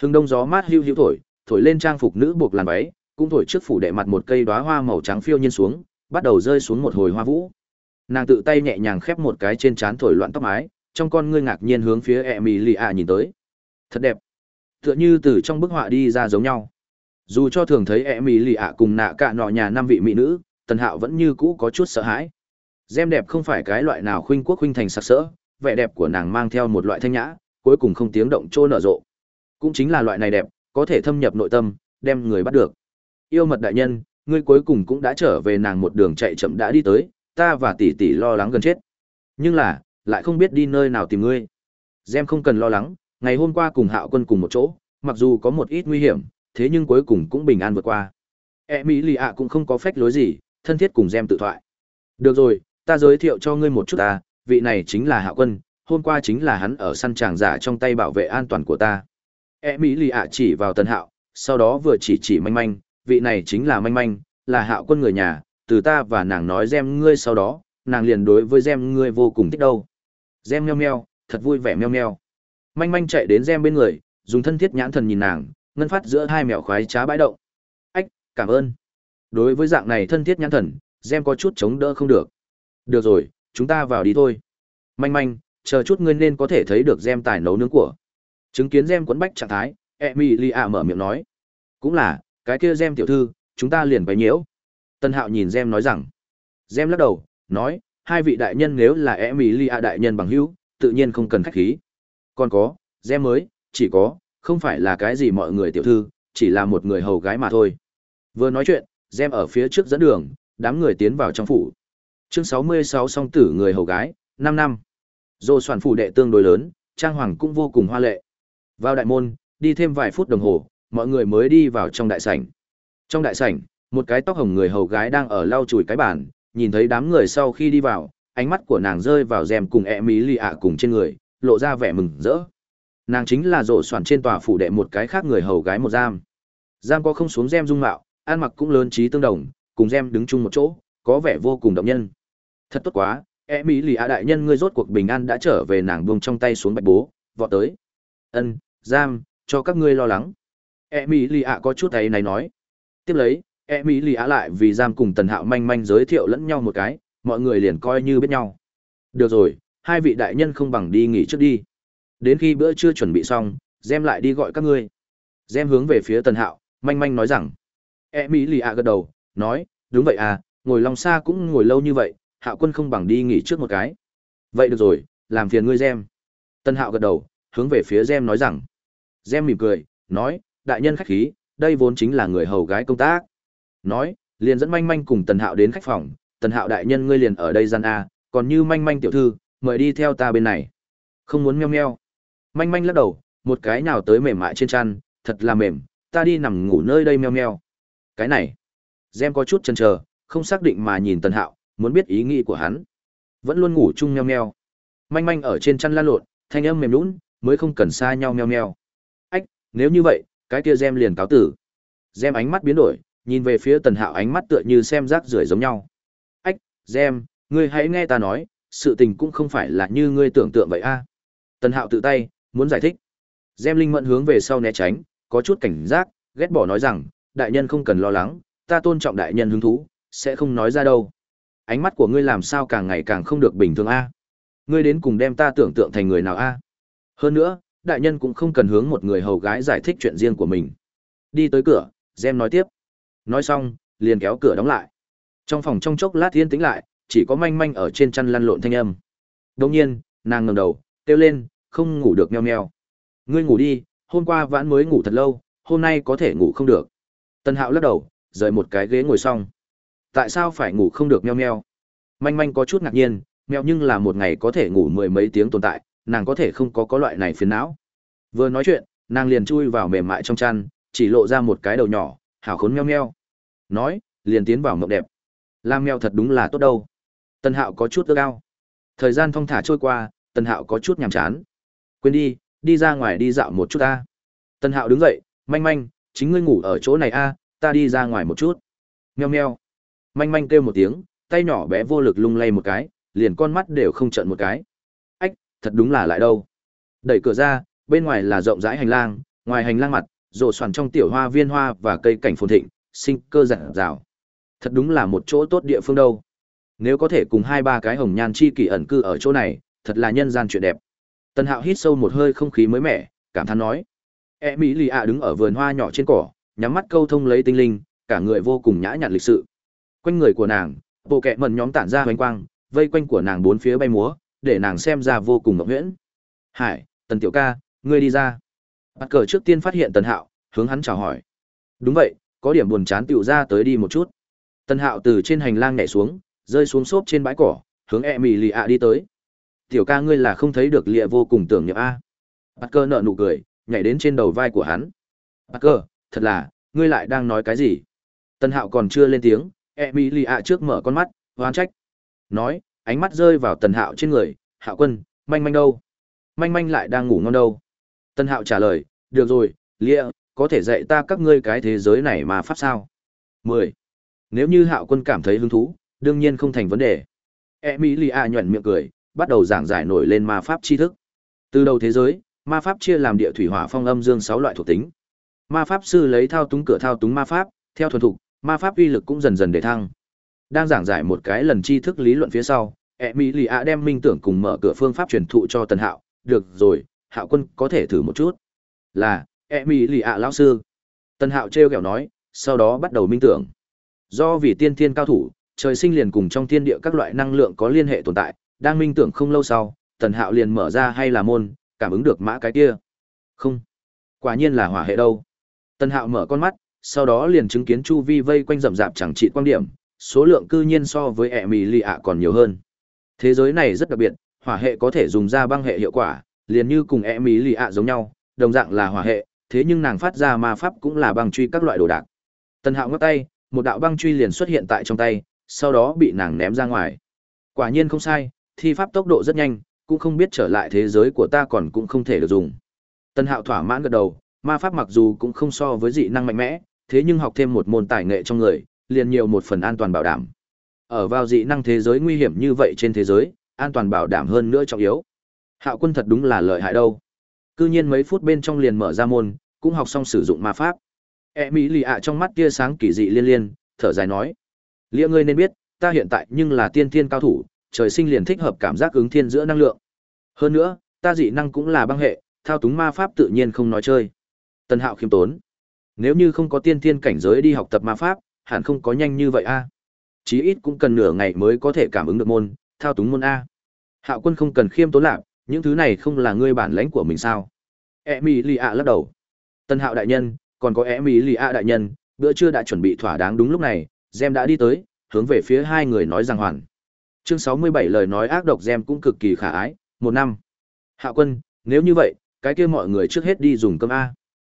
Hưng đông gió mát hưu hưu thổi, thổi lên trang phục nữ buộc làn váy, cũng thổi trước phủ đệ mặt một cây đóa hoa màu trắng phiêu nhiên xuống, bắt đầu rơi xuống một hồi hoa vũ. Nàng tự tay nhẹ nhàng khép một cái trên trán thổi loạn tóc mái, trong con ngươi ngạc nhiên hướng phía Emilia nhìn tới. Thật đẹp. Tựa như từ trong bức họa đi ra giống nhau. Dù cho thường thấy Emilia cùng nạ cả nọ nhà năm vị mỹ nữ, Tần Hạo vẫn như cũ có chút sợ hãi. Gem đẹp không phải cái loại nào khuynh quốc khuynh thành sặc sỡ, vẻ đẹp của nàng mang theo một loại thanh nhã, cuối cùng không tiếng động trô nở rộ. Cũng chính là loại này đẹp, có thể thâm nhập nội tâm, đem người bắt được. Yêu mật đại nhân, ngươi cuối cùng cũng đã trở về nàng một đường chạy chậm đã đi tới, ta và tỷ tỷ lo lắng gần chết. Nhưng là, lại không biết đi nơi nào tìm ngươi. Gem không cần lo lắng, ngày hôm qua cùng Hạo Quân cùng một chỗ, mặc dù có một ít nguy hiểm, thế nhưng cuối cùng cũng bình an vượt qua. E mỹ Emilia cũng không có phách lối gì, thân thiết cùng Gem tự thoại. Được rồi, ta giới thiệu cho ngươi một chút ta, vị này chính là Hạo Quân, hôm qua chính là hắn ở săn tràng giả trong tay bảo vệ an toàn của ta. Emilia chỉ vào Tần Hạo, sau đó vừa chỉ chỉ manh manh, vị này chính là manh manh, là Hạo Quân người nhà, từ ta và nàng nói Gem ngươi sau đó, nàng liền đối với Gem ngươi vô cùng thích đâu. Gem meo meo, thật vui vẻ meo meo. Manh manh chạy đến Gem bên người, dùng thân thiết nhãn thần nhìn nàng, ngân phát giữa hai mèo khoái trá bãi động. Ách, cảm ơn. Đối với dạng này thân thiết nhãn thần, Gem có chút chống đỡ không được. Được rồi, chúng ta vào đi thôi. Manh manh, chờ chút ngươi nên có thể thấy được Gem tài nấu nướng của. Chứng kiến Gem quấn bách trạng thái, e mi li a mở miệng nói. Cũng là, cái kia Gem tiểu thư, chúng ta liền bày nhiễu. Tân Hạo nhìn Gem nói rằng. Gem lắc đầu, nói, hai vị đại nhân nếu là e mi li a đại nhân bằng hữu, tự nhiên không cần khách khí. Còn có, Gem mới, chỉ có, không phải là cái gì mọi người tiểu thư, chỉ là một người hầu gái mà thôi. Vừa nói chuyện, Gem ở phía trước dẫn đường, đám người tiến vào trong phủ. Chương 66 song tử người hầu gái, 5 năm. Dô soạn phủ đệ tương đối lớn, trang hoàng cũng vô cùng hoa lệ. Vào đại môn, đi thêm vài phút đồng hồ, mọi người mới đi vào trong đại sảnh. Trong đại sảnh, một cái tóc hồng người hầu gái đang ở lau chùi cái bàn, nhìn thấy đám người sau khi đi vào, ánh mắt của nàng rơi vào rèm cùng e mỹ lì ạ cùng trên người, lộ ra vẻ mừng rỡ. Nàng chính là rổ soạn trên tòa phủ đệ một cái khác người hầu gái một giam. Giam có không xuống rem dung mạo, ăn mặc cũng lớn trí tương đồng, cùng Gem đứng chung một chỗ, có vẻ vô cùng động nhân. Thật tốt quá, e mỹ lì a đại nhân ngươi rốt cuộc bình an đã trở về nàng buông trong tay xuống bạch bố, vọt tới. Ân, giam, cho các ngươi lo lắng. E mỹ lì a có chút thấy này nói. Tiếp lấy, e mỹ lì a lại vì giam cùng tần hạo manh manh giới thiệu lẫn nhau một cái, mọi người liền coi như biết nhau. Được rồi, hai vị đại nhân không bằng đi nghỉ trước đi. Đến khi bữa trưa chuẩn bị xong, Gem lại đi gọi các ngươi. Gem hướng về phía tần hạo, manh manh nói rằng. E mỹ lì ạ gật đầu, nói, đúng vậy à, ngồi lòng xa cũng ngồi lâu như vậy, hạo quân không bằng đi nghỉ trước một cái. Vậy được rồi, làm phiền ngươi Gem. Tân hạo gật đầu, hướng về phía Gem nói rằng. Gem mỉm cười, nói, đại nhân khách khí, đây vốn chính là người hầu gái công tác. Nói, liền dẫn manh manh cùng tần hạo đến khách phòng, tần hạo đại nhân ngươi liền ở đây gian A, còn như manh manh tiểu thư, mời đi theo ta bên này. Không muốn meo meo. Manh manh lắc đầu, một cái nào tới mềm mại trên chăn, thật là mềm, ta đi nằm ngủ nơi đây meo meo. Cái này, Gem có chút chần chờ, không xác định mà nhìn Tần Hạo, muốn biết ý nghĩ của hắn. Vẫn luôn ngủ chung meo meo. Manh manh ở trên chăn lan lộn, thanh âm mềm lún, mới không cần xa nhau meo meo. Ách, nếu như vậy, cái kia Gem liền cáo tử. Gem ánh mắt biến đổi, nhìn về phía Tần Hạo ánh mắt tựa như xem rác rưởi giống nhau. Ách, Gem, ngươi hãy nghe ta nói, sự tình cũng không phải là như ngươi tưởng tượng vậy a. Tần Hạo tự tay, muốn giải thích. Gem linh mẫn hướng về sau né tránh, có chút cảnh giác, ghét bỏ nói rằng, đại nhân không cần lo lắng, ta tôn trọng đại nhân hứng thú, sẽ không nói ra đâu. Ánh mắt của ngươi làm sao càng ngày càng không được bình thường a? Ngươi đến cùng đem ta tưởng tượng thành người nào a? Hơn nữa, đại nhân cũng không cần hướng một người hầu gái giải thích chuyện riêng của mình. Đi tới cửa, Gem nói tiếp. Nói xong, liền kéo cửa đóng lại. Trong phòng trong chốc lát yên tĩnh lại, chỉ có manh manh ở trên chăn lăn lộn thanh âm. Đồng nhiên, nàng ngẩng đầu, kêu lên, không ngủ được nheo nheo. Ngươi ngủ đi, hôm qua vãn mới ngủ thật lâu, hôm nay có thể ngủ không được. Tân Hạo lắc đầu, rời một cái ghế ngồi xong. Tại sao phải ngủ không được meo meo? Manh manh có chút ngạc nhiên, meo nhưng là một ngày có thể ngủ mười mấy tiếng tồn tại, nàng có thể không có có loại này phiền não. Vừa nói chuyện, nàng liền chui vào mềm mại trong chăn, chỉ lộ ra một cái đầu nhỏ, hảo khốn meo meo. Nói, liền tiến vào mộng đẹp. Lam meo thật đúng là tốt đâu. Tân Hạo có chút ước ao. Thời gian thong thả trôi qua, Tân Hạo có chút nhàm chán. Quên đi, đi ra ngoài đi dạo một chút ta. Tân Hạo đứng dậy, manh manh, chính ngươi ngủ ở chỗ này a, ta đi ra ngoài một chút. Meo meo. Manh manh kêu một tiếng, tay nhỏ bé vô lực lung lay một cái, liền con mắt đều không trợn một cái. Ách, thật đúng là lại đâu. Đẩy cửa ra, bên ngoài là rộng rãi hành lang, ngoài hành lang mặt, rộ xoàn trong tiểu hoa viên hoa và cây cảnh phồn thịnh, sinh cơ rạng rào. Thật đúng là một chỗ tốt địa phương đâu. Nếu có thể cùng hai ba cái hồng nhan chi kỷ ẩn cư ở chỗ này, thật là nhân gian chuyện đẹp. Tần Hạo hít sâu một hơi không khí mới mẻ, cảm thán nói. E Mỹ Lì ạ đứng ở vườn hoa nhỏ trên cỏ, nhắm mắt câu thông lấy tinh linh, cả người vô cùng nhã nhặn lịch sự. Quanh người của nàng, bộ kệ mần nhóm tản ra hoành quang, vây quanh của nàng bốn phía bay múa, để nàng xem ra vô cùng ngọc nguyễn. Hải, Tần Tiểu ca, ngươi đi ra. Bắt cờ trước tiên phát hiện Tần Hạo, hướng hắn chào hỏi. Đúng vậy, có điểm buồn chán tiểu ra tới đi một chút. Tần Hạo từ trên hành lang nhảy xuống, rơi xuống xốp trên bãi cỏ, hướng e mì lì ạ đi tới. Tiểu ca ngươi là không thấy được lịa vô cùng tưởng nhậm a. Bắt cờ nợ nụ cười, nhảy đến trên đầu vai của hắn. Parker, thật là, ngươi lại đang nói cái gì? Tần Hạo còn chưa lên tiếng, Emilia trước mở con mắt, hoan trách. Nói, ánh mắt rơi vào Tần Hạo trên người, Hạo quân, manh manh đâu? Manh manh lại đang ngủ ngon đâu? Tần Hạo trả lời, được rồi, Lia, có thể dạy ta các ngươi cái thế giới này mà pháp sao? 10. Nếu như Hạo quân cảm thấy hứng thú, đương nhiên không thành vấn đề. Emilia nhuẩn miệng cười, bắt đầu giảng giải nổi lên ma pháp tri thức. Từ đầu thế giới, ma pháp chia làm địa thủy hỏa phong âm dương sáu loại thuộc tính. Ma pháp sư lấy thao túng cửa thao túng ma pháp, theo thuần thục, ma pháp uy lực cũng dần dần để thăng. Đang giảng giải một cái lần tri thức lý luận phía sau, E Mi Lì A đem minh tưởng cùng mở cửa phương pháp truyền thụ cho Tần Hạo, được rồi, Hạo quân có thể thử một chút. Là, E Mi Lì A lão sư. Tần Hạo trêu ghẹo nói, sau đó bắt đầu minh tưởng. Do vì tiên thiên cao thủ, trời sinh liền cùng trong thiên địa các loại năng lượng có liên hệ tồn tại, đang minh tưởng không lâu sau, Tần Hạo liền mở ra hay là môn, cảm ứng được mã cái kia. Không, quả nhiên là hỏa hệ đâu. Tần Hạo mở con mắt, sau đó liền chứng kiến chu vi vây quanh rậm rạp chẳng trị quan điểm, số lượng cư nhiên so với e ẹ mì lì ạ còn nhiều hơn. Thế giới này rất đặc biệt, hỏa hệ có thể dùng ra băng hệ hiệu quả, liền như cùng e ẹ mì lì ạ giống nhau, đồng dạng là hỏa hệ, thế nhưng nàng phát ra ma pháp cũng là băng truy các loại đồ đạc. Tần Hạo ngắt tay, một đạo băng truy liền xuất hiện tại trong tay, sau đó bị nàng ném ra ngoài. Quả nhiên không sai, thi pháp tốc độ rất nhanh, cũng không biết trở lại thế giới của ta còn cũng không thể được dùng. Tân Hạo thỏa mãn gật đầu, ma pháp mặc dù cũng không so với dị năng mạnh mẽ, thế nhưng học thêm một môn tài nghệ trong người, liền nhiều một phần an toàn bảo đảm. Ở vào dị năng thế giới nguy hiểm như vậy trên thế giới, an toàn bảo đảm hơn nữa trọng yếu. Hạo quân thật đúng là lợi hại đâu. Cư nhiên mấy phút bên trong liền mở ra môn, cũng học xong sử dụng ma pháp. E mỹ lì ạ trong mắt tia sáng kỳ dị liên liên, thở dài nói. Lia ngươi nên biết, ta hiện tại nhưng là tiên thiên cao thủ, trời sinh liền thích hợp cảm giác ứng thiên giữa năng lượng. Hơn nữa, ta dị năng cũng là băng hệ, thao túng ma pháp tự nhiên không nói chơi. Tần Hạo khiêm tốn. Nếu như không có tiên thiên cảnh giới đi học tập ma pháp, hẳn không có nhanh như vậy a. Chí ít cũng cần nửa ngày mới có thể cảm ứng được môn, thao túng môn a. Hạo Quân không cần khiêm tốn lạc, những thứ này không là ngươi bản lãnh của mình sao? Emilia lắc đầu. Tần Hạo đại nhân, còn có Emilia đại nhân, bữa trưa đã chuẩn bị thỏa đáng đúng lúc này, Gem đã đi tới, hướng về phía hai người nói rằng hoàn. Chương 67 lời nói ác độc Gem cũng cực kỳ khả ái, một năm. Hạ quân, nếu như vậy, cái kia mọi người trước hết đi dùng cơm A.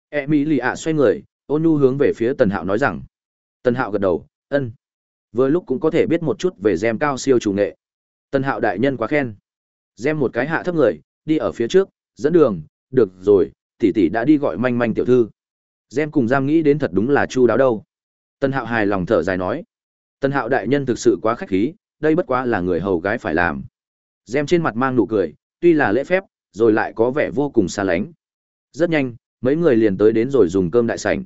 E mỹ lì ạ xoay người, ôn nhu hướng về phía Tần Hạo nói rằng. Tần Hạo gật đầu, ân. Vừa lúc cũng có thể biết một chút về Gem cao siêu chủ nghệ. Tần Hạo đại nhân quá khen. Gem một cái hạ thấp người, đi ở phía trước, dẫn đường, được rồi, tỷ tỷ đã đi gọi manh manh tiểu thư. Gem cùng giam nghĩ đến thật đúng là chu đáo đâu. tần Hạo hài lòng thở dài nói. tần Hạo đại nhân thực sự quá khách khí, đây bất quá là người hầu gái phải làm. Gem trên mặt mang nụ cười, tuy là lễ phép, rồi lại có vẻ vô cùng xa lánh. Rất nhanh, mấy người liền tới đến rồi dùng cơm đại sảnh.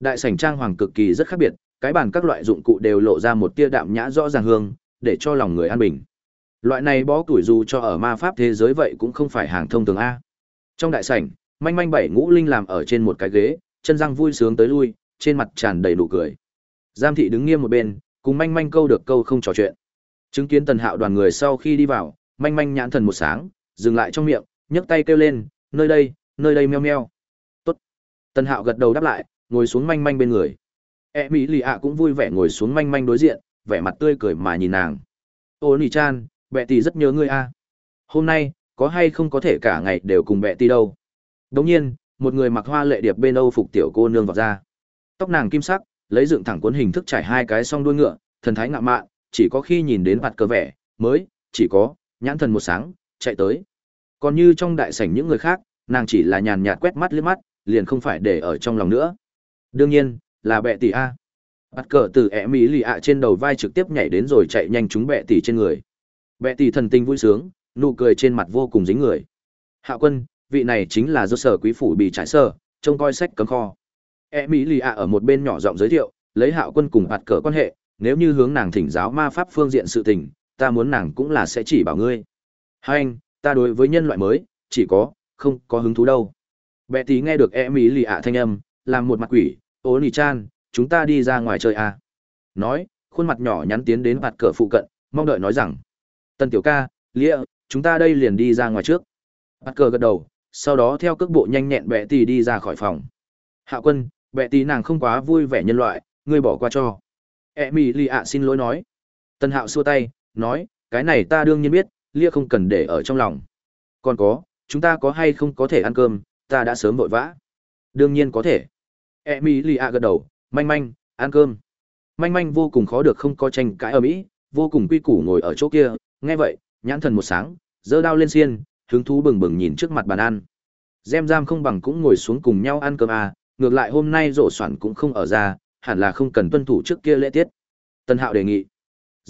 Đại sảnh trang hoàng cực kỳ rất khác biệt, cái bàn các loại dụng cụ đều lộ ra một tia đạm nhã rõ ràng hương, để cho lòng người an bình. Loại này bó tuổi dù cho ở ma pháp thế giới vậy cũng không phải hàng thông thường a. Trong đại sảnh, manh manh bảy ngũ linh làm ở trên một cái ghế, chân răng vui sướng tới lui, trên mặt tràn đầy nụ cười. Giam thị đứng nghiêm một bên, cùng manh manh câu được câu không trò chuyện. Chứng kiến tần hạo đoàn người sau khi đi vào, manh manh nhãn thần một sáng, dừng lại trong miệng, nhấc tay kêu lên, nơi đây, nơi đây meo meo. Tốt. Tần hạo gật đầu đáp lại, ngồi xuống manh manh bên người. E mỹ lì ạ cũng vui vẻ ngồi xuống manh manh đối diện, vẻ mặt tươi cười mà nhìn nàng. Ô nì chan, bẹ tỷ rất nhớ ngươi a. Hôm nay, có hay không có thể cả ngày đều cùng bẹ tỷ đâu. Đồng nhiên, một người mặc hoa lệ điệp bên âu phục tiểu cô nương vọt ra tóc nàng kim sắc lấy dựng thẳng cuốn hình thức trải hai cái song đuôi ngựa thần thái ngạo mạn chỉ có khi nhìn đến mặt cờ vẻ, mới, chỉ có, nhãn thần một sáng, chạy tới. Còn như trong đại sảnh những người khác, nàng chỉ là nhàn nhạt quét mắt liếc mắt, liền không phải để ở trong lòng nữa. Đương nhiên, là bệ tỷ a. Bắt cờ từ ẻ mỹ lì ạ trên đầu vai trực tiếp nhảy đến rồi chạy nhanh chúng bệ tỷ trên người. Bệ tỷ thần tình vui sướng, nụ cười trên mặt vô cùng dính người. Hạ quân, vị này chính là do sở quý phủ bị trải sơ, trông coi sách cấm kho. E mỹ lì ạ ở một bên nhỏ giọng giới thiệu, lấy hạo quân cùng bạt cờ quan hệ nếu như hướng nàng thỉnh giáo ma pháp phương diện sự tình ta muốn nàng cũng là sẽ chỉ bảo ngươi. Hai anh ta đối với nhân loại mới chỉ có không có hứng thú đâu. Bệ tí nghe được e mỹ lì ạ thanh âm làm một mặt quỷ ố nì chan chúng ta đi ra ngoài chơi à. nói khuôn mặt nhỏ nhắn tiến đến bạt cửa phụ cận mong đợi nói rằng tân tiểu ca lịa, chúng ta đây liền đi ra ngoài trước. Bạt cửa gật đầu sau đó theo cước bộ nhanh nhẹn bệ tí đi ra khỏi phòng. Hạ quân bệ tí nàng không quá vui vẻ nhân loại ngươi bỏ qua cho e mỹ lì ạ xin lỗi nói. Tân hạo xua tay nói cái này ta đương nhiên biết lia không cần để ở trong lòng. Còn có chúng ta có hay không có thể ăn cơm ta đã sớm vội vã. Đương nhiên có thể. E mỹ lì ạ gật đầu manh manh ăn cơm. Manh manh vô cùng khó được không có tranh cãi ở mỹ vô cùng quy củ ngồi ở chỗ kia. Nghe vậy nhãn thần một sáng giơ đao lên xiên hứng thú bừng bừng nhìn trước mặt bàn ăn. Gem giam không bằng cũng ngồi xuống cùng nhau ăn cơm à, ngược lại hôm nay rộ soạn cũng không ở ra hẳn là không cần tuân thủ trước kia lễ tiết. Tần hạo đề nghị.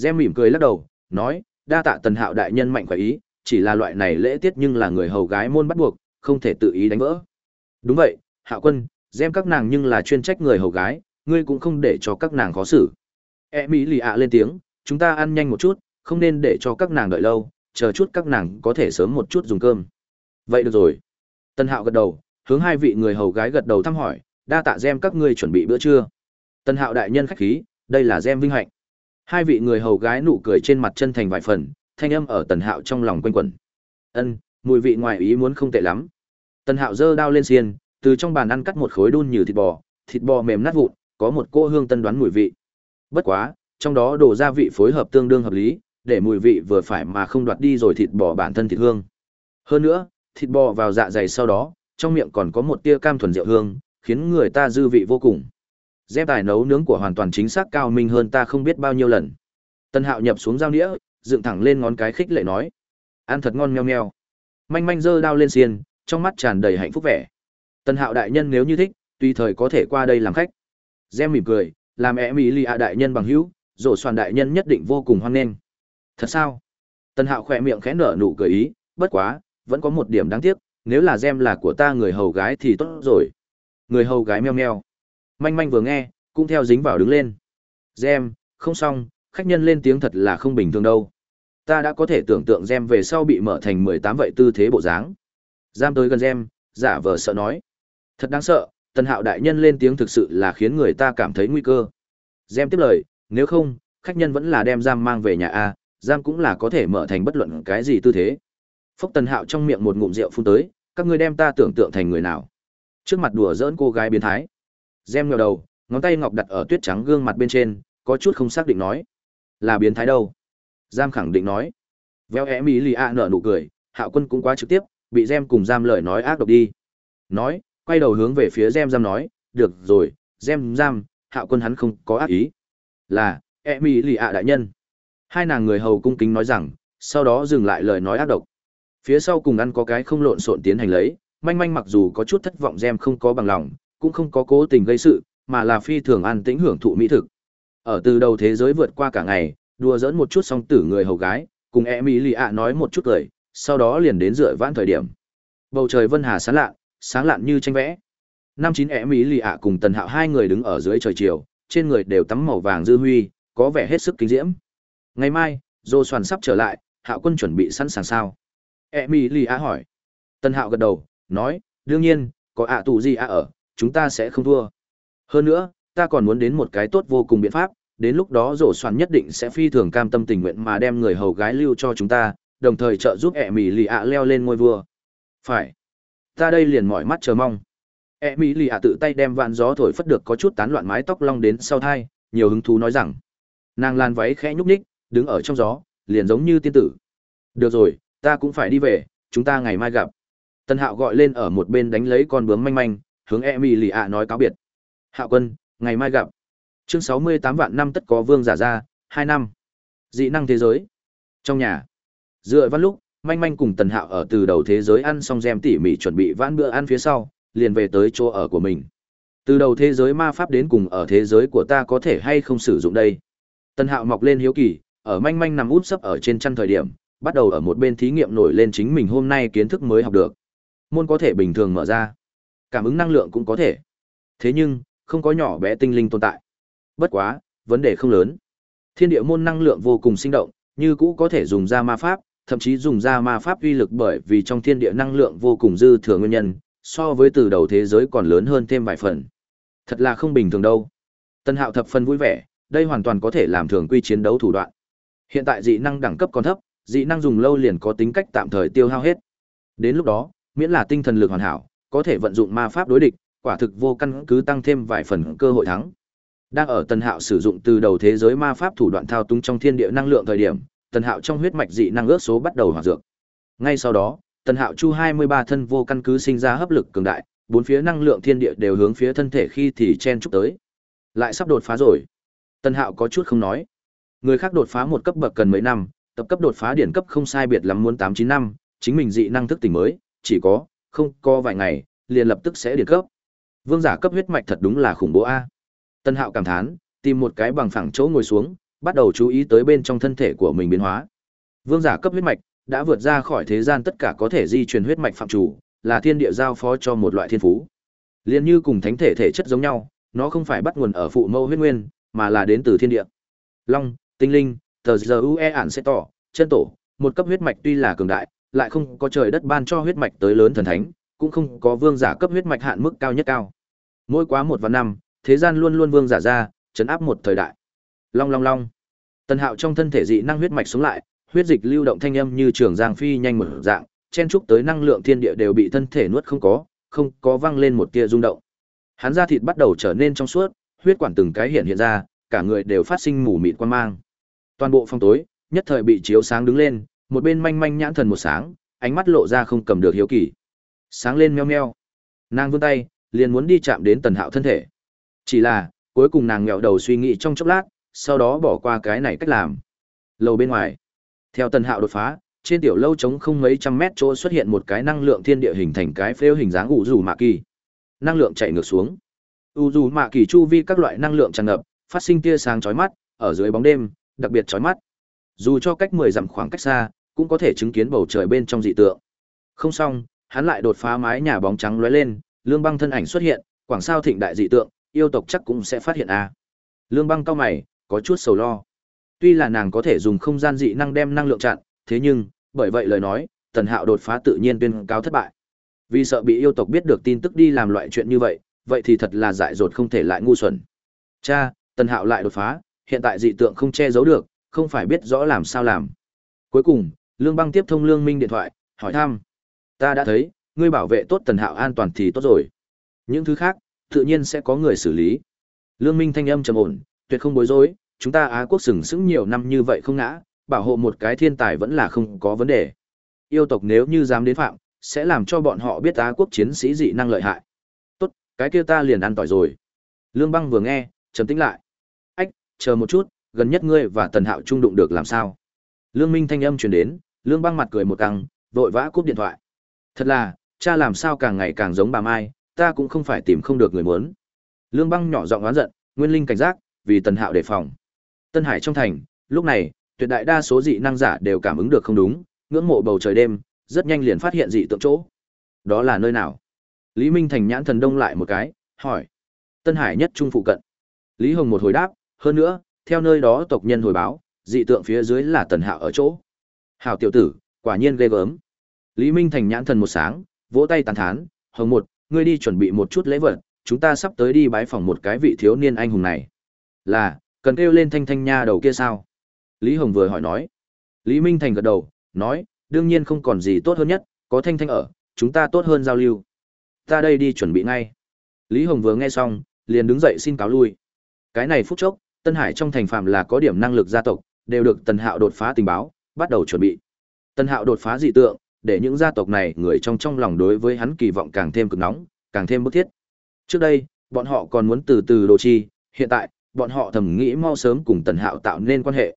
Gem mỉm cười lắc đầu, nói, đa tạ tần hạo đại nhân mạnh khỏe ý, chỉ là loại này lễ tiết nhưng là người hầu gái môn bắt buộc, không thể tự ý đánh vỡ. Đúng vậy, hạo quân, gem các nàng nhưng là chuyên trách người hầu gái, ngươi cũng không để cho các nàng khó xử. E mỹ lì ạ lên tiếng, chúng ta ăn nhanh một chút, không nên để cho các nàng đợi lâu, chờ chút các nàng có thể sớm một chút dùng cơm. Vậy được rồi. Tân hạo gật đầu, hướng hai vị người hầu gái gật đầu thăm hỏi, đa tạ gem các ngươi chuẩn bị bữa trưa tân hạo đại nhân khách khí, đây là gem vinh hạnh. Hai vị người hầu gái nụ cười trên mặt chân thành vài phần, thanh âm ở tần hạo trong lòng quanh quẩn. Ân, mùi vị ngoài ý muốn không tệ lắm. Tần hạo giơ đao lên xiên, từ trong bàn ăn cắt một khối đun như thịt bò thịt bò mềm nát vụn, có một cô hương tân đoán mùi vị. Bất quá, trong đó đổ gia vị phối hợp tương đương hợp lý, để mùi vị vừa phải mà không đoạt đi rồi thịt bò bản thân thịt hương. Hơn nữa, thịt bò vào dạ dày sau đó, trong miệng còn có một tia cam thuần rượu hương, khiến người ta dư vị vô cùng dép tài nấu nướng của hoàn toàn chính xác cao minh hơn ta không biết bao nhiêu lần. Tân hạo nhập xuống dao nĩa, dựng thẳng lên ngón cái khích lệ nói, ăn thật ngon meo meo. Manh manh giơ đao lên xiên, trong mắt tràn đầy hạnh phúc vẻ. Tân hạo đại nhân nếu như thích, tùy thời có thể qua đây làm khách. Gem mỉm cười, làm e mỹ lì ạ đại nhân bằng hữu, rổ soàn đại nhân nhất định vô cùng hoan nghênh. Thật sao? Tân hạo khỏe miệng khẽ nở nụ cười ý, bất quá, vẫn có một điểm đáng tiếc, nếu là gem là của ta người hầu gái thì tốt rồi. Người hầu gái meo meo manh manh vừa nghe, cũng theo dính vào đứng lên. Gem, không xong, khách nhân lên tiếng thật là không bình thường đâu. Ta đã có thể tưởng tượng gem về sau bị mở thành mười tám vậy tư thế bộ dáng. Giam tới gần gem, giả vờ sợ nói. Thật đáng sợ, tần hạo đại nhân lên tiếng thực sự là khiến người ta cảm thấy nguy cơ. Gem tiếp lời, nếu không, khách nhân vẫn là đem giam mang về nhà a, giam cũng là có thể mở thành bất luận cái gì tư thế. Phúc tần hạo trong miệng một ngụm rượu phun tới, các ngươi đem ta tưởng tượng thành người nào? Trước mặt đùa dỡn cô gái biến thái gem ngẩng đầu, ngón tay ngọc đặt ở tuyết trắng gương mặt bên trên, có chút không xác định nói, là biến thái đâu? Giam khẳng định nói. Veo e mỹ lìa nở nụ cười hạo quân cũng quá trực tiếp, bị gem cùng giam lời nói ác độc đi. Nói, quay đầu hướng về phía gem giam nói, được rồi, gem giam hạo quân hắn không có ác ý. Là e mỹ lìa đại nhân. Hai nàng người hầu cung kính nói rằng, sau đó dừng lại lời nói ác độc. Phía sau cùng ăn có cái không lộn xộn tiến hành lấy, manh manh mặc dù có chút thất vọng gem không có bằng lòng cũng không có cố tình gây sự mà là phi thường an tĩnh hưởng thụ mỹ thực ở từ đầu thế giới vượt qua cả ngày, đùa giỡn một chút song tử người hầu gái, cùng Emilia mỹ lì ạ nói một chút cười, sau đó liền đến rửa vãn thời điểm. Bầu trời vân hà sáng lạ, sáng lạn như tranh vẽ. Năm chín Emilia mỹ lì ạ cùng tần hạo hai người đứng ở dưới trời chiều, trên người đều tắm màu vàng dư huy, có vẻ hết sức kinh diễm. Ngày mai, dô soàn sắp trở lại, hạo quân chuẩn bị sẵn sàng sao? Emilia mỹ lì ạ hỏi. Tần hạo gật đầu, nói, đương nhiên, có ạ tù gì ạ ở, chúng ta sẽ không thua. Hơn nữa, ta còn muốn đến một cái tốt vô cùng biện pháp, đến lúc đó rổ soạn nhất định sẽ phi thường cam tâm tình nguyện mà đem người hầu gái lưu cho chúng ta, đồng thời trợ giúp ẹ mì lì ạ leo lên ngôi vua. Phải. Ta đây liền mỏi mắt chờ mong. ẹ mì lì ạ tự tay đem vạn gió thổi phất được có chút tán loạn mái tóc long đến sau thai, nhiều hứng thú nói rằng. Nàng lan váy khẽ nhúc nhích, đứng ở trong gió, liền giống như tiên tử. Được rồi, ta cũng phải đi về, chúng ta ngày mai gặp. Tân Hạo gọi lên ở một bên đánh lấy con bướm manh manh, hướng ạ nói cáo biệt. Hạo quân, ngày mai gặp. Chương 68 vạn năm tất có vương giả ra, 2 năm. Dị năng thế giới. Trong nhà. Dựa văn lúc, manh manh cùng Tần Hạo ở từ đầu thế giới ăn xong gem tỉ mỉ chuẩn bị vãn bữa ăn phía sau, liền về tới chỗ ở của mình. Từ đầu thế giới ma pháp đến cùng ở thế giới của ta có thể hay không sử dụng đây. Tần Hạo mọc lên hiếu kỳ, ở manh manh nằm út sấp ở trên chăn thời điểm, bắt đầu ở một bên thí nghiệm nổi lên chính mình hôm nay kiến thức mới học được. Môn có thể bình thường mở ra, cảm ứng năng lượng cũng có thể. Thế nhưng, không có nhỏ bé tinh linh tồn tại. Bất quá, vấn đề không lớn. Thiên địa môn năng lượng vô cùng sinh động, như cũ có thể dùng ra ma pháp, thậm chí dùng ra ma pháp uy lực bởi vì trong thiên địa năng lượng vô cùng dư thừa nguyên nhân, so với từ đầu thế giới còn lớn hơn thêm vài phần. Thật là không bình thường đâu. Tân Hạo thập phần vui vẻ, đây hoàn toàn có thể làm thường quy chiến đấu thủ đoạn. Hiện tại dị năng đẳng cấp còn thấp, dị năng dùng lâu liền có tính cách tạm thời tiêu hao hết. Đến lúc đó, miễn là tinh thần lực hoàn hảo, có thể vận dụng ma pháp đối địch, quả thực vô căn cứ tăng thêm vài phần cơ hội thắng. Đang ở Tần Hạo sử dụng từ đầu thế giới ma pháp thủ đoạn thao túng trong thiên địa năng lượng thời điểm, Tần Hạo trong huyết mạch dị năng ước số bắt đầu hoạt dược. Ngay sau đó, Tần Hạo chu 23 thân vô căn cứ sinh ra hấp lực cường đại, bốn phía năng lượng thiên địa đều hướng phía thân thể khi thì chen chúc tới. Lại sắp đột phá rồi. Tần Hạo có chút không nói. Người khác đột phá một cấp bậc cần mấy năm, tập cấp đột phá điển cấp không sai biệt lắm muốn 8 9 năm, chính mình dị năng thức tỉnh mới, chỉ có, không có vài ngày, liền lập tức sẽ điền cấp. Vương giả cấp huyết mạch thật đúng là khủng bố a. Tân Hạo cảm thán, tìm một cái bằng phẳng chỗ ngồi xuống, bắt đầu chú ý tới bên trong thân thể của mình biến hóa. Vương giả cấp huyết mạch đã vượt ra khỏi thế gian tất cả có thể di truyền huyết mạch phạm chủ, là thiên địa giao phó cho một loại thiên phú. Liên như cùng thánh thể thể chất giống nhau, nó không phải bắt nguồn ở phụ mẫu huyết nguyên, mà là đến từ thiên địa. Long, tinh linh, tờ giờ ue ản sẽ tỏ, chân tổ, một cấp huyết mạch tuy là cường đại, lại không có trời đất ban cho huyết mạch tới lớn thần thánh, cũng không có vương giả cấp huyết mạch hạn mức cao nhất cao. Mỗi quá một và năm, thế gian luôn luôn vương giả ra, chấn áp một thời đại. Long long long. Tần Hạo trong thân thể dị năng huyết mạch sống lại, huyết dịch lưu động thanh âm như trường giang phi nhanh mở dạng, chen chúc tới năng lượng thiên địa đều bị thân thể nuốt không có, không có vang lên một tia rung động. Hắn da thịt bắt đầu trở nên trong suốt, huyết quản từng cái hiện hiện ra, cả người đều phát sinh mù mịt quan mang. Toàn bộ phòng tối, nhất thời bị chiếu sáng đứng lên, một bên manh manh nhãn thần một sáng, ánh mắt lộ ra không cầm được hiếu kỳ. Sáng lên meo meo. Nàng vươn tay, liền muốn đi chạm đến Tần Hạo thân thể. Chỉ là, cuối cùng nàng nghẹo đầu suy nghĩ trong chốc lát, sau đó bỏ qua cái này cách làm. Lầu bên ngoài. Theo Tần Hạo đột phá, trên tiểu lâu trống không mấy trăm mét chỗ xuất hiện một cái năng lượng thiên địa hình thành cái phêu hình dáng ủ rủ mạ kỳ. Năng lượng chạy ngược xuống. U dù mạ kỳ chu vi các loại năng lượng tràn ngập, phát sinh tia sáng chói mắt, ở dưới bóng đêm, đặc biệt chói mắt. Dù cho cách 10 dặm khoảng cách xa, cũng có thể chứng kiến bầu trời bên trong dị tượng. Không xong, hắn lại đột phá mái nhà bóng trắng lóe lên, Lương Băng thân ảnh xuất hiện, quảng sao thịnh đại dị tượng, yêu tộc chắc cũng sẽ phát hiện a. Lương Băng cao mày, có chút sầu lo. Tuy là nàng có thể dùng không gian dị năng đem năng lượng chặn, thế nhưng, bởi vậy lời nói, Tần Hạo đột phá tự nhiên tuyên cáo thất bại. Vì sợ bị yêu tộc biết được tin tức đi làm loại chuyện như vậy, vậy thì thật là dại dột không thể lại ngu xuẩn. Cha, Tần Hạo lại đột phá, hiện tại dị tượng không che giấu được, không phải biết rõ làm sao làm. Cuối cùng, Lương Băng tiếp thông Lương Minh điện thoại, hỏi thăm. Ta đã thấy, ngươi bảo vệ tốt Tần Hạo an toàn thì tốt rồi. Những thứ khác, tự nhiên sẽ có người xử lý. Lương Minh thanh âm trầm ổn, tuyệt không bối rối, chúng ta Á quốc sừng sững nhiều năm như vậy không ngã, bảo hộ một cái thiên tài vẫn là không có vấn đề. Yêu tộc nếu như dám đến phạm, sẽ làm cho bọn họ biết Á quốc chiến sĩ dị năng lợi hại. Tốt, cái kia ta liền ăn tỏi rồi. Lương Băng vừa nghe, trầm tĩnh lại. Ách, chờ một chút, gần nhất ngươi và Tần Hạo trung đụng được làm sao? Lương Minh thanh âm truyền đến, Lương Băng mặt cười một căng, vội vã cúp điện thoại. Thật là, cha làm sao càng ngày càng giống bà Mai, ta cũng không phải tìm không được người muốn. Lương Băng nhỏ giọng oán giận, Nguyên Linh cảnh giác, vì Tần Hạo đề phòng. Tân Hải trong thành, lúc này, tuyệt đại đa số dị năng giả đều cảm ứng được không đúng, ngưỡng mộ bầu trời đêm, rất nhanh liền phát hiện dị tượng chỗ. Đó là nơi nào? Lý Minh Thành nhãn thần đông lại một cái, hỏi. Tân Hải nhất trung phụ cận. Lý Hồng một hồi đáp, hơn nữa, theo nơi đó tộc nhân hồi báo, dị tượng phía dưới là Tần Hạo ở chỗ. Hảo tiểu tử, quả nhiên ghê gớm. Lý Minh Thành nhãn thần một sáng, vỗ tay tàn thán, "Hồng một, ngươi đi chuẩn bị một chút lễ vật, chúng ta sắp tới đi bái phỏng một cái vị thiếu niên anh hùng này." "Là, cần kêu lên Thanh Thanh nha đầu kia sao?" Lý Hồng vừa hỏi nói. Lý Minh Thành gật đầu, nói, "Đương nhiên không còn gì tốt hơn nhất, có Thanh Thanh ở, chúng ta tốt hơn giao lưu." "Ta đây đi chuẩn bị ngay." Lý Hồng vừa nghe xong, liền đứng dậy xin cáo lui. Cái này phút chốc, Tân Hải trong thành phạm là có điểm năng lực gia tộc, đều được Tần Hạo đột phá tình báo, bắt đầu chuẩn bị. Tần Hạo đột phá dị tượng, để những gia tộc này người trong trong lòng đối với hắn kỳ vọng càng thêm cực nóng, càng thêm bức thiết. Trước đây, bọn họ còn muốn từ từ đồ chi, hiện tại, bọn họ thầm nghĩ mau sớm cùng Tần Hạo tạo nên quan hệ.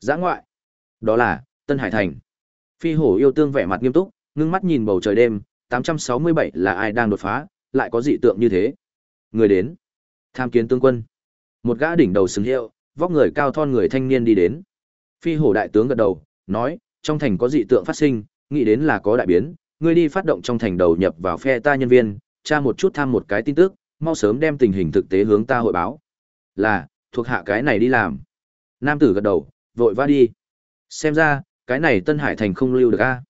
Giã ngoại, đó là Tân Hải Thành. Phi hổ yêu tương vẻ mặt nghiêm túc, ngưng mắt nhìn bầu trời đêm, 867 là ai đang đột phá, lại có dị tượng như thế. Người đến. Tham kiến tướng quân. Một gã đỉnh đầu sừng hiệu, vóc người cao thon người thanh niên đi đến. Phi hổ đại tướng gật đầu, nói, trong thành có dị tượng phát sinh, nghĩ đến là có đại biến, ngươi đi phát động trong thành đầu nhập vào phe ta nhân viên, tra một chút tham một cái tin tức, mau sớm đem tình hình thực tế hướng ta hội báo. Là, thuộc hạ cái này đi làm. Nam tử gật đầu, vội va đi. Xem ra, cái này Tân Hải thành không lưu được a. À?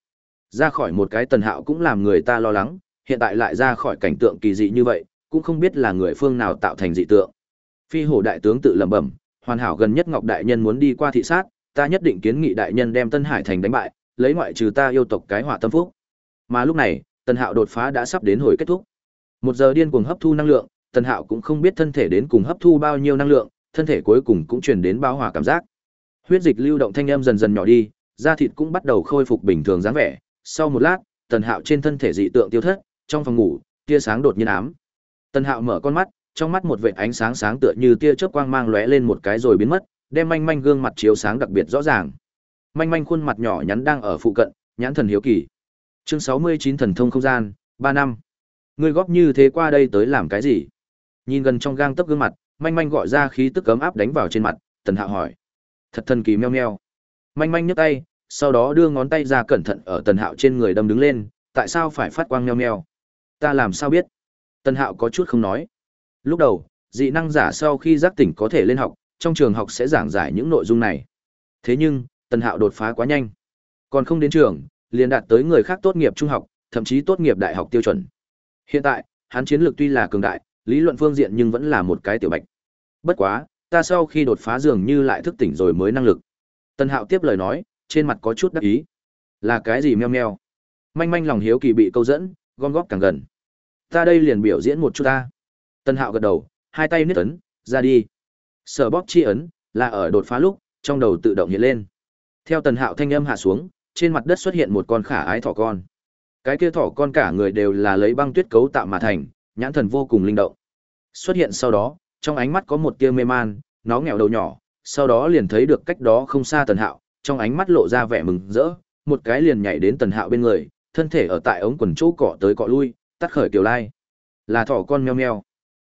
Ra khỏi một cái tần hạo cũng làm người ta lo lắng, hiện tại lại ra khỏi cảnh tượng kỳ dị như vậy, cũng không biết là người phương nào tạo thành dị tượng. Phi hổ đại tướng tự lẩm bẩm, hoàn hảo gần nhất Ngọc đại nhân muốn đi qua thị sát, ta nhất định kiến nghị đại nhân đem Tân Hải thành đánh bại, lấy ngoại trừ ta yêu tộc cái hỏa tâm phúc. Mà lúc này, Tần Hạo đột phá đã sắp đến hồi kết thúc. Một giờ điên cuồng hấp thu năng lượng, Tần Hạo cũng không biết thân thể đến cùng hấp thu bao nhiêu năng lượng, thân thể cuối cùng cũng truyền đến báo hòa cảm giác. Huyết dịch lưu động thanh âm dần dần nhỏ đi, da thịt cũng bắt đầu khôi phục bình thường dáng vẻ. Sau một lát, Tần Hạo trên thân thể dị tượng tiêu thất, trong phòng ngủ, tia sáng đột nhiên ám. Tần Hạo mở con mắt, trong mắt một vệt ánh sáng sáng tựa như tia chớp quang mang lóe lên một cái rồi biến mất, đem manh manh gương mặt chiếu sáng đặc biệt rõ ràng. Manh manh khuôn mặt nhỏ nhắn đang ở phụ cận, nhãn thần hiếu kỳ. Chương 69 thần thông không gian, 3 năm. Ngươi góp như thế qua đây tới làm cái gì? Nhìn gần trong gang tấc gương mặt, manh manh gọi ra khí tức cấm áp đánh vào trên mặt, Tần Hạo hỏi. Thật thần kỳ meo meo. Manh manh nhấc tay, sau đó đưa ngón tay ra cẩn thận ở Tần Hạo trên người đâm đứng lên, tại sao phải phát quang meo meo? Ta làm sao biết? Tần Hạo có chút không nói. Lúc đầu, dị năng giả sau khi giác tỉnh có thể lên học, trong trường học sẽ giảng giải những nội dung này. Thế nhưng, Tần Hạo đột phá quá nhanh. Còn không đến trường, liền đạt tới người khác tốt nghiệp trung học, thậm chí tốt nghiệp đại học tiêu chuẩn. Hiện tại, hắn chiến lược tuy là cường đại, lý luận phương diện nhưng vẫn là một cái tiểu bạch. Bất quá, ta sau khi đột phá dường như lại thức tỉnh rồi mới năng lực. Tần Hạo tiếp lời nói, trên mặt có chút đắc ý. Là cái gì meo meo? Manh manh lòng hiếu kỳ bị câu dẫn, gom góp càng gần. Ta đây liền biểu diễn một chút ta. Tần Hạo gật đầu, hai tay niết ấn, ra đi. Sở bóp chi ấn, là ở đột phá lúc, trong đầu tự động hiện lên. Theo Tần Hạo thanh âm hạ xuống, trên mặt đất xuất hiện một con khả ái thỏ con. Cái kia thỏ con cả người đều là lấy băng tuyết cấu tạo mà thành, nhãn thần vô cùng linh động. Xuất hiện sau đó, trong ánh mắt có một tia mê man, nó nghẹo đầu nhỏ, sau đó liền thấy được cách đó không xa Tần Hạo, trong ánh mắt lộ ra vẻ mừng rỡ, một cái liền nhảy đến Tần Hạo bên người, thân thể ở tại ống quần chỗ cọ tới cọ lui, tắt khởi tiểu lai. Là thỏ con meo meo.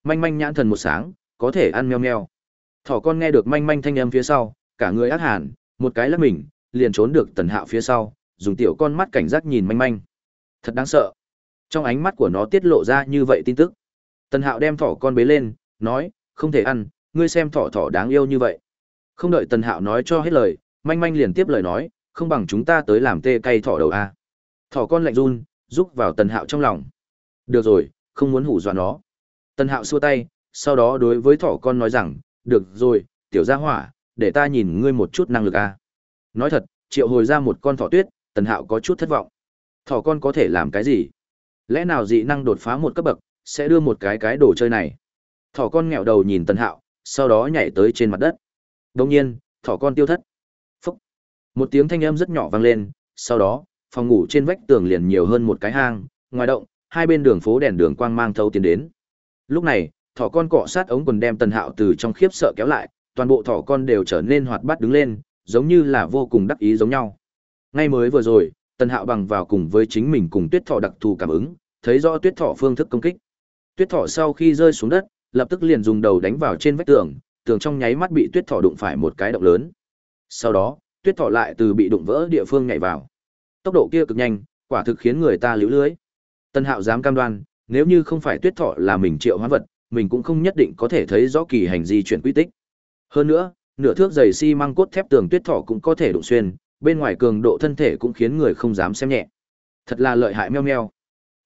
Manh manh nhãn thần một sáng, có thể ăn meo meo. Thỏ con nghe được manh manh thanh âm phía sau, cả người ác hàn, một cái lắc mình, liền trốn được Tần Hạo phía sau, dùng tiểu con mắt cảnh giác nhìn manh manh. Thật đáng sợ. Trong ánh mắt của nó tiết lộ ra như vậy tin tức. Tần Hạo đem thỏ con bế lên, nói, không thể ăn, ngươi xem thỏ thỏ đáng yêu như vậy. Không đợi Tần Hạo nói cho hết lời, manh manh liền tiếp lời nói, không bằng chúng ta tới làm tê cay thỏ đầu a. Thỏ con lạnh run, rúc vào Tần Hạo trong lòng. Được rồi, không muốn hủ dọa nó. Tần Hạo xua tay, sau đó đối với thỏ con nói rằng, được rồi, tiểu gia hỏa, để ta nhìn ngươi một chút năng lực a. Nói thật, triệu hồi ra một con thỏ tuyết, Tần Hạo có chút thất vọng. Thỏ con có thể làm cái gì? Lẽ nào dị năng đột phá một cấp bậc, sẽ đưa một cái cái đồ chơi này? Thỏ con nghẹo đầu nhìn Tần Hạo, sau đó nhảy tới trên mặt đất. Đồng nhiên, thỏ con tiêu thất. Phúc! Một tiếng thanh âm rất nhỏ vang lên, sau đó, phòng ngủ trên vách tường liền nhiều hơn một cái hang, ngoài động, hai bên đường phố đèn đường quang mang thấu tiến đến. Lúc này, thỏ con cọ sát ống quần đem Tần Hạo từ trong khiếp sợ kéo lại, toàn bộ thỏ con đều trở nên hoạt bát đứng lên, giống như là vô cùng đắc ý giống nhau. Ngay mới vừa rồi, Tần Hạo bằng vào cùng với chính mình cùng Tuyết Thỏ đặc thù cảm ứng, thấy rõ Tuyết Thỏ phương thức công kích. Tuyết Thỏ sau khi rơi xuống đất, lập tức liền dùng đầu đánh vào trên vách tường, tường trong nháy mắt bị Tuyết Thỏ đụng phải một cái động lớn. Sau đó, Tuyết Thỏ lại từ bị đụng vỡ địa phương nhảy vào. Tốc độ kia cực nhanh, quả thực khiến người ta liễu lưới. Tần Hạo dám cam đoan, nếu như không phải Tuyết Thỏ là mình triệu hoán vật, mình cũng không nhất định có thể thấy rõ kỳ hành di chuyển quy tích. Hơn nữa, nửa thước dày xi măng cốt thép tường tuyết thỏ cũng có thể đụng xuyên, bên ngoài cường độ thân thể cũng khiến người không dám xem nhẹ. Thật là lợi hại meo meo.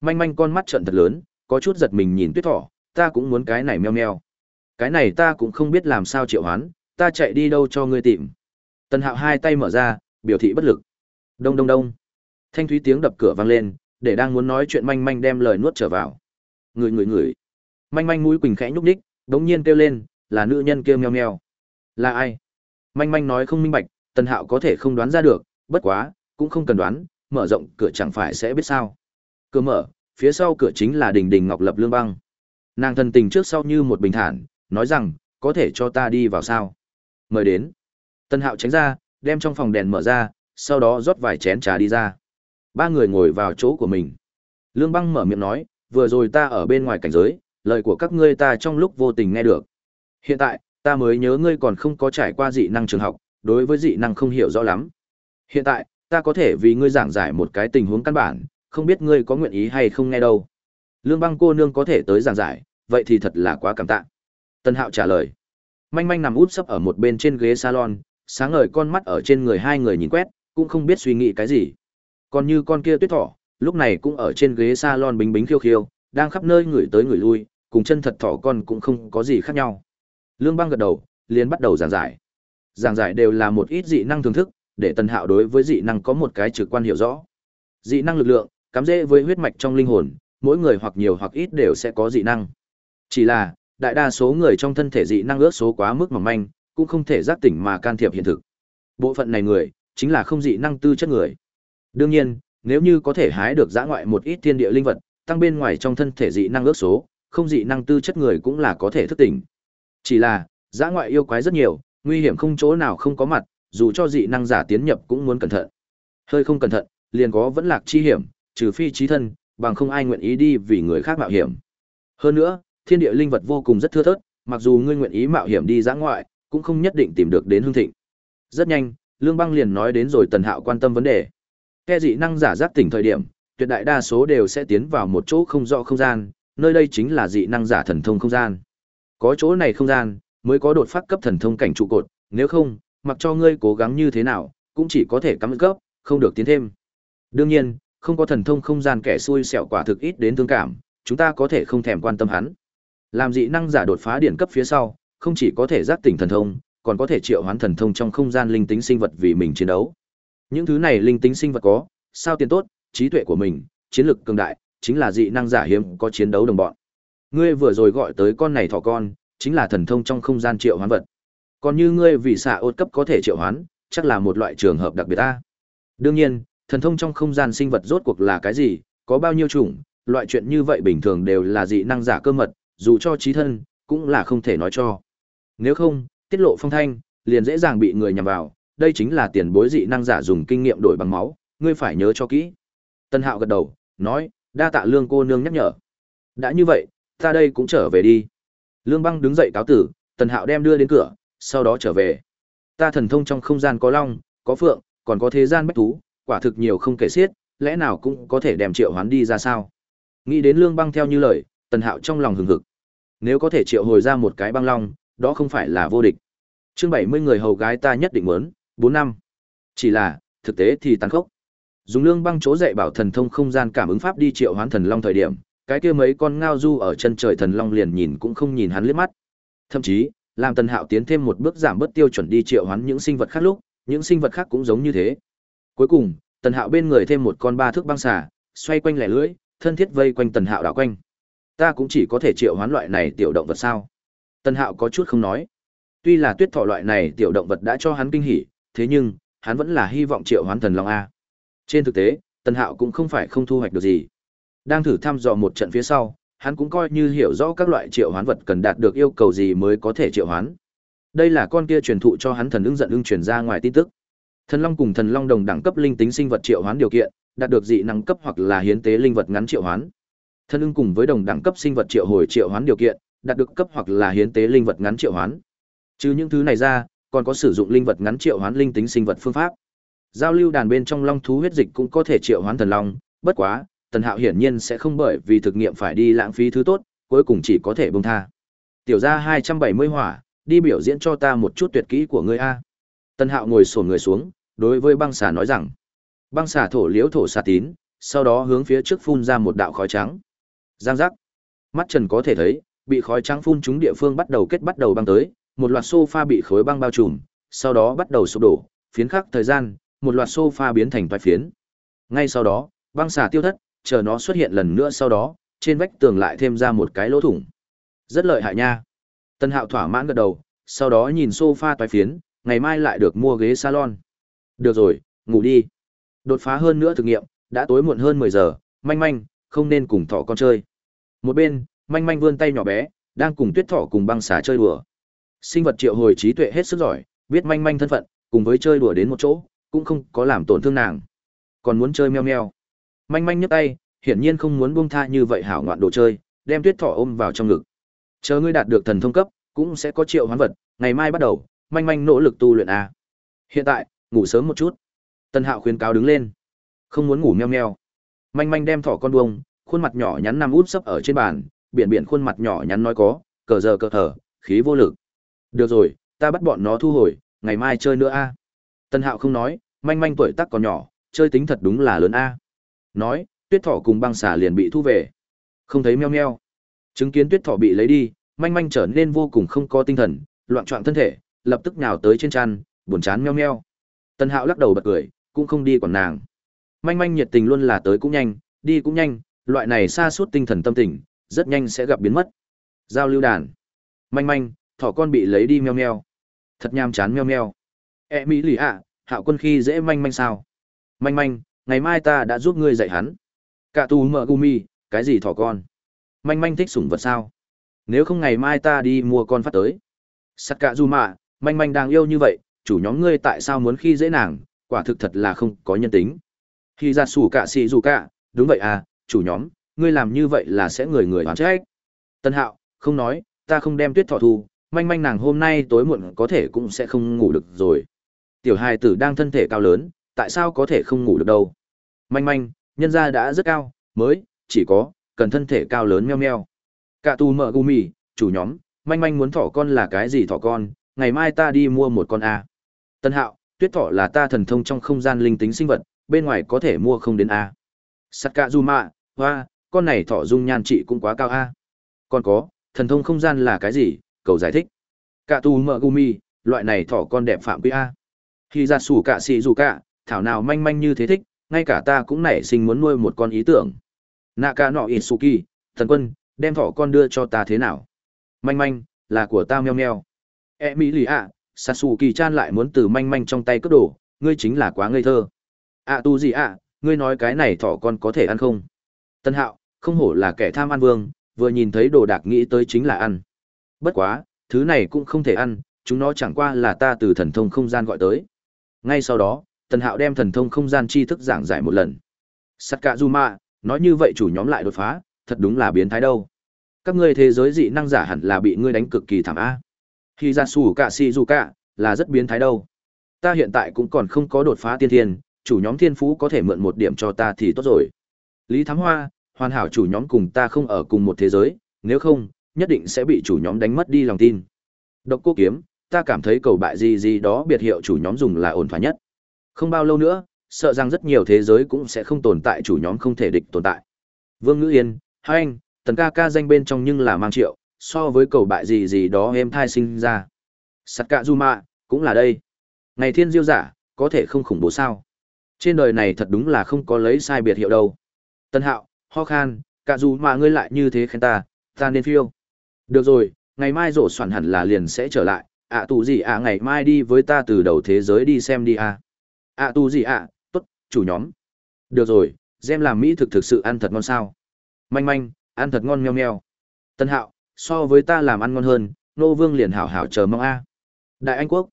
Manh manh con mắt trợn thật lớn, có chút giật mình nhìn tuyết thỏ, ta cũng muốn cái này meo meo. Cái này ta cũng không biết làm sao triệu hoán, ta chạy đi đâu cho ngươi tìm. Tần Hạo hai tay mở ra, biểu thị bất lực. Đông đông đông. Thanh thúy tiếng đập cửa vang lên, để đang muốn nói chuyện manh manh đem lời nuốt trở vào. Người người người. Manh manh mũi quỳnh khẽ nhúc nhích, đống nhiên kêu lên, là nữ nhân kêu meo meo. Là ai? Manh manh nói không minh bạch, Tần Hạo có thể không đoán ra được, bất quá, cũng không cần đoán, mở rộng cửa chẳng phải sẽ biết sao. Cửa mở, phía sau cửa chính là đình đình ngọc lập lương băng. Nàng thần tình trước sau như một bình thản, nói rằng, có thể cho ta đi vào sao. Mời đến. Tân hạo tránh ra, đem trong phòng đèn mở ra, sau đó rót vài chén trà đi ra. Ba người ngồi vào chỗ của mình. Lương băng mở miệng nói, vừa rồi ta ở bên ngoài cảnh giới, lời của các ngươi ta trong lúc vô tình nghe được. Hiện tại, ta mới nhớ ngươi còn không có trải qua dị năng trường học, đối với dị năng không hiểu rõ lắm. Hiện tại, ta có thể vì ngươi giảng giải một cái tình huống căn bản, không biết ngươi có nguyện ý hay không nghe đâu. Lương băng cô nương có thể tới giảng giải, vậy thì thật là quá cảm tạ. Tân hạo trả lời. Manh manh nằm út sấp ở một bên trên ghế salon, sáng ngời con mắt ở trên người hai người nhìn quét, cũng không biết suy nghĩ cái gì. Còn như con kia tuyết thỏ, lúc này cũng ở trên ghế salon bính bính khiêu khiêu, đang khắp nơi người tới người lui, cùng chân thật thỏ con cũng không có gì khác nhau. Lương băng gật đầu, liền bắt đầu giảng giải. Giảng giải đều là một ít dị năng thưởng thức, để Tần Hạo đối với dị năng có một cái trực quan hiểu rõ. Dị năng lực lượng, cắm rễ với huyết mạch trong linh hồn, mỗi người hoặc nhiều hoặc ít đều sẽ có dị năng. Chỉ là, đại đa số người trong thân thể dị năng ước số quá mức mỏng manh, cũng không thể giác tỉnh mà can thiệp hiện thực. Bộ phận này người, chính là không dị năng tư chất người. Đương nhiên, nếu như có thể hái được giã ngoại một ít thiên địa linh vật, tăng bên ngoài trong thân thể dị năng ước số, không dị năng tư chất người cũng là có thể thức tỉnh. Chỉ là, giã ngoại yêu quái rất nhiều, nguy hiểm không chỗ nào không có mặt, dù cho dị năng giả tiến nhập cũng muốn cẩn thận. Hơi không cẩn thận, liền có vẫn lạc chi hiểm, trừ phi trí thân, bằng không ai nguyện ý đi vì người khác mạo hiểm. Hơn nữa, thiên địa linh vật vô cùng rất thưa thớt, mặc dù ngươi nguyện ý mạo hiểm đi giã ngoại, cũng không nhất định tìm được đến hương thịnh. Rất nhanh, Lương Băng liền nói đến rồi Tần Hạo quan tâm vấn đề. Kẻ dị năng giả giác tỉnh thời điểm, tuyệt đại đa số đều sẽ tiến vào một chỗ không rõ không gian, nơi đây chính là dị năng giả thần thông không gian. Có chỗ này không gian, mới có đột phát cấp thần thông cảnh trụ cột, nếu không, mặc cho ngươi cố gắng như thế nào, cũng chỉ có thể cắm cấp, không được tiến thêm. Đương nhiên, không có thần thông không gian kẻ xui xẻo quả thực ít đến thương cảm, chúng ta có thể không thèm quan tâm hắn. Làm dị năng giả đột phá điển cấp phía sau, không chỉ có thể giác tỉnh thần thông, còn có thể triệu hoán thần thông trong không gian linh tính sinh vật vì mình chiến đấu. Những thứ này linh tính sinh vật có, sao tiền tốt, trí tuệ của mình, chiến lực cường đại, chính là dị năng giả hiếm có chiến đấu đồng bọn. Ngươi vừa rồi gọi tới con này thỏ con, chính là thần thông trong không gian triệu hoán vật. Còn như ngươi vì xạ ốt cấp có thể triệu hoán, chắc là một loại trường hợp đặc biệt ta. Đương nhiên, thần thông trong không gian sinh vật rốt cuộc là cái gì, có bao nhiêu chủng, loại chuyện như vậy bình thường đều là dị năng giả cơ mật, dù cho trí thân, cũng là không thể nói cho. Nếu không, tiết lộ phong thanh, liền dễ dàng bị người nhằm vào, đây chính là tiền bối dị năng giả dùng kinh nghiệm đổi bằng máu, ngươi phải nhớ cho kỹ. Tân Hạo gật đầu, nói, đa tạ lương cô nương nhắc nhở. Đã như vậy, ta đây cũng trở về đi. Lương băng đứng dậy cáo tử, Tần Hạo đem đưa đến cửa, sau đó trở về. Ta thần thông trong không gian có long, có phượng, còn có thế gian bách thú, quả thực nhiều không kể xiết, lẽ nào cũng có thể đem triệu hoán đi ra sao? Nghĩ đến Lương Băng theo như lời, Tần Hạo trong lòng hừng hực. Nếu có thể triệu hồi ra một cái băng long, đó không phải là vô địch. Chương 70 người hầu gái ta nhất định muốn, bốn năm. Chỉ là, thực tế thì tàn khốc. Dùng Lương Băng chỗ dạy bảo thần thông không gian cảm ứng pháp đi triệu hoán thần long thời điểm, cái kia mấy con ngao du ở chân trời thần long liền nhìn cũng không nhìn hắn liếc mắt. Thậm chí, làm Tần Hạo tiến thêm một bước giảm bớt tiêu chuẩn đi triệu hoán những sinh vật khác lúc, những sinh vật khác cũng giống như thế. Cuối cùng, Tần Hạo bên người thêm một con ba thước băng xà, xoay quanh lẻ lưỡi, thân thiết vây quanh Tần Hạo đảo quanh. Ta cũng chỉ có thể triệu hoán loại này tiểu động vật sao? Tần Hạo có chút không nói. Tuy là tuyết thọ loại này tiểu động vật đã cho hắn kinh hỉ, thế nhưng, hắn vẫn là hy vọng triệu hoán thần long a. Trên thực tế, Tần Hạo cũng không phải không thu hoạch được gì. Đang thử thăm dò một trận phía sau, hắn cũng coi như hiểu rõ các loại triệu hoán vật cần đạt được yêu cầu gì mới có thể triệu hoán. Đây là con kia truyền thụ cho hắn thần ưng giận ưng truyền ra ngoài tin tức. Thần long cùng thần long đồng đẳng cấp linh tính sinh vật triệu hoán điều kiện, đạt được dị năng cấp hoặc là hiến tế linh vật ngắn triệu hoán. Thần ưng cùng với đồng đẳng cấp sinh vật triệu hồi triệu hoán điều kiện, đạt được cấp hoặc là hiến tế linh vật ngắn triệu hoán. Trừ những thứ này ra, còn có sử dụng linh vật ngắn triệu hoán linh tính sinh vật phương pháp. Giao lưu đàn bên trong long thú huyết dịch cũng có thể triệu hoán thần long, bất quá, Tần Hạo hiển nhiên sẽ không bởi vì thực nghiệm phải đi lãng phí thứ tốt, cuối cùng chỉ có thể buông tha. Tiểu gia 270 hỏa, đi biểu diễn cho ta một chút tuyệt kỹ của ngươi a. Tần Hạo ngồi xổm người xuống, đối với băng xà nói rằng. Băng xà thổ liễu thổ xà tín, sau đó hướng phía trước phun ra một đạo khói trắng. Giang giác. Mắt Trần có thể thấy, bị khói trắng phun trúng địa phương bắt đầu kết bắt đầu băng tới, một loạt sofa bị khối băng bao trùm, sau đó bắt đầu sụp đổ, phiến khắc thời gian, một loạt sofa biến thành vài phiến. Ngay sau đó, băng xà tiêu thất, chờ nó xuất hiện lần nữa sau đó, trên vách tường lại thêm ra một cái lỗ thủng. Rất lợi hại nha. Tân Hạo thỏa mãn gật đầu, sau đó nhìn sofa toái phiến, ngày mai lại được mua ghế salon. Được rồi, ngủ đi. Đột phá hơn nữa thực nghiệm, đã tối muộn hơn 10 giờ, manh manh, không nên cùng thỏ con chơi. Một bên, manh manh vươn tay nhỏ bé, đang cùng tuyết thỏ cùng băng xà chơi đùa. Sinh vật triệu hồi trí tuệ hết sức giỏi, biết manh manh thân phận, cùng với chơi đùa đến một chỗ, cũng không có làm tổn thương nàng. Còn muốn chơi meo meo. Manh manh nhấc tay, hiển nhiên không muốn buông tha như vậy hảo ngoạn đồ chơi, đem tuyết thỏ ôm vào trong ngực. Chờ ngươi đạt được thần thông cấp, cũng sẽ có triệu hoán vật, ngày mai bắt đầu, manh manh nỗ lực tu luyện a. Hiện tại, ngủ sớm một chút. Tân Hạo khuyên cáo đứng lên. Không muốn ngủ meo meo. Manh manh đem thỏ con buông, khuôn mặt nhỏ nhắn nằm út sấp ở trên bàn, biển biển khuôn mặt nhỏ nhắn nói có, cờ giờ cờ thở, khí vô lực. Được rồi, ta bắt bọn nó thu hồi, ngày mai chơi nữa a. Tân Hạo không nói, manh manh tuổi tác còn nhỏ, chơi tính thật đúng là lớn a. Nói, tuyết thỏ cùng băng xà liền bị thu về. Không thấy meo meo. Chứng kiến tuyết thỏ bị lấy đi, manh manh trở nên vô cùng không có tinh thần, loạn trọng thân thể, lập tức nhào tới trên chăn, buồn chán meo meo. Tân Hạo lắc đầu bật cười, cũng không đi quản nàng. Manh manh nhiệt tình luôn là tới cũng nhanh, đi cũng nhanh, loại này xa suốt tinh thần tâm tình, rất nhanh sẽ gặp biến mất. Giao lưu đàn. Manh manh, thỏ con bị lấy đi meo meo. Thật nham chán meo meo. E mỹ lì ạ, hạo quân khi dễ manh manh sao? Manh manh, ngày mai ta đã giúp ngươi dạy hắn. Cả tù mở gumi, cái gì thỏ con? Manh manh thích sủng vật sao? Nếu không ngày mai ta đi mua con phát tới. Sắt cả du mạ, manh manh đang yêu như vậy, chủ nhóm ngươi tại sao muốn khi dễ nàng, quả thực thật là không có nhân tính. Khi ra sủ cả xì dù cả, đúng vậy à, chủ nhóm, ngươi làm như vậy là sẽ người người oán trách. Tân hạo, không nói, ta không đem tuyết thọ thu, manh manh nàng hôm nay tối muộn có thể cũng sẽ không ngủ được rồi. Tiểu hài tử đang thân thể cao lớn, tại sao có thể không ngủ được đâu. Manh manh, nhân gia đã rất cao, mới, chỉ có, cần thân thể cao lớn meo meo. Cả tù mở gumi, chủ nhóm, manh manh muốn thỏ con là cái gì thỏ con, ngày mai ta đi mua một con A. Tân hạo, tuyết thỏ là ta thần thông trong không gian linh tính sinh vật, bên ngoài có thể mua không đến A. Sakazuma, hoa, con này thỏ dung nhan trị cũng quá cao A. Còn có, thần thông không gian là cái gì, cầu giải thích. Cả tù mở gumi, loại này thỏ con đẹp phạm quy A. Khi ra sủ cả xì dù cả, thảo nào manh manh như thế thích, ngay cả ta cũng nảy sinh muốn nuôi một con ý tưởng. nạ cả nọ Itsuki, thần quân, đem thỏ con đưa cho ta thế nào? Manh manh, là của ta meo meo. E mỹ lì ạ, Sasuke chan lại muốn từ manh manh trong tay cất đồ, ngươi chính là quá ngây thơ. ạ tu gì ạ, ngươi nói cái này thỏ con có thể ăn không? Tân hạo, không hổ là kẻ tham ăn vương, vừa nhìn thấy đồ đạc nghĩ tới chính là ăn. Bất quá, thứ này cũng không thể ăn, chúng nó chẳng qua là ta từ thần thông không gian gọi tới. Ngay sau đó, Tần Hạo đem thần thông không gian tri thức giảng giải một lần. Sắt Cả Sakazuma, nói như vậy chủ nhóm lại đột phá, thật đúng là biến thái đâu. Các ngươi thế giới dị năng giả hẳn là bị ngươi đánh cực kỳ thảm a. Khi ra sủ cả si du cả, là rất biến thái đâu. Ta hiện tại cũng còn không có đột phá tiên thiên, chủ nhóm thiên phú có thể mượn một điểm cho ta thì tốt rồi. Lý Thám Hoa, hoàn hảo chủ nhóm cùng ta không ở cùng một thế giới, nếu không, nhất định sẽ bị chủ nhóm đánh mất đi lòng tin. Độc cô kiếm, ta cảm thấy cầu bại gì gì đó biệt hiệu chủ nhóm dùng là ổn thỏa nhất. Không bao lâu nữa, sợ rằng rất nhiều thế giới cũng sẽ không tồn tại chủ nhóm không thể địch tồn tại. Vương Ngữ Yên, hai anh, tần ca ca danh bên trong nhưng là mang triệu, so với cầu bại gì gì đó em thai sinh ra. Sắt cạ du mạ, cũng là đây. Ngày thiên diêu giả, có thể không khủng bố sao. Trên đời này thật đúng là không có lấy sai biệt hiệu đâu. Tân hạo, ho khan, cả dù mà ngươi lại như thế khen ta, ta nên phiêu. Được rồi, ngày mai rổ soạn hẳn là liền sẽ trở lại, ạ à, tù gì ạ ngày mai đi với ta từ đầu thế giới đi xem đi à. ạ à, tù gì ạ, tốt, chủ nhóm. Được rồi, Gem làm Mỹ thực thực sự ăn thật ngon sao. Manh manh, ăn thật ngon meo meo. Tân hạo, so với ta làm ăn ngon hơn, nô vương liền hảo hảo chờ mong a. Đại Anh quốc.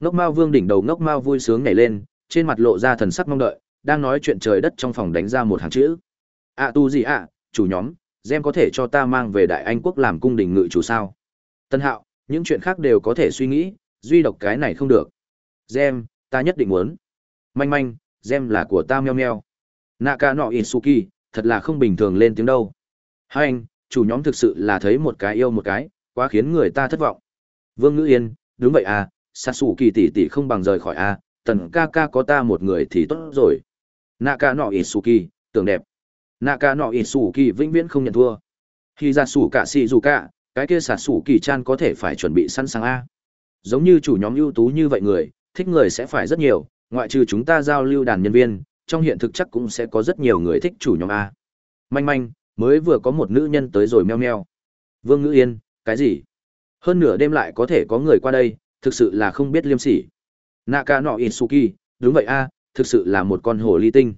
Ngốc Mao Vương đỉnh đầu Ngốc Mao vui sướng nhảy lên, trên mặt lộ ra thần sắc mong đợi, đang nói chuyện trời đất trong phòng đánh ra một hàng chữ. À tu gì ạ, chủ nhóm, Gem có thể cho ta mang về Đại Anh quốc làm cung đình ngự chủ sao? Tân Hạo, những chuyện khác đều có thể suy nghĩ, duy độc cái này không được. Gem, ta nhất định muốn. Manh manh, Gem là của ta meo meo. Naka no Itsuki, thật là không bình thường lên tiếng đâu. Hai anh, chủ nhóm thực sự là thấy một cái yêu một cái, quá khiến người ta thất vọng. Vương Ngữ Yên, đúng vậy à, Sasuke tỷ tỷ không bằng rời khỏi a, à, tần ca ca có ta một người thì tốt rồi. Naka no Itsuki, tưởng đẹp. Naka no Itsuki vĩnh viễn không nhận thua. Khi ra sủ cả xì dù cả, cái kia sạt sủ kỳ chan có thể phải chuẩn bị sẵn sàng a. Giống như chủ nhóm ưu tú như vậy người, thích người sẽ phải rất nhiều, ngoại trừ chúng ta giao lưu đàn nhân viên, trong hiện thực chắc cũng sẽ có rất nhiều người thích chủ nhóm a. Manh manh, mới vừa có một nữ nhân tới rồi meo meo. Vương Ngữ Yên, cái gì? Hơn nửa đêm lại có thể có người qua đây, thực sự là không biết liêm sỉ. Naka no Itsuki, đúng vậy a, thực sự là một con hồ ly tinh.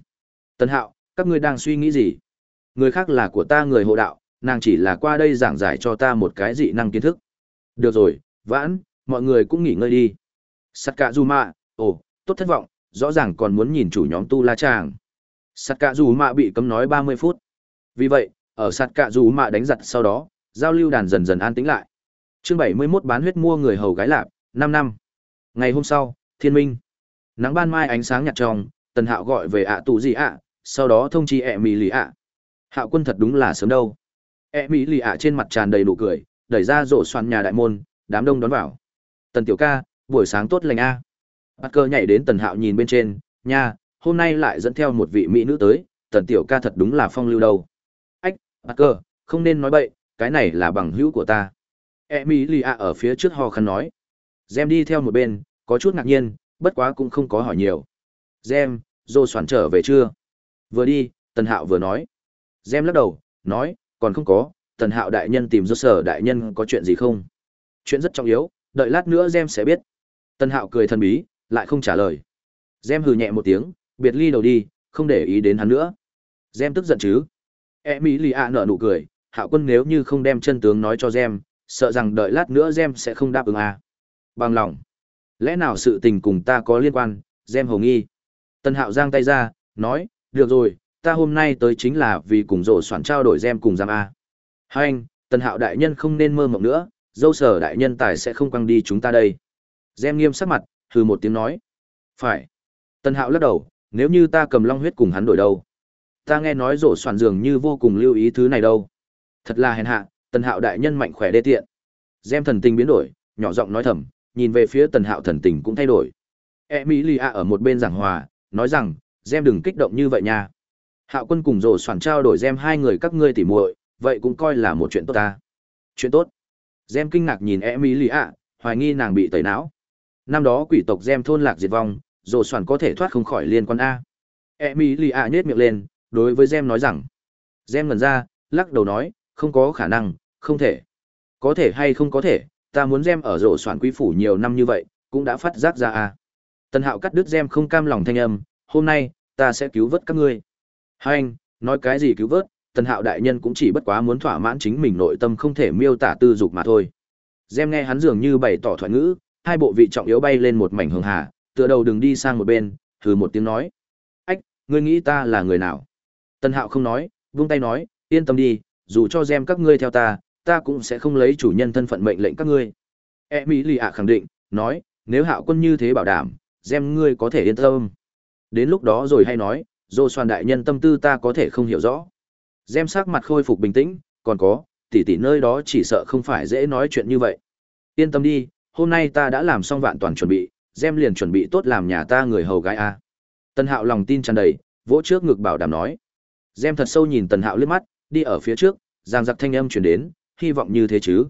Tân Hạo, các ngươi đang suy nghĩ gì? Người khác là của ta người hộ đạo, nàng chỉ là qua đây giảng giải cho ta một cái dị năng kiến thức. Được rồi, vãn, mọi người cũng nghỉ ngơi đi. Sắt cả dù mạ, ồ, tốt thất vọng, rõ ràng còn muốn nhìn chủ nhóm tu la chàng. Sắt cả dù mạ bị cấm nói 30 phút. Vì vậy, ở sắt cả dù mạ đánh giặt sau đó, giao lưu đàn dần dần an tĩnh lại. Chương 71 bán huyết mua người hầu gái lạp, 5 năm. Ngày hôm sau, thiên minh. Nắng ban mai ánh sáng nhạt trong, Tần Hạo gọi về ạ tù gì ạ, sau đó thông chi ẹ mì lì ạ. Hạo quân thật đúng là sớm đâu. E mỹ lì ạ trên mặt tràn đầy nụ cười, đẩy ra rổ xoan nhà đại môn, đám đông đón vào. Tần tiểu ca, buổi sáng tốt lành a. Bắt cơ nhảy đến Tần Hạo nhìn bên trên, nha, hôm nay lại dẫn theo một vị mỹ nữ tới, Tần tiểu ca thật đúng là phong lưu đâu. Ách, bắt cơ, không nên nói bậy, cái này là bằng hữu của ta. E mỹ lìa ở phía trước ho khăn nói. Gem đi theo một bên, có chút ngạc nhiên, bất quá cũng không có hỏi nhiều. Gem, dô soản trở về chưa? Vừa đi, Tần Hạo vừa nói. Gem lắc đầu, nói, còn không có, Tần Hạo đại nhân tìm do sở đại nhân có chuyện gì không? Chuyện rất trọng yếu, đợi lát nữa Gem sẽ biết. Tần Hạo cười thần bí, lại không trả lời. Gem hừ nhẹ một tiếng, biệt ly đầu đi, không để ý đến hắn nữa. Gem tức giận chứ? Emilia nở nụ cười, Hạo quân nếu như không đem chân tướng nói cho Gem, sợ rằng đợi lát nữa Gem sẽ không đáp ứng à. Bằng lòng. Lẽ nào sự tình cùng ta có liên quan, Gem hồng nghi. Tân Hạo giang tay ra, nói, được rồi, ta hôm nay tới chính là vì cùng rổ soạn trao đổi Gem cùng giam A. Hai anh, tần Hạo đại nhân không nên mơ mộng nữa, dâu sở đại nhân tài sẽ không quăng đi chúng ta đây. Gem nghiêm sắc mặt, hừ một tiếng nói. Phải. tần Hạo lắc đầu, nếu như ta cầm long huyết cùng hắn đổi đâu. Ta nghe nói rổ soạn dường như vô cùng lưu ý thứ này đâu. Thật là hèn hạ, Tần Hạo đại nhân mạnh khỏe đê tiện. Gem thần tình biến đổi, nhỏ giọng nói thầm, nhìn về phía Tần Hạo thần tình cũng thay đổi. e mỹ lìa ở một bên giảng hòa, nói rằng, Gem đừng kích động như vậy nha. Hạo quân cùng rồ soạn trao đổi Gem hai người các ngươi tỉ muội, vậy cũng coi là một chuyện tốt ta. Chuyện tốt. Gem kinh ngạc nhìn Emilia, hoài nghi nàng bị tẩy não. Năm đó quỷ tộc Gem thôn lạc diệt vong, rồ soạn có thể thoát không khỏi liên quan A. Emilia nhếch miệng lên, đối với Gem nói rằng. Gem ngần ra, lắc đầu nói, không có khả năng, không thể. Có thể hay không có thể, ta muốn gem ở rổ soạn quý phủ nhiều năm như vậy, cũng đã phát giác ra à. Tần Hạo cắt đứt gem không cam lòng thanh âm, hôm nay, ta sẽ cứu vớt các ngươi. Hai anh, nói cái gì cứu vớt, Tần Hạo đại nhân cũng chỉ bất quá muốn thỏa mãn chính mình nội tâm không thể miêu tả tư dục mà thôi. Gem nghe hắn dường như bày tỏ thoại ngữ, hai bộ vị trọng yếu bay lên một mảnh hường hà, tựa đầu đừng đi sang một bên, thử một tiếng nói. Ách, ngươi nghĩ ta là người nào? Tần Hạo không nói, vung tay nói, yên tâm đi, dù cho gem các ngươi theo ta, ta cũng sẽ không lấy chủ nhân thân phận mệnh lệnh các ngươi. E Mỹ Lì ạ khẳng định, nói, nếu hạo quân như thế bảo đảm, gem ngươi có thể yên tâm. Đến lúc đó rồi hay nói, dô soàn đại nhân tâm tư ta có thể không hiểu rõ. Gem sắc mặt khôi phục bình tĩnh, còn có, tỷ tỷ nơi đó chỉ sợ không phải dễ nói chuyện như vậy. Yên tâm đi, hôm nay ta đã làm xong vạn toàn chuẩn bị, Gem liền chuẩn bị tốt làm nhà ta người hầu gái a. Tân Hạo lòng tin tràn đầy, vỗ trước ngực bảo đảm nói. Gem thật sâu nhìn Tần Hạo liếc mắt, đi ở phía trước, giang giặc thanh âm chuyển đến, hy vọng như thế chứ.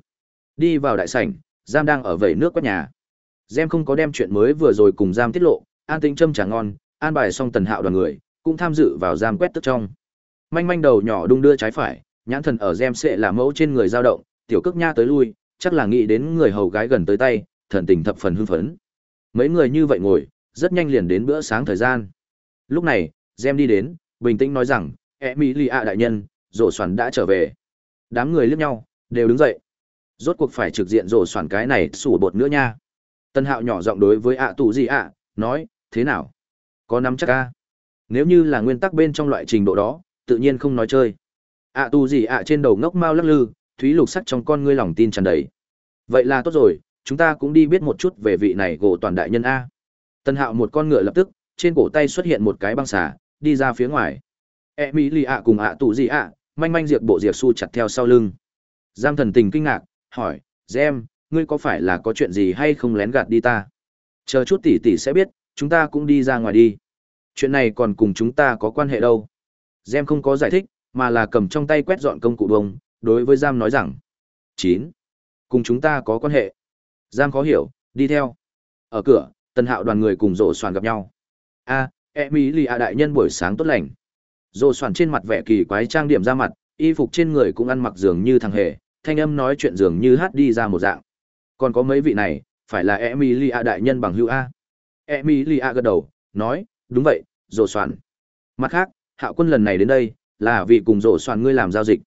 Đi vào đại sảnh, Giam đang ở vẩy nước quét nhà. Gem không có đem chuyện mới vừa rồi cùng Giam tiết lộ, an tĩnh châm trà ngon, an bài xong tần hạo đoàn người, cũng tham dự vào Giam quét tức trong. Manh manh đầu nhỏ đung đưa trái phải, nhãn thần ở Gem sẽ là mẫu trên người dao động, tiểu cước nha tới lui, chắc là nghĩ đến người hầu gái gần tới tay, thần tình thập phần hưng phấn. Mấy người như vậy ngồi, rất nhanh liền đến bữa sáng thời gian. Lúc này, Gem đi đến, bình tĩnh nói rằng, e mỹ li ạ đại nhân, rổ soàn đã trở về đám người liếc nhau đều đứng dậy rốt cuộc phải trực diện rổ soàn cái này sủ bột nữa nha tân hạo nhỏ giọng đối với ạ tù gì ạ nói thế nào có nắm chắc ca nếu như là nguyên tắc bên trong loại trình độ đó tự nhiên không nói chơi ạ tù gì ạ trên đầu ngốc mau lắc lư thúy lục sắc trong con ngươi lòng tin tràn đầy vậy là tốt rồi chúng ta cũng đi biết một chút về vị này gỗ toàn đại nhân a tân hạo một con ngựa lập tức trên cổ tay xuất hiện một cái băng xả đi ra phía ngoài e mỹ lì ạ cùng ạ tù gì ạ manh manh diệt bộ diệp su chặt theo sau lưng. giang thần tình kinh ngạc, hỏi, Gem, ngươi có phải là có chuyện gì hay không lén gạt đi ta? Chờ chút tỷ tỷ sẽ biết, chúng ta cũng đi ra ngoài đi. Chuyện này còn cùng chúng ta có quan hệ đâu. Gem không có giải thích, mà là cầm trong tay quét dọn công cụ bông, đối với Giam nói rằng. chín Cùng chúng ta có quan hệ. Giam khó hiểu, đi theo. Ở cửa, tân hạo đoàn người cùng rổ soàn gặp nhau. a à, Emily a đại nhân buổi sáng tốt lành. Rổ soàn trên mặt vẻ kỳ quái trang điểm ra mặt, y phục trên người cũng ăn mặc dường như thằng hề, thanh âm nói chuyện dường như hát đi ra một dạng. Còn có mấy vị này, phải là Emilia đại nhân bằng hữu A. Emilia gật đầu, nói, đúng vậy, rổ soạn. Mặt khác hạo quân lần này đến đây là vì cùng rổ soạn ngươi làm giao dịch.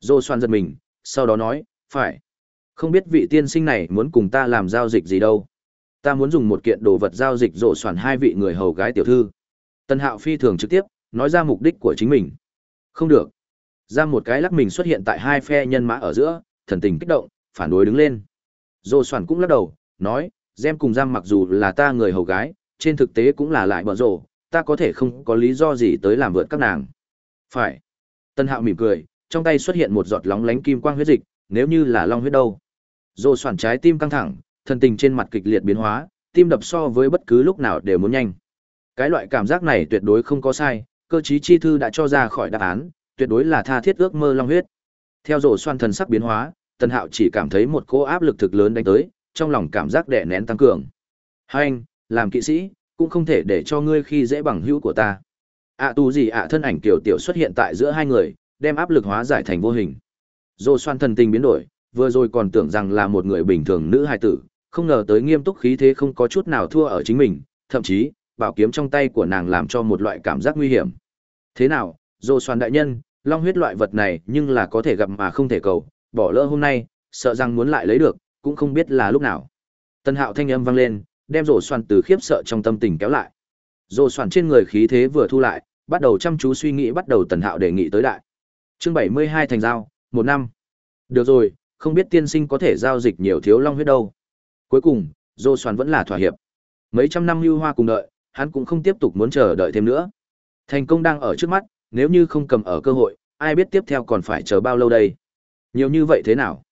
Rổ soạn giật mình, sau đó nói, phải. Không biết vị tiên sinh này muốn cùng ta làm giao dịch gì đâu. Ta muốn dùng một kiện đồ vật giao dịch rổ soạn hai vị người hầu gái tiểu thư. Tần hạo phi thường trực tiếp, nói ra mục đích của chính mình. Không được. Ra một cái lắc mình xuất hiện tại hai phe nhân mã ở giữa, thần tình kích động, phản đối đứng lên. Rổ soạn cũng lắc đầu, nói gem cùng giam mặc dù là ta người hầu gái trên thực tế cũng là lại bở rộ, ta có thể không có lý do gì tới làm vượt các nàng. Phải. Tân hạo mỉm cười trong tay xuất hiện một giọt lóng lánh kim quang huyết dịch nếu như là long huyết đâu. Rồ soạn trái tim căng thẳng thần tình trên mặt kịch liệt biến hóa tim đập so với bất cứ lúc nào đều muốn nhanh. Cái loại cảm giác này tuyệt đối không có sai cơ chí chi thư đã cho ra khỏi đáp án tuyệt đối là tha thiết ước mơ long huyết. Theo rổ xoan thần sắc biến hóa tần hạo chỉ cảm thấy một cỗ áp lực thực lớn đánh tới trong lòng cảm giác đè nén tăng cường. Hai anh làm kỵ sĩ, cũng không thể để cho ngươi khi dễ bằng hữu của ta. Ạ tu gì ạ, thân ảnh kiểu tiểu xuất hiện tại giữa hai người, đem áp lực hóa giải thành vô hình. Dô xoan thần tình biến đổi, vừa rồi còn tưởng rằng là một người bình thường nữ hài tử, không ngờ tới nghiêm túc khí thế không có chút nào thua ở chính mình, thậm chí, bảo kiếm trong tay của nàng làm cho một loại cảm giác nguy hiểm. Thế nào, dô xoan đại nhân, long huyết loại vật này nhưng là có thể gặp mà không thể cầu, bỏ lỡ hôm nay, sợ rằng muốn lại lấy được, cũng không biết là lúc nào. Tân hạo thanh âm vang lên đem rổ xoan từ khiếp sợ trong tâm tình kéo lại. Rổ xoan trên người khí thế vừa thu lại, bắt đầu chăm chú suy nghĩ, bắt đầu tần hạo đề nghị tới đại. Chương bảy mươi hai thành giao, một năm. Được rồi, không biết tiên sinh có thể giao dịch nhiều thiếu long huyết đâu. Cuối cùng, rổ xoan vẫn là thỏa hiệp. Mấy trăm năm lưu hoa cùng đợi, hắn cũng không tiếp tục muốn chờ đợi thêm nữa. Thành công đang ở trước mắt, nếu như không cầm ở cơ hội, ai biết tiếp theo còn phải chờ bao lâu đây? Nhiều như vậy thế nào?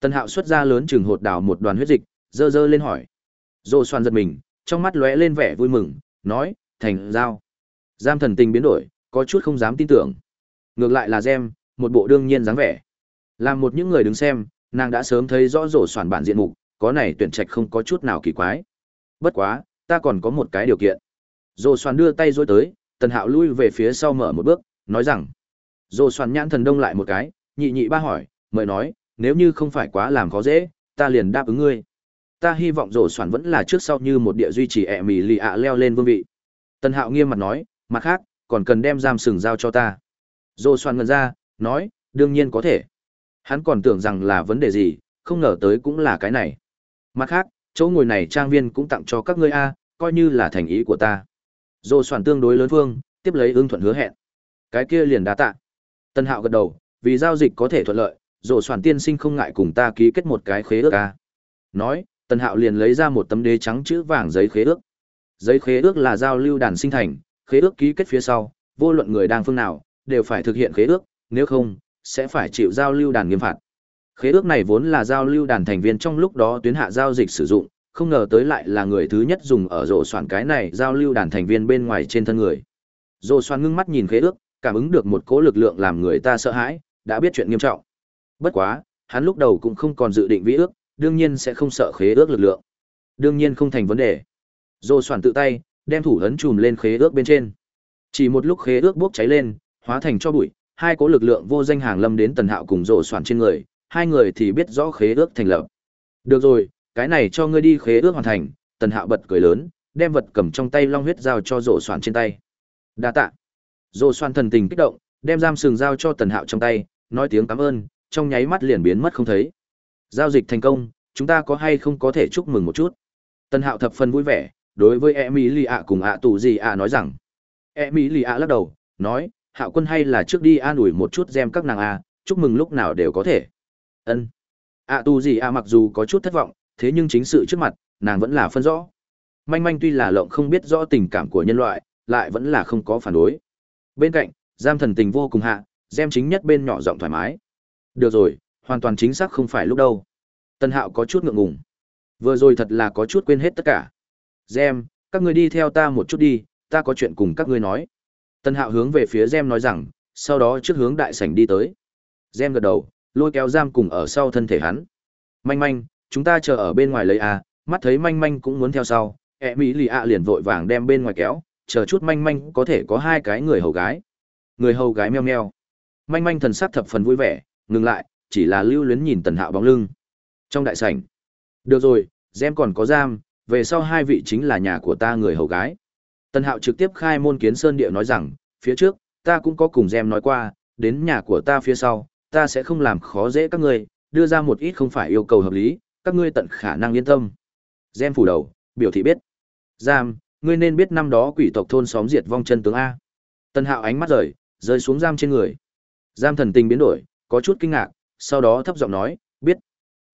Tần hạo xuất ra lớn chừng hột đào một đoàn huyết dịch, dơ dơ lên hỏi. Dô xoan giật mình, trong mắt lóe lên vẻ vui mừng, nói, thành giao. Giam thần tình biến đổi, có chút không dám tin tưởng. Ngược lại là Gem, một bộ đương nhiên dáng vẻ. Làm một những người đứng xem, nàng đã sớm thấy rõ rổ soạn bản diện mục, có này tuyển trạch không có chút nào kỳ quái. Bất quá, ta còn có một cái điều kiện. Dô xoan đưa tay dối tới, tần hạo lui về phía sau mở một bước, nói rằng. Dô xoan nhãn thần đông lại một cái, nhị nhị ba hỏi, mời nói, nếu như không phải quá làm khó dễ, ta liền đáp ứng ngươi ta hy vọng rổ soạn vẫn là trước sau như một địa duy trì ẹ mì lì ạ leo lên vương vị. Tần hạo nghiêm mặt nói, mặt khác, còn cần đem giam sừng giao cho ta. Rổ soạn ngần ra, nói, đương nhiên có thể. Hắn còn tưởng rằng là vấn đề gì, không ngờ tới cũng là cái này. Mặt khác, chỗ ngồi này trang viên cũng tặng cho các ngươi a, coi như là thành ý của ta. Rổ soạn tương đối lớn phương tiếp lấy ưng thuận hứa hẹn. Cái kia liền đá tạ. Tân hạo gật đầu, vì giao dịch có thể thuận lợi, rổ soạn tiên sinh không ngại cùng ta ký kết một cái khế ước a. Nói Tần Hạo liền lấy ra một tấm đế trắng chữ vàng giấy khế ước. Giấy khế ước là giao lưu đàn sinh thành, khế ước ký kết phía sau, vô luận người đang phương nào, đều phải thực hiện khế ước, nếu không, sẽ phải chịu giao lưu đàn nghiêm phạt. Khế ước này vốn là giao lưu đàn thành viên trong lúc đó tuyến hạ giao dịch sử dụng, không ngờ tới lại là người thứ nhất dùng ở rổ soạn cái này giao lưu đàn thành viên bên ngoài trên thân người. Rổ soạn ngưng mắt nhìn khế ước, cảm ứng được một cỗ lực lượng làm người ta sợ hãi, đã biết chuyện nghiêm trọng. Bất quá, hắn lúc đầu cũng không còn dự định vĩ ước, đương nhiên sẽ không sợ khế ước lực lượng. Đương nhiên không thành vấn đề. Dô soạn tự tay, đem thủ ấn chùm lên khế ước bên trên. Chỉ một lúc khế ước bốc cháy lên, hóa thành cho bụi, hai cố lực lượng vô danh hàng lâm đến tần hạo cùng rộ soạn trên người, hai người thì biết rõ khế ước thành lập. Được rồi, cái này cho ngươi đi khế ước hoàn thành, tần hạo bật cười lớn, đem vật cầm trong tay long huyết giao cho rộ soạn trên tay. Đa tạ. Rộ soạn thần tình kích động, đem giam sừng giao cho tần hạo trong tay, nói tiếng cảm ơn, trong nháy mắt liền biến mất không thấy. Giao dịch thành công, chúng ta có hay không có thể chúc mừng một chút. Tân hạo thập phần vui vẻ, đối với Emilia cùng ạ tù gì ạ nói rằng. Emilia lắc đầu, nói, hạo quân hay là trước đi an ủi một chút xem các nàng a chúc mừng lúc nào đều có thể. ân ạ tù gì ạ mặc dù có chút thất vọng, thế nhưng chính sự trước mặt, nàng vẫn là phân rõ. Manh manh tuy là lộng không biết rõ tình cảm của nhân loại, lại vẫn là không có phản đối. Bên cạnh, giam thần tình vô cùng hạ, gem chính nhất bên nhỏ giọng thoải mái. Được rồi, hoàn toàn chính xác không phải lúc đâu. Tân Hạo có chút ngượng ngùng. Vừa rồi thật là có chút quên hết tất cả. Gem, các ngươi đi theo ta một chút đi, ta có chuyện cùng các ngươi nói. Tân Hạo hướng về phía Gem nói rằng, sau đó trước hướng đại sảnh đi tới. Gem gật đầu, lôi kéo giam cùng ở sau thân thể hắn. Manh manh, chúng ta chờ ở bên ngoài lấy a, mắt thấy manh manh cũng muốn theo sau. ẹ Mỹ lì ạ liền vội vàng đem bên ngoài kéo, chờ chút manh manh có thể có hai cái người hầu gái. Người hầu gái meo meo. Manh manh thần sắc thập phần vui vẻ, ngừng lại, chỉ là lưu luyến nhìn tần hạo bóng lưng. Trong đại sảnh. Được rồi, gem còn có giam, về sau hai vị chính là nhà của ta người hầu gái. Tần Hạo trực tiếp khai môn kiến sơn địa nói rằng, phía trước, ta cũng có cùng Gem nói qua, đến nhà của ta phía sau, ta sẽ không làm khó dễ các ngươi, đưa ra một ít không phải yêu cầu hợp lý, các ngươi tận khả năng yên tâm. Gem phủ đầu, biểu thị biết. Giam, ngươi nên biết năm đó quỷ tộc thôn xóm diệt vong chân tướng A. Tần Hạo ánh mắt rời, rơi xuống giam trên người. Giam thần tình biến đổi, có chút kinh ngạc, sau đó thấp giọng nói, biết.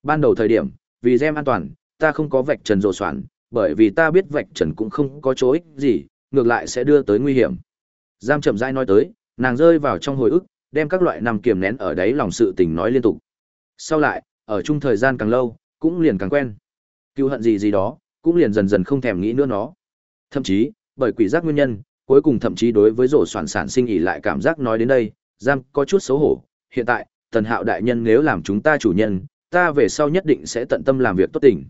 Ban đầu thời điểm, vì Gem an toàn, ta không có vạch trần rồ soạn, bởi vì ta biết vạch trần cũng không có chỗ ích gì, ngược lại sẽ đưa tới nguy hiểm. Giam chậm rãi nói tới, nàng rơi vào trong hồi ức, đem các loại nằm kiềm nén ở đấy lòng sự tình nói liên tục. Sau lại, ở chung thời gian càng lâu, cũng liền càng quen. Cứu hận gì gì đó, cũng liền dần dần không thèm nghĩ nữa nó. Thậm chí, bởi quỷ giác nguyên nhân, cuối cùng thậm chí đối với rổ soạn sản sinh ỉ lại cảm giác nói đến đây, giam có chút xấu hổ. Hiện tại, tần hạo đại nhân nếu làm chúng ta chủ nhân, ta về sau nhất định sẽ tận tâm làm việc tốt tình.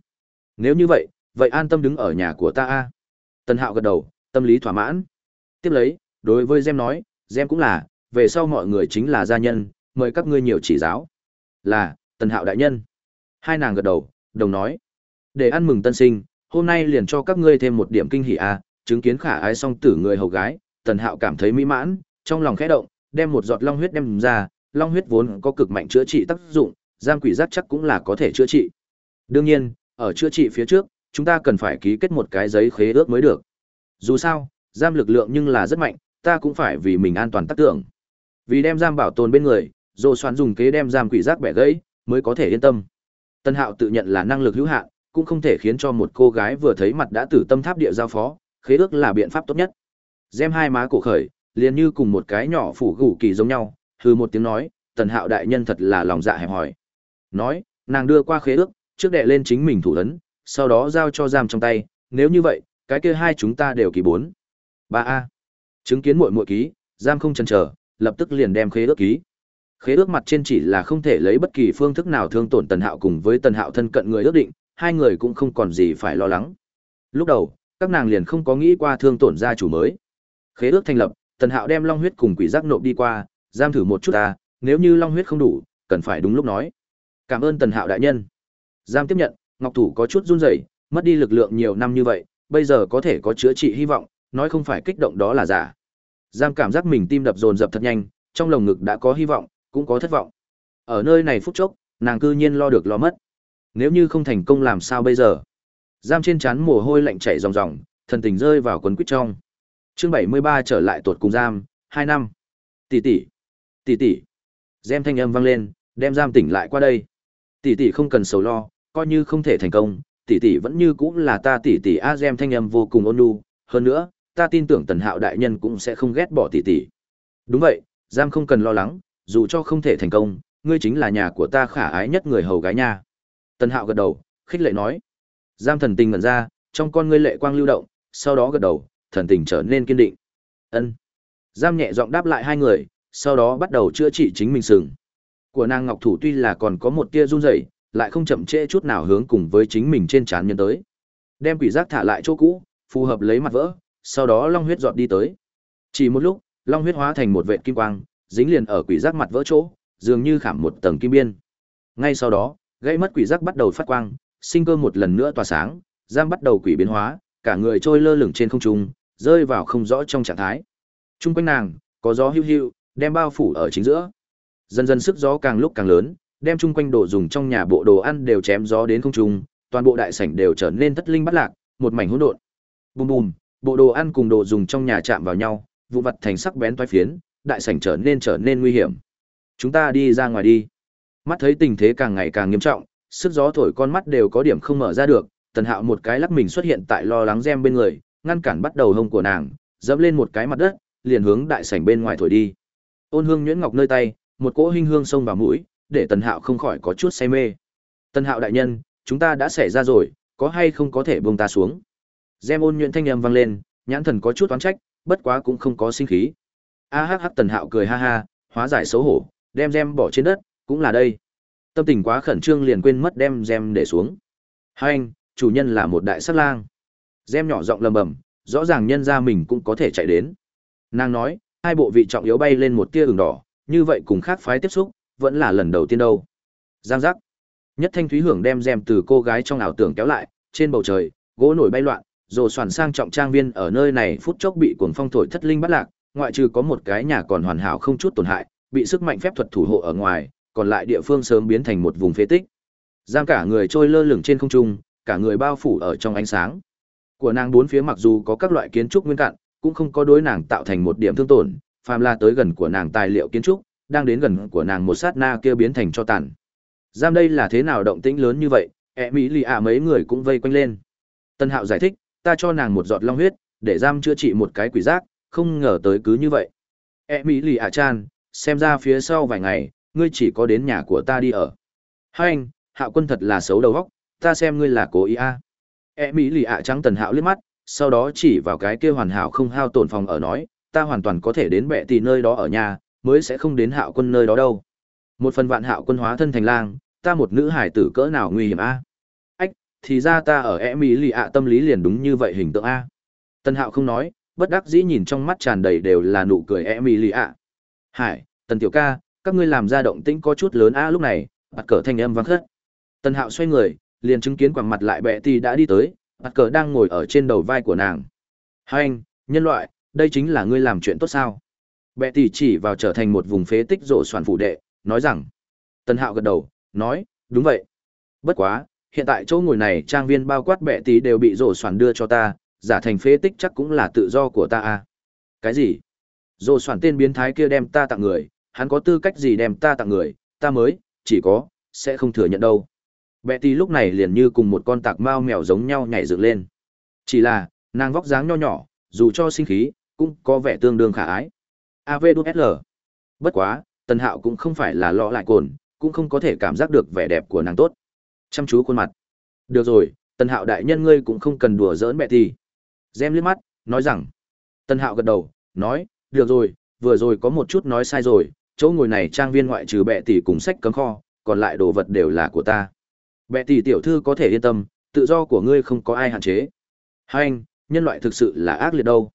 Nếu như vậy, vậy an tâm đứng ở nhà của ta a. Tần hạo gật đầu tâm lý thỏa mãn. Tiếp lấy đối với gem nói gem cũng là về sau mọi người chính là gia nhân mời các ngươi nhiều chỉ giáo. Là tần hạo đại nhân. Hai nàng gật đầu đồng nói. Để ăn mừng tân sinh hôm nay liền cho các ngươi thêm một điểm kinh hỉ a chứng kiến khả ái song tử người hầu gái tần hạo cảm thấy mỹ mãn trong lòng khẽ động đem một giọt long huyết đem ra long huyết vốn có cực mạnh chữa trị tác dụng giam quỷ giác chắc cũng là có thể chữa trị đương nhiên ở chữa trị phía trước chúng ta cần phải ký kết một cái giấy khế ước mới được. Dù sao, giam lực lượng nhưng là rất mạnh, ta cũng phải vì mình an toàn tác tưởng. Vì đem giam bảo tồn bên người, Dô Soán dùng kế đem giam quỷ giác bẻ gãy, mới có thể yên tâm. Tân Hạo tự nhận là năng lực hữu hạn, cũng không thể khiến cho một cô gái vừa thấy mặt đã tử tâm tháp địa giao phó, khế ước là biện pháp tốt nhất. Gem hai má cổ khởi, liền như cùng một cái nhỏ phủ gủ kỳ giống nhau, hừ một tiếng nói, Tần Hạo đại nhân thật là lòng dạ hẹp hỏi. Nói, nàng đưa qua khế ước, trước đệ lên chính mình thủ ấn, sau đó giao cho giam trong tay, nếu như vậy, cái kia hai chúng ta đều kỳ bốn. ba a Chứng kiến muội muội ký, giam không chần chờ, lập tức liền đem khế ước ký. Khế ước mặt trên chỉ là không thể lấy bất kỳ phương thức nào thương tổn Tần Hạo cùng với Tần Hạo thân cận người ước định, hai người cũng không còn gì phải lo lắng. Lúc đầu, các nàng liền không có nghĩ qua thương tổn gia chủ mới. Khế ước thành lập, Tần Hạo đem long huyết cùng quỷ giác nộp đi qua, giam thử một chút ta, nếu như long huyết không đủ, cần phải đúng lúc nói. Cảm ơn Tần Hạo đại nhân. Giam tiếp nhận, Ngọc Thủ có chút run rẩy, mất đi lực lượng nhiều năm như vậy, bây giờ có thể có chữa trị hy vọng, nói không phải kích động đó là giả. Giam cảm giác mình tim đập dồn dập thật nhanh, trong lồng ngực đã có hy vọng, cũng có thất vọng. Ở nơi này phút chốc, nàng cư nhiên lo được lo mất. Nếu như không thành công làm sao bây giờ? Giam trên trán mồ hôi lạnh chảy ròng ròng, thần tình rơi vào quần quýt trong. Chương 73 trở lại tuột cùng giam, 2 năm. Tỷ tỷ, tỷ tỷ. Gem thanh âm vang lên, đem giam tỉnh lại qua đây. Tỷ tỷ không cần sầu lo, coi như không thể thành công, tỷ tỷ vẫn như cũng là ta tỷ tỷ A Gem thanh âm vô cùng ôn nhu, hơn nữa, ta tin tưởng Tần Hạo đại nhân cũng sẽ không ghét bỏ tỷ tỷ. Đúng vậy, Giam không cần lo lắng, dù cho không thể thành công, ngươi chính là nhà của ta khả ái nhất người hầu gái nha. Tần Hạo gật đầu, khích lệ nói. Giam thần tình ngẩn ra, trong con ngươi lệ quang lưu động, sau đó gật đầu, thần tình trở nên kiên định. Ân. Giam nhẹ giọng đáp lại hai người, sau đó bắt đầu chữa trị chính mình sừng. Của nàng Ngọc Thủ tuy là còn có một tia run rẩy, lại không chậm trễ chút nào hướng cùng với chính mình trên trán nhân tới. Đem quỷ giác thả lại chỗ cũ, phù hợp lấy mặt vỡ, sau đó long huyết giọt đi tới. Chỉ một lúc, long huyết hóa thành một vệt kim quang, dính liền ở quỷ giác mặt vỡ chỗ, dường như khảm một tầng kim biên. Ngay sau đó, gãy mất quỷ giác bắt đầu phát quang, sinh cơ một lần nữa tỏa sáng, giam bắt đầu quỷ biến hóa, cả người trôi lơ lửng trên không trung, rơi vào không rõ trong trạng thái. Trung quanh nàng, có gió hưu hưu, đem bao phủ ở chính giữa. Dần dần sức gió càng lúc càng lớn, đem chung quanh đồ dùng trong nhà bộ đồ ăn đều chém gió đến không trung, toàn bộ đại sảnh đều trở nên thất linh bất lạc, một mảnh hỗn độn. Bùm bùm, bộ đồ ăn cùng đồ dùng trong nhà chạm vào nhau, vụ vật thành sắc bén toái phiến, đại sảnh trở nên trở nên nguy hiểm. Chúng ta đi ra ngoài đi. Mắt thấy tình thế càng ngày càng nghiêm trọng, sức gió thổi con mắt đều có điểm không mở ra được, Tần Hạo một cái lắc mình xuất hiện tại lo lắng gem bên người, ngăn cản bắt đầu hông của nàng, dẫm lên một cái mặt đất, liền hướng đại sảnh bên ngoài thổi đi. Ôn Hương nhuyễn ngọc nơi tay, một cỗ hinh hương xông vào mũi, để Tần Hạo không khỏi có chút say mê. Tần Hạo đại nhân, chúng ta đã xảy ra rồi, có hay không có thể buông ta xuống? Gem ôn nhuyễn thanh âm vang lên, nhãn thần có chút oán trách, bất quá cũng không có sinh khí. A hắc Tần Hạo cười ha ha, hóa giải xấu hổ, đem Gem bỏ trên đất, cũng là đây. Tâm tình quá khẩn trương liền quên mất đem Gem để xuống. Hai anh, chủ nhân là một đại sát lang. Gem nhỏ giọng lầm bầm, rõ ràng nhân ra mình cũng có thể chạy đến. Nàng nói, hai bộ vị trọng yếu bay lên một tia ửng đỏ, như vậy cùng khác phái tiếp xúc, vẫn là lần đầu tiên đâu. Giang giác. Nhất thanh thúy hưởng đem rèm từ cô gái trong ảo tưởng kéo lại, trên bầu trời, gỗ nổi bay loạn, Rồ soàn sang trọng trang viên ở nơi này phút chốc bị cuồng phong thổi thất linh bắt lạc, ngoại trừ có một cái nhà còn hoàn hảo không chút tổn hại, bị sức mạnh phép thuật thủ hộ ở ngoài, còn lại địa phương sớm biến thành một vùng phế tích. Giang cả người trôi lơ lửng trên không trung, cả người bao phủ ở trong ánh sáng. Của nàng bốn phía mặc dù có các loại kiến trúc nguyên cạn, cũng không có đối nàng tạo thành một điểm thương tổn, phàm là tới gần của nàng tài liệu kiến trúc, đang đến gần của nàng một sát na kia biến thành cho tàn. Giam đây là thế nào động tĩnh lớn như vậy, ẹ mỹ lì ạ mấy người cũng vây quanh lên. Tân Hạo giải thích, ta cho nàng một giọt long huyết, để giam chữa trị một cái quỷ giác, không ngờ tới cứ như vậy. ẹ mỹ lì ạ chan, xem ra phía sau vài ngày, ngươi chỉ có đến nhà của ta đi ở. Hai anh, hạo quân thật là xấu đầu óc, ta xem ngươi là cố ý a. À. E mỹ lì ạ trắng tần hạo liếc mắt, sau đó chỉ vào cái kia hoàn hảo không hao tổn phòng ở nói, ta hoàn toàn có thể đến bệ tỷ nơi đó ở nhà, mới sẽ không đến hạo quân nơi đó đâu. Một phần vạn hạo quân hóa thân thành lang, ta một nữ hải tử cỡ nào nguy hiểm a? Ách, thì ra ta ở e mỹ lì ạ tâm lý liền đúng như vậy hình tượng a. tân hạo không nói, bất đắc dĩ nhìn trong mắt tràn đầy đều là nụ cười e mỹ lì ạ. Hải, tần tiểu ca, các ngươi làm ra động tĩnh có chút lớn a lúc này, bật cờ thanh âm vang khất. tân Hạo xoay người, liền chứng kiến quẳng mặt lại bệ tỷ đã đi tới, bạt cờ đang ngồi ở trên đầu vai của nàng. Hai anh, nhân loại, đây chính là ngươi làm chuyện tốt sao? Bệ tỷ chỉ vào trở thành một vùng phế tích rộ soạn phủ đệ, nói rằng. Tần Hạo gật đầu, nói, đúng vậy. Bất quá, hiện tại chỗ ngồi này trang viên bao quát bệ tỷ đều bị rộ soạn đưa cho ta, giả thành phế tích chắc cũng là tự do của ta à. Cái gì? Rộ soạn tên biến thái kia đem ta tặng người, hắn có tư cách gì đem ta tặng người, ta mới, chỉ có, sẽ không thừa nhận đâu. Bệ tỷ lúc này liền như cùng một con tạc mao mèo giống nhau nhảy dựng lên. Chỉ là, nàng vóc dáng nho nhỏ, dù cho sinh khí, cũng có vẻ tương đương khả ái. AVDSL. Bất quá, Tần Hạo cũng không phải là lọ lại cồn, cũng không có thể cảm giác được vẻ đẹp của nàng tốt. Chăm chú khuôn mặt. Được rồi, Tần Hạo đại nhân ngươi cũng không cần đùa giỡn bệ tỷ. Gem liếc mắt, nói rằng. Tần Hạo gật đầu, nói, được rồi, vừa rồi có một chút nói sai rồi, chỗ ngồi này trang viên ngoại trừ bệ tỷ cùng sách cấm kho, còn lại đồ vật đều là của ta. Bệ tỷ tiểu thư có thể yên tâm, tự do của ngươi không có ai hạn chế. Hai anh, nhân loại thực sự là ác liệt đâu.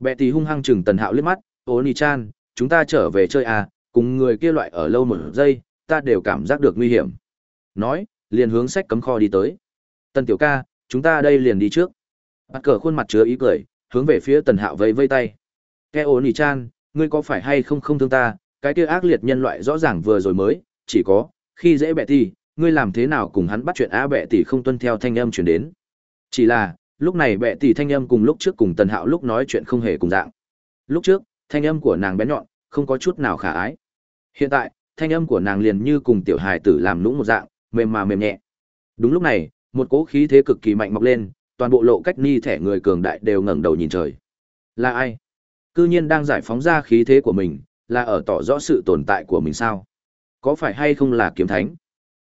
Bệ tỷ hung hăng chừng Tần Hạo liếc mắt, "Ô Chan, chúng ta trở về chơi à, cùng người kia loại ở lâu một giây, ta đều cảm giác được nguy hiểm." Nói, liền hướng sách cấm kho đi tới. "Tần tiểu ca, chúng ta đây liền đi trước." Bắt cờ khuôn mặt chứa ý cười, hướng về phía Tần Hạo vẫy vây tay. "Kẻ Ô Chan, ngươi có phải hay không không thương ta, cái kia ác liệt nhân loại rõ ràng vừa rồi mới, chỉ có, khi dễ bệ tỷ, ngươi làm thế nào cùng hắn bắt chuyện á bệ tỷ không tuân theo thanh âm truyền đến. Chỉ là, lúc này bệ tỷ thanh âm cùng lúc trước cùng Tần Hạo lúc nói chuyện không hề cùng dạng. Lúc trước, thanh âm của nàng bé nhọn, không có chút nào khả ái. Hiện tại, thanh âm của nàng liền như cùng tiểu hài tử làm nũng một dạng, mềm mà mềm nhẹ. Đúng lúc này, một cỗ khí thế cực kỳ mạnh mọc lên, toàn bộ lộ cách ni thẻ người cường đại đều ngẩng đầu nhìn trời. Là ai? Cư nhiên đang giải phóng ra khí thế của mình, là ở tỏ rõ sự tồn tại của mình sao? Có phải hay không là kiếm thánh?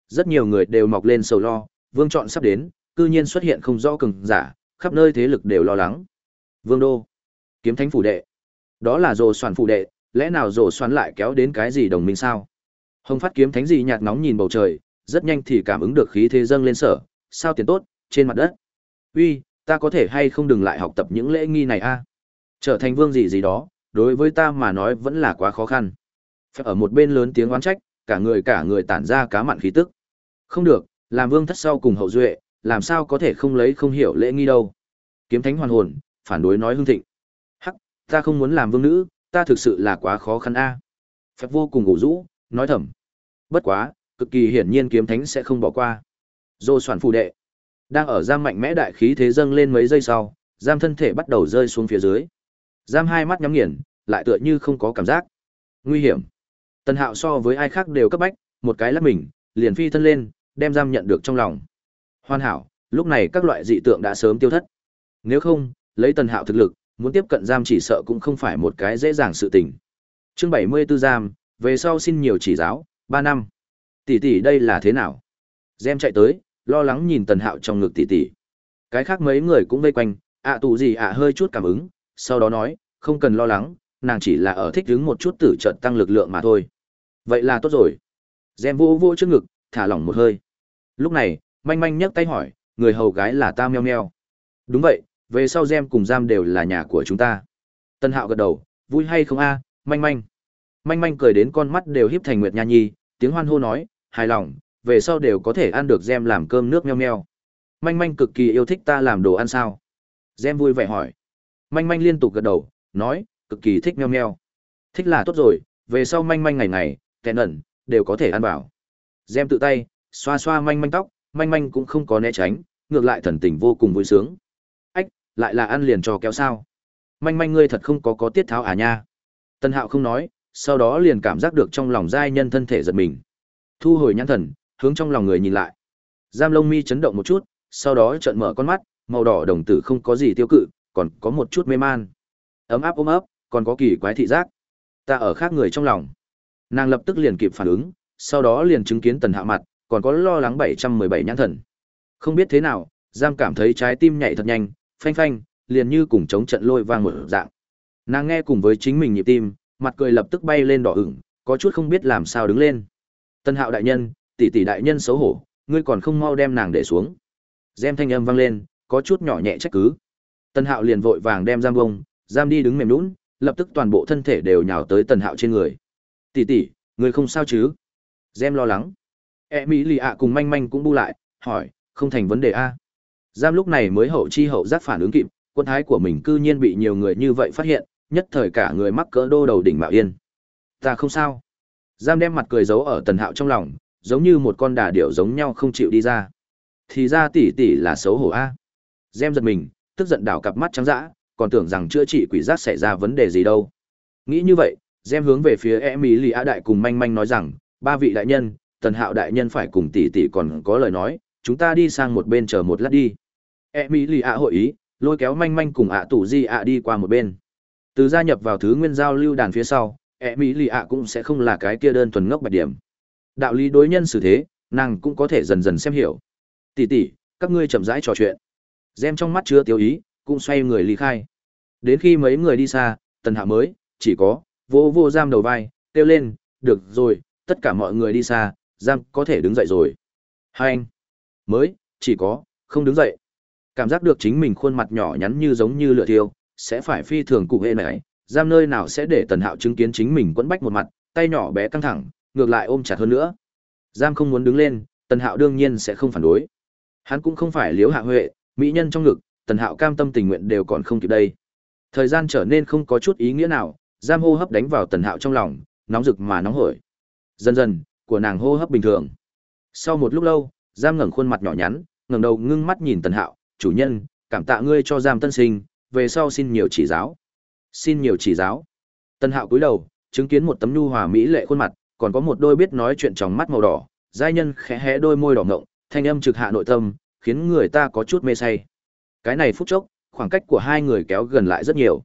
Rất nhiều người đều mọc lên sầu lo, vương chọn sắp đến, cư nhiên xuất hiện không rõ cường giả, khắp nơi thế lực đều lo lắng. Vương đô, kiếm thánh phủ đệ. Đó là rồ soạn phủ đệ, lẽ nào rồ soạn lại kéo đến cái gì đồng minh sao? Hồng phát kiếm thánh gì nhạt nóng nhìn bầu trời, rất nhanh thì cảm ứng được khí thế dâng lên sở, sao tiền tốt, trên mặt đất. Uy, ta có thể hay không đừng lại học tập những lễ nghi này a? Trở thành vương gì gì đó, đối với ta mà nói vẫn là quá khó khăn. Phải ở một bên lớn tiếng oán trách, cả người cả người tản ra cá mặn khí tức. Không được, làm vương thất sau cùng hậu duệ, làm sao có thể không lấy không hiểu lễ nghi đâu. Kiếm thánh hoàn hồn, phản đối nói hương thịnh. Hắc, ta không muốn làm vương nữ, ta thực sự là quá khó khăn a. Phép vô cùng ngủ rũ, nói thầm. Bất quá, cực kỳ hiển nhiên kiếm thánh sẽ không bỏ qua. Dô soạn phù đệ. Đang ở giam mạnh mẽ đại khí thế dâng lên mấy giây sau, giam thân thể bắt đầu rơi xuống phía dưới. Giam hai mắt nhắm nghiền, lại tựa như không có cảm giác. Nguy hiểm. Tần Hạo so với ai khác đều cấp bách, một cái lắc mình, liền phi thân lên, đem giam nhận được trong lòng. Hoàn hảo, lúc này các loại dị tượng đã sớm tiêu thất. Nếu không, lấy Tần Hạo thực lực, muốn tiếp cận giam chỉ sợ cũng không phải một cái dễ dàng sự tình. Chương 74 giam, về sau xin nhiều chỉ giáo, 3 năm. Tỷ tỷ đây là thế nào? Gem chạy tới, lo lắng nhìn Tần Hạo trong ngực tỷ tỷ. Cái khác mấy người cũng vây quanh, ạ tụ gì ạ hơi chút cảm ứng, sau đó nói, không cần lo lắng, nàng chỉ là ở thích đứng một chút tử trận tăng lực lượng mà thôi. Vậy là tốt rồi. Gem vô vô trước ngực, thả lỏng một hơi. Lúc này, manh manh nhấc tay hỏi, người hầu gái là ta meo meo. Đúng vậy, về sau Gem cùng Giam đều là nhà của chúng ta. Tân Hạo gật đầu, vui hay không a, manh manh. Manh manh cười đến con mắt đều híp thành nguyệt nha nhi, tiếng hoan hô nói, hài lòng, về sau đều có thể ăn được Gem làm cơm nước meo meo. Manh manh cực kỳ yêu thích ta làm đồ ăn sao? Gem vui vẻ hỏi. Manh manh liên tục gật đầu, nói, cực kỳ thích meo meo. Thích là tốt rồi, về sau manh manh ngày ngày, kẹn ẩn, đều có thể ăn bảo. Gem tự tay, xoa xoa manh manh tóc, manh manh cũng không có né tránh, ngược lại thần tình vô cùng vui sướng. Ách, lại là ăn liền trò kéo sao. Manh manh ngươi thật không có có tiết tháo à nha. Tân hạo không nói, sau đó liền cảm giác được trong lòng giai nhân thân thể giật mình. Thu hồi nhãn thần, hướng trong lòng người nhìn lại. Giam lông mi chấn động một chút, sau đó trợn mở con mắt, màu đỏ đồng tử không có gì tiêu cự, còn có một chút mê man. Ấm áp ôm ấp, còn có kỳ quái thị giác. Ta ở khác người trong lòng. Nàng lập tức liền kịp phản ứng, sau đó liền chứng kiến tần hạ mặt, còn có lo lắng 717 nhãn thần. Không biết thế nào, Giang cảm thấy trái tim nhảy thật nhanh, phanh phanh, liền như cùng chống trận lôi vang một dạng. Nàng nghe cùng với chính mình nhịp tim, mặt cười lập tức bay lên đỏ ửng, có chút không biết làm sao đứng lên. Tân Hạo đại nhân, tỷ tỷ đại nhân xấu hổ, ngươi còn không mau đem nàng để xuống. Gem thanh âm vang lên, có chút nhỏ nhẹ trách cứ. Tân Hạo liền vội vàng đem giam bông, giam đi đứng mềm nhũn, lập tức toàn bộ thân thể đều nhào tới Tần Hạo trên người. "Tỷ tỷ, ngươi không sao chứ?" Gem lo lắng. E mỹ lì ạ cùng manh manh cũng bu lại, hỏi, "Không thành vấn đề a?" Giam lúc này mới hậu chi hậu giác phản ứng kịp, quân thái của mình cư nhiên bị nhiều người như vậy phát hiện, nhất thời cả người mắc cỡ đô đầu đỉnh mạo yên. "Ta không sao." Giam đem mặt cười giấu ở Tần Hạo trong lòng, giống như một con đà điểu giống nhau không chịu đi ra. Thì ra tỷ tỷ là xấu hổ a. Gem giật mình, tức giận đảo cặp mắt trắng dã, còn tưởng rằng chữa trị quỷ giác xảy ra vấn đề gì đâu. Nghĩ như vậy, Gem hướng về phía E mỹ A đại cùng manh manh nói rằng, ba vị đại nhân, Tần Hạo đại nhân phải cùng tỷ tỷ còn có lời nói, chúng ta đi sang một bên chờ một lát đi. E mỹ lì ạ hội ý, lôi kéo manh manh cùng ạ tủ di ạ đi qua một bên. Từ gia nhập vào thứ nguyên giao lưu đàn phía sau, e mỹ lì ạ cũng sẽ không là cái kia đơn thuần ngốc bạch điểm. Đạo lý đối nhân xử thế, nàng cũng có thể dần dần xem hiểu. Tỷ tỷ, các ngươi chậm rãi trò chuyện. Gem trong mắt chưa tiêu ý, cũng xoay người ly khai. Đến khi mấy người đi xa, tần hạ mới, chỉ có, vô vô giam đầu vai, kêu lên, được rồi, tất cả mọi người đi xa, giam có thể đứng dậy rồi. Hai anh, mới, chỉ có, không đứng dậy. Cảm giác được chính mình khuôn mặt nhỏ nhắn như giống như lửa thiêu, sẽ phải phi thường cụ hệ này, giam nơi nào sẽ để tần hạo chứng kiến chính mình quẫn bách một mặt, tay nhỏ bé căng thẳng, ngược lại ôm chặt hơn nữa. Giam không muốn đứng lên, tần hạo đương nhiên sẽ không phản đối. Hắn cũng không phải liếu hạ huệ, mỹ nhân trong ngực, tần hạo cam tâm tình nguyện đều còn không kịp đây. Thời gian trở nên không có chút ý nghĩa nào, giam hô hấp đánh vào tần hạo trong lòng, nóng rực mà nóng hổi. Dần dần, của nàng hô hấp bình thường. Sau một lúc lâu, giam ngẩng khuôn mặt nhỏ nhắn, ngẩng đầu ngưng mắt nhìn tần hạo, chủ nhân, cảm tạ ngươi cho giam tân sinh, về sau xin nhiều chỉ giáo. Xin nhiều chỉ giáo. Tần hạo cúi đầu, chứng kiến một tấm nhu hòa mỹ lệ khuôn mặt, còn có một đôi biết nói chuyện trong mắt màu đỏ, giai nhân khẽ hé đôi môi đỏ ngộng, thanh âm trực hạ nội tâm, khiến người ta có chút mê say. Cái này phút chốc, khoảng cách của hai người kéo gần lại rất nhiều.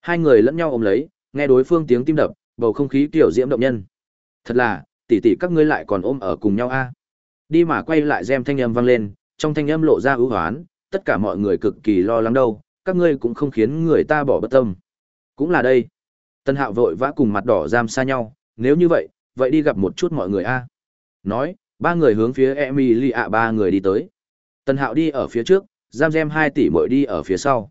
Hai người lẫn nhau ôm lấy, nghe đối phương tiếng tim đập, bầu không khí tiểu diễm động nhân. Thật là, tỷ tỷ các ngươi lại còn ôm ở cùng nhau a. Đi mà quay lại gem thanh âm vang lên, trong thanh âm lộ ra ưu hoán, tất cả mọi người cực kỳ lo lắng đâu, các ngươi cũng không khiến người ta bỏ bất tâm. Cũng là đây. Tân Hạo vội vã cùng mặt đỏ giam xa nhau, nếu như vậy, vậy đi gặp một chút mọi người a. Nói, ba người hướng phía Emily ạ ba người đi tới. Tân Hạo đi ở phía trước, Giam Gem hai tỷ mội đi ở phía sau.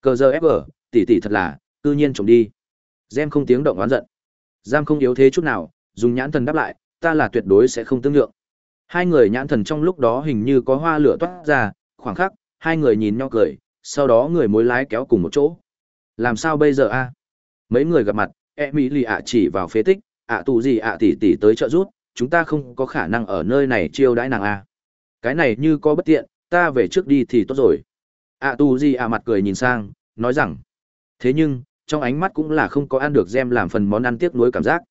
Cờ giờ FG, tỷ tỷ thật là, tự nhiên trộm đi. Gem không tiếng động oán giận. Giam không yếu thế chút nào, dùng nhãn thần đáp lại, ta là tuyệt đối sẽ không tương lượng. Hai người nhãn thần trong lúc đó hình như có hoa lửa toát ra, khoảng khắc, hai người nhìn nhau cười, sau đó người mối lái kéo cùng một chỗ. Làm sao bây giờ a? Mấy người gặp mặt, Emily ạ chỉ vào phế tích, ạ tù gì ạ tỷ tỷ tới trợ rút, chúng ta không có khả năng ở nơi này chiêu đãi nàng a. Cái này như có bất tiện, ta về trước đi thì tốt rồi. ạ tù gì ạ mặt cười nhìn sang, nói rằng. Thế nhưng, trong ánh mắt cũng là không có ăn được gem làm phần món ăn tiếc nuối cảm giác.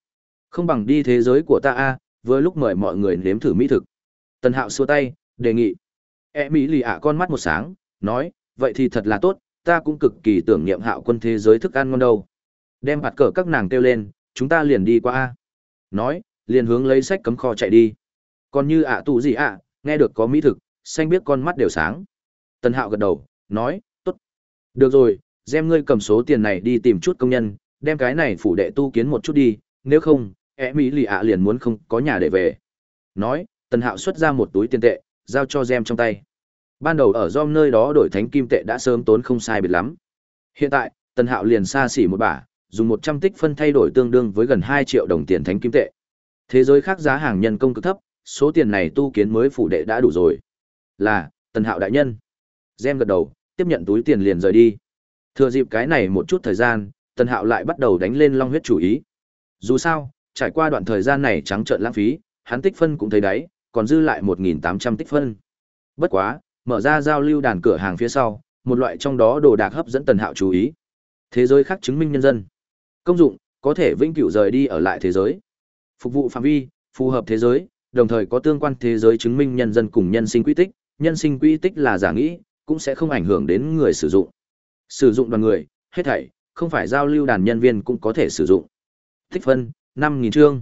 Không bằng đi thế giới của ta a, vừa lúc mời mọi người nếm thử mỹ thực. Tần Hạo xua tay, đề nghị. E mỹ lì ạ con mắt một sáng, nói, vậy thì thật là tốt, ta cũng cực kỳ tưởng niệm hạo quân thế giới thức ăn ngon đâu. Đem hạt cờ các nàng kêu lên, chúng ta liền đi qua a nói liền hướng lấy sách cấm kho chạy đi còn như ạ tù gì ạ nghe được có mỹ thực xanh biết con mắt đều sáng tần hạo gật đầu nói t ố t được rồi xem ngươi cầm số tiền này đi tìm chút công nhân đem cái này phủ đệ tu kiến một chút đi nếu không e mỹ lì ạ liền muốn không có nhà để về nói tần hạo xuất ra một túi tiền tệ giao cho gem trong tay ban đầu ở dom nơi đó đổi thánh kim tệ đã sớm tốn không sai biệt lắm hiện tại tần hạo liền xa xỉ một bả dùng 100 tích phân thay đổi tương đương với gần hai triệu đồng tiền thánh kim tệ. Thế giới khác giá hàng nhân công cực thấp, số tiền này tu kiến mới phủ đệ đã đủ rồi. Là, Tần Hạo đại nhân. Gem gật đầu, tiếp nhận túi tiền liền rời đi. Thừa dịp cái này một chút thời gian, Tần Hạo lại bắt đầu đánh lên long huyết chủ ý. Dù sao, trải qua đoạn thời gian này trắng trợn lãng phí, hắn tích phân cũng thấy đấy, còn dư lại 1.800 tích phân. Bất quá, mở ra giao lưu đàn cửa hàng phía sau, một loại trong đó đồ đạc hấp dẫn Tần Hạo chú ý. Thế giới khác chứng minh nhân dân. Công dụng, có thể vĩnh cửu rời đi ở lại thế giới. Phục vụ phạm vi, phù hợp thế giới, đồng thời có tương quan thế giới chứng minh nhân dân cùng nhân sinh quy tích, nhân sinh quy tích là giả nghĩ, cũng sẽ không ảnh hưởng đến người sử dụng. Sử dụng đoàn người, hết thảy, không phải giao lưu đàn nhân viên cũng có thể sử dụng. Tích phân, 5.000 chương.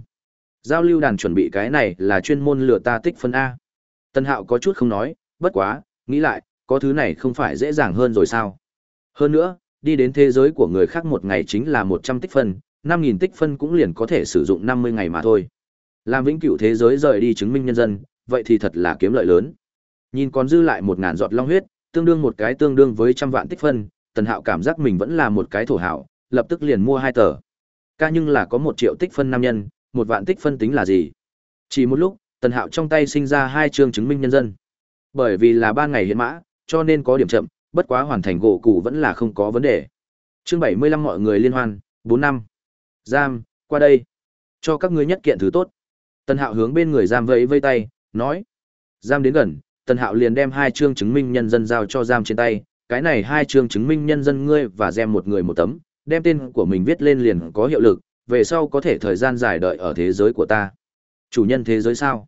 Giao lưu đàn chuẩn bị cái này là chuyên môn lừa ta tích phân A. Tân Hạo có chút không nói, bất quá, nghĩ lại, có thứ này không phải dễ dàng hơn rồi sao. Hơn nữa, đi đến thế giới của người khác một ngày chính là 100 tích phân, 5.000 tích phân cũng liền có thể sử dụng 50 ngày mà thôi. Làm vĩnh cửu thế giới rời đi chứng minh nhân dân, vậy thì thật là kiếm lợi lớn. Nhìn còn dư lại một ngàn giọt long huyết, tương đương một cái tương đương với trăm vạn tích phân, Tần Hạo cảm giác mình vẫn là một cái thổ hảo, lập tức liền mua hai tờ. Ca nhưng là có một triệu tích phân nam nhân, một vạn tích phân tính là gì? Chỉ một lúc, Tần Hạo trong tay sinh ra hai chương chứng minh nhân dân. Bởi vì là ba ngày hiến mã, cho nên có điểm chậm, bất quá hoàn thành gỗ củ vẫn là không có vấn đề. Chương 75 mọi người liên hoan, bốn năm. Giam, qua đây. Cho các ngươi nhất kiện thứ tốt. Tần Hạo hướng bên người Giam vẫy vây tay, nói. Giam đến gần, Tần Hạo liền đem hai chương chứng minh nhân dân giao cho Giam trên tay. Cái này hai chương chứng minh nhân dân ngươi và Giam một người một tấm, đem tên của mình viết lên liền có hiệu lực, về sau có thể thời gian dài đợi ở thế giới của ta. Chủ nhân thế giới sao?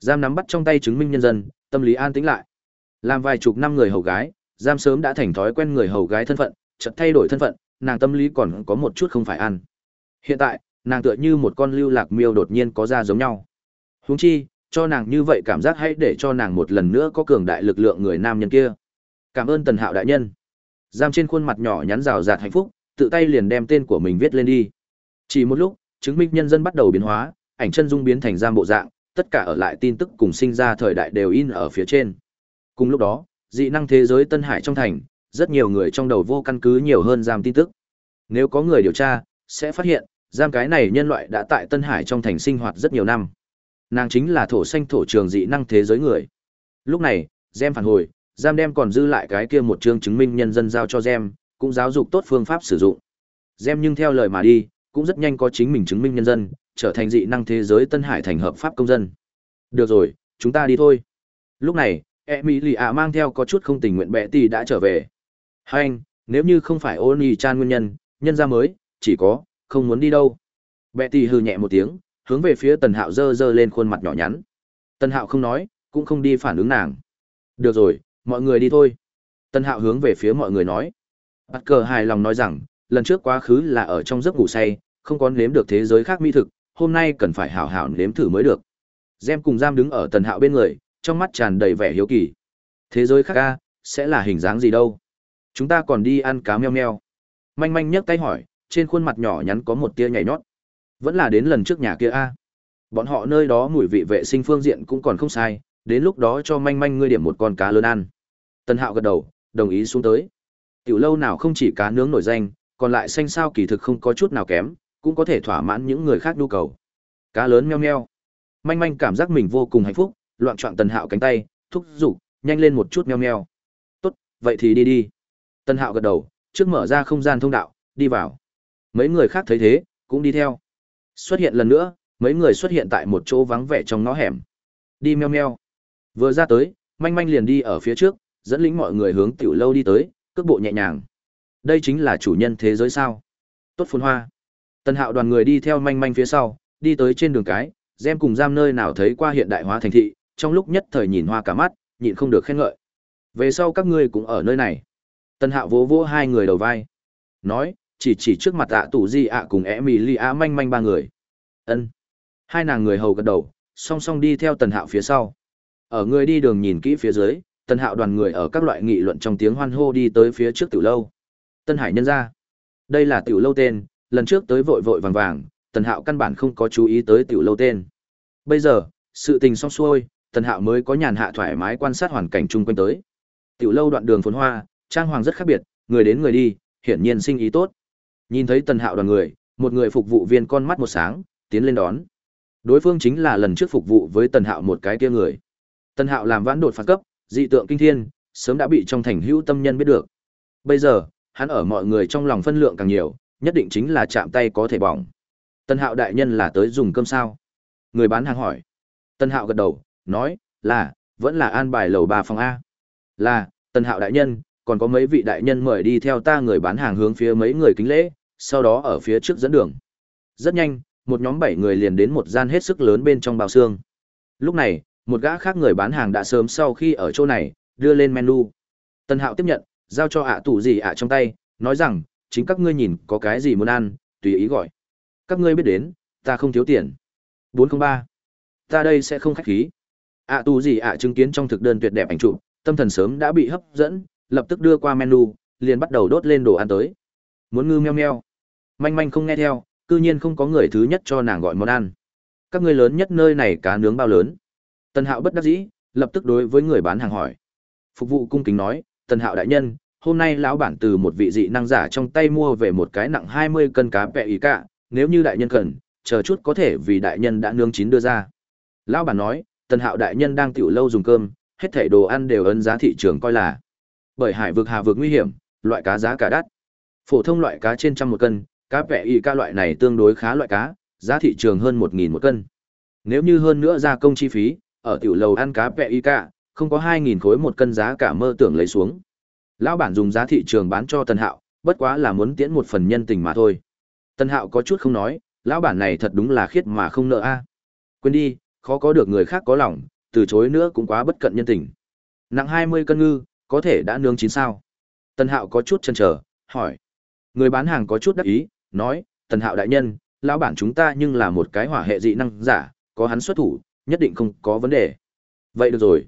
Giam nắm bắt trong tay chứng minh nhân dân, tâm lý an tĩnh lại. Làm vài chục năm người hầu gái, Giam sớm đã thành thói quen người hầu gái thân phận, chợt thay đổi thân phận, nàng tâm lý còn có một chút không phải ăn. Hiện tại, nàng tựa như một con lưu lạc miêu đột nhiên có ra giống nhau. Huống chi, cho nàng như vậy cảm giác hãy để cho nàng một lần nữa có cường đại lực lượng người nam nhân kia. Cảm ơn Tần Hạo đại nhân. Giam trên khuôn mặt nhỏ nhắn rào rạt hạnh phúc, tự tay liền đem tên của mình viết lên đi. Chỉ một lúc, chứng minh nhân dân bắt đầu biến hóa, ảnh chân dung biến thành giam bộ dạng, tất cả ở lại tin tức cùng sinh ra thời đại đều in ở phía trên. Cùng lúc đó, dị năng thế giới Tân Hải trong thành, rất nhiều người trong đầu vô căn cứ nhiều hơn giam tin tức. Nếu có người điều tra, sẽ phát hiện, giam cái này nhân loại đã tại Tân Hải trong thành sinh hoạt rất nhiều năm. Nàng chính là thổ xanh thổ trường dị năng thế giới người. Lúc này, Gem phản hồi, giam đem còn dư lại cái kia một chương chứng minh nhân dân giao cho Gem, cũng giáo dục tốt phương pháp sử dụng. Gem nhưng theo lời mà đi, cũng rất nhanh có chính mình chứng minh nhân dân, trở thành dị năng thế giới Tân Hải thành hợp pháp công dân. Được rồi, chúng ta đi thôi. Lúc này, Emilia mang theo có chút không tình nguyện bệ tỷ đã trở về. Hai anh, nếu như không phải Oni Chan nguyên nhân, nhân ra mới, chỉ có, không muốn đi đâu. Bệ tỷ hừ nhẹ một tiếng, hướng về phía Tần Hạo dơ dơ lên khuôn mặt nhỏ nhắn. Tần Hạo không nói, cũng không đi phản ứng nàng. Được rồi, mọi người đi thôi. Tần Hạo hướng về phía mọi người nói. Bắt cờ hài lòng nói rằng, lần trước quá khứ là ở trong giấc ngủ say, không có nếm được thế giới khác mỹ thực, hôm nay cần phải hảo hảo nếm thử mới được. Gem cùng Giam đứng ở Tần Hạo bên người, trong mắt tràn đầy vẻ hiếu kỳ. Thế giới khác a, sẽ là hình dáng gì đâu? Chúng ta còn đi ăn cá meo meo. Manh manh nhấc tay hỏi, trên khuôn mặt nhỏ nhắn có một tia nhảy nhót. Vẫn là đến lần trước nhà kia a. Bọn họ nơi đó mùi vị vệ sinh phương diện cũng còn không sai, đến lúc đó cho manh manh ngươi điểm một con cá lớn ăn. Tần Hạo gật đầu, đồng ý xuống tới. Tiểu lâu nào không chỉ cá nướng nổi danh, còn lại xanh sao kỳ thực không có chút nào kém, cũng có thể thỏa mãn những người khác nhu cầu. Cá lớn meo meo. Manh manh cảm giác mình vô cùng hạnh phúc, loạn trọng Tần Hạo cánh tay, thúc giục, nhanh lên một chút meo meo. Tốt, vậy thì đi đi. Tần Hạo gật đầu, trước mở ra không gian thông đạo, đi vào. Mấy người khác thấy thế, cũng đi theo. Xuất hiện lần nữa, mấy người xuất hiện tại một chỗ vắng vẻ trong ngõ hẻm. Đi meo meo. Vừa ra tới, manh manh liền đi ở phía trước, dẫn lĩnh mọi người hướng tiểu lâu đi tới, cước bộ nhẹ nhàng. Đây chính là chủ nhân thế giới sao? Tốt phun hoa. Tần Hạo đoàn người đi theo manh manh phía sau, đi tới trên đường cái, Gem cùng giam nơi nào thấy qua hiện đại hóa thành thị, trong lúc nhất thời nhìn hoa cả mắt, nhịn không được khen ngợi. Về sau các ngươi cũng ở nơi này. Tần Hạo vỗ vỗ hai người đầu vai. Nói, chỉ chỉ trước mặt ạ tủ di ạ cùng Emilia manh manh ba người. ân Hai nàng người hầu gật đầu, song song đi theo Tần Hạo phía sau. Ở người đi đường nhìn kỹ phía dưới, Tân Hạo đoàn người ở các loại nghị luận trong tiếng hoan hô đi tới phía trước tiểu lâu. Tân Hải nhân ra. Đây là tiểu lâu tên, lần trước tới vội vội vàng vàng, Tần Hạo căn bản không có chú ý tới tiểu lâu tên. Bây giờ, sự tình xong xuôi, Tần Hạo mới có nhàn hạ thoải mái quan sát hoàn cảnh chung quanh tới. Tiểu lâu đoạn đường phồn hoa, trang hoàng rất khác biệt, người đến người đi, hiển nhiên sinh ý tốt. Nhìn thấy Tần Hạo đoàn người, một người phục vụ viên con mắt một sáng, tiến lên đón. Đối phương chính là lần trước phục vụ với Tần Hạo một cái kia người. Tần Hạo làm vãn đột phạt cấp, dị tượng kinh thiên, sớm đã bị trong thành hữu tâm nhân biết được. Bây giờ, hắn ở mọi người trong lòng phân lượng càng nhiều, nhất định chính là chạm tay có thể bỏng. Tân Hạo đại nhân là tới dùng cơm sao? Người bán hàng hỏi. Tân Hạo gật đầu, nói, là, vẫn là an bài lầu ba phòng A. Là, Tân Hạo đại nhân, còn có mấy vị đại nhân mời đi theo ta người bán hàng hướng phía mấy người kính lễ, sau đó ở phía trước dẫn đường. Rất nhanh, một nhóm bảy người liền đến một gian hết sức lớn bên trong bao xương. Lúc này, một gã khác người bán hàng đã sớm sau khi ở chỗ này, đưa lên menu. Tân Hạo tiếp nhận, giao cho ạ tủ gì ạ trong tay, nói rằng, chính các ngươi nhìn có cái gì muốn ăn, tùy ý gọi. Các ngươi biết đến, ta không thiếu tiền. 403. Ta đây sẽ không khách khí. ạ tù gì ạ chứng kiến trong thực đơn tuyệt đẹp ảnh chụp, tâm thần sớm đã bị hấp dẫn, lập tức đưa qua menu, liền bắt đầu đốt lên đồ ăn tới. Muốn ngư meo meo. Manh manh không nghe theo, cư nhiên không có người thứ nhất cho nàng gọi món ăn. Các ngươi lớn nhất nơi này cá nướng bao lớn? Tần Hạo bất đắc dĩ, lập tức đối với người bán hàng hỏi. Phục vụ cung kính nói, Tần Hạo đại nhân, hôm nay lão bản từ một vị dị năng giả trong tay mua về một cái nặng 20 cân cá bẹ ý cả, nếu như đại nhân cần, chờ chút có thể vì đại nhân đã nướng chín đưa ra. Lão bản nói, Tần Hạo đại nhân đang tiểu lâu dùng cơm, hết thảy đồ ăn đều ấn giá thị trường coi là. Bởi hải vực hà vực nguy hiểm, loại cá giá cả đắt. Phổ thông loại cá trên trăm một cân, cá bẹ ý cả loại này tương đối khá loại cá, giá thị trường hơn 1000 một cân. Nếu như hơn nữa gia công chi phí, ở tiểu lầu ăn cá bẹ y cả, không có 2000 khối một cân giá cả mơ tưởng lấy xuống. Lão bản dùng giá thị trường bán cho Tần Hạo, bất quá là muốn tiễn một phần nhân tình mà thôi. Tần Hạo có chút không nói, lão bản này thật đúng là khiết mà không nợ a. Quên đi, khó có được người khác có lòng, từ chối nữa cũng quá bất cận nhân tình. Nặng 20 cân ngư, có thể đã nướng chín sao? Tần Hạo có chút chần chờ, hỏi. Người bán hàng có chút đắc ý, nói, Tần Hạo đại nhân, lão bản chúng ta nhưng là một cái hỏa hệ dị năng giả, có hắn xuất thủ, nhất định không có vấn đề. Vậy được rồi.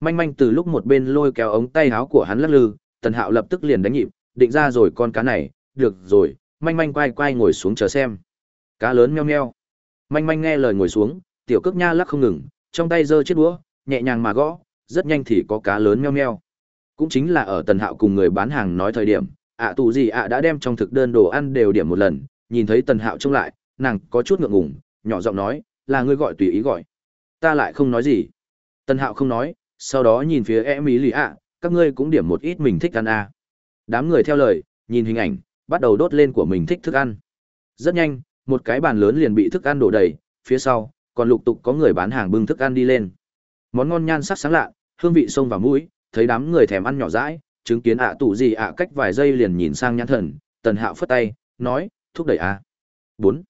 Manh manh từ lúc một bên lôi kéo ống tay áo của hắn lắc lư, Tần Hạo lập tức liền đánh nhịp, định ra rồi con cá này, được rồi, manh manh quay quay ngồi xuống chờ xem. Cá lớn meo meo. Manh manh nghe lời ngồi xuống, tiểu cước nha lắc không ngừng, trong tay giơ chiếc đũa, nhẹ nhàng mà gõ, rất nhanh thì có cá lớn meo meo. Cũng chính là ở Tần Hạo cùng người bán hàng nói thời điểm, ạ tù gì ạ đã đem trong thực đơn đồ ăn đều điểm một lần, nhìn thấy Tần Hạo trông lại, nàng có chút ngượng ngùng, nhỏ giọng nói, là ngươi gọi tùy ý gọi. Ta lại không nói gì. Tần Hạo không nói, sau đó nhìn phía em ý lì ạ, các ngươi cũng điểm một ít mình thích ăn à. Đám người theo lời, nhìn hình ảnh, bắt đầu đốt lên của mình thích thức ăn. Rất nhanh, một cái bàn lớn liền bị thức ăn đổ đầy, phía sau, còn lục tục có người bán hàng bưng thức ăn đi lên. Món ngon nhan sắc sáng lạ, hương vị sông vào mũi, thấy đám người thèm ăn nhỏ rãi, chứng kiến ạ tủ gì ạ cách vài giây liền nhìn sang nhãn thần, Tần Hạo phất tay, nói, thúc đẩy à. 4.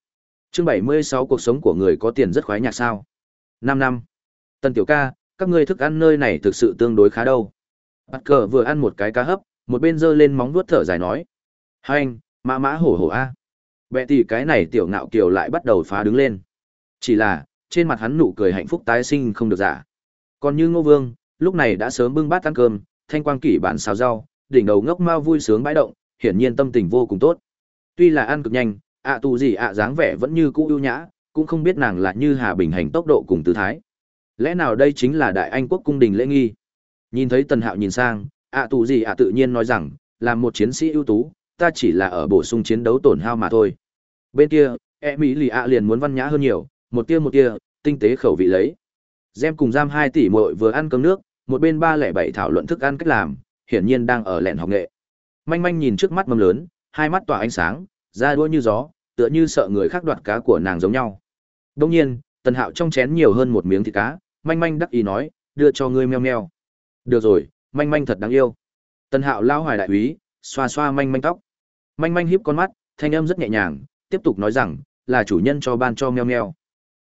Chương 76 cuộc sống của người có tiền rất khoái nhạc sao? 5 năm. Tần Tiểu ca, các ngươi thức ăn nơi này thực sự tương đối khá đâu. Bắt cờ vừa ăn một cái cá hấp, một bên giơ lên móng vuốt thở dài nói. Hành, anh, mã mã hổ hổ a. Bẹ tỷ cái này tiểu ngạo kiều lại bắt đầu phá đứng lên. Chỉ là, trên mặt hắn nụ cười hạnh phúc tái sinh không được giả. Còn như ngô vương, lúc này đã sớm bưng bát ăn cơm, thanh quang kỷ bản xào rau, đỉnh đầu ngốc mau vui sướng bãi động, hiển nhiên tâm tình vô cùng tốt. Tuy là ăn cực nhanh, ạ tù gì ạ dáng vẻ vẫn như cũ ưu nhã, cũng không biết nàng là như Hà Bình hành tốc độ cùng tư thái. Lẽ nào đây chính là Đại Anh quốc cung đình lễ nghi? Nhìn thấy Tần Hạo nhìn sang, ạ tù gì ạ tự nhiên nói rằng, là một chiến sĩ ưu tú, ta chỉ là ở bổ sung chiến đấu tổn hao mà thôi. Bên kia, e mỹ lì ạ liền muốn văn nhã hơn nhiều, một tia một tia, tinh tế khẩu vị lấy. Gem cùng giam hai tỷ muội vừa ăn cơm nước, một bên ba lẻ bảy thảo luận thức ăn cách làm, hiển nhiên đang ở lẹn học nghệ. Manh manh nhìn trước mắt mâm lớn, hai mắt tỏa ánh sáng, da đua như gió, tựa như sợ người khác đoạt cá của nàng giống nhau. Đông nhiên, Tần Hạo trong chén nhiều hơn một miếng thịt cá, manh manh đắc ý nói, đưa cho ngươi meo meo. Được rồi, manh manh thật đáng yêu. Tần Hạo lao hoài đại úy, xoa xoa manh manh tóc. Manh manh híp con mắt, thanh âm rất nhẹ nhàng, tiếp tục nói rằng, là chủ nhân cho ban cho meo meo.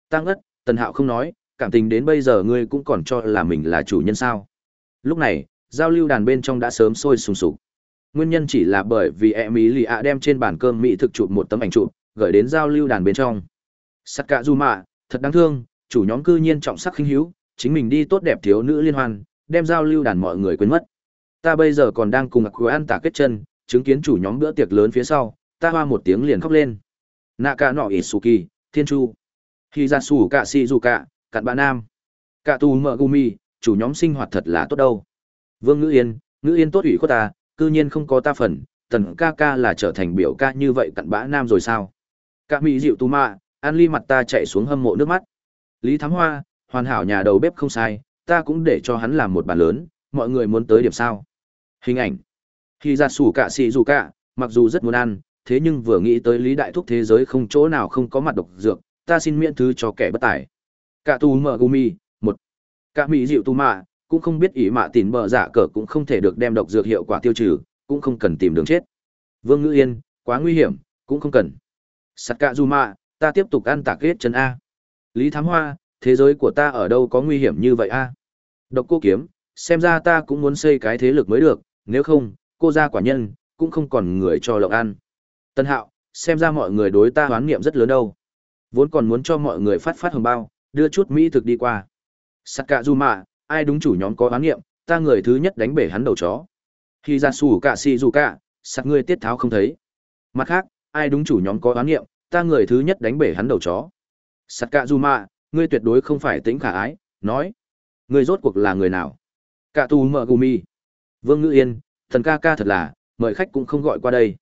Tăng ất, Tần Hạo không nói, cảm tình đến bây giờ ngươi cũng còn cho là mình là chủ nhân sao. Lúc này, giao lưu đàn bên trong đã sớm sôi sùng sục. Nguyên nhân chỉ là bởi vì em ạ đem trên bàn cơm mỹ thực chụp một tấm ảnh chụp, gửi đến giao lưu đàn bên trong sắt cả dù mạ, thật đáng thương, chủ nhóm cư nhiên trọng sắc khinh hiếu, chính mình đi tốt đẹp thiếu nữ liên hoan, đem giao lưu đàn mọi người quên mất. Ta bây giờ còn đang cùng Akua ăn tả kết chân, chứng kiến chủ nhóm bữa tiệc lớn phía sau, ta hoa một tiếng liền khóc lên. Naka nọ Isuki, Thiên Chu, khi ra sủi Cả cạ Cạn bạ Nam, Cả Tù Mợ Gumi, chủ nhóm sinh hoạt thật là tốt đâu. Vương Ngữ Yên, Ngữ Yên tốt ủy khuất ta, cư nhiên không có ta phần, tần ca ca là trở thành biểu ca như vậy cặn bã nam rồi sao? Cả mỹ dịu tu mạ, an ly mặt ta chạy xuống hâm mộ nước mắt. Lý Thám Hoa, hoàn hảo nhà đầu bếp không sai, ta cũng để cho hắn làm một bàn lớn, mọi người muốn tới điểm sao. Hình ảnh. Khi ra sủ cả xì dù cả, mặc dù rất muốn ăn, thế nhưng vừa nghĩ tới lý đại thúc thế giới không chỗ nào không có mặt độc dược, ta xin miễn thứ cho kẻ bất tài. Cả tu mở gumi, một. Cả mỹ dịu tu mạ, cũng không biết ý mạ tìm bờ dạ cờ cũng không thể được đem độc dược hiệu quả tiêu trừ, cũng không cần tìm đường chết. Vương Ngữ Yên, quá nguy hiểm, cũng không cần. Sắt cả dù mạ, ta tiếp tục ăn tạc kết chân A. Lý Thám Hoa, thế giới của ta ở đâu có nguy hiểm như vậy A. Độc cô kiếm, xem ra ta cũng muốn xây cái thế lực mới được, nếu không, cô gia quả nhân, cũng không còn người cho lộc ăn. Tân hạo, xem ra mọi người đối ta hoán niệm rất lớn đâu. Vốn còn muốn cho mọi người phát phát hồng bao, đưa chút mỹ thực đi qua. Sắt cả du mạ, ai đúng chủ nhóm có hoán niệm, ta người thứ nhất đánh bể hắn đầu chó. Khi ra sủ cả xì dù cả, sắt ngươi tiết tháo không thấy. Mặt khác, ai đúng chủ nhóm có hoán niệm, ta người thứ nhất đánh bể hắn đầu chó. Sắt cả dù mạ, ngươi tuyệt đối không phải tính khả ái, nói. Ngươi rốt cuộc là người nào? Cả tù mở gumi. Vương Ngữ Yên, thần ca ca thật là, mời khách cũng không gọi qua đây.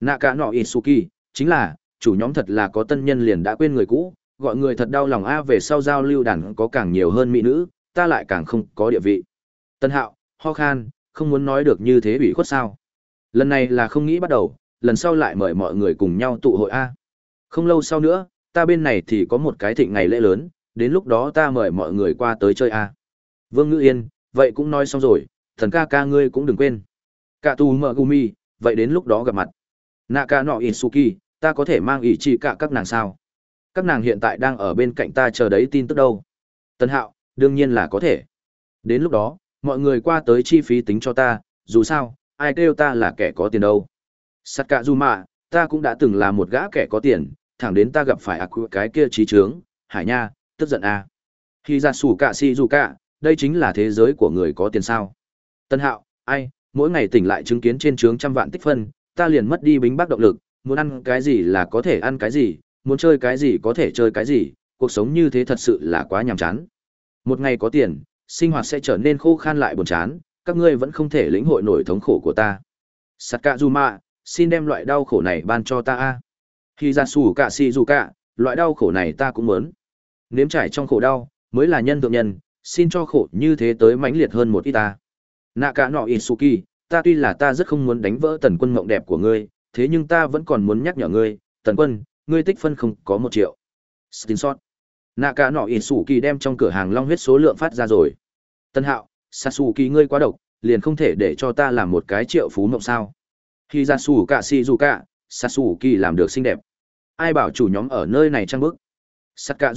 Nạ cả nọ Isuki, chính là, chủ nhóm thật là có tân nhân liền đã quên người cũ, gọi người thật đau lòng a về sau giao lưu đàn có càng nhiều hơn mỹ nữ, ta lại càng không có địa vị. Tân Hạo, ho khan, không muốn nói được như thế bị khuất sao. Lần này là không nghĩ bắt đầu, lần sau lại mời mọi người cùng nhau tụ hội A. Không lâu sau nữa, ta bên này thì có một cái thịnh ngày lễ lớn, đến lúc đó ta mời mọi người qua tới chơi A. Vương Ngữ Yên, vậy cũng nói xong rồi, thần ca ca ngươi cũng đừng quên. Cả tù mở gumi, vậy đến lúc đó gặp mặt. Naka nọ Isuki, ta có thể mang ý chỉ cả các nàng sao? Các nàng hiện tại đang ở bên cạnh ta chờ đấy tin tức đâu. Tân Hạo, đương nhiên là có thể. Đến lúc đó, mọi người qua tới chi phí tính cho ta, dù sao, ai kêu ta là kẻ có tiền đâu. Sakazuma, ta cũng đã từng là một gã kẻ có tiền, thẳng đến ta gặp phải à Aku cái kia trí trướng, hải nha, tức giận a. À. Khi ra sủ cả si dù cả, đây chính là thế giới của người có tiền sao. Tân hạo, ai, mỗi ngày tỉnh lại chứng kiến trên trướng trăm vạn tích phân, ta liền mất đi bính bác động lực, muốn ăn cái gì là có thể ăn cái gì, muốn chơi cái gì có thể chơi cái gì, cuộc sống như thế thật sự là quá nhàm chán. Một ngày có tiền, sinh hoạt sẽ trở nên khô khan lại buồn chán, các ngươi vẫn không thể lĩnh hội nổi thống khổ của ta. Sakazuma, xin đem loại đau khổ này ban cho ta a. Khi ra xù cả xì dù cả, loại đau khổ này ta cũng muốn. Nếm trải trong khổ đau, mới là nhân thượng nhân, xin cho khổ như thế tới mãnh liệt hơn một ít ta. Nạ cả nọ Isuki, ta tuy là ta rất không muốn đánh vỡ tần quân mộng đẹp của ngươi, thế nhưng ta vẫn còn muốn nhắc nhở ngươi, tần quân, ngươi tích phân không có một triệu. Stinshot. Nạ cả nọ Isuki đem trong cửa hàng long huyết số lượng phát ra rồi. Tân hạo, Sasuke ngươi quá độc, liền không thể để cho ta làm một cái triệu phú mộng sao. Khi ra sủ cả Shizuka, Sasuke làm được xinh đẹp. Ai bảo chủ nhóm ở nơi này trang bức.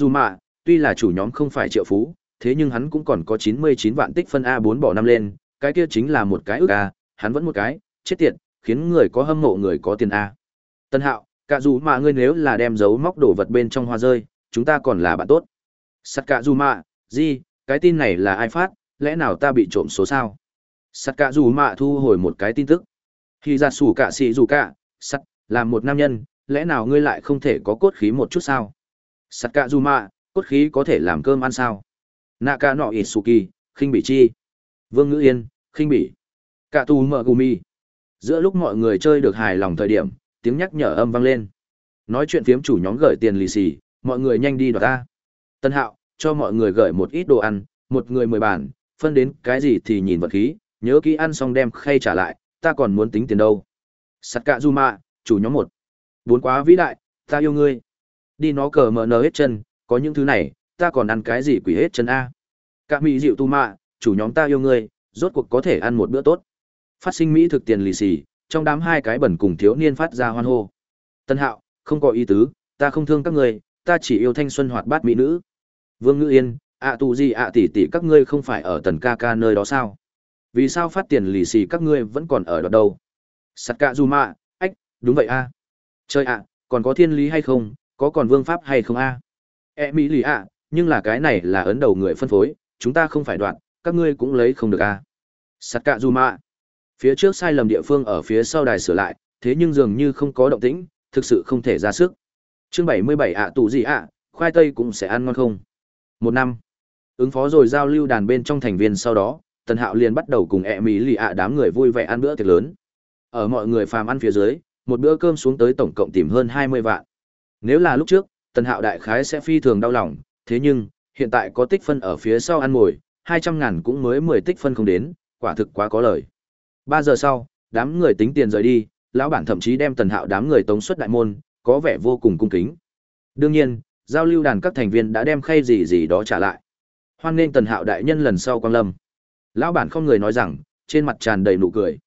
Mạ, tuy là chủ nhóm không phải triệu phú, thế nhưng hắn cũng còn có 99 vạn tích phân A bốn bỏ năm lên, cái kia chính là một cái ước A, hắn vẫn một cái, chết tiệt, khiến người có hâm mộ người có tiền A. Tân hạo, cạ dù Mạ ngươi nếu là đem dấu móc đồ vật bên trong hoa rơi, chúng ta còn là bạn tốt. Sắt cạ dù Mạ, gì, cái tin này là ai phát, lẽ nào ta bị trộm số sao? Sắt cạ dù Mạ thu hồi một cái tin tức. Khi ra sủ cả xị dù cả, sắt, làm một nam nhân, lẽ nào ngươi lại không thể có cốt khí một chút sao? Sắt cạ dù mạ cốt khí có thể làm cơm ăn sao? nạ ca nọ Isuki, khinh Bỉ chi. Vương Ngữ Yên, khinh bỉ. Cạ tù mợ gumi. Giữa lúc mọi người chơi được hài lòng thời điểm, tiếng nhắc nhở âm vang lên. Nói chuyện phiếm chủ nhóm gửi tiền lì xì, mọi người nhanh đi đoạt ta. Tân Hạo, cho mọi người gửi một ít đồ ăn, một người mười bản, phân đến cái gì thì nhìn vật khí, nhớ kỹ ăn xong đem khay trả lại, ta còn muốn tính tiền đâu. Sắt cạ Zuma, chủ nhóm một. Bốn quá vĩ đại, ta yêu ngươi. Đi nó cờ mở nở hết chân, có những thứ này, ta còn ăn cái gì quỷ hết chân A. Cả mỹ dịu tu mạ, chủ nhóm ta yêu ngươi, rốt cuộc có thể ăn một bữa tốt. Phát sinh mỹ thực tiền lì xì, trong đám hai cái bẩn cùng thiếu niên phát ra hoan hô. Tân hạo, không có ý tứ, ta không thương các người, ta chỉ yêu thanh xuân hoạt bát mỹ nữ. Vương Ngữ Yên, ạ tù gì ạ tỷ tỷ các ngươi không phải ở tần ca ca nơi đó sao? Vì sao phát tiền lì xì các ngươi vẫn còn ở đó đâu? Sắt cạ du mạ, ách, đúng vậy a trời ạ, còn có thiên lý hay không, có còn vương pháp hay không a? À? E mỹ lì ạ, nhưng là cái này là ấn đầu người phân phối, chúng ta không phải đoạn, các ngươi cũng lấy không được a. À? Sắt cạ dù mạ. Phía trước sai lầm địa phương ở phía sau đài sửa lại, thế nhưng dường như không có động tĩnh, thực sự không thể ra sức. Chương 77 ạ tụ gì ạ, khoai tây cũng sẽ ăn ngon không? Một năm. Ứng phó rồi giao lưu đàn bên trong thành viên sau đó, Tần Hạo liền bắt đầu cùng ẹ mỹ lì ạ đám người vui vẻ ăn bữa tiệc lớn. Ở mọi người phàm ăn phía dưới, một bữa cơm xuống tới tổng cộng tìm hơn 20 vạn. Nếu là lúc trước, Tần Hạo đại khái sẽ phi thường đau lòng, thế nhưng, hiện tại có tích phân ở phía sau ăn ngồi, 200 ngàn cũng mới 10 tích phân không đến, quả thực quá có lời. Ba giờ sau, đám người tính tiền rời đi, lão bản thậm chí đem Tần Hạo đám người tống xuất đại môn, có vẻ vô cùng cung kính. Đương nhiên, giao lưu đàn các thành viên đã đem khay gì gì đó trả lại. Hoan nên Tần Hạo đại nhân lần sau quang lâm. Lão bản không người nói rằng, trên mặt tràn đầy nụ cười.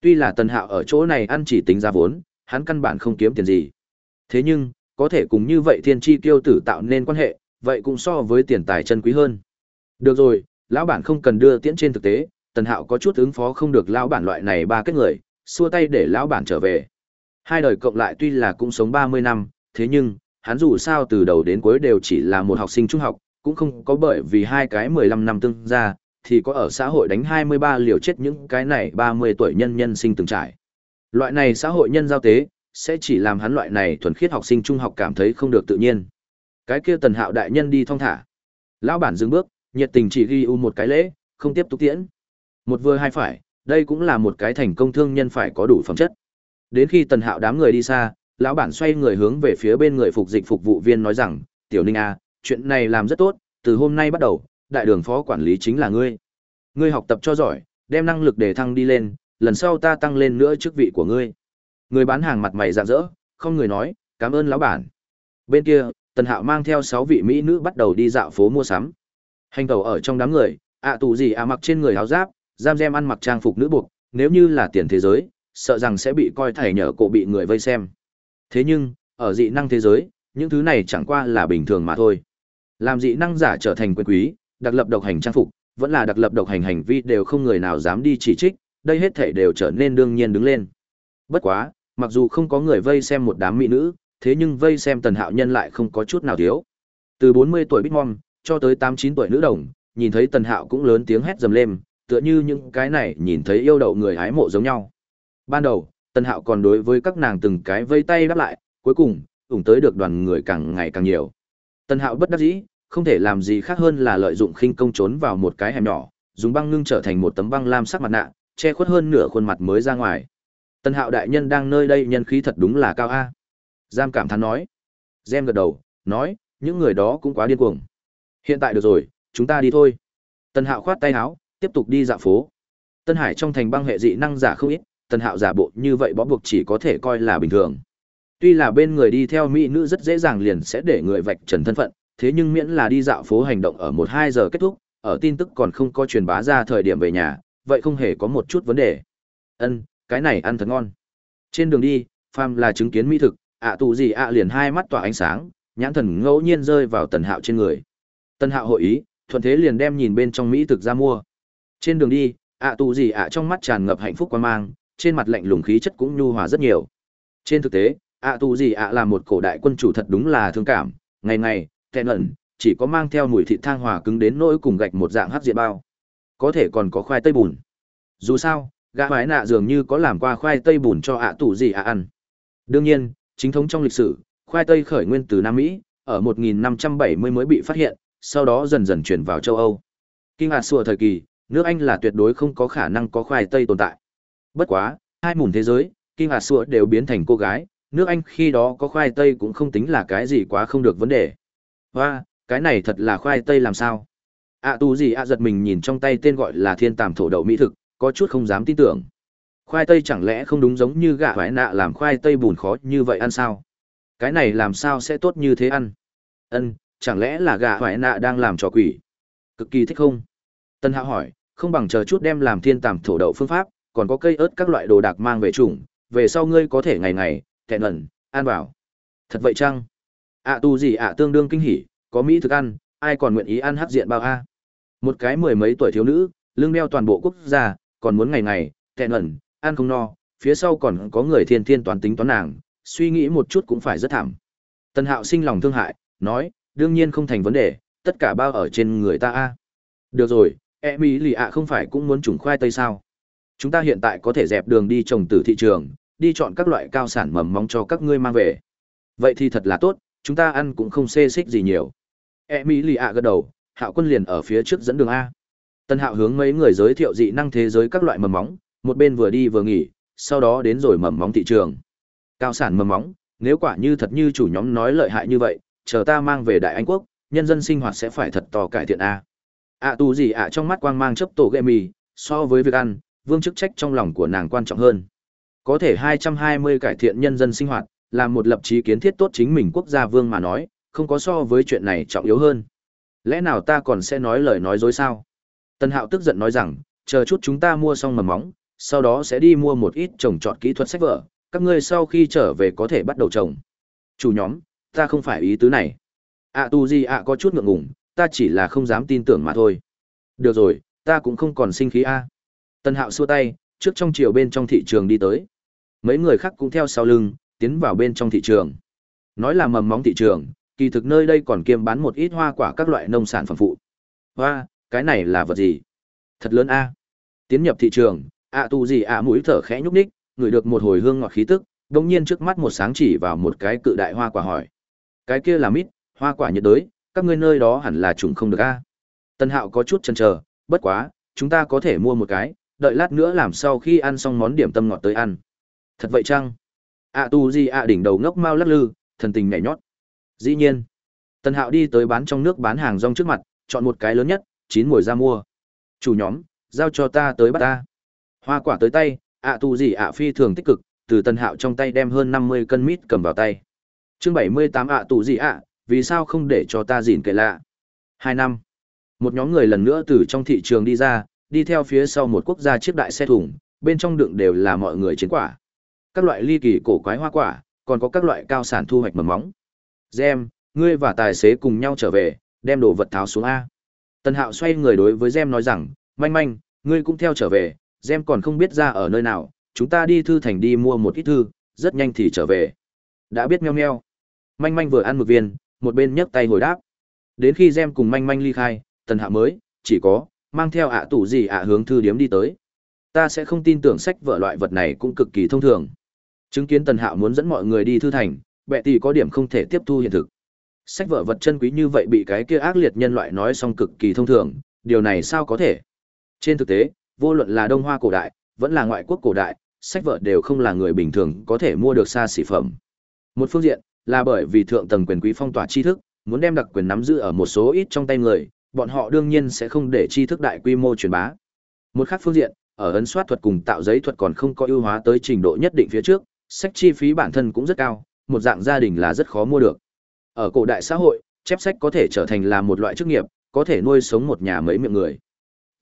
Tuy là Tần Hạo ở chỗ này ăn chỉ tính ra vốn, hắn căn bản không kiếm tiền gì. Thế nhưng, có thể cùng như vậy thiên chi tiêu tử tạo nên quan hệ, vậy cũng so với tiền tài chân quý hơn. Được rồi, lão bản không cần đưa tiễn trên thực tế, Tần Hạo có chút ứng phó không được lão bản loại này ba kết người, xua tay để lão bản trở về. Hai đời cộng lại tuy là cũng sống 30 năm, thế nhưng, hắn dù sao từ đầu đến cuối đều chỉ là một học sinh trung học, cũng không có bởi vì hai cái 15 năm tương ra, thì có ở xã hội đánh 23 liều chết những cái này 30 tuổi nhân nhân sinh từng trải. Loại này xã hội nhân giao tế, sẽ chỉ làm hắn loại này thuần khiết học sinh trung học cảm thấy không được tự nhiên. Cái kia tần hạo đại nhân đi thong thả. Lão bản dừng bước, nhiệt tình chỉ ghi u một cái lễ, không tiếp tục tiễn. Một vừa hai phải, đây cũng là một cái thành công thương nhân phải có đủ phẩm chất. Đến khi tần hạo đám người đi xa, lão bản xoay người hướng về phía bên người phục dịch phục vụ viên nói rằng, tiểu ninh a à, chuyện này làm rất tốt, từ hôm nay bắt đầu, đại đường phó quản lý chính là ngươi. Ngươi học tập cho giỏi, đem năng lực để thăng đi lên, lần sau ta tăng lên nữa chức vị của ngươi. Người bán hàng mặt mày rạng rỡ, không người nói, cảm ơn lão bản. Bên kia, Tần Hạo mang theo 6 vị mỹ nữ bắt đầu đi dạo phố mua sắm. Hành tẩu ở trong đám người, ạ tù gì à mặc trên người áo giáp, giam gem ăn mặc trang phục nữ buộc, nếu như là tiền thế giới, sợ rằng sẽ bị coi thảy nhở cổ bị người vây xem. Thế nhưng, ở dị năng thế giới, những thứ này chẳng qua là bình thường mà thôi. Làm dị năng giả trở thành quyền quý, đặc lập độc hành trang phục, vẫn là đặc lập độc hành hành vi đều không người nào dám đi chỉ trích, đây hết thể đều trở nên đương nhiên đứng lên. Bất quá, mặc dù không có người vây xem một đám mỹ nữ, thế nhưng vây xem Tần Hạo Nhân lại không có chút nào thiếu. Từ 40 tuổi Bitmom cho tới 89 tuổi nữ đồng, nhìn thấy Tần Hạo cũng lớn tiếng hét dầm lên, tựa như những cái này nhìn thấy yêu đậu người hái mộ giống nhau. Ban đầu, Tần Hạo còn đối với các nàng từng cái vây tay đáp lại, cuối cùng, ủng tới được đoàn người càng ngày càng nhiều. Tần Hạo bất đắc dĩ, không thể làm gì khác hơn là lợi dụng khinh công trốn vào một cái hẻm nhỏ, dùng băng ngưng trở thành một tấm băng lam sắc mặt nạ, che khuất hơn nửa khuôn mặt mới ra ngoài. Tần Hạo đại nhân đang nơi đây nhân khí thật đúng là cao a. Giam cảm thán nói. Gem gật đầu, nói, những người đó cũng quá điên cuồng. Hiện tại được rồi, chúng ta đi thôi. Tần Hạo khoát tay áo, tiếp tục đi dạo phố. Tân Hải trong thành băng hệ dị năng giả không ít, Tần Hạo giả bộ như vậy bó buộc chỉ có thể coi là bình thường. Tuy là bên người đi theo mỹ nữ rất dễ dàng liền sẽ để người vạch trần thân phận, thế nhưng miễn là đi dạo phố hành động ở một hai giờ kết thúc, ở tin tức còn không có truyền bá ra thời điểm về nhà, vậy không hề có một chút vấn đề. Ân, cái này ăn thật ngon. Trên đường đi, phàm là chứng kiến mỹ thực, ạ tù gì ạ liền hai mắt tỏa ánh sáng, nhãn thần ngẫu nhiên rơi vào Tần Hạo trên người. Tần Hạo hội ý, thuận thế liền đem nhìn bên trong mỹ thực ra mua. Trên đường đi, ạ tù gì ạ trong mắt tràn ngập hạnh phúc quan mang, trên mặt lạnh lùng khí chất cũng nhu hòa rất nhiều. Trên thực tế, ạ tù gì ạ là một cổ đại quân chủ thật đúng là thương cảm, ngày ngày, tẹn ẩn, chỉ có mang theo mùi thịt thang hòa cứng đến nỗi cùng gạch một dạng hắc diện bao. Có thể còn có khoai tây bùn. Dù sao, gã hoái nạ dường như có làm qua khoai tây bùn cho ạ tù gì ạ ăn. Đương nhiên, chính thống trong lịch sử, khoai tây khởi nguyên từ Nam Mỹ, ở 1570 mới bị phát hiện, sau đó dần dần chuyển vào châu Âu. Kinh hạt sùa thời kỳ, nước Anh là tuyệt đối không có khả năng có khoai tây tồn tại. Bất quá, hai mùn thế giới, kinh hạt sùa đều biến thành cô gái, nước Anh khi đó có khoai tây cũng không tính là cái gì quá không được vấn đề. Hoa, cái này thật là khoai tây làm sao? ạ à, gì ạ giật mình nhìn trong tay tên gọi là thiên tàm thổ đậu mỹ thực, có chút không dám tin tưởng. Khoai tây chẳng lẽ không đúng giống như gạ vải nạ làm khoai tây bùn khó như vậy ăn sao? Cái này làm sao sẽ tốt như thế ăn? Ân, chẳng lẽ là gạ vải nạ đang làm trò quỷ? Cực kỳ thích không? Tân hạ hỏi, không bằng chờ chút đem làm thiên tàm thổ đậu phương pháp, còn có cây ớt các loại đồ đạc mang về chủng, về sau ngươi có thể ngày ngày, thẹn ẩn, an bảo. Thật vậy chăng? Ạ tu gì ạ tương đương kinh hỉ, có mỹ thực ăn, ai còn nguyện ý ăn hắc diện bao a? Một cái mười mấy tuổi thiếu nữ, lương đeo toàn bộ quốc gia, còn muốn ngày ngày, thẹn ẩn, ăn không no, phía sau còn có người thiên thiên toán tính toán nàng, suy nghĩ một chút cũng phải rất thảm. Tần Hạo sinh lòng thương hại, nói, đương nhiên không thành vấn đề, tất cả bao ở trên người ta a. Được rồi, e mỹ lì ạ không phải cũng muốn trùng khoai tây sao? Chúng ta hiện tại có thể dẹp đường đi trồng từ thị trường, đi chọn các loại cao sản mầm móng cho các ngươi mang về. Vậy thì thật là tốt, chúng ta ăn cũng không xê xích gì nhiều. E mỹ lì ạ gật đầu, Hạo Quân liền ở phía trước dẫn đường a. Tân Hạo hướng mấy người giới thiệu dị năng thế giới các loại mầm móng, một bên vừa đi vừa nghỉ, sau đó đến rồi mầm móng thị trường. Cao sản mầm móng, nếu quả như thật như chủ nhóm nói lợi hại như vậy, chờ ta mang về Đại Anh quốc, nhân dân sinh hoạt sẽ phải thật to cải thiện a. ạ à, gì ạ trong mắt quang mang chấp tổ ghệ mì, so với việc ăn, vương chức trách trong lòng của nàng quan trọng hơn. Có thể 220 cải thiện nhân dân sinh hoạt, là một lập chí kiến thiết tốt chính mình quốc gia vương mà nói, không có so với chuyện này trọng yếu hơn. Lẽ nào ta còn sẽ nói lời nói dối sao? Tân Hạo tức giận nói rằng, chờ chút chúng ta mua xong mầm móng, sau đó sẽ đi mua một ít trồng trọt kỹ thuật sách vở, các ngươi sau khi trở về có thể bắt đầu trồng. Chủ nhóm, ta không phải ý tứ này. À tu gì ạ có chút ngượng ngùng, ta chỉ là không dám tin tưởng mà thôi. Được rồi, ta cũng không còn sinh khí a. Tân Hạo xua tay, trước trong chiều bên trong thị trường đi tới. Mấy người khác cũng theo sau lưng, tiến vào bên trong thị trường. Nói là mầm móng thị trường, kỳ thực nơi đây còn kiêm bán một ít hoa quả các loại nông sản phẩm phụ. Hoa, cái này là vật gì? Thật lớn a. Tiến nhập thị trường, ạ tu gì ạ mũi thở khẽ nhúc nhích, ngửi được một hồi hương ngọt khí tức, đồng nhiên trước mắt một sáng chỉ vào một cái cự đại hoa quả hỏi. Cái kia là mít, hoa quả nhiệt đới, các ngươi nơi đó hẳn là trùng không được a. Tân Hạo có chút chần chờ, bất quá, chúng ta có thể mua một cái, đợi lát nữa làm sau khi ăn xong món điểm tâm ngọt tới ăn. Thật vậy chăng? Ạ tu gì ạ đỉnh đầu ngốc mau lắc lư, thần tình nhảy nhót. Dĩ nhiên. Tân Hạo đi tới bán trong nước bán hàng rong trước mặt, chọn một cái lớn nhất, chín mồi ra mua. Chủ nhóm, giao cho ta tới bắt ta. Hoa quả tới tay, ạ tu gì ạ phi thường tích cực, từ Tân Hạo trong tay đem hơn 50 cân mít cầm vào tay. Chương 78 ạ tu gì ạ, vì sao không để cho ta dìn kệ lạ? Hai năm. Một nhóm người lần nữa từ trong thị trường đi ra, đi theo phía sau một quốc gia chiếc đại xe thủng, bên trong đựng đều là mọi người chiến quả. Các loại ly kỳ cổ quái hoa quả, còn có các loại cao sản thu hoạch mầm móng. Gem, ngươi và tài xế cùng nhau trở về, đem đồ vật tháo xuống A. Tần Hạo xoay người đối với Gem nói rằng, manh manh, ngươi cũng theo trở về, Gem còn không biết ra ở nơi nào, chúng ta đi thư thành đi mua một ít thư, rất nhanh thì trở về. Đã biết meo meo. Manh manh vừa ăn một viên, một bên nhấc tay hồi đáp. Đến khi Gem cùng manh manh ly khai, Tần Hạo mới, chỉ có, mang theo ạ tủ gì ạ hướng thư điếm đi tới. Ta sẽ không tin tưởng sách vở loại vật này cũng cực kỳ thông thường. Chứng kiến Tần Hạo muốn dẫn mọi người đi thư thành, bệ tỷ có điểm không thể tiếp thu hiện thực. Sách vở vật chân quý như vậy bị cái kia ác liệt nhân loại nói xong cực kỳ thông thường, điều này sao có thể? Trên thực tế, vô luận là Đông Hoa cổ đại, vẫn là ngoại quốc cổ đại, sách vở đều không là người bình thường có thể mua được xa xỉ phẩm. Một phương diện, là bởi vì thượng tầng quyền quý phong tỏa tri thức, muốn đem đặc quyền nắm giữ ở một số ít trong tay người, bọn họ đương nhiên sẽ không để tri thức đại quy mô truyền bá. Một khác phương diện, ở ấn soát thuật cùng tạo giấy thuật còn không có ưu hóa tới trình độ nhất định phía trước, sách chi phí bản thân cũng rất cao, một dạng gia đình là rất khó mua được. Ở cổ đại xã hội, chép sách có thể trở thành là một loại chức nghiệp, có thể nuôi sống một nhà mấy miệng người.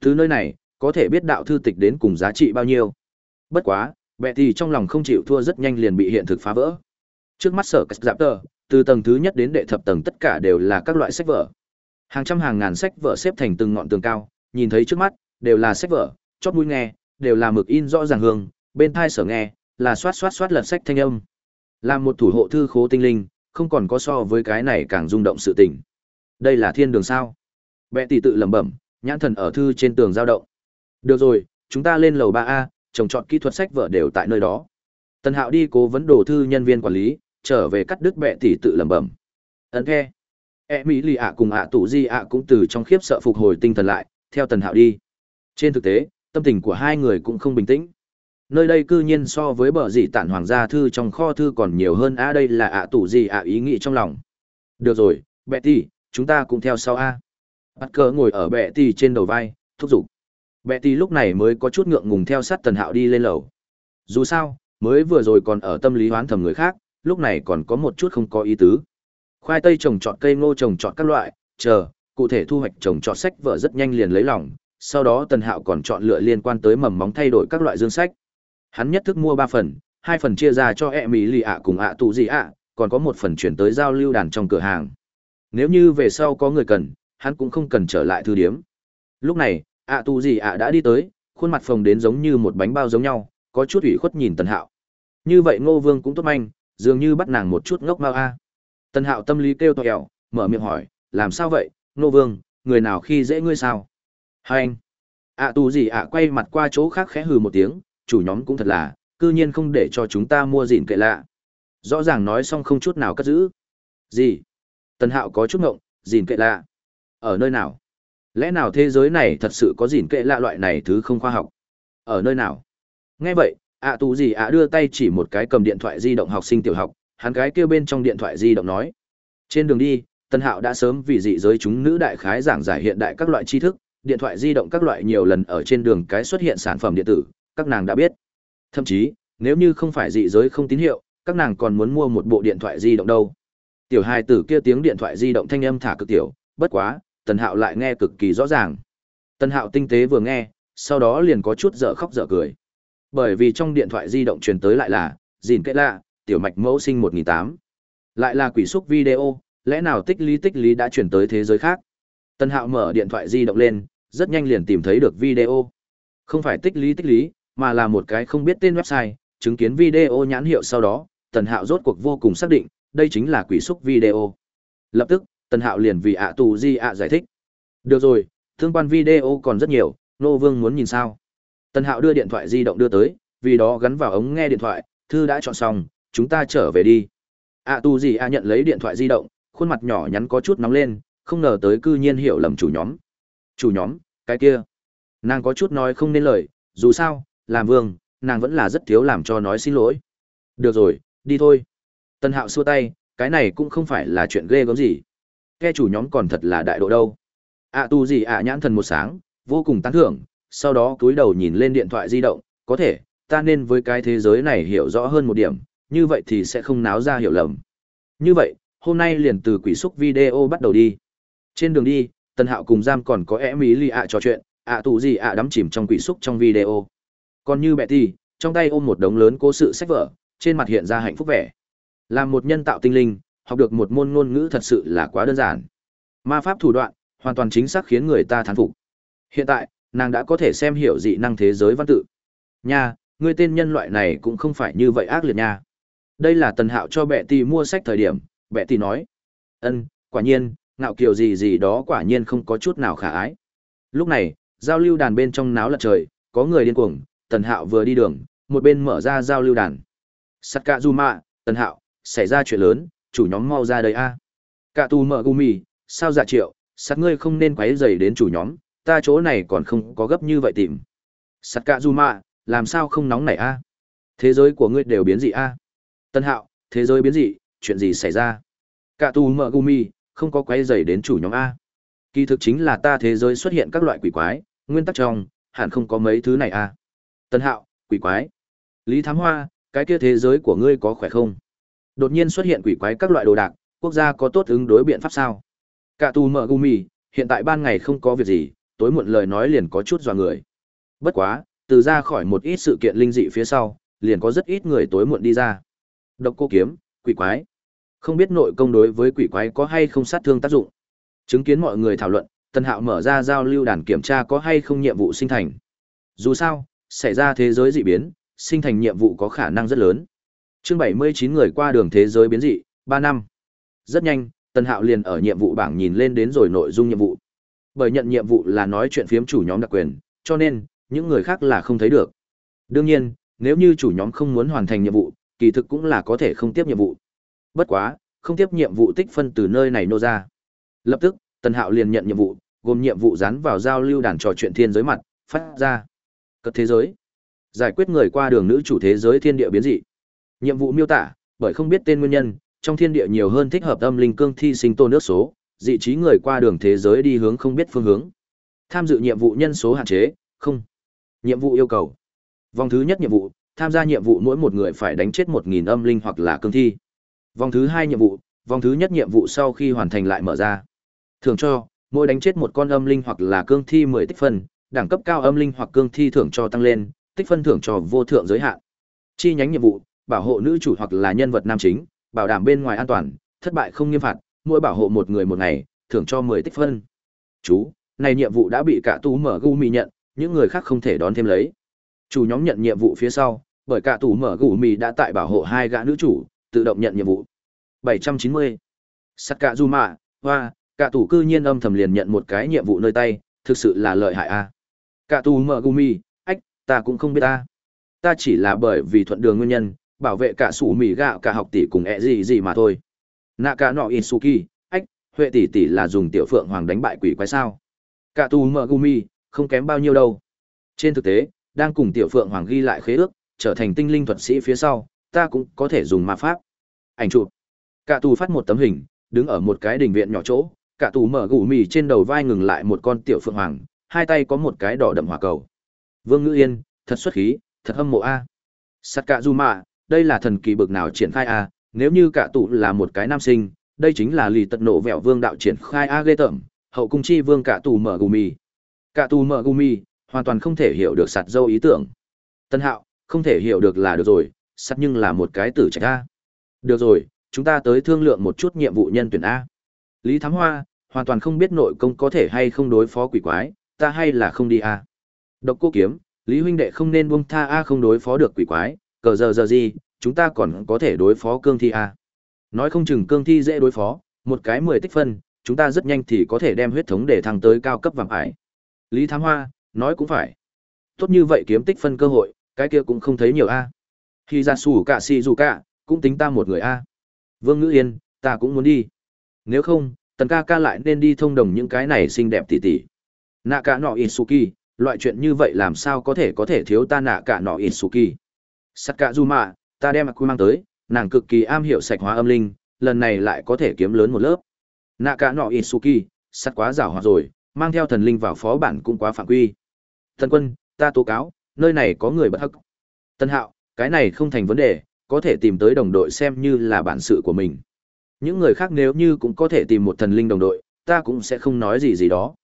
Từ nơi này, có thể biết đạo thư tịch đến cùng giá trị bao nhiêu. Bất quá, bệ thì trong lòng không chịu thua rất nhanh liền bị hiện thực phá vỡ. Trước mắt sở cách giáp tờ, từ tầng thứ nhất đến đệ thập tầng tất cả đều là các loại sách vở. Hàng trăm hàng ngàn sách vở xếp thành từng ngọn tường cao, nhìn thấy trước mắt, đều là sách vở, chót mũi nghe, đều là mực in rõ ràng hương, bên thai sở nghe, là xoát xoát xoát lật sách thanh âm. Làm một thủ hộ thư khố tinh linh, không còn có so với cái này càng rung động sự tình. Đây là thiên đường sao? Bệ tỷ tự lẩm bẩm, nhãn thần ở thư trên tường dao động. Được rồi, chúng ta lên lầu 3A, trồng trọt kỹ thuật sách vở đều tại nơi đó. Tần Hạo đi cố vấn đồ thư nhân viên quản lý, trở về cắt đứt bệ tỷ tự lẩm bẩm. Ấn khe. E mỹ lì ạ cùng ạ tủ di ạ cũng từ trong khiếp sợ phục hồi tinh thần lại, theo Tần Hạo đi. Trên thực tế, tâm tình của hai người cũng không bình tĩnh. Nơi đây cư nhiên so với bờ dị tản hoàng gia thư trong kho thư còn nhiều hơn a đây là ạ tủ gì ạ ý nghĩ trong lòng. Được rồi, Betty, chúng ta cũng theo sau a. Bắt cờ ngồi ở Betty trên đầu vai, thúc giục. Betty lúc này mới có chút ngượng ngùng theo sát Tần Hạo đi lên lầu. Dù sao, mới vừa rồi còn ở tâm lý hoán thầm người khác, lúc này còn có một chút không có ý tứ. Khoai tây trồng trọt cây ngô trồng trọt các loại, chờ, cụ thể thu hoạch trồng trọt sách vợ rất nhanh liền lấy lòng, sau đó Tần Hạo còn chọn lựa liên quan tới mầm móng thay đổi các loại dương sách. Hắn nhất thức mua ba phần, hai phần chia ra cho e mỹ lì ạ cùng ạ tù gì ạ, còn có một phần chuyển tới giao lưu đàn trong cửa hàng. Nếu như về sau có người cần, hắn cũng không cần trở lại thư điếm. Lúc này, ạ tù gì ạ đã đi tới, khuôn mặt phồng đến giống như một bánh bao giống nhau, có chút ủy khuất nhìn Tần Hạo. Như vậy Ngô Vương cũng tốt manh, dường như bắt nàng một chút ngốc mau a. Tần Hạo tâm lý kêu toẹo, mở miệng hỏi, làm sao vậy, Ngô Vương, người nào khi dễ ngươi sao? Hai anh. ạ tù gì ạ quay mặt qua chỗ khác khẽ hừ một tiếng, chủ nhóm cũng thật là, cư nhiên không để cho chúng ta mua gìn kệ lạ. Rõ ràng nói xong không chút nào cất giữ. Gì? Tần Hạo có chút ngộng, gìn kệ lạ. Ở nơi nào? Lẽ nào thế giới này thật sự có gìn kệ lạ loại này thứ không khoa học? Ở nơi nào? Nghe vậy, ạ tù gì ạ đưa tay chỉ một cái cầm điện thoại di động học sinh tiểu học, hắn cái kêu bên trong điện thoại di động nói. Trên đường đi, Tân Hạo đã sớm vì dị giới chúng nữ đại khái giảng giải hiện đại các loại tri thức, điện thoại di động các loại nhiều lần ở trên đường cái xuất hiện sản phẩm điện tử, các nàng đã biết. Thậm chí, nếu như không phải dị giới không tín hiệu, các nàng còn muốn mua một bộ điện thoại di động đâu. Tiểu hài tử kia tiếng điện thoại di động thanh âm thả cực tiểu, bất quá, Tần Hạo lại nghe cực kỳ rõ ràng. Tần Hạo tinh tế vừa nghe, sau đó liền có chút dở khóc dở cười. Bởi vì trong điện thoại di động truyền tới lại là, gìn kết lạ, tiểu mạch mẫu sinh 1008. Lại là quỷ xúc video, lẽ nào tích lý tích lý đã chuyển tới thế giới khác. Tần Hạo mở điện thoại di động lên, rất nhanh liền tìm thấy được video. Không phải tích lý tích lý, mà là một cái không biết tên website, chứng kiến video nhãn hiệu sau đó, Tần Hạo rốt cuộc vô cùng xác định, đây chính là quỷ xúc video. Lập tức, Tần Hạo liền vì ạ tù di ạ giải thích. Được rồi, thương quan video còn rất nhiều, Nô Vương muốn nhìn sao. Tần Hạo đưa điện thoại di động đưa tới, vì đó gắn vào ống nghe điện thoại, thư đã chọn xong, chúng ta trở về đi. ạ tù di ạ nhận lấy điện thoại di động, khuôn mặt nhỏ nhắn có chút nóng lên, không ngờ tới cư nhiên hiểu lầm chủ nhóm. Chủ nhóm, cái kia. Nàng có chút nói không nên lời, dù sao, làm vương, nàng vẫn là rất thiếu làm cho nói xin lỗi. Được rồi, đi thôi. Tân hạo xua tay, cái này cũng không phải là chuyện ghê gớm gì. Ke chủ nhóm còn thật là đại độ đâu. ạ tu gì ạ nhãn thần một sáng, vô cùng tán thưởng, sau đó cúi đầu nhìn lên điện thoại di động, có thể, ta nên với cái thế giới này hiểu rõ hơn một điểm, như vậy thì sẽ không náo ra hiểu lầm. Như vậy, hôm nay liền từ quỷ xúc video bắt đầu đi. Trên đường đi, Tân Hạo cùng Giam còn có ẻ mỹ lì ạ trò chuyện, ạ tù gì ạ đắm chìm trong quỷ xúc trong video. Còn như Betty, thì, trong tay ôm một đống lớn cố sự sách vở, trên mặt hiện ra hạnh phúc vẻ. Làm một nhân tạo tinh linh, học được một môn ngôn ngữ thật sự là quá đơn giản. Ma pháp thủ đoạn, hoàn toàn chính xác khiến người ta thán phục. Hiện tại, nàng đã có thể xem hiểu dị năng thế giới văn tự. Nha, người tên nhân loại này cũng không phải như vậy ác liệt nha. Đây là tần hạo cho bệ tỷ mua sách thời điểm, bệ tỷ nói. ân quả nhiên, ngạo kiều gì gì đó quả nhiên không có chút nào khả ái. Lúc này, giao lưu đàn bên trong náo lật trời, có người điên cuồng, tần hạo vừa đi đường, một bên mở ra giao lưu đàn. Sakazuma, tần hạo, xảy ra chuyện lớn, chủ nhóm mau ra đây a. Cả Tu mở gumi, sao dạ triệu, sắt ngươi không nên quấy rầy đến chủ nhóm, ta chỗ này còn không có gấp như vậy tìm. Sakazuma, làm sao không nóng nảy a? Thế giới của ngươi đều biến dị a? Tân Hạo, thế giới biến dị, chuyện gì xảy ra? Cả tù mở gumi, không có quấy rầy đến chủ nhóm a. Kỳ thực chính là ta thế giới xuất hiện các loại quỷ quái, nguyên tắc trong, hẳn không có mấy thứ này a. Tân Hạo, quỷ quái. Lý Thám Hoa, cái kia thế giới của ngươi có khỏe không? Đột nhiên xuất hiện quỷ quái các loại đồ đạc, quốc gia có tốt ứng đối biện pháp sao? Cả tù mở gumi, hiện tại ban ngày không có việc gì, tối muộn lời nói liền có chút dò người. Bất quá, từ ra khỏi một ít sự kiện linh dị phía sau, liền có rất ít người tối muộn đi ra. Độc cô kiếm, quỷ quái. Không biết nội công đối với quỷ quái có hay không sát thương tác dụng. Chứng kiến mọi người thảo luận, Tân Hạo mở ra giao lưu đàn kiểm tra có hay không nhiệm vụ sinh thành. Dù sao, xảy ra thế giới dị biến, sinh thành nhiệm vụ có khả năng rất lớn. Chương 79 người qua đường thế giới biến dị, 3 năm. Rất nhanh, Tần Hạo liền ở nhiệm vụ bảng nhìn lên đến rồi nội dung nhiệm vụ. Bởi nhận nhiệm vụ là nói chuyện phiếm chủ nhóm đặc quyền, cho nên những người khác là không thấy được. Đương nhiên, nếu như chủ nhóm không muốn hoàn thành nhiệm vụ, kỳ thực cũng là có thể không tiếp nhiệm vụ. Bất quá, không tiếp nhiệm vụ tích phân từ nơi này nô ra. Lập tức, Tần Hạo liền nhận nhiệm vụ, gồm nhiệm vụ dán vào giao lưu đàn trò chuyện thiên giới mặt, phát ra. Cất thế giới. Giải quyết người qua đường nữ chủ thế giới thiên địa biến dị. Nhiệm vụ miêu tả, bởi không biết tên nguyên nhân, trong thiên địa nhiều hơn thích hợp âm linh cương thi sinh tôn nước số, dị trí người qua đường thế giới đi hướng không biết phương hướng. Tham dự nhiệm vụ nhân số hạn chế, không. Nhiệm vụ yêu cầu. Vòng thứ nhất nhiệm vụ, tham gia nhiệm vụ mỗi một người phải đánh chết một nghìn âm linh hoặc là cương thi. Vòng thứ hai nhiệm vụ, vòng thứ nhất nhiệm vụ sau khi hoàn thành lại mở ra. thường cho, mỗi đánh chết một con âm linh hoặc là cương thi mười tích phân, đẳng cấp cao âm linh hoặc cương thi thưởng cho tăng lên, tích phân thưởng cho vô thượng giới hạn. Chi nhánh nhiệm vụ, bảo hộ nữ chủ hoặc là nhân vật nam chính, bảo đảm bên ngoài an toàn, thất bại không nghiêm phạt, mỗi bảo hộ một người một ngày, thưởng cho mười tích phân. Chú, này nhiệm vụ đã bị cả tú mở gu mì nhận, những người khác không thể đón thêm lấy. Chủ nhóm nhận nhiệm vụ phía sau, bởi cả tủ mở gù mì đã tại bảo hộ hai gã nữ chủ, tự động nhận nhiệm vụ. 790. mạ hoa, cả tủ cư nhiên âm thầm liền nhận một cái nhiệm vụ nơi tay, thực sự là lợi hại a. Cả tù mở gumi, mì, ách, ta cũng không biết ta. Ta chỉ là bởi vì thuận đường nguyên nhân, bảo vệ cả sủ mì gạo cả học tỷ cùng ẹ gì gì mà thôi. Nạ cả nọ Isuki, ách, Huệ tỷ tỷ là dùng tiểu phượng hoàng đánh bại quỷ quái sao? Cả tù mở gumi, không kém bao nhiêu đâu. Trên thực tế, đang cùng tiểu phượng hoàng ghi lại khế ước, trở thành tinh linh thuật sĩ phía sau, ta cũng có thể dùng ma pháp. Ảnh chụp. Cả tù phát một tấm hình, đứng ở một cái đình viện nhỏ chỗ, cả tù mở gù mì trên đầu vai ngừng lại một con tiểu phượng hoàng, hai tay có một cái đỏ đậm hỏa cầu. Vương Ngữ Yên, thật xuất khí, thật hâm mộ a. Sakazuma, đây là thần kỳ bực nào triển khai a, nếu như cả tụ là một cái nam sinh, đây chính là lì tật nổ vẹo vương đạo triển khai a ghê tởm, hậu cung chi vương cả tù mở gumi. Cả tù mở gumi, hoàn toàn không thể hiểu được sạt dâu ý tưởng. Tân Hạo, không thể hiểu được là được rồi, sắt nhưng là một cái tử trạch a. Được rồi, chúng ta tới thương lượng một chút nhiệm vụ nhân tuyển a. Lý Thám Hoa, hoàn toàn không biết nội công có thể hay không đối phó quỷ quái, ta hay là không đi a. Độc Cô Kiếm, Lý huynh đệ không nên buông tha a không đối phó được quỷ quái, cờ giờ giờ gì, chúng ta còn có thể đối phó cương thi a. Nói không chừng cương thi dễ đối phó, một cái mười tích phân, chúng ta rất nhanh thì có thể đem huyết thống để thăng tới cao cấp vàng ải. Lý Thám Hoa, nói cũng phải. Tốt như vậy kiếm tích phân cơ hội, cái kia cũng không thấy nhiều a. Khi ra sủ cả si dù cả, cũng tính ta một người a. Vương Ngữ Yên, ta cũng muốn đi. Nếu không, tần ca ca lại nên đi thông đồng những cái này xinh đẹp tỉ tỉ. Nạ cả nọ Isuki, loại chuyện như vậy làm sao có thể có thể thiếu ta nạ cả nọ Isuki. Sakazuma, ta đem Aku mang tới, nàng cực kỳ am hiểu sạch hóa âm linh, lần này lại có thể kiếm lớn một lớp. Nạ cả nọ Isuki, sắt quá rào hoạt rồi, mang theo thần linh vào phó bản cũng quá phạm quy. Thần quân, ta tố cáo, nơi này có người bất hắc. Tân hạo, cái này không thành vấn đề, có thể tìm tới đồng đội xem như là bản sự của mình. Những người khác nếu như cũng có thể tìm một thần linh đồng đội, ta cũng sẽ không nói gì gì đó.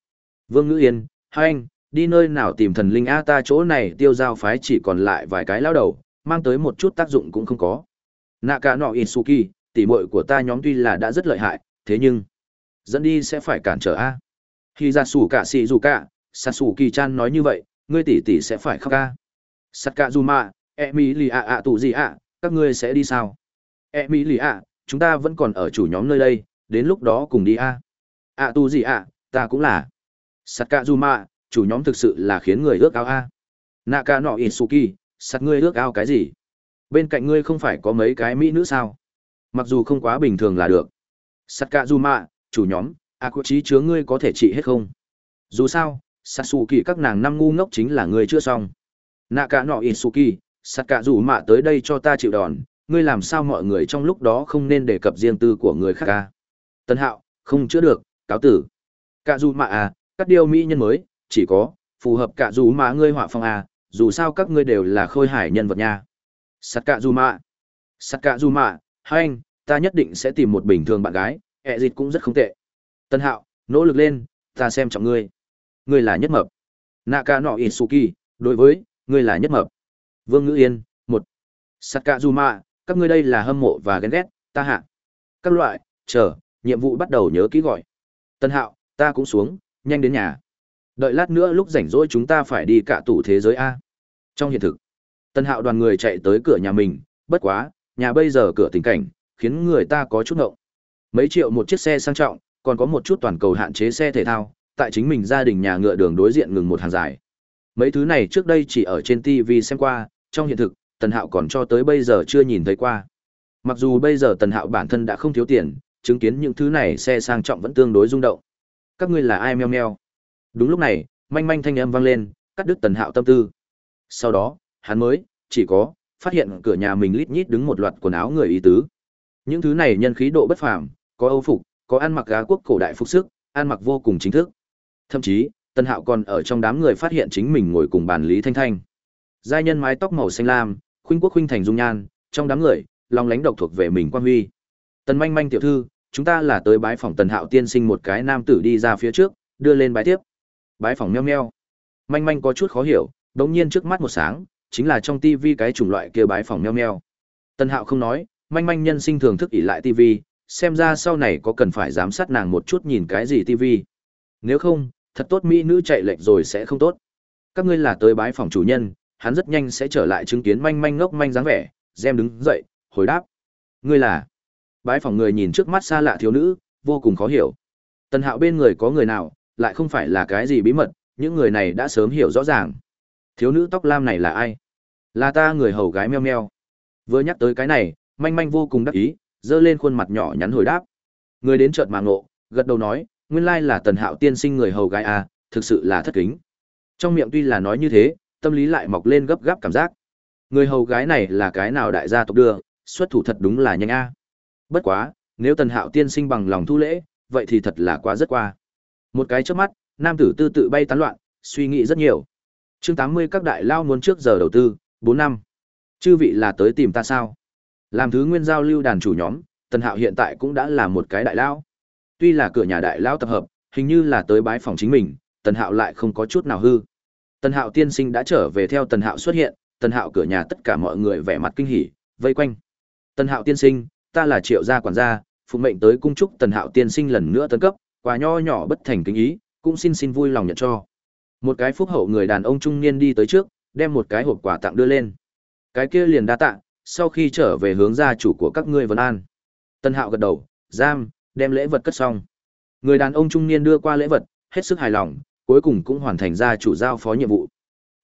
Vương Ngữ Yên, hai anh, đi nơi nào tìm thần linh A ta chỗ này tiêu giao phái chỉ còn lại vài cái lao đầu, mang tới một chút tác dụng cũng không có. Nạ cả nọ Isuki, tỷ muội của ta nhóm tuy là đã rất lợi hại, thế nhưng dẫn đi sẽ phải cản trở A. Khi ra sủ cả xì dù cả, Sasuke chan nói như vậy, ngươi tỷ tỷ sẽ phải khóc ca. Sakazuma, Emilia ạ tụ gì ạ, các ngươi sẽ đi sao? Emilia, chúng ta vẫn còn ở chủ nhóm nơi đây, đến lúc đó cùng đi a. ạ tù gì ạ, ta cũng là. Sakazuma, chủ nhóm thực sự là khiến người ước ao a. Naka no Isuki, sắt ngươi ước ao cái gì? Bên cạnh ngươi không phải có mấy cái mỹ nữ sao? Mặc dù không quá bình thường là được. Sakazuma, chủ nhóm, a à, trí chứa ngươi có thể trị hết không? Dù sao, Sasuke các nàng năm ngu ngốc chính là ngươi chưa xong. Naka no Isuki, Saka dù mạ tới đây cho ta chịu đòn, ngươi làm sao mọi người trong lúc đó không nên đề cập riêng tư của người khác ca. Tân hạo, không chữa được, cáo tử. Cả dù mà à, các điều mỹ nhân mới, chỉ có, phù hợp cả dù mạ ngươi họa phong à, dù sao các ngươi đều là khôi hải nhân vật nha. Saka dù mạ. cạ dù mạ, hai anh, ta nhất định sẽ tìm một bình thường bạn gái, ẹ dịch cũng rất không tệ. Tân hạo, nỗ lực lên, ta xem trọng ngươi. Ngươi là nhất mập. Naka no Isuki, đối với, ngươi là nhất mập. Vương Ngữ Yên, một. Sakazuma, các ngươi đây là hâm mộ và ghen ghét, ta hạ. Các loại, chờ, nhiệm vụ bắt đầu nhớ kỹ gọi. Tân Hạo, ta cũng xuống, nhanh đến nhà. Đợi lát nữa lúc rảnh rỗi chúng ta phải đi cả tủ thế giới A. Trong hiện thực, Tân Hạo đoàn người chạy tới cửa nhà mình, bất quá, nhà bây giờ cửa tình cảnh, khiến người ta có chút ngộng. Mấy triệu một chiếc xe sang trọng, còn có một chút toàn cầu hạn chế xe thể thao, tại chính mình gia đình nhà ngựa đường đối diện ngừng một hàng dài. Mấy thứ này trước đây chỉ ở trên TV xem qua, trong hiện thực, Tần Hạo còn cho tới bây giờ chưa nhìn thấy qua. Mặc dù bây giờ Tần Hạo bản thân đã không thiếu tiền, chứng kiến những thứ này xe sang trọng vẫn tương đối rung động. Các ngươi là ai meo meo? Đúng lúc này, manh manh thanh âm vang lên, cắt đứt Tần Hạo tâm tư. Sau đó, hắn mới chỉ có phát hiện cửa nhà mình lít nhít đứng một loạt quần áo người ý tứ. Những thứ này nhân khí độ bất phàm, có Âu phục, có ăn mặc gá quốc cổ đại phục sức, ăn mặc vô cùng chính thức. Thậm chí, Tân Hạo còn ở trong đám người phát hiện chính mình ngồi cùng bàn Lý Thanh Thanh. Giai nhân mái tóc màu xanh lam, khuynh quốc khuynh thành dung nhan, trong đám người, lòng lánh độc thuộc về mình quan huy. Tần Manh Manh tiểu thư, chúng ta là tới bái phòng Tần Hạo tiên sinh một cái nam tử đi ra phía trước, đưa lên bái tiếp. Bái phòng meo meo. Manh Manh có chút khó hiểu, đống nhiên trước mắt một sáng, chính là trong tivi cái chủng loại kia bái phòng meo meo. Tần Hạo không nói, Manh Manh nhân sinh thường thức ỷ lại tivi, xem ra sau này có cần phải giám sát nàng một chút nhìn cái gì tivi. Nếu không, thật tốt mỹ nữ chạy lệch rồi sẽ không tốt. Các ngươi là tới bái phòng chủ nhân, hắn rất nhanh sẽ trở lại chứng kiến manh manh ngốc manh dáng vẻ, Gem đứng dậy, hồi đáp. Ngươi là? Bái phòng người nhìn trước mắt xa lạ thiếu nữ, vô cùng khó hiểu. Tần Hạo bên người có người nào, lại không phải là cái gì bí mật, những người này đã sớm hiểu rõ ràng. Thiếu nữ tóc lam này là ai? Là ta người hầu gái meo meo. Vừa nhắc tới cái này, manh manh vô cùng đắc ý, dơ lên khuôn mặt nhỏ nhắn hồi đáp. Người đến trợt mà ngộ, gật đầu nói, nguyên lai là tần hạo tiên sinh người hầu gái à, thực sự là thất kính. Trong miệng tuy là nói như thế, tâm lý lại mọc lên gấp gáp cảm giác. Người hầu gái này là cái nào đại gia tộc đưa, xuất thủ thật đúng là nhanh a. Bất quá, nếu tần hạo tiên sinh bằng lòng thu lễ, vậy thì thật là quá rất qua. Một cái trước mắt, nam tử tư tự bay tán loạn, suy nghĩ rất nhiều. Chương 80 các đại lao muốn trước giờ đầu tư, 4 năm. Chư vị là tới tìm ta sao? Làm thứ nguyên giao lưu đàn chủ nhóm, Tần Hạo hiện tại cũng đã là một cái đại lao. Tuy là cửa nhà đại lao tập hợp, hình như là tới bái phòng chính mình, Tần Hạo lại không có chút nào hư. Tần Hạo tiên sinh đã trở về theo Tần Hạo xuất hiện, Tần Hạo cửa nhà tất cả mọi người vẻ mặt kinh hỉ, vây quanh. Tần Hạo tiên sinh, ta là Triệu gia quản gia, phụ mệnh tới cung chúc Tần Hạo tiên sinh lần nữa tấn cấp, quà nho nhỏ bất thành kính ý, cũng xin xin vui lòng nhận cho. Một cái phúc hậu người đàn ông trung niên đi tới trước, đem một cái hộp quà tặng đưa lên. Cái kia liền đa tạ, sau khi trở về hướng gia chủ của các ngươi Vân an. Tân Hạo gật đầu, giam, đem lễ vật cất xong. Người đàn ông trung niên đưa qua lễ vật, hết sức hài lòng, cuối cùng cũng hoàn thành gia chủ giao phó nhiệm vụ.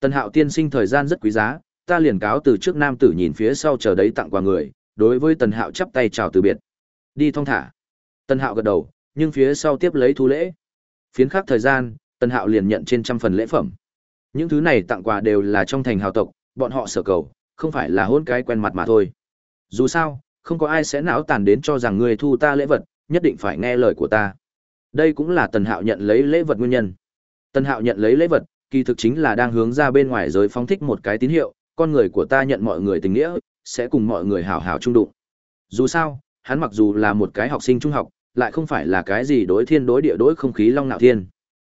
Tân Hạo tiên sinh thời gian rất quý giá, ta liền cáo từ trước nam tử nhìn phía sau chờ đấy tặng quà người, đối với Tần Hạo chắp tay chào từ biệt. Đi thong thả. Tần Hạo gật đầu, nhưng phía sau tiếp lấy thu lễ. Phiến khắc thời gian, Tần Hạo liền nhận trên trăm phần lễ phẩm. Những thứ này tặng quà đều là trong thành hào tộc, bọn họ sở cầu, không phải là hôn cái quen mặt mà thôi. Dù sao, không có ai sẽ não tàn đến cho rằng người thu ta lễ vật, nhất định phải nghe lời của ta. Đây cũng là Tần Hạo nhận lấy lễ vật nguyên nhân. Tần Hạo nhận lấy lễ vật, kỳ thực chính là đang hướng ra bên ngoài giới phóng thích một cái tín hiệu, con người của ta nhận mọi người tình nghĩa, sẽ cùng mọi người hảo hảo chung đụng. Dù sao, hắn mặc dù là một cái học sinh trung học, lại không phải là cái gì đối thiên đối địa đối không khí long nạo thiên.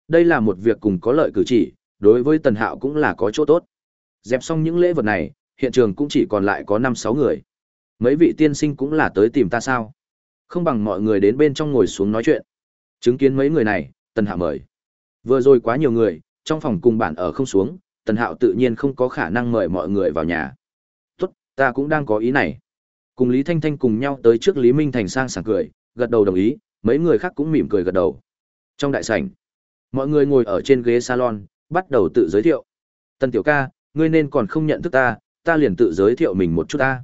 Đây là một việc cùng có lợi cử chỉ, đối với Tần Hạo cũng là có chỗ tốt. Dẹp xong những lễ vật này, hiện trường cũng chỉ còn lại có 5-6 người. Mấy vị tiên sinh cũng là tới tìm ta sao? Không bằng mọi người đến bên trong ngồi xuống nói chuyện. Chứng kiến mấy người này, Tần Hạo mời. Vừa rồi quá nhiều người, trong phòng cùng bản ở không xuống, Tần Hạo tự nhiên không có khả năng mời mọi người vào nhà. Ta cũng đang có ý này. Cùng Lý Thanh Thanh cùng nhau tới trước Lý Minh Thành sang sảng cười, gật đầu đồng ý, mấy người khác cũng mỉm cười gật đầu. Trong đại sảnh, mọi người ngồi ở trên ghế salon, bắt đầu tự giới thiệu. Tần Tiểu ca, ngươi nên còn không nhận thức ta, ta liền tự giới thiệu mình một chút ta.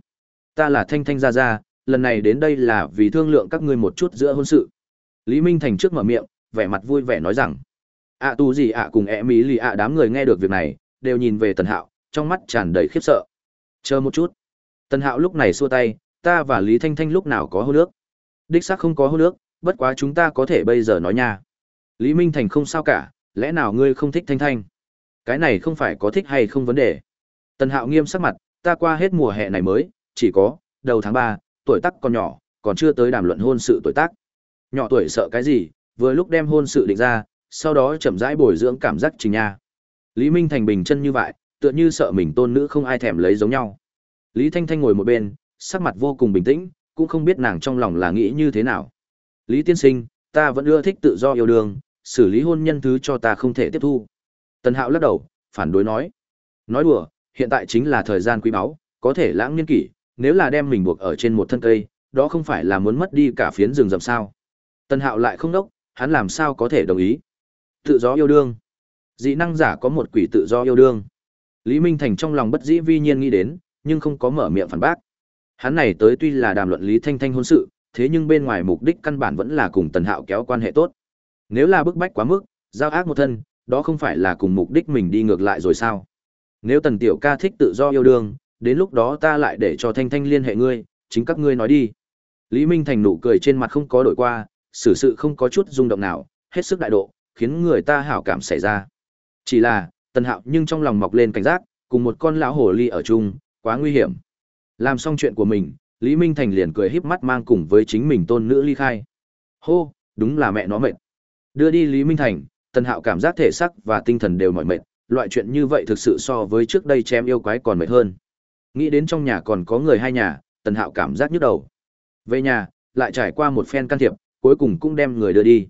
Ta là Thanh Thanh Gia Gia, lần này đến đây là vì thương lượng các ngươi một chút giữa hôn sự. Lý Minh Thành trước mở miệng, vẻ mặt vui vẻ nói rằng, ạ tu gì ạ cùng ẹ mỹ lì ạ đám người nghe được việc này, đều nhìn về Tần Hạo, trong mắt tràn đầy khiếp sợ. Chờ một chút. Tần Hạo lúc này xua tay, ta và Lý Thanh Thanh lúc nào có hôn nước. Đích xác không có hôn nước, bất quá chúng ta có thể bây giờ nói nha. Lý Minh Thành không sao cả, lẽ nào ngươi không thích Thanh Thanh? Cái này không phải có thích hay không vấn đề. Tần Hạo nghiêm sắc mặt, ta qua hết mùa hè này mới, chỉ có, đầu tháng 3, tuổi tác còn nhỏ, còn chưa tới đàm luận hôn sự tuổi tác. Nhỏ tuổi sợ cái gì, vừa lúc đem hôn sự định ra, sau đó chậm rãi bồi dưỡng cảm giác trình nha. Lý Minh Thành bình chân như vậy, tựa như sợ mình tôn nữ không ai thèm lấy giống nhau. Lý Thanh Thanh ngồi một bên, sắc mặt vô cùng bình tĩnh, cũng không biết nàng trong lòng là nghĩ như thế nào. Lý tiên sinh, ta vẫn ưa thích tự do yêu đương, xử lý hôn nhân thứ cho ta không thể tiếp thu. Tần Hạo lắc đầu, phản đối nói. Nói đùa, hiện tại chính là thời gian quý báu, có thể lãng niên kỷ, nếu là đem mình buộc ở trên một thân cây, đó không phải là muốn mất đi cả phiến rừng rậm sao. Tần Hạo lại không đốc, hắn làm sao có thể đồng ý. Tự do yêu đương. Dị năng giả có một quỷ tự do yêu đương. Lý Minh Thành trong lòng bất dĩ vi nhiên nghĩ đến, nhưng không có mở miệng phản bác. Hắn này tới tuy là đàm luận Lý Thanh Thanh hôn sự, thế nhưng bên ngoài mục đích căn bản vẫn là cùng Tần Hạo kéo quan hệ tốt. Nếu là bức bách quá mức, giao ác một thân, đó không phải là cùng mục đích mình đi ngược lại rồi sao? Nếu Tần Tiểu ca thích tự do yêu đương, đến lúc đó ta lại để cho Thanh Thanh liên hệ ngươi, chính các ngươi nói đi. Lý Minh Thành nụ cười trên mặt không có đổi qua, xử sự không có chút rung động nào, hết sức đại độ, khiến người ta hảo cảm xảy ra. Chỉ là, Tần Hạo nhưng trong lòng mọc lên cảnh giác, cùng một con lão hồ ly ở chung, quá nguy hiểm. Làm xong chuyện của mình, Lý Minh Thành liền cười híp mắt mang cùng với chính mình tôn nữ ly khai. Hô, đúng là mẹ nó mệt. Đưa đi Lý Minh Thành, Tần Hạo cảm giác thể sắc và tinh thần đều mỏi mệt, loại chuyện như vậy thực sự so với trước đây chém yêu quái còn mệt hơn. Nghĩ đến trong nhà còn có người hai nhà, Tần Hạo cảm giác nhức đầu. Về nhà, lại trải qua một phen can thiệp, cuối cùng cũng đem người đưa đi.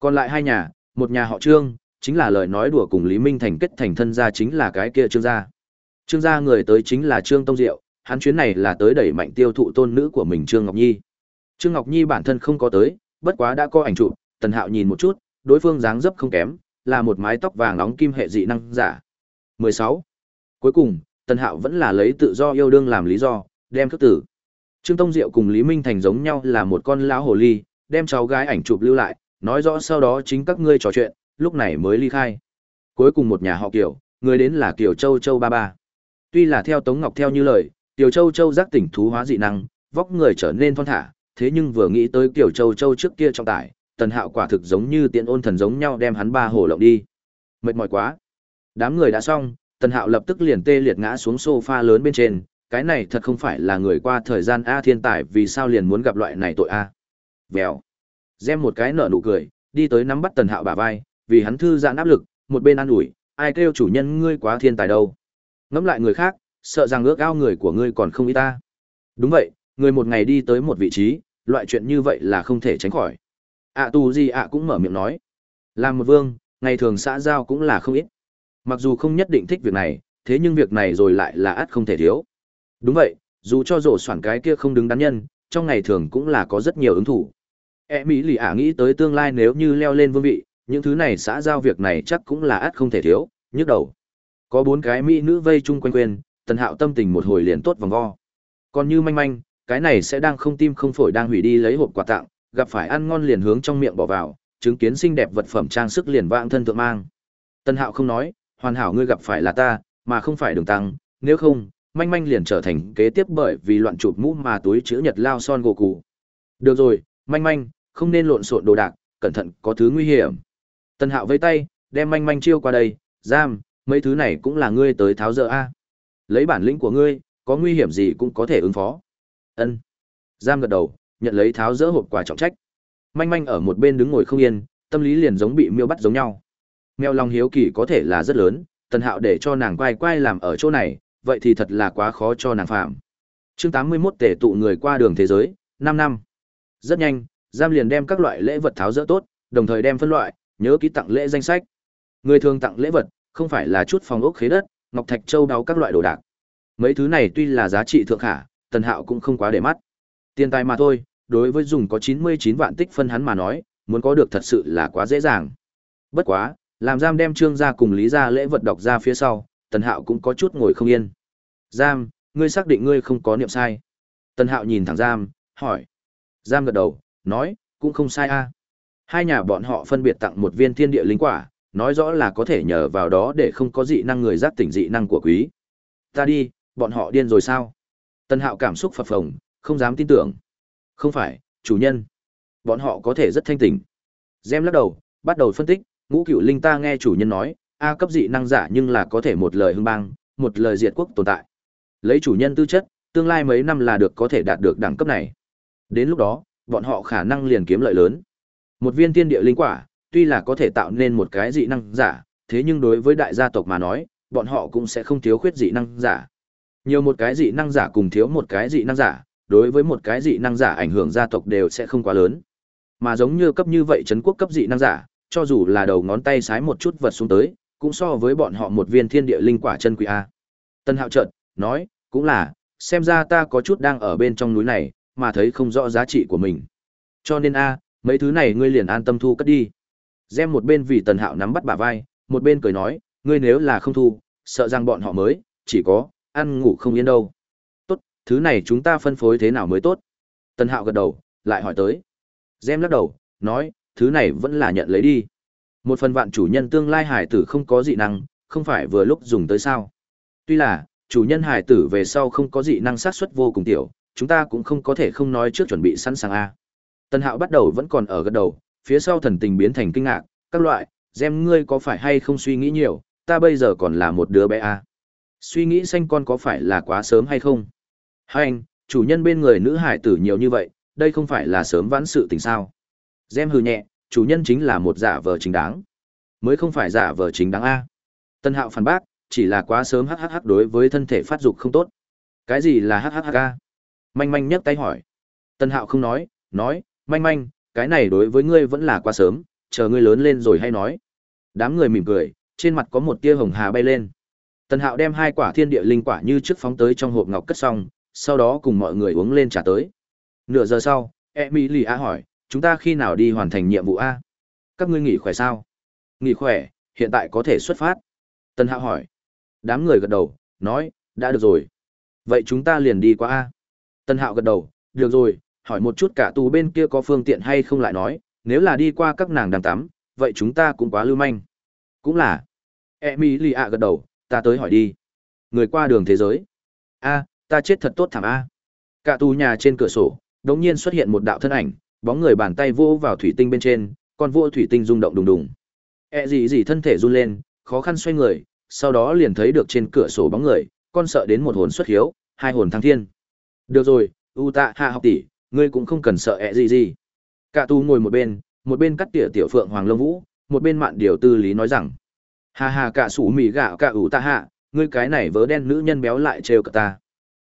Còn lại hai nhà, một nhà họ Trương, chính là lời nói đùa cùng Lý Minh Thành kết thành thân gia chính là cái kia Trương gia. Trương gia người tới chính là Trương Tông Diệu, hắn chuyến này là tới đẩy mạnh tiêu thụ tôn nữ của mình Trương Ngọc Nhi. Trương Ngọc Nhi bản thân không có tới, bất quá đã có ảnh chụp, Tần Hạo nhìn một chút, đối phương dáng dấp không kém, là một mái tóc vàng nóng kim hệ dị năng giả. 16. Cuối cùng, Tần Hạo vẫn là lấy tự do yêu đương làm lý do, đem thức tử. Trương Tông Diệu cùng Lý Minh Thành giống nhau là một con lão hồ ly, đem cháu gái ảnh chụp lưu lại, nói rõ sau đó chính các ngươi trò chuyện, lúc này mới ly khai. Cuối cùng một nhà họ Kiều, người đến là Kiều Châu Châu ba ba. Tuy là theo Tống Ngọc theo như lời, Tiểu Châu Châu giác tỉnh thú hóa dị năng, vóc người trở nên thon thả, thế nhưng vừa nghĩ tới Tiểu Châu Châu trước kia trọng tải, Tần Hạo quả thực giống như tiện ôn thần giống nhau đem hắn ba hổ lộng đi. Mệt mỏi quá. Đám người đã xong, Tần Hạo lập tức liền tê liệt ngã xuống sofa lớn bên trên, cái này thật không phải là người qua thời gian A thiên tài vì sao liền muốn gặp loại này tội A. Vèo. Gem một cái nở nụ cười, đi tới nắm bắt Tần Hạo bả vai, vì hắn thư giãn áp lực, một bên an ủi, ai kêu chủ nhân ngươi quá thiên tài đâu. Ngẫm lại người khác, sợ rằng ước ao người của ngươi còn không ít ta. Đúng vậy, người một ngày đi tới một vị trí, loại chuyện như vậy là không thể tránh khỏi. ạ tù gì ạ cũng mở miệng nói. Làm một vương, ngày thường xã giao cũng là không ít. Mặc dù không nhất định thích việc này, thế nhưng việc này rồi lại là ắt không thể thiếu. Đúng vậy, dù cho rổ soạn cái kia không đứng đắn nhân, trong ngày thường cũng là có rất nhiều ứng thủ. E Mỹ lì ả nghĩ tới tương lai nếu như leo lên vương vị, những thứ này xã giao việc này chắc cũng là ắt không thể thiếu, nhức đầu. Có bốn cái mỹ nữ vây chung quanh quên, tần hạo tâm tình một hồi liền tốt vòng vo. Còn như manh manh, cái này sẽ đang không tim không phổi đang hủy đi lấy hộp quà tặng, gặp phải ăn ngon liền hướng trong miệng bỏ vào, chứng kiến xinh đẹp vật phẩm trang sức liền vãng thân thượng mang. Tần hạo không nói, hoàn hảo ngươi gặp phải là ta, mà không phải đường tăng, nếu không, manh manh liền trở thành kế tiếp bởi vì loạn chụp mũ mà túi chữ nhật lao son gỗ cụ. Được rồi, manh manh, không nên lộn xộn đồ đạc, cẩn thận có thứ nguy hiểm. Tần Hạo vây tay, đem manh manh chiêu qua đây, giam, mấy thứ này cũng là ngươi tới tháo dỡ a. Lấy bản lĩnh của ngươi, có nguy hiểm gì cũng có thể ứng phó. Ân. Giam gật đầu, nhận lấy tháo dỡ hộp quà trọng trách. Manh manh ở một bên đứng ngồi không yên, tâm lý liền giống bị miêu bắt giống nhau. Mèo lòng hiếu kỳ có thể là rất lớn, Tần Hạo để cho nàng quay quay làm ở chỗ này, vậy thì thật là quá khó cho nàng phạm. Chương 81 tể tụ người qua đường thế giới, năm năm. Rất nhanh, giam liền đem các loại lễ vật tháo dỡ tốt, đồng thời đem phân loại, nhớ ký tặng lễ danh sách. Người thường tặng lễ vật, không phải là chút phòng ốc khế đất, ngọc thạch châu đáo các loại đồ đạc. Mấy thứ này tuy là giá trị thượng khả, Tần Hạo cũng không quá để mắt. Tiền tài mà thôi, đối với dùng có 99 vạn tích phân hắn mà nói, muốn có được thật sự là quá dễ dàng. Bất quá, làm giam đem trương gia cùng lý gia lễ vật đọc ra phía sau, Tần Hạo cũng có chút ngồi không yên. Giam, ngươi xác định ngươi không có niệm sai. Tần Hạo nhìn thẳng Giam, hỏi. Giam gật đầu, nói, cũng không sai a. Hai nhà bọn họ phân biệt tặng một viên thiên địa linh quả, nói rõ là có thể nhờ vào đó để không có dị năng người giác tỉnh dị năng của quý. Ta đi, bọn họ điên rồi sao? Tần Hạo cảm xúc phập phồng, không dám tin tưởng. Không phải, chủ nhân. Bọn họ có thể rất thanh tỉnh. Gem lắc đầu, bắt đầu phân tích, ngũ cửu linh ta nghe chủ nhân nói, A cấp dị năng giả nhưng là có thể một lời hưng bang, một lời diệt quốc tồn tại. Lấy chủ nhân tư chất, tương lai mấy năm là được có thể đạt được đẳng cấp này. Đến lúc đó, bọn họ khả năng liền kiếm lợi lớn. Một viên tiên địa linh quả, tuy là có thể tạo nên một cái dị năng giả, thế nhưng đối với đại gia tộc mà nói, bọn họ cũng sẽ không thiếu khuyết dị năng giả. Nhiều một cái dị năng giả cùng thiếu một cái dị năng giả, đối với một cái dị năng giả ảnh hưởng gia tộc đều sẽ không quá lớn. Mà giống như cấp như vậy trấn quốc cấp dị năng giả, cho dù là đầu ngón tay sái một chút vật xuống tới, cũng so với bọn họ một viên thiên địa linh quả chân quý a. Tân Hạo chợt nói, cũng là, xem ra ta có chút đang ở bên trong núi này, mà thấy không rõ giá trị của mình. Cho nên a, mấy thứ này ngươi liền an tâm thu cất đi. Gem một bên vì Tần Hạo nắm bắt bả vai, một bên cười nói, ngươi nếu là không thu, sợ rằng bọn họ mới, chỉ có, ăn ngủ không yên đâu. Tốt, thứ này chúng ta phân phối thế nào mới tốt? Tần Hạo gật đầu, lại hỏi tới. Gem lắc đầu, nói, thứ này vẫn là nhận lấy đi. Một phần vạn chủ nhân tương lai hải tử không có dị năng, không phải vừa lúc dùng tới sao. Tuy là, chủ nhân hải tử về sau không có dị năng sát suất vô cùng tiểu, chúng ta cũng không có thể không nói trước chuẩn bị sẵn sàng A. Tần hạo bắt đầu vẫn còn ở gật đầu, phía sau thần tình biến thành kinh ngạc, các loại, xem ngươi có phải hay không suy nghĩ nhiều, ta bây giờ còn là một đứa bé A. Suy nghĩ xanh con có phải là quá sớm hay không? Hai anh, chủ nhân bên người nữ hải tử nhiều như vậy, đây không phải là sớm vãn sự tình sao. Xem hừ nhẹ, chủ nhân chính là một giả vờ chính đáng. Mới không phải giả vờ chính đáng A. Tân hạo phản bác, chỉ là quá sớm hhh đối với thân thể phát dục không tốt. Cái gì là hhh a? Manh manh nhấc tay hỏi. Tân hạo không nói, nói, manh manh, cái này đối với ngươi vẫn là quá sớm, chờ ngươi lớn lên rồi hay nói. Đám người mỉm cười, trên mặt có một tia hồng hà bay lên. Tần Hạo đem hai quả thiên địa linh quả như trước phóng tới trong hộp ngọc cất xong, sau đó cùng mọi người uống lên trà tới. Nửa giờ sau, Emily A hỏi, chúng ta khi nào đi hoàn thành nhiệm vụ A? Các ngươi nghỉ khỏe sao? Nghỉ khỏe, hiện tại có thể xuất phát. Tần Hạo hỏi. Đám người gật đầu, nói, đã được rồi. Vậy chúng ta liền đi qua A. Tần Hạo gật đầu, được rồi, hỏi một chút cả tù bên kia có phương tiện hay không lại nói, nếu là đi qua các nàng đang tắm, vậy chúng ta cũng quá lưu manh. Cũng là. Emily ạ gật đầu, ta tới hỏi đi. Người qua đường thế giới. A, ta chết thật tốt thảm A. Cả tù nhà trên cửa sổ, đống nhiên xuất hiện một đạo thân ảnh, bóng người bàn tay vô vào thủy tinh bên trên, con vua thủy tinh rung động đùng đùng. E gì gì thân thể run lên, khó khăn xoay người, sau đó liền thấy được trên cửa sổ bóng người, con sợ đến một hồn xuất hiếu, hai hồn thăng thiên. Được rồi, U Tạ Hạ học tỷ, ngươi cũng không cần sợ ẹ gì gì. Cả tu ngồi một bên, một bên cắt tỉa tiểu phượng hoàng lông vũ, một bên mạn điều tư lý nói rằng: "Hà hà cả sủ mì gạo cả ủ ta Hạ, ngươi cái này vớ đen nữ nhân béo lại trêu cả ta."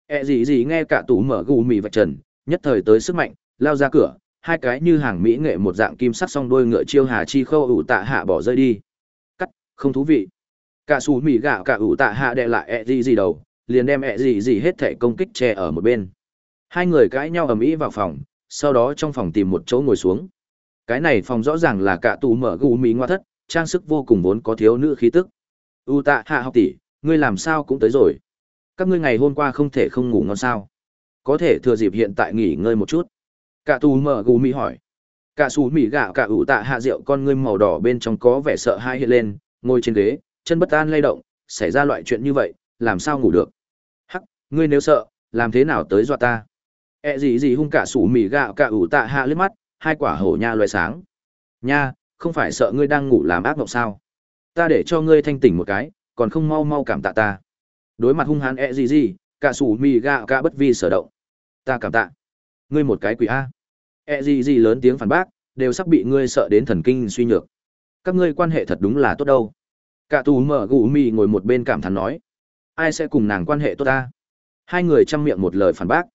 ẹ gì gì nghe cả tủ mở gù mì vạch trần, nhất thời tới sức mạnh, lao ra cửa, hai cái như hàng mỹ nghệ một dạng kim sắc song đôi ngựa chiêu hà chi khâu ủ tạ hạ bỏ rơi đi cắt không thú vị cả sủ mì gạo cả ủ tạ hạ đệ lại ẹ gì gì đầu liền đem ẹ gì gì hết thể công kích che ở một bên hai người cãi nhau ầm ĩ vào phòng, sau đó trong phòng tìm một chỗ ngồi xuống. Cái này phòng rõ ràng là cả tù mở gù mì ngoa thất, trang sức vô cùng vốn có thiếu nữ khí tức. U tạ hạ học tỷ, ngươi làm sao cũng tới rồi. Các ngươi ngày hôm qua không thể không ngủ ngon sao? Có thể thừa dịp hiện tại nghỉ ngơi một chút. Cả tù mở gù mì hỏi. Cả xù mì gạo cả ủ tạ hạ rượu con ngươi màu đỏ bên trong có vẻ sợ hãi hiện lên, ngồi trên ghế, chân bất an lay động, xảy ra loại chuyện như vậy, làm sao ngủ được? Hắc, ngươi nếu sợ, làm thế nào tới dọa ta? E gì gì hung cả sủ mì gạo cả ủ tạ hạ liếc mắt, hai quả hổ nha loài sáng. Nha, không phải sợ ngươi đang ngủ làm ác mộng sao? Ta để cho ngươi thanh tỉnh một cái, còn không mau mau cảm tạ ta. Đối mặt hung hãn e gì gì cả sủ mì gạo cả bất vi sở động. Ta cảm tạ. Ngươi một cái quỷ a. E gì gì lớn tiếng phản bác, đều sắp bị ngươi sợ đến thần kinh suy nhược. Các ngươi quan hệ thật đúng là tốt đâu. Cả tù mở gù mì ngồi một bên cảm thán nói, ai sẽ cùng nàng quan hệ tốt ta? Hai người chăm miệng một lời phản bác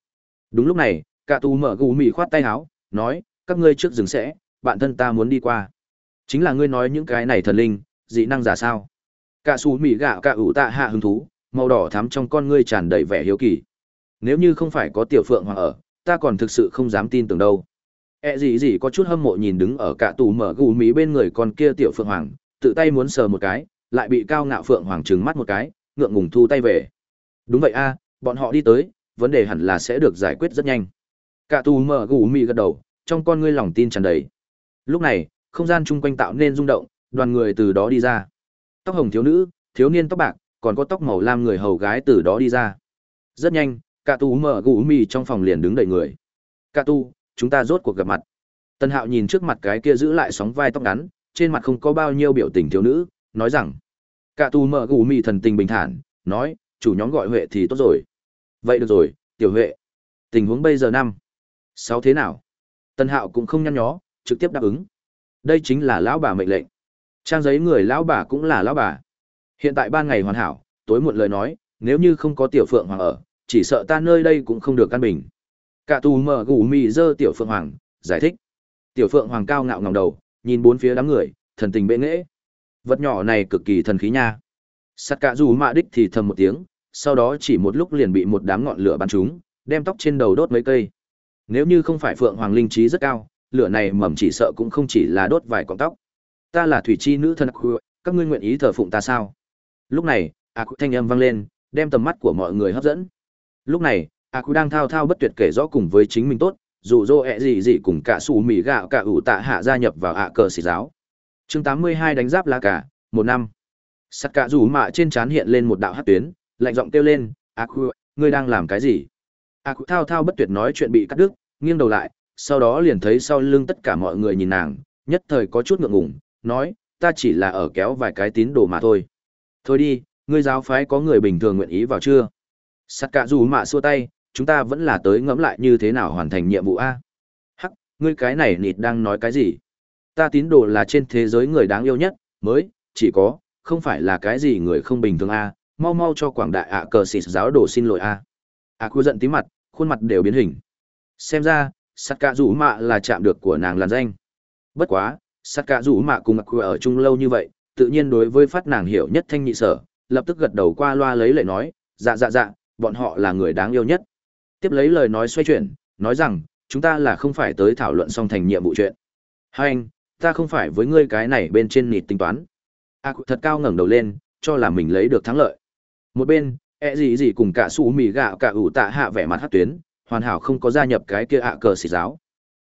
đúng lúc này cả tù mở gù mì khoát tay háo, nói các ngươi trước dừng sẽ bạn thân ta muốn đi qua. Chính là ngươi nói những cái này thần linh dị năng giả sao? Cả xù mì gạo cả ủ tạ hạ hứng thú màu đỏ thắm trong con ngươi tràn đầy vẻ hiếu kỳ. Nếu như không phải có tiểu phượng hoàng ở ta còn thực sự không dám tin tưởng đâu. E gì gì có chút hâm mộ nhìn đứng ở cả tù mở gù mí bên người con kia tiểu phượng hoàng, tự tay muốn sờ một cái, lại bị cao ngạo phượng hoàng trừng mắt một cái, ngượng ngùng thu tay về. Đúng vậy a, bọn họ đi tới, vấn đề hẳn là sẽ được giải quyết rất nhanh. Cả tù mở gù mị gật đầu, trong con ngươi lòng tin tràn đầy. Lúc này, không gian chung quanh tạo nên rung động, đoàn người từ đó đi ra. Tóc hồng thiếu nữ, thiếu niên tóc bạc, còn có tóc màu lam người hầu gái từ đó đi ra. Rất nhanh, cả tù mở gù mị trong phòng liền đứng đầy người. Cả tù, chúng ta rốt cuộc gặp mặt. Tân Hạo nhìn trước mặt cái kia giữ lại sóng vai tóc ngắn, trên mặt không có bao nhiêu biểu tình thiếu nữ, nói rằng: "Cả tù mở gù mị thần tình bình thản, nói, chủ nhóm gọi Huệ thì tốt rồi." "Vậy được rồi, tiểu Huệ. Tình huống bây giờ năm, sáu thế nào?" Tân Hạo cũng không nhăn nhó, trực tiếp đáp ứng. Đây chính là lão bà mệnh lệnh. Trang giấy người lão bà cũng là lão bà. Hiện tại ban ngày hoàn hảo, tối muộn lời nói, nếu như không có tiểu phượng hoàng ở, chỉ sợ ta nơi đây cũng không được căn bình. Cả tù mở gù mì dơ tiểu phượng hoàng, giải thích. Tiểu phượng hoàng cao ngạo ngòng đầu, nhìn bốn phía đám người, thần tình bệ nghễ. Vật nhỏ này cực kỳ thần khí nha. Sắt cả dù mạ đích thì thầm một tiếng, sau đó chỉ một lúc liền bị một đám ngọn lửa bắn trúng, đem tóc trên đầu đốt mấy cây. Nếu như không phải phượng hoàng linh trí rất cao, lửa này mầm chỉ sợ cũng không chỉ là đốt vài cọng tóc. Ta là thủy chi nữ thân các ngươi nguyện ý thờ phụng ta sao? Lúc này, a thanh âm vang lên, đem tầm mắt của mọi người hấp dẫn. Lúc này, a đang thao thao bất tuyệt kể rõ cùng với chính mình tốt dù dô ẹ gì gì cùng cả xù mì gạo cả ủ tạ hạ gia nhập vào ạ cờ xì giáo chương tám mươi hai đánh giáp la cả một năm sắt cả rủ mạ trên trán hiện lên một đạo hắc tuyến lạnh giọng kêu lên, a khu ngươi đang làm cái gì? A khu thao thao bất tuyệt nói chuyện bị cắt đứt, nghiêng đầu lại, sau đó liền thấy sau lưng tất cả mọi người nhìn nàng, nhất thời có chút ngượng ngùng, nói, ta chỉ là ở kéo vài cái tín đồ mà thôi. Thôi đi, ngươi giáo phái có người bình thường nguyện ý vào chưa? Sắt cả rủ mạ xua tay, chúng ta vẫn là tới ngẫm lại như thế nào hoàn thành nhiệm vụ a? Hắc, ngươi cái này nịt đang nói cái gì? Ta tín đồ là trên thế giới người đáng yêu nhất, mới, chỉ có, không phải là cái gì người không bình thường a mau mau cho quảng đại ạ cờ xịt giáo đồ xin lỗi a ạ à, giận tí mặt khuôn mặt đều biến hình xem ra sắt cạ rủ mạ là chạm được của nàng làn danh bất quá sắt cạ rủ mạ cùng mặc ở chung lâu như vậy tự nhiên đối với phát nàng hiểu nhất thanh nhị sở lập tức gật đầu qua loa lấy lệ nói dạ dạ dạ bọn họ là người đáng yêu nhất Tiếp lấy lời nói xoay chuyển, nói rằng, chúng ta là không phải tới thảo luận song thành nhiệm vụ chuyện. Hai anh, ta không phải với ngươi cái này bên trên nịt tính toán. A à, thật cao ngẩng đầu lên, cho là mình lấy được thắng lợi. Một bên, ẹ gì gì cùng cả xù mì gạo cả ủ tạ hạ vẻ mặt hát tuyến, hoàn hảo không có gia nhập cái kia ạ cờ xỉ giáo.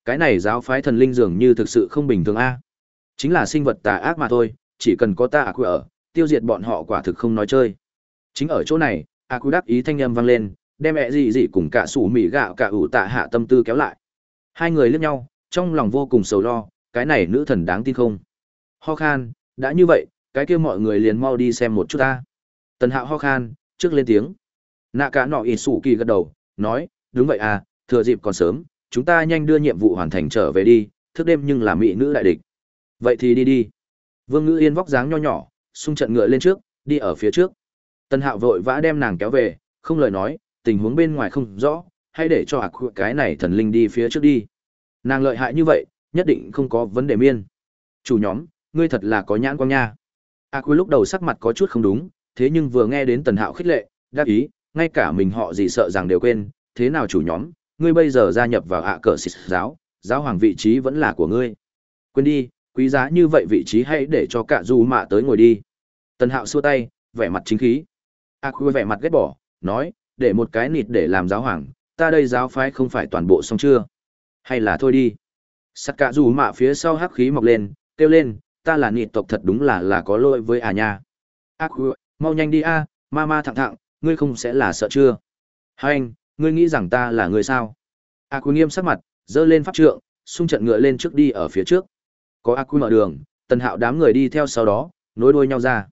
Cái này giáo phái thần linh dường như thực sự không bình thường a. Chính là sinh vật tà ác mà thôi, chỉ cần có ta ạ ở, tiêu diệt bọn họ quả thực không nói chơi. Chính ở chỗ này, a đáp ý thanh âm vang lên, đem ẹ gì gì cùng cả sủ mì gạo cả ủ tạ hạ tâm tư kéo lại hai người liếc nhau trong lòng vô cùng sầu lo cái này nữ thần đáng tin không ho khan đã như vậy cái kia mọi người liền mau đi xem một chút ta Tần Hạo ho khan, trước lên tiếng. Nạ cả nọ ỉ sủ kỳ gật đầu, nói, đúng vậy à, thừa dịp còn sớm, chúng ta nhanh đưa nhiệm vụ hoàn thành trở về đi, thức đêm nhưng là mỹ nữ đại địch. Vậy thì đi đi. Vương Ngữ Yên vóc dáng nho nhỏ, xung trận ngựa lên trước, đi ở phía trước. Tần Hạo vội vã đem nàng kéo về, không lời nói, tình huống bên ngoài không rõ, hãy để cho ạc cái này thần linh đi phía trước đi. Nàng lợi hại như vậy, nhất định không có vấn đề miên. Chủ nhóm, ngươi thật là có nhãn quang nha. Ác lúc đầu sắc mặt có chút không đúng, thế nhưng vừa nghe đến Tần Hạo khích lệ, đắc ý, ngay cả mình họ gì sợ rằng đều quên, thế nào chủ nhóm, ngươi bây giờ gia nhập vào ạ cờ xịt giáo, giáo hoàng vị trí vẫn là của ngươi. Quên đi, quý giá như vậy vị trí hãy để cho cả du mạ tới ngồi đi. Tần Hạo xua tay, vẻ mặt chính khí. Ác vẻ mặt ghét bỏ, nói, để một cái nịt để làm giáo hoàng, ta đây giáo phái không phải toàn bộ xong chưa? Hay là thôi đi. Sắt cả du mạ phía sau hắc khí mọc lên, kêu lên, ta là nịt tộc thật đúng là là có lỗi với à nha. Ác mau nhanh đi a, ma ma thẳng thẳng, ngươi không sẽ là sợ chưa? Hai anh, ngươi nghĩ rằng ta là người sao? A Quy nghiêm sắc mặt, dơ lên pháp trượng, xung trận ngựa lên trước đi ở phía trước. Có A Quy mở đường, tần hạo đám người đi theo sau đó, nối đuôi nhau ra.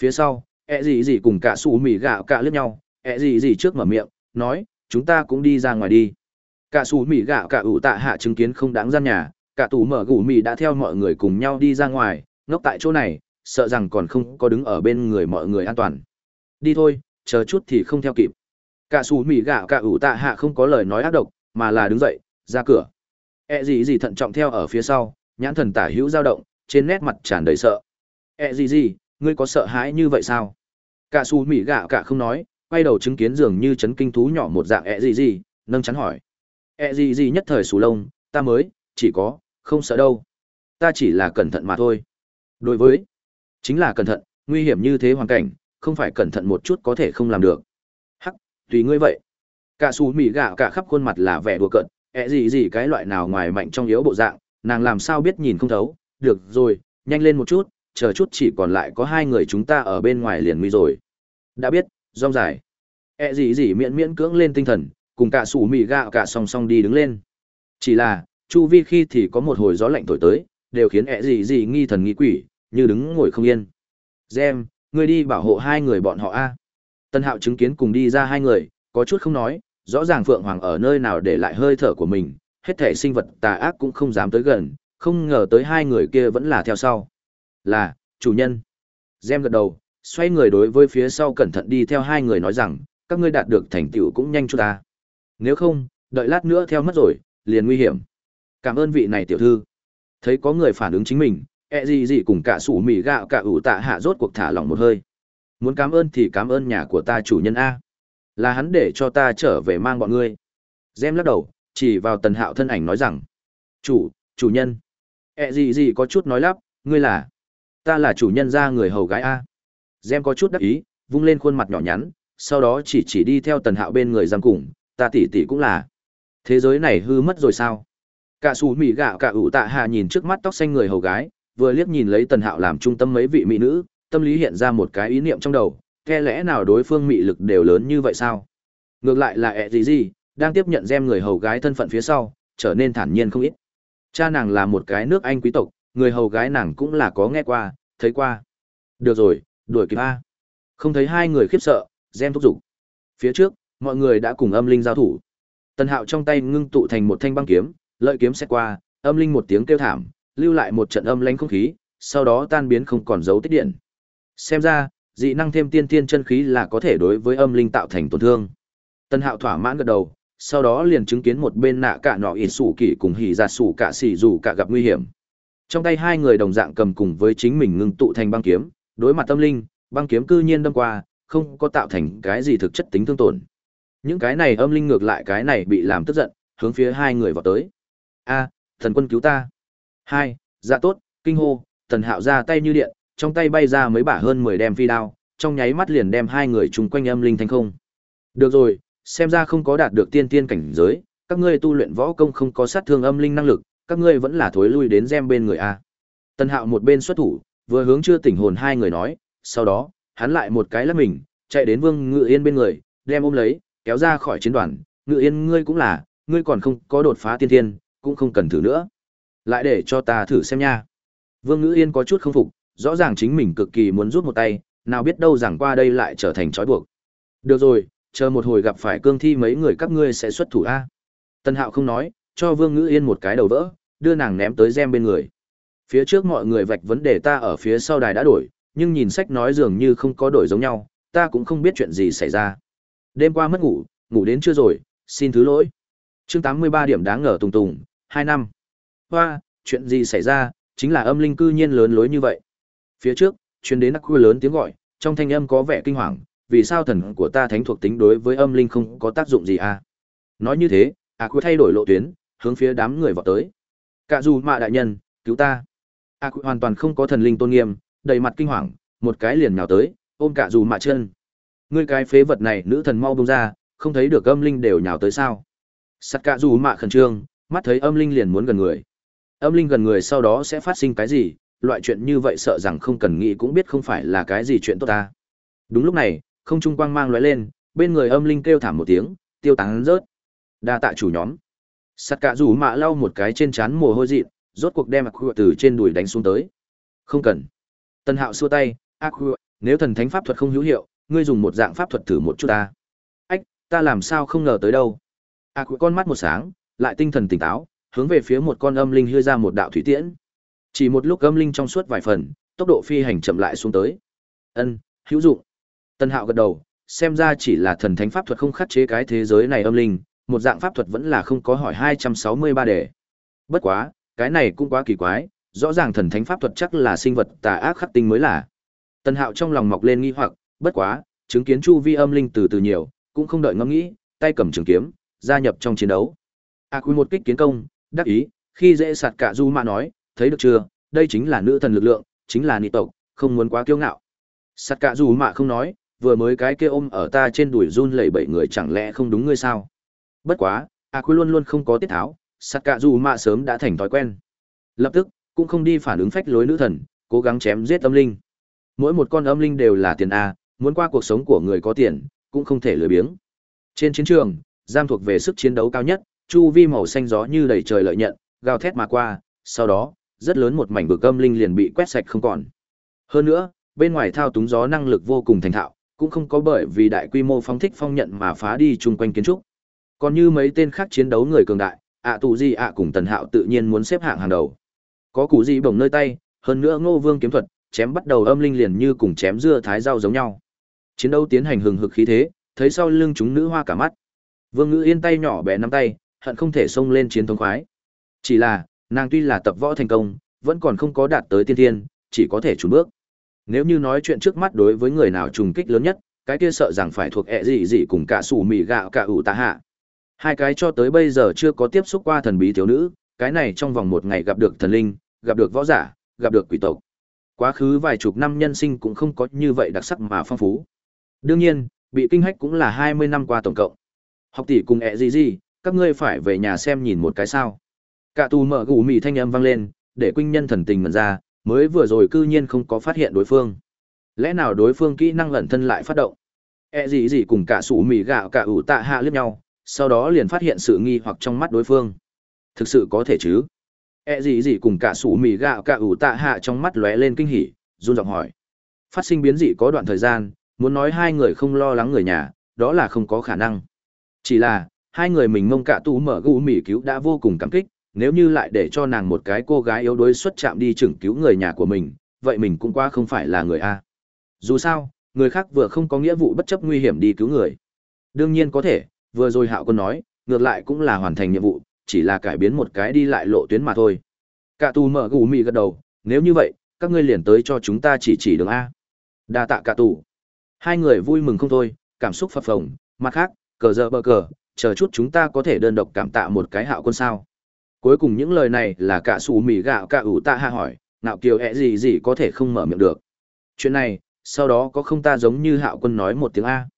Phía sau, ẹ gì gì cùng cả xù mì gạo cả lướt nhau, ẹ gì gì trước mở miệng, nói, chúng ta cũng đi ra ngoài đi. Cả xù mì gạo cả ủ tạ hạ chứng kiến không đáng gian nhà, cả tủ mở gủ mì đã theo mọi người cùng nhau đi ra ngoài, ngốc tại chỗ này, sợ rằng còn không có đứng ở bên người mọi người an toàn. Đi thôi, chờ chút thì không theo kịp. Cả sủ mì gạo cả ủ tạ hạ không có lời nói ác độc, mà là đứng dậy, ra cửa. E gì gì thận trọng theo ở phía sau, nhãn thần tả hữu dao động, trên nét mặt tràn đầy sợ. E gì gì, ngươi có sợ hãi như vậy sao? Cả sủ mì gạo cả không nói, quay đầu chứng kiến dường như chấn kinh thú nhỏ một dạng E gì gì, nâng chắn hỏi. E gì gì nhất thời sù lông, ta mới, chỉ có, không sợ đâu. Ta chỉ là cẩn thận mà thôi. Đối với, chính là cẩn thận, nguy hiểm như thế hoàn cảnh, không phải cẩn thận một chút có thể không làm được. Hắc, tùy ngươi vậy. Cả xù mỉ gạo cả khắp khuôn mặt là vẻ đùa cợt, ẹ gì gì cái loại nào ngoài mạnh trong yếu bộ dạng, nàng làm sao biết nhìn không thấu, được rồi, nhanh lên một chút, chờ chút chỉ còn lại có hai người chúng ta ở bên ngoài liền nguy rồi. Đã biết, rong dài. ẹ gì gì miễn miễn cưỡng lên tinh thần, cùng cả xù mì gạo cả song song đi đứng lên. Chỉ là, chu vi khi thì có một hồi gió lạnh thổi tới, đều khiến ẹ gì gì nghi thần nghi quỷ, như đứng ngồi không yên. Gem, ngươi đi bảo hộ hai người bọn họ a. Tân Hạo chứng kiến cùng đi ra hai người, có chút không nói, rõ ràng Phượng Hoàng ở nơi nào để lại hơi thở của mình, hết thể sinh vật tà ác cũng không dám tới gần, không ngờ tới hai người kia vẫn là theo sau. Là, chủ nhân. Gem gật đầu, xoay người đối với phía sau cẩn thận đi theo hai người nói rằng, các ngươi đạt được thành tựu cũng nhanh chút ta. Nếu không, đợi lát nữa theo mất rồi, liền nguy hiểm. Cảm ơn vị này tiểu thư. Thấy có người phản ứng chính mình, ẹ gì gì cùng cả sủ mì gạo cả ủ tạ hạ rốt cuộc thả lỏng một hơi. Muốn cảm ơn thì cảm ơn nhà của ta chủ nhân A. Là hắn để cho ta trở về mang bọn ngươi. Gem lắc đầu, chỉ vào tần hạo thân ảnh nói rằng. Chủ, chủ nhân. ẹ gì gì có chút nói lắp, ngươi là. Ta là chủ nhân ra người hầu gái A. Gem có chút đắc ý, vung lên khuôn mặt nhỏ nhắn, sau đó chỉ chỉ đi theo tần hạo bên người giam cùng, ta tỷ tỷ cũng là. Thế giới này hư mất rồi sao? Cả xù mỉ gạo cả ủ tạ hạ nhìn trước mắt tóc xanh người hầu gái, vừa liếc nhìn lấy tần hạo làm trung tâm mấy vị mỹ nữ, tâm lý hiện ra một cái ý niệm trong đầu, khe lẽ nào đối phương mị lực đều lớn như vậy sao? Ngược lại là ẹ gì gì, đang tiếp nhận gem người hầu gái thân phận phía sau, trở nên thản nhiên không ít. Cha nàng là một cái nước Anh quý tộc, người hầu gái nàng cũng là có nghe qua, thấy qua. Được rồi, đuổi kịp A. Không thấy hai người khiếp sợ, gem thúc giục. Phía trước, mọi người đã cùng âm linh giao thủ. Tần hạo trong tay ngưng tụ thành một thanh băng kiếm, lợi kiếm xét qua, âm linh một tiếng kêu thảm, lưu lại một trận âm lãnh không khí, sau đó tan biến không còn dấu tích điện. Xem ra, dị năng thêm tiên tiên chân khí là có thể đối với âm linh tạo thành tổn thương. Tân Hạo thỏa mãn gật đầu, sau đó liền chứng kiến một bên nạ cả nọ ịt sủ kỷ cùng hỉ giả sủ cả xỉ dù cả gặp nguy hiểm. Trong tay hai người đồng dạng cầm cùng với chính mình ngưng tụ thành băng kiếm, đối mặt tâm linh, băng kiếm cư nhiên đâm qua, không có tạo thành cái gì thực chất tính thương tổn. Những cái này âm linh ngược lại cái này bị làm tức giận, hướng phía hai người vào tới. A, thần quân cứu ta. Hai, dạ tốt, kinh hô, tần hạo ra tay như điện, trong tay bay ra mấy bả hơn 10 đem phi đao, trong nháy mắt liền đem hai người chung quanh âm linh thành không. Được rồi, xem ra không có đạt được tiên tiên cảnh giới, các ngươi tu luyện võ công không có sát thương âm linh năng lực, các ngươi vẫn là thối lui đến gem bên người a. tần Hạo một bên xuất thủ, vừa hướng chưa tỉnh hồn hai người nói, sau đó, hắn lại một cái lắp mình, chạy đến Vương Ngự Yên bên người, đem ôm lấy, kéo ra khỏi chiến đoàn, Ngự Yên ngươi cũng là, ngươi còn không có đột phá tiên tiên, cũng không cần thử nữa. Lại để cho ta thử xem nha. Vương Ngữ Yên có chút không phục, rõ ràng chính mình cực kỳ muốn rút một tay, nào biết đâu rằng qua đây lại trở thành trói buộc. Được rồi, chờ một hồi gặp phải cương thi mấy người các ngươi sẽ xuất thủ a. Tân Hạo không nói, cho Vương Ngữ Yên một cái đầu vỡ, đưa nàng ném tới gem bên người. Phía trước mọi người vạch vấn đề ta ở phía sau đài đã đổi, nhưng nhìn sách nói dường như không có đổi giống nhau, ta cũng không biết chuyện gì xảy ra. Đêm qua mất ngủ, ngủ đến chưa rồi, xin thứ lỗi. Chương 83 điểm đáng ngờ tùng tùng, 2 năm. Hoa, chuyện gì xảy ra, chính là âm linh cư nhiên lớn lối như vậy. Phía trước, chuyến đến nắc khuya lớn tiếng gọi, trong thanh âm có vẻ kinh hoàng, vì sao thần của ta thánh thuộc tính đối với âm linh không có tác dụng gì à? Nói như thế, à cứ thay đổi lộ tuyến, hướng phía đám người vọt tới. Cả dù mạ đại nhân, cứu ta. À cứ hoàn toàn không có thần linh tôn nghiêm, đầy mặt kinh hoàng, một cái liền nhào tới, ôm cả dù mạ chân. Ngươi cái phế vật này, nữ thần mau buông ra, không thấy được âm linh đều nhào tới sao? Sắt cả dù mạ khẩn trương, mắt thấy âm linh liền muốn gần người. Âm linh gần người sau đó sẽ phát sinh cái gì, loại chuyện như vậy sợ rằng không cần nghĩ cũng biết không phải là cái gì chuyện tốt ta. Đúng lúc này, không trung quang mang lóe lên, bên người âm linh kêu thảm một tiếng, tiêu tán rớt. Đa tạ chủ nhóm. Sắt cả rủ mạ lau một cái trên trán mồ hôi dịn, rốt cuộc đem Aqua từ trên đùi đánh xuống tới. Không cần. Tân Hạo xua tay, Aqua, nếu thần thánh pháp thuật không hữu hiệu, ngươi dùng một dạng pháp thuật thử một chút ta. Ách, ta làm sao không ngờ tới đâu. Aqua con mắt một sáng, lại tinh thần tỉnh táo, hướng về phía một con âm linh hưa ra một đạo thủy tiễn. Chỉ một lúc âm linh trong suốt vài phần, tốc độ phi hành chậm lại xuống tới. Ân, hữu dụng. Tân Hạo gật đầu, xem ra chỉ là thần thánh pháp thuật không khắc chế cái thế giới này âm linh, một dạng pháp thuật vẫn là không có hỏi 263 đề. Bất quá, cái này cũng quá kỳ quái, rõ ràng thần thánh pháp thuật chắc là sinh vật tà ác khắc tinh mới là. Tân Hạo trong lòng mọc lên nghi hoặc, bất quá, chứng kiến chu vi âm linh từ từ nhiều, cũng không đợi ngẫm nghĩ, tay cầm trường kiếm, gia nhập trong chiến đấu. A à, một kích kiến công, đắc ý, khi dễ sạt cả du mà nói, thấy được chưa, đây chính là nữ thần lực lượng, chính là nị tộc, không muốn quá kiêu ngạo. Sạt cả du mạ không nói, vừa mới cái kia ôm ở ta trên đùi run lẩy bẩy người chẳng lẽ không đúng ngươi sao? Bất quá, A Quy luôn luôn không có tiết tháo, sạt cả du mạ sớm đã thành thói quen. Lập tức, cũng không đi phản ứng phách lối nữ thần, cố gắng chém giết âm linh. Mỗi một con âm linh đều là tiền A, muốn qua cuộc sống của người có tiền, cũng không thể lười biếng. Trên chiến trường, giam thuộc về sức chiến đấu cao nhất, chu vi màu xanh gió như đầy trời lợi nhận, gào thét mà qua, sau đó, rất lớn một mảnh vực âm linh liền bị quét sạch không còn. Hơn nữa, bên ngoài thao túng gió năng lực vô cùng thành thạo, cũng không có bởi vì đại quy mô phóng thích phong nhận mà phá đi chung quanh kiến trúc. Còn như mấy tên khác chiến đấu người cường đại, ạ tù gì ạ cùng tần hạo tự nhiên muốn xếp hạng hàng đầu. Có củ gì bổng nơi tay, hơn nữa ngô vương kiếm thuật, chém bắt đầu âm linh liền như cùng chém dưa thái rau giống nhau. Chiến đấu tiến hành hừng hực khí thế, thấy sau lưng chúng nữ hoa cả mắt. Vương Ngữ Yên tay nhỏ bé nắm tay, hận không thể xông lên chiến thống khoái. Chỉ là, nàng tuy là tập võ thành công, vẫn còn không có đạt tới tiên thiên, chỉ có thể chùn bước. Nếu như nói chuyện trước mắt đối với người nào trùng kích lớn nhất, cái kia sợ rằng phải thuộc ẹ gì gì cùng cả sủ mì gạo cả ủ tạ hạ. Hai cái cho tới bây giờ chưa có tiếp xúc qua thần bí thiếu nữ, cái này trong vòng một ngày gặp được thần linh, gặp được võ giả, gặp được quỷ tộc. Quá khứ vài chục năm nhân sinh cũng không có như vậy đặc sắc mà phong phú. Đương nhiên, bị kinh hách cũng là 20 năm qua tổng cộng. Học tỷ cùng ẹ gì gì, các ngươi phải về nhà xem nhìn một cái sao. Cả tù mở gù mì thanh âm vang lên, để quynh nhân thần tình mật ra, mới vừa rồi cư nhiên không có phát hiện đối phương. Lẽ nào đối phương kỹ năng lẩn thân lại phát động? E gì gì cùng cả sủ mì gạo cả ủ tạ hạ liếc nhau, sau đó liền phát hiện sự nghi hoặc trong mắt đối phương. Thực sự có thể chứ? E gì gì cùng cả sủ mì gạo cả ủ tạ hạ trong mắt lóe lên kinh hỉ, run giọng hỏi. Phát sinh biến dị có đoạn thời gian, muốn nói hai người không lo lắng người nhà, đó là không có khả năng. Chỉ là, hai người mình mông cả tú mở gù mỉ cứu đã vô cùng cảm kích, nếu như lại để cho nàng một cái cô gái yếu đuối xuất chạm đi chừng cứu người nhà của mình, vậy mình cũng qua không phải là người A. Dù sao, người khác vừa không có nghĩa vụ bất chấp nguy hiểm đi cứu người. Đương nhiên có thể, vừa rồi hạo quân nói, ngược lại cũng là hoàn thành nhiệm vụ, chỉ là cải biến một cái đi lại lộ tuyến mà thôi. Cả tù mở gù mị gật đầu, nếu như vậy, các ngươi liền tới cho chúng ta chỉ chỉ đường A. đa tạ cả tù. Hai người vui mừng không thôi, cảm xúc phập phồng, mặt khác, cờ giờ bờ cờ, chờ chút chúng ta có thể đơn độc cảm tạ một cái hạo quân sao. Cuối cùng những lời này là cả xù mì gạo cả ủ tạ hạ hỏi, nạo kiều ẹ gì gì có thể không mở miệng được. Chuyện này, sau đó có không ta giống như hạo quân nói một tiếng A.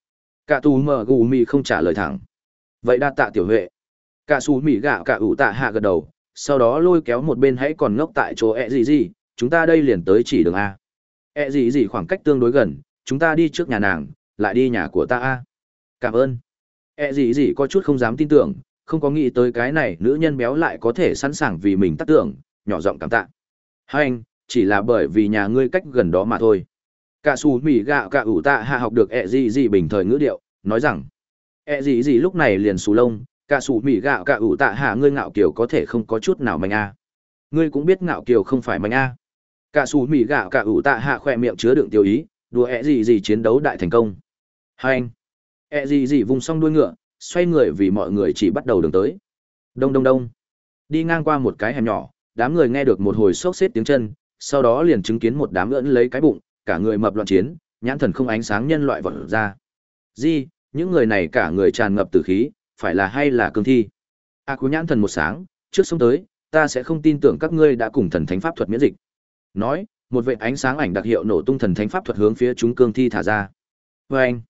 Cả tù mở gù mì không trả lời thẳng. Vậy đa tạ tiểu huệ. Cả xù mì gạo cả ủ tạ hạ gật đầu, sau đó lôi kéo một bên hãy còn ngốc tại chỗ ẹ gì gì, chúng ta đây liền tới chỉ đường A. ẹ gì gì khoảng cách tương đối gần, chúng ta đi trước nhà nàng, lại đi nhà của ta A. Cảm ơn. E gì gì có chút không dám tin tưởng, không có nghĩ tới cái này nữ nhân béo lại có thể sẵn sàng vì mình tác tưởng, nhỏ giọng cảm tạ. Hai anh, chỉ là bởi vì nhà ngươi cách gần đó mà thôi. cả xù mỉ gạo cả ủ tạ hạ học được E gì gì bình thời ngữ điệu nói rằng E gì gì lúc này liền xù lông cả xù mỉ gạo cả ủ tạ hạ ngươi ngạo kiều có thể không có chút nào mạnh a ngươi cũng biết ngạo kiều không phải mạnh a cả xù mỉ gạo cả ủ tạ hạ khỏe miệng chứa đựng tiêu ý đùa E gì gì chiến đấu đại thành công hai anh ẹ gì gì vùng xong đuôi ngựa xoay người vì mọi người chỉ bắt đầu đường tới. Đông đông đông. Đi ngang qua một cái hẻm nhỏ đám người nghe được một hồi sốc xếp tiếng chân sau đó liền chứng kiến một đám ưỡn lấy cái bụng cả người mập loạn chiến nhãn thần không ánh sáng nhân loại vật ra. Di những người này cả người tràn ngập tử khí phải là hay là cương thi? A à, cú nhãn thần một sáng trước sông tới ta sẽ không tin tưởng các ngươi đã cùng thần thánh pháp thuật miễn dịch. Nói một vệ ánh sáng ảnh đặc hiệu nổ tung thần thánh pháp thuật hướng phía chúng cương thi thả ra. Vê anh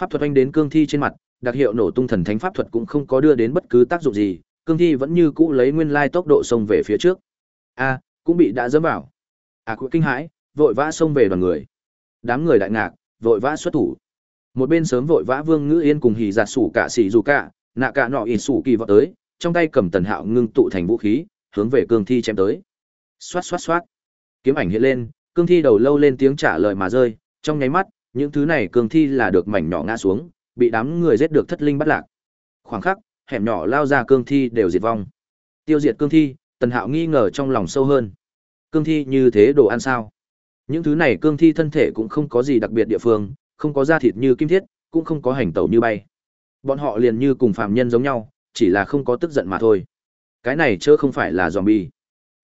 pháp thuật anh đến cương thi trên mặt, đặc hiệu nổ tung thần thánh pháp thuật cũng không có đưa đến bất cứ tác dụng gì, cương thi vẫn như cũ lấy nguyên lai tốc độ xông về phía trước. A, cũng bị đã dẫm vào. À, A cụ kinh hãi, vội vã xông về đoàn người. Đám người đại ngạc, vội vã xuất thủ. Một bên sớm vội vã vương ngữ yên cùng hì giạt sủ cả xỉ dù cả, nạ cả nọ ỉ sủ kỳ vọt tới, trong tay cầm tần hạo ngưng tụ thành vũ khí, hướng về cương thi chém tới. Xoát xoát xoát. Kiếm ảnh hiện lên, cương thi đầu lâu lên tiếng trả lời mà rơi, trong nháy mắt những thứ này cương thi là được mảnh nhỏ ngã xuống, bị đám người giết được thất linh bắt lạc. Khoảng khắc, hẻm nhỏ lao ra cương thi đều diệt vong. Tiêu diệt cương thi, tần hạo nghi ngờ trong lòng sâu hơn. Cương thi như thế đồ ăn sao? Những thứ này cương thi thân thể cũng không có gì đặc biệt địa phương, không có da thịt như kim thiết, cũng không có hành tẩu như bay. Bọn họ liền như cùng phạm nhân giống nhau, chỉ là không có tức giận mà thôi. Cái này chớ không phải là dòm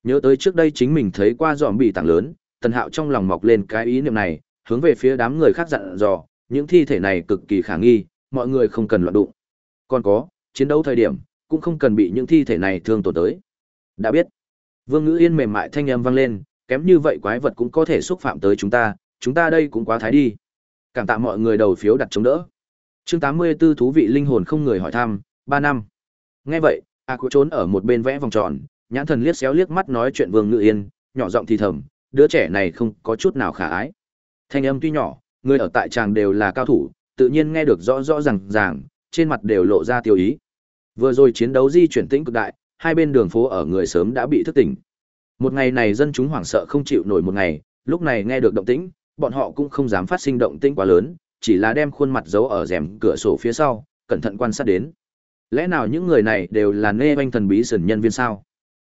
nhớ tới trước đây chính mình thấy qua dòm tảng lớn, tần hạo trong lòng mọc lên cái ý niệm này hướng về phía đám người khác dặn dò, những thi thể này cực kỳ khả nghi, mọi người không cần loạn đụng. Còn có, chiến đấu thời điểm, cũng không cần bị những thi thể này thương tổn tới. Đã biết. Vương ngữ yên mềm mại thanh âm vang lên, kém như vậy quái vật cũng có thể xúc phạm tới chúng ta chúng ta đây cũng quá thái đi. Cảm tạ mọi người đầu phiếu đặt chống đỡ. Chương tám mươi 84 thú vị linh hồn không người hỏi thăm, ba năm. Nghe vậy, a cụ trốn ở một bên vẽ vòng tròn, nhãn thần liếc xéo liếc mắt nói chuyện vương ngữ yên, nhỏ giọng thì thầm, đứa trẻ này không có chút nào khả ái thanh âm tuy nhỏ, người ở tại tràng đều là cao thủ, tự nhiên nghe được rõ rõ ràng ràng, trên mặt đều lộ ra tiêu ý. Vừa rồi chiến đấu di chuyển tĩnh cực đại, hai bên đường phố ở người sớm đã bị thức tỉnh. Một ngày này dân chúng hoảng sợ không chịu nổi một ngày, lúc này nghe được động tĩnh, bọn họ cũng không dám phát sinh động tĩnh quá lớn, chỉ là đem khuôn mặt giấu ở rèm cửa sổ phía sau, cẩn thận quan sát đến. Lẽ nào những người này đều là nê oanh thần bí sần nhân viên sao?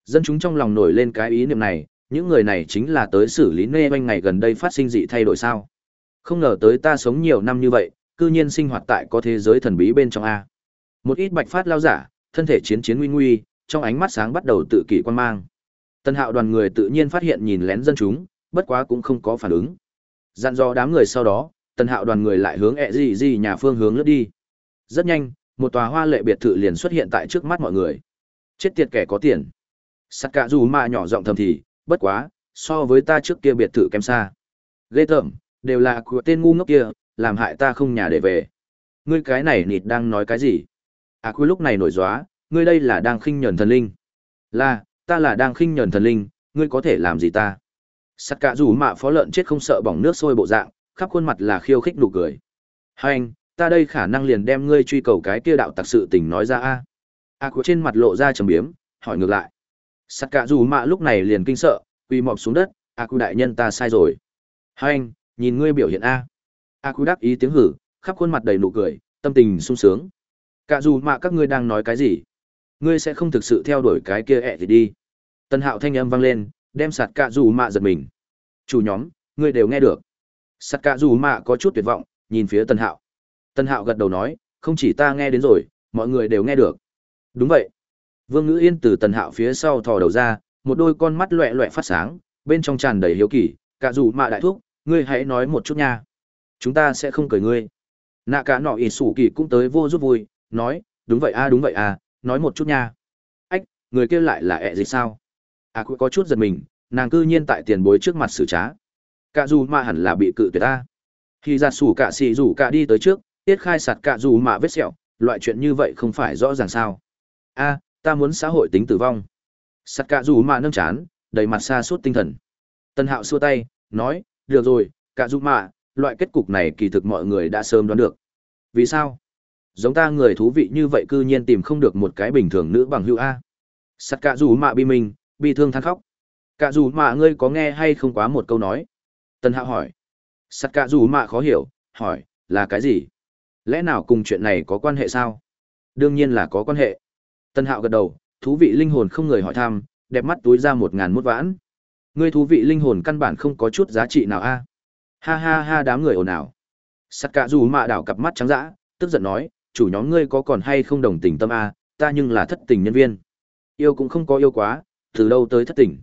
Dân chúng trong lòng nổi lên cái ý niệm này những người này chính là tới xử lý nê oanh ngày gần đây phát sinh dị thay đổi sao? Không ngờ tới ta sống nhiều năm như vậy, cư nhiên sinh hoạt tại có thế giới thần bí bên trong a. Một ít bạch phát lao giả, thân thể chiến chiến nguy nguy, trong ánh mắt sáng bắt đầu tự kỷ quan mang. Tân hạo đoàn người tự nhiên phát hiện nhìn lén dân chúng, bất quá cũng không có phản ứng. Dặn dò đám người sau đó tân hạo đoàn người lại hướng ẹ gì gì nhà phương hướng lướt đi. Rất nhanh, một tòa hoa lệ biệt thự liền xuất hiện tại trước mắt mọi người. Chết tiệt kẻ có tiền. Sắt cạ dù mà nhỏ giọng thầm thì bất quá, so với ta trước kia biệt thự kém xa. Ghê tởm, đều là của tên ngu ngốc kia, làm hại ta không nhà để về. Ngươi cái này nịt đang nói cái gì? À quy lúc này nổi dóa ngươi đây là đang khinh nhẫn thần linh. Là, ta là đang khinh nhẫn thần linh, ngươi có thể làm gì ta? Sắt cả dù mạ phó lợn chết không sợ bỏng nước sôi bộ dạng, khắp khuôn mặt là khiêu khích nụ cười. Hai anh, ta đây khả năng liền đem ngươi truy cầu cái kia đạo tặc sự tình nói ra a. À, a của trên mặt lộ ra trầm biếm, hỏi ngược lại sắt cả dù mạ lúc này liền kinh sợ, quỳ mọp xuống đất, a cụ đại nhân ta sai rồi. Hai anh, nhìn ngươi biểu hiện a. A cụ đắc ý tiếng hử, khắp khuôn mặt đầy nụ cười, tâm tình sung sướng. Cả dù mạ các ngươi đang nói cái gì? Ngươi sẽ không thực sự theo đuổi cái kia ẹ thì đi. Tân hạo thanh âm vang lên, đem sạt cả dù mạ giật mình. Chủ nhóm, ngươi đều nghe được. Sạt cả dù mạ có chút tuyệt vọng, nhìn phía tân hạo. Tân hạo gật đầu nói, không chỉ ta nghe đến rồi, mọi người đều nghe được. Đúng vậy vương ngữ yên từ tần hạo phía sau thò đầu ra, một đôi con mắt loẹ loẹ phát sáng, bên trong tràn đầy hiếu kỳ, cả dù mạ đại thúc, ngươi hãy nói một chút nha. Chúng ta sẽ không cười ngươi. Nạ cả nọ ỉ sủ kỳ cũng tới vô giúp vui, nói, đúng vậy a, đúng vậy a, nói một chút nha. Ách, người kia lại là ẹ gì sao? À cũng có chút giật mình, nàng cư nhiên tại tiền bối trước mặt xử trá. Cả dù mạ hẳn là bị cự tuyệt ta khi ra sủ cả xì rủ cả đi tới trước, tiết khai sạt cả dù mạ vết sẹo, loại chuyện như vậy không phải rõ ràng sao. A ta muốn xã hội tính tử vong. Sạt cả dù mạ nâng chán đầy mặt xa suốt tinh thần. Tân hạo xua tay nói được rồi cả dù mạ loại kết cục này kỳ thực mọi người đã sớm đoán được. Vì sao? Giống ta người thú vị như vậy cư nhiên tìm không được một cái bình thường nữ bằng hữu a. Sắt cả dù mạ bi mình bi thương than khóc. Cả dù mạ ngươi có nghe hay không quá một câu nói? Tân hạo hỏi. Sắt cả dù mạ khó hiểu, hỏi, là cái gì? Lẽ nào cùng chuyện này có quan hệ sao? Đương nhiên là có quan hệ. Tân hạo gật đầu, thú vị linh hồn không người hỏi thăm, đẹp mắt túi ra một ngàn mốt vãn. Ngươi thú vị linh hồn căn bản không có chút giá trị nào a. Ha ha ha đám người ồn ào. Sắt cả dù mạ đảo cặp mắt trắng dã, tức giận nói, chủ nhóm ngươi có còn hay không đồng tình tâm a, ta nhưng là thất tình nhân viên. Yêu cũng không có yêu quá, từ đâu tới thất tình.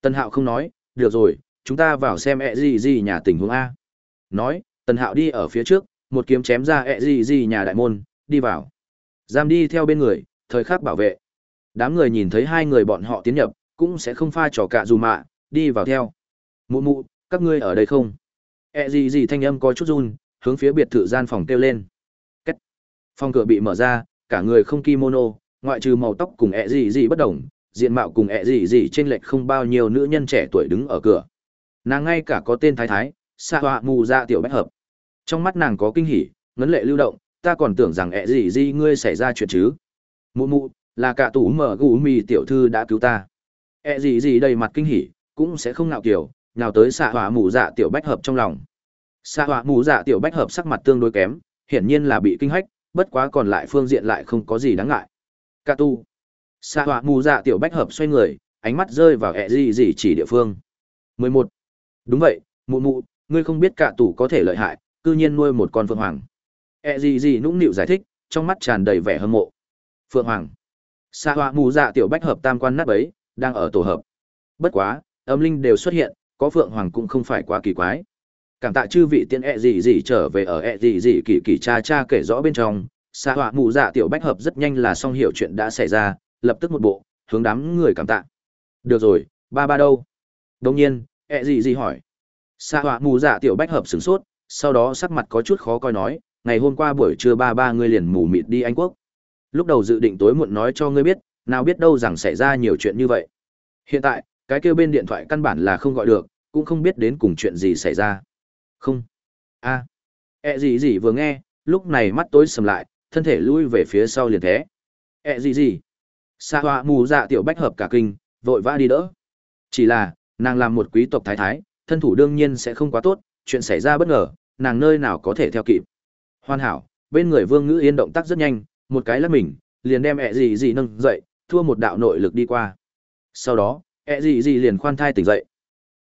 Tân hạo không nói, được rồi, chúng ta vào xem ẹ gì gì nhà tình huống A. Nói, Tân Hạo đi ở phía trước, một kiếm chém ra ẹ gì gì nhà đại môn, đi vào. Giam đi theo bên người, thời khắc bảo vệ. Đám người nhìn thấy hai người bọn họ tiến nhập, cũng sẽ không pha trò cả dù mạ, đi vào theo. Mụ mụ, các ngươi ở đây không? E gì gì thanh âm có chút run, hướng phía biệt thự gian phòng kêu lên. Cách. Phòng cửa bị mở ra, cả người không kimono, ngoại trừ màu tóc cùng e gì gì bất đồng, diện mạo cùng e gì gì trên lệch không bao nhiêu nữ nhân trẻ tuổi đứng ở cửa nàng ngay cả có tên thái thái xa họa mù ra tiểu bách hợp trong mắt nàng có kinh hỉ ngấn lệ lưu động ta còn tưởng rằng e gì gì ngươi xảy ra chuyện chứ mụ mụ là cả tủ mở gù mì tiểu thư đã cứu ta ẹ gì gì đầy mặt kinh hỉ cũng sẽ không ngạo kiểu nào tới xạ hỏa mù dạ tiểu bách hợp trong lòng xạ hỏa mù dạ tiểu bách hợp sắc mặt tương đối kém hiển nhiên là bị kinh hách bất quá còn lại phương diện lại không có gì đáng ngại cả tu xạ hỏa mù dạ tiểu bách hợp xoay người ánh mắt rơi vào ẹ gì gì chỉ địa phương 11. Đúng vậy, mụ mụ, ngươi không biết cả tủ có thể lợi hại, cư nhiên nuôi một con phượng hoàng. E gì gì nũng nịu giải thích, trong mắt tràn đầy vẻ hâm mộ. Phượng hoàng. Sa hoa mù dạ tiểu bách hợp tam quan nát bấy, đang ở tổ hợp. Bất quá, âm linh đều xuất hiện, có phượng hoàng cũng không phải quá kỳ quái. Cảm tạ chư vị tiên e gì gì trở về ở e gì gì kỳ kỳ cha cha kể rõ bên trong, Sa hoa mù dạ tiểu bách hợp rất nhanh là xong hiểu chuyện đã xảy ra, lập tức một bộ, hướng đám người cảm tạ. Được rồi, ba ba đâu? đông nhiên, ẹ gì gì hỏi xạ họa mù dạ tiểu bách hợp sửng sốt sau đó sắc mặt có chút khó coi nói ngày hôm qua buổi trưa ba ba ngươi liền mù mịt đi anh quốc lúc đầu dự định tối muộn nói cho ngươi biết, nào biết đâu rằng xảy ra nhiều chuyện như vậy. Hiện tại, cái kêu bên điện thoại căn bản là không gọi được, cũng không biết đến cùng chuyện gì xảy ra. Không. A. À. ẹ gì gì vừa nghe, lúc này mắt tối sầm lại, thân thể lui về phía sau liền thế. Ẹ gì gì. Xa hoa mù dạ tiểu bách hợp cả kinh, vội vã đi đỡ. Chỉ là, nàng làm một quý tộc thái thái, thân thủ đương nhiên sẽ không quá tốt, chuyện xảy ra bất ngờ, nàng nơi nào có thể theo kịp. Hoàn hảo, bên người vương ngữ yên động tác rất nhanh một cái lắc mình, liền đem ẹ gì gì nâng dậy, thua một đạo nội lực đi qua. Sau đó, ẹ gì gì liền khoan thai tỉnh dậy.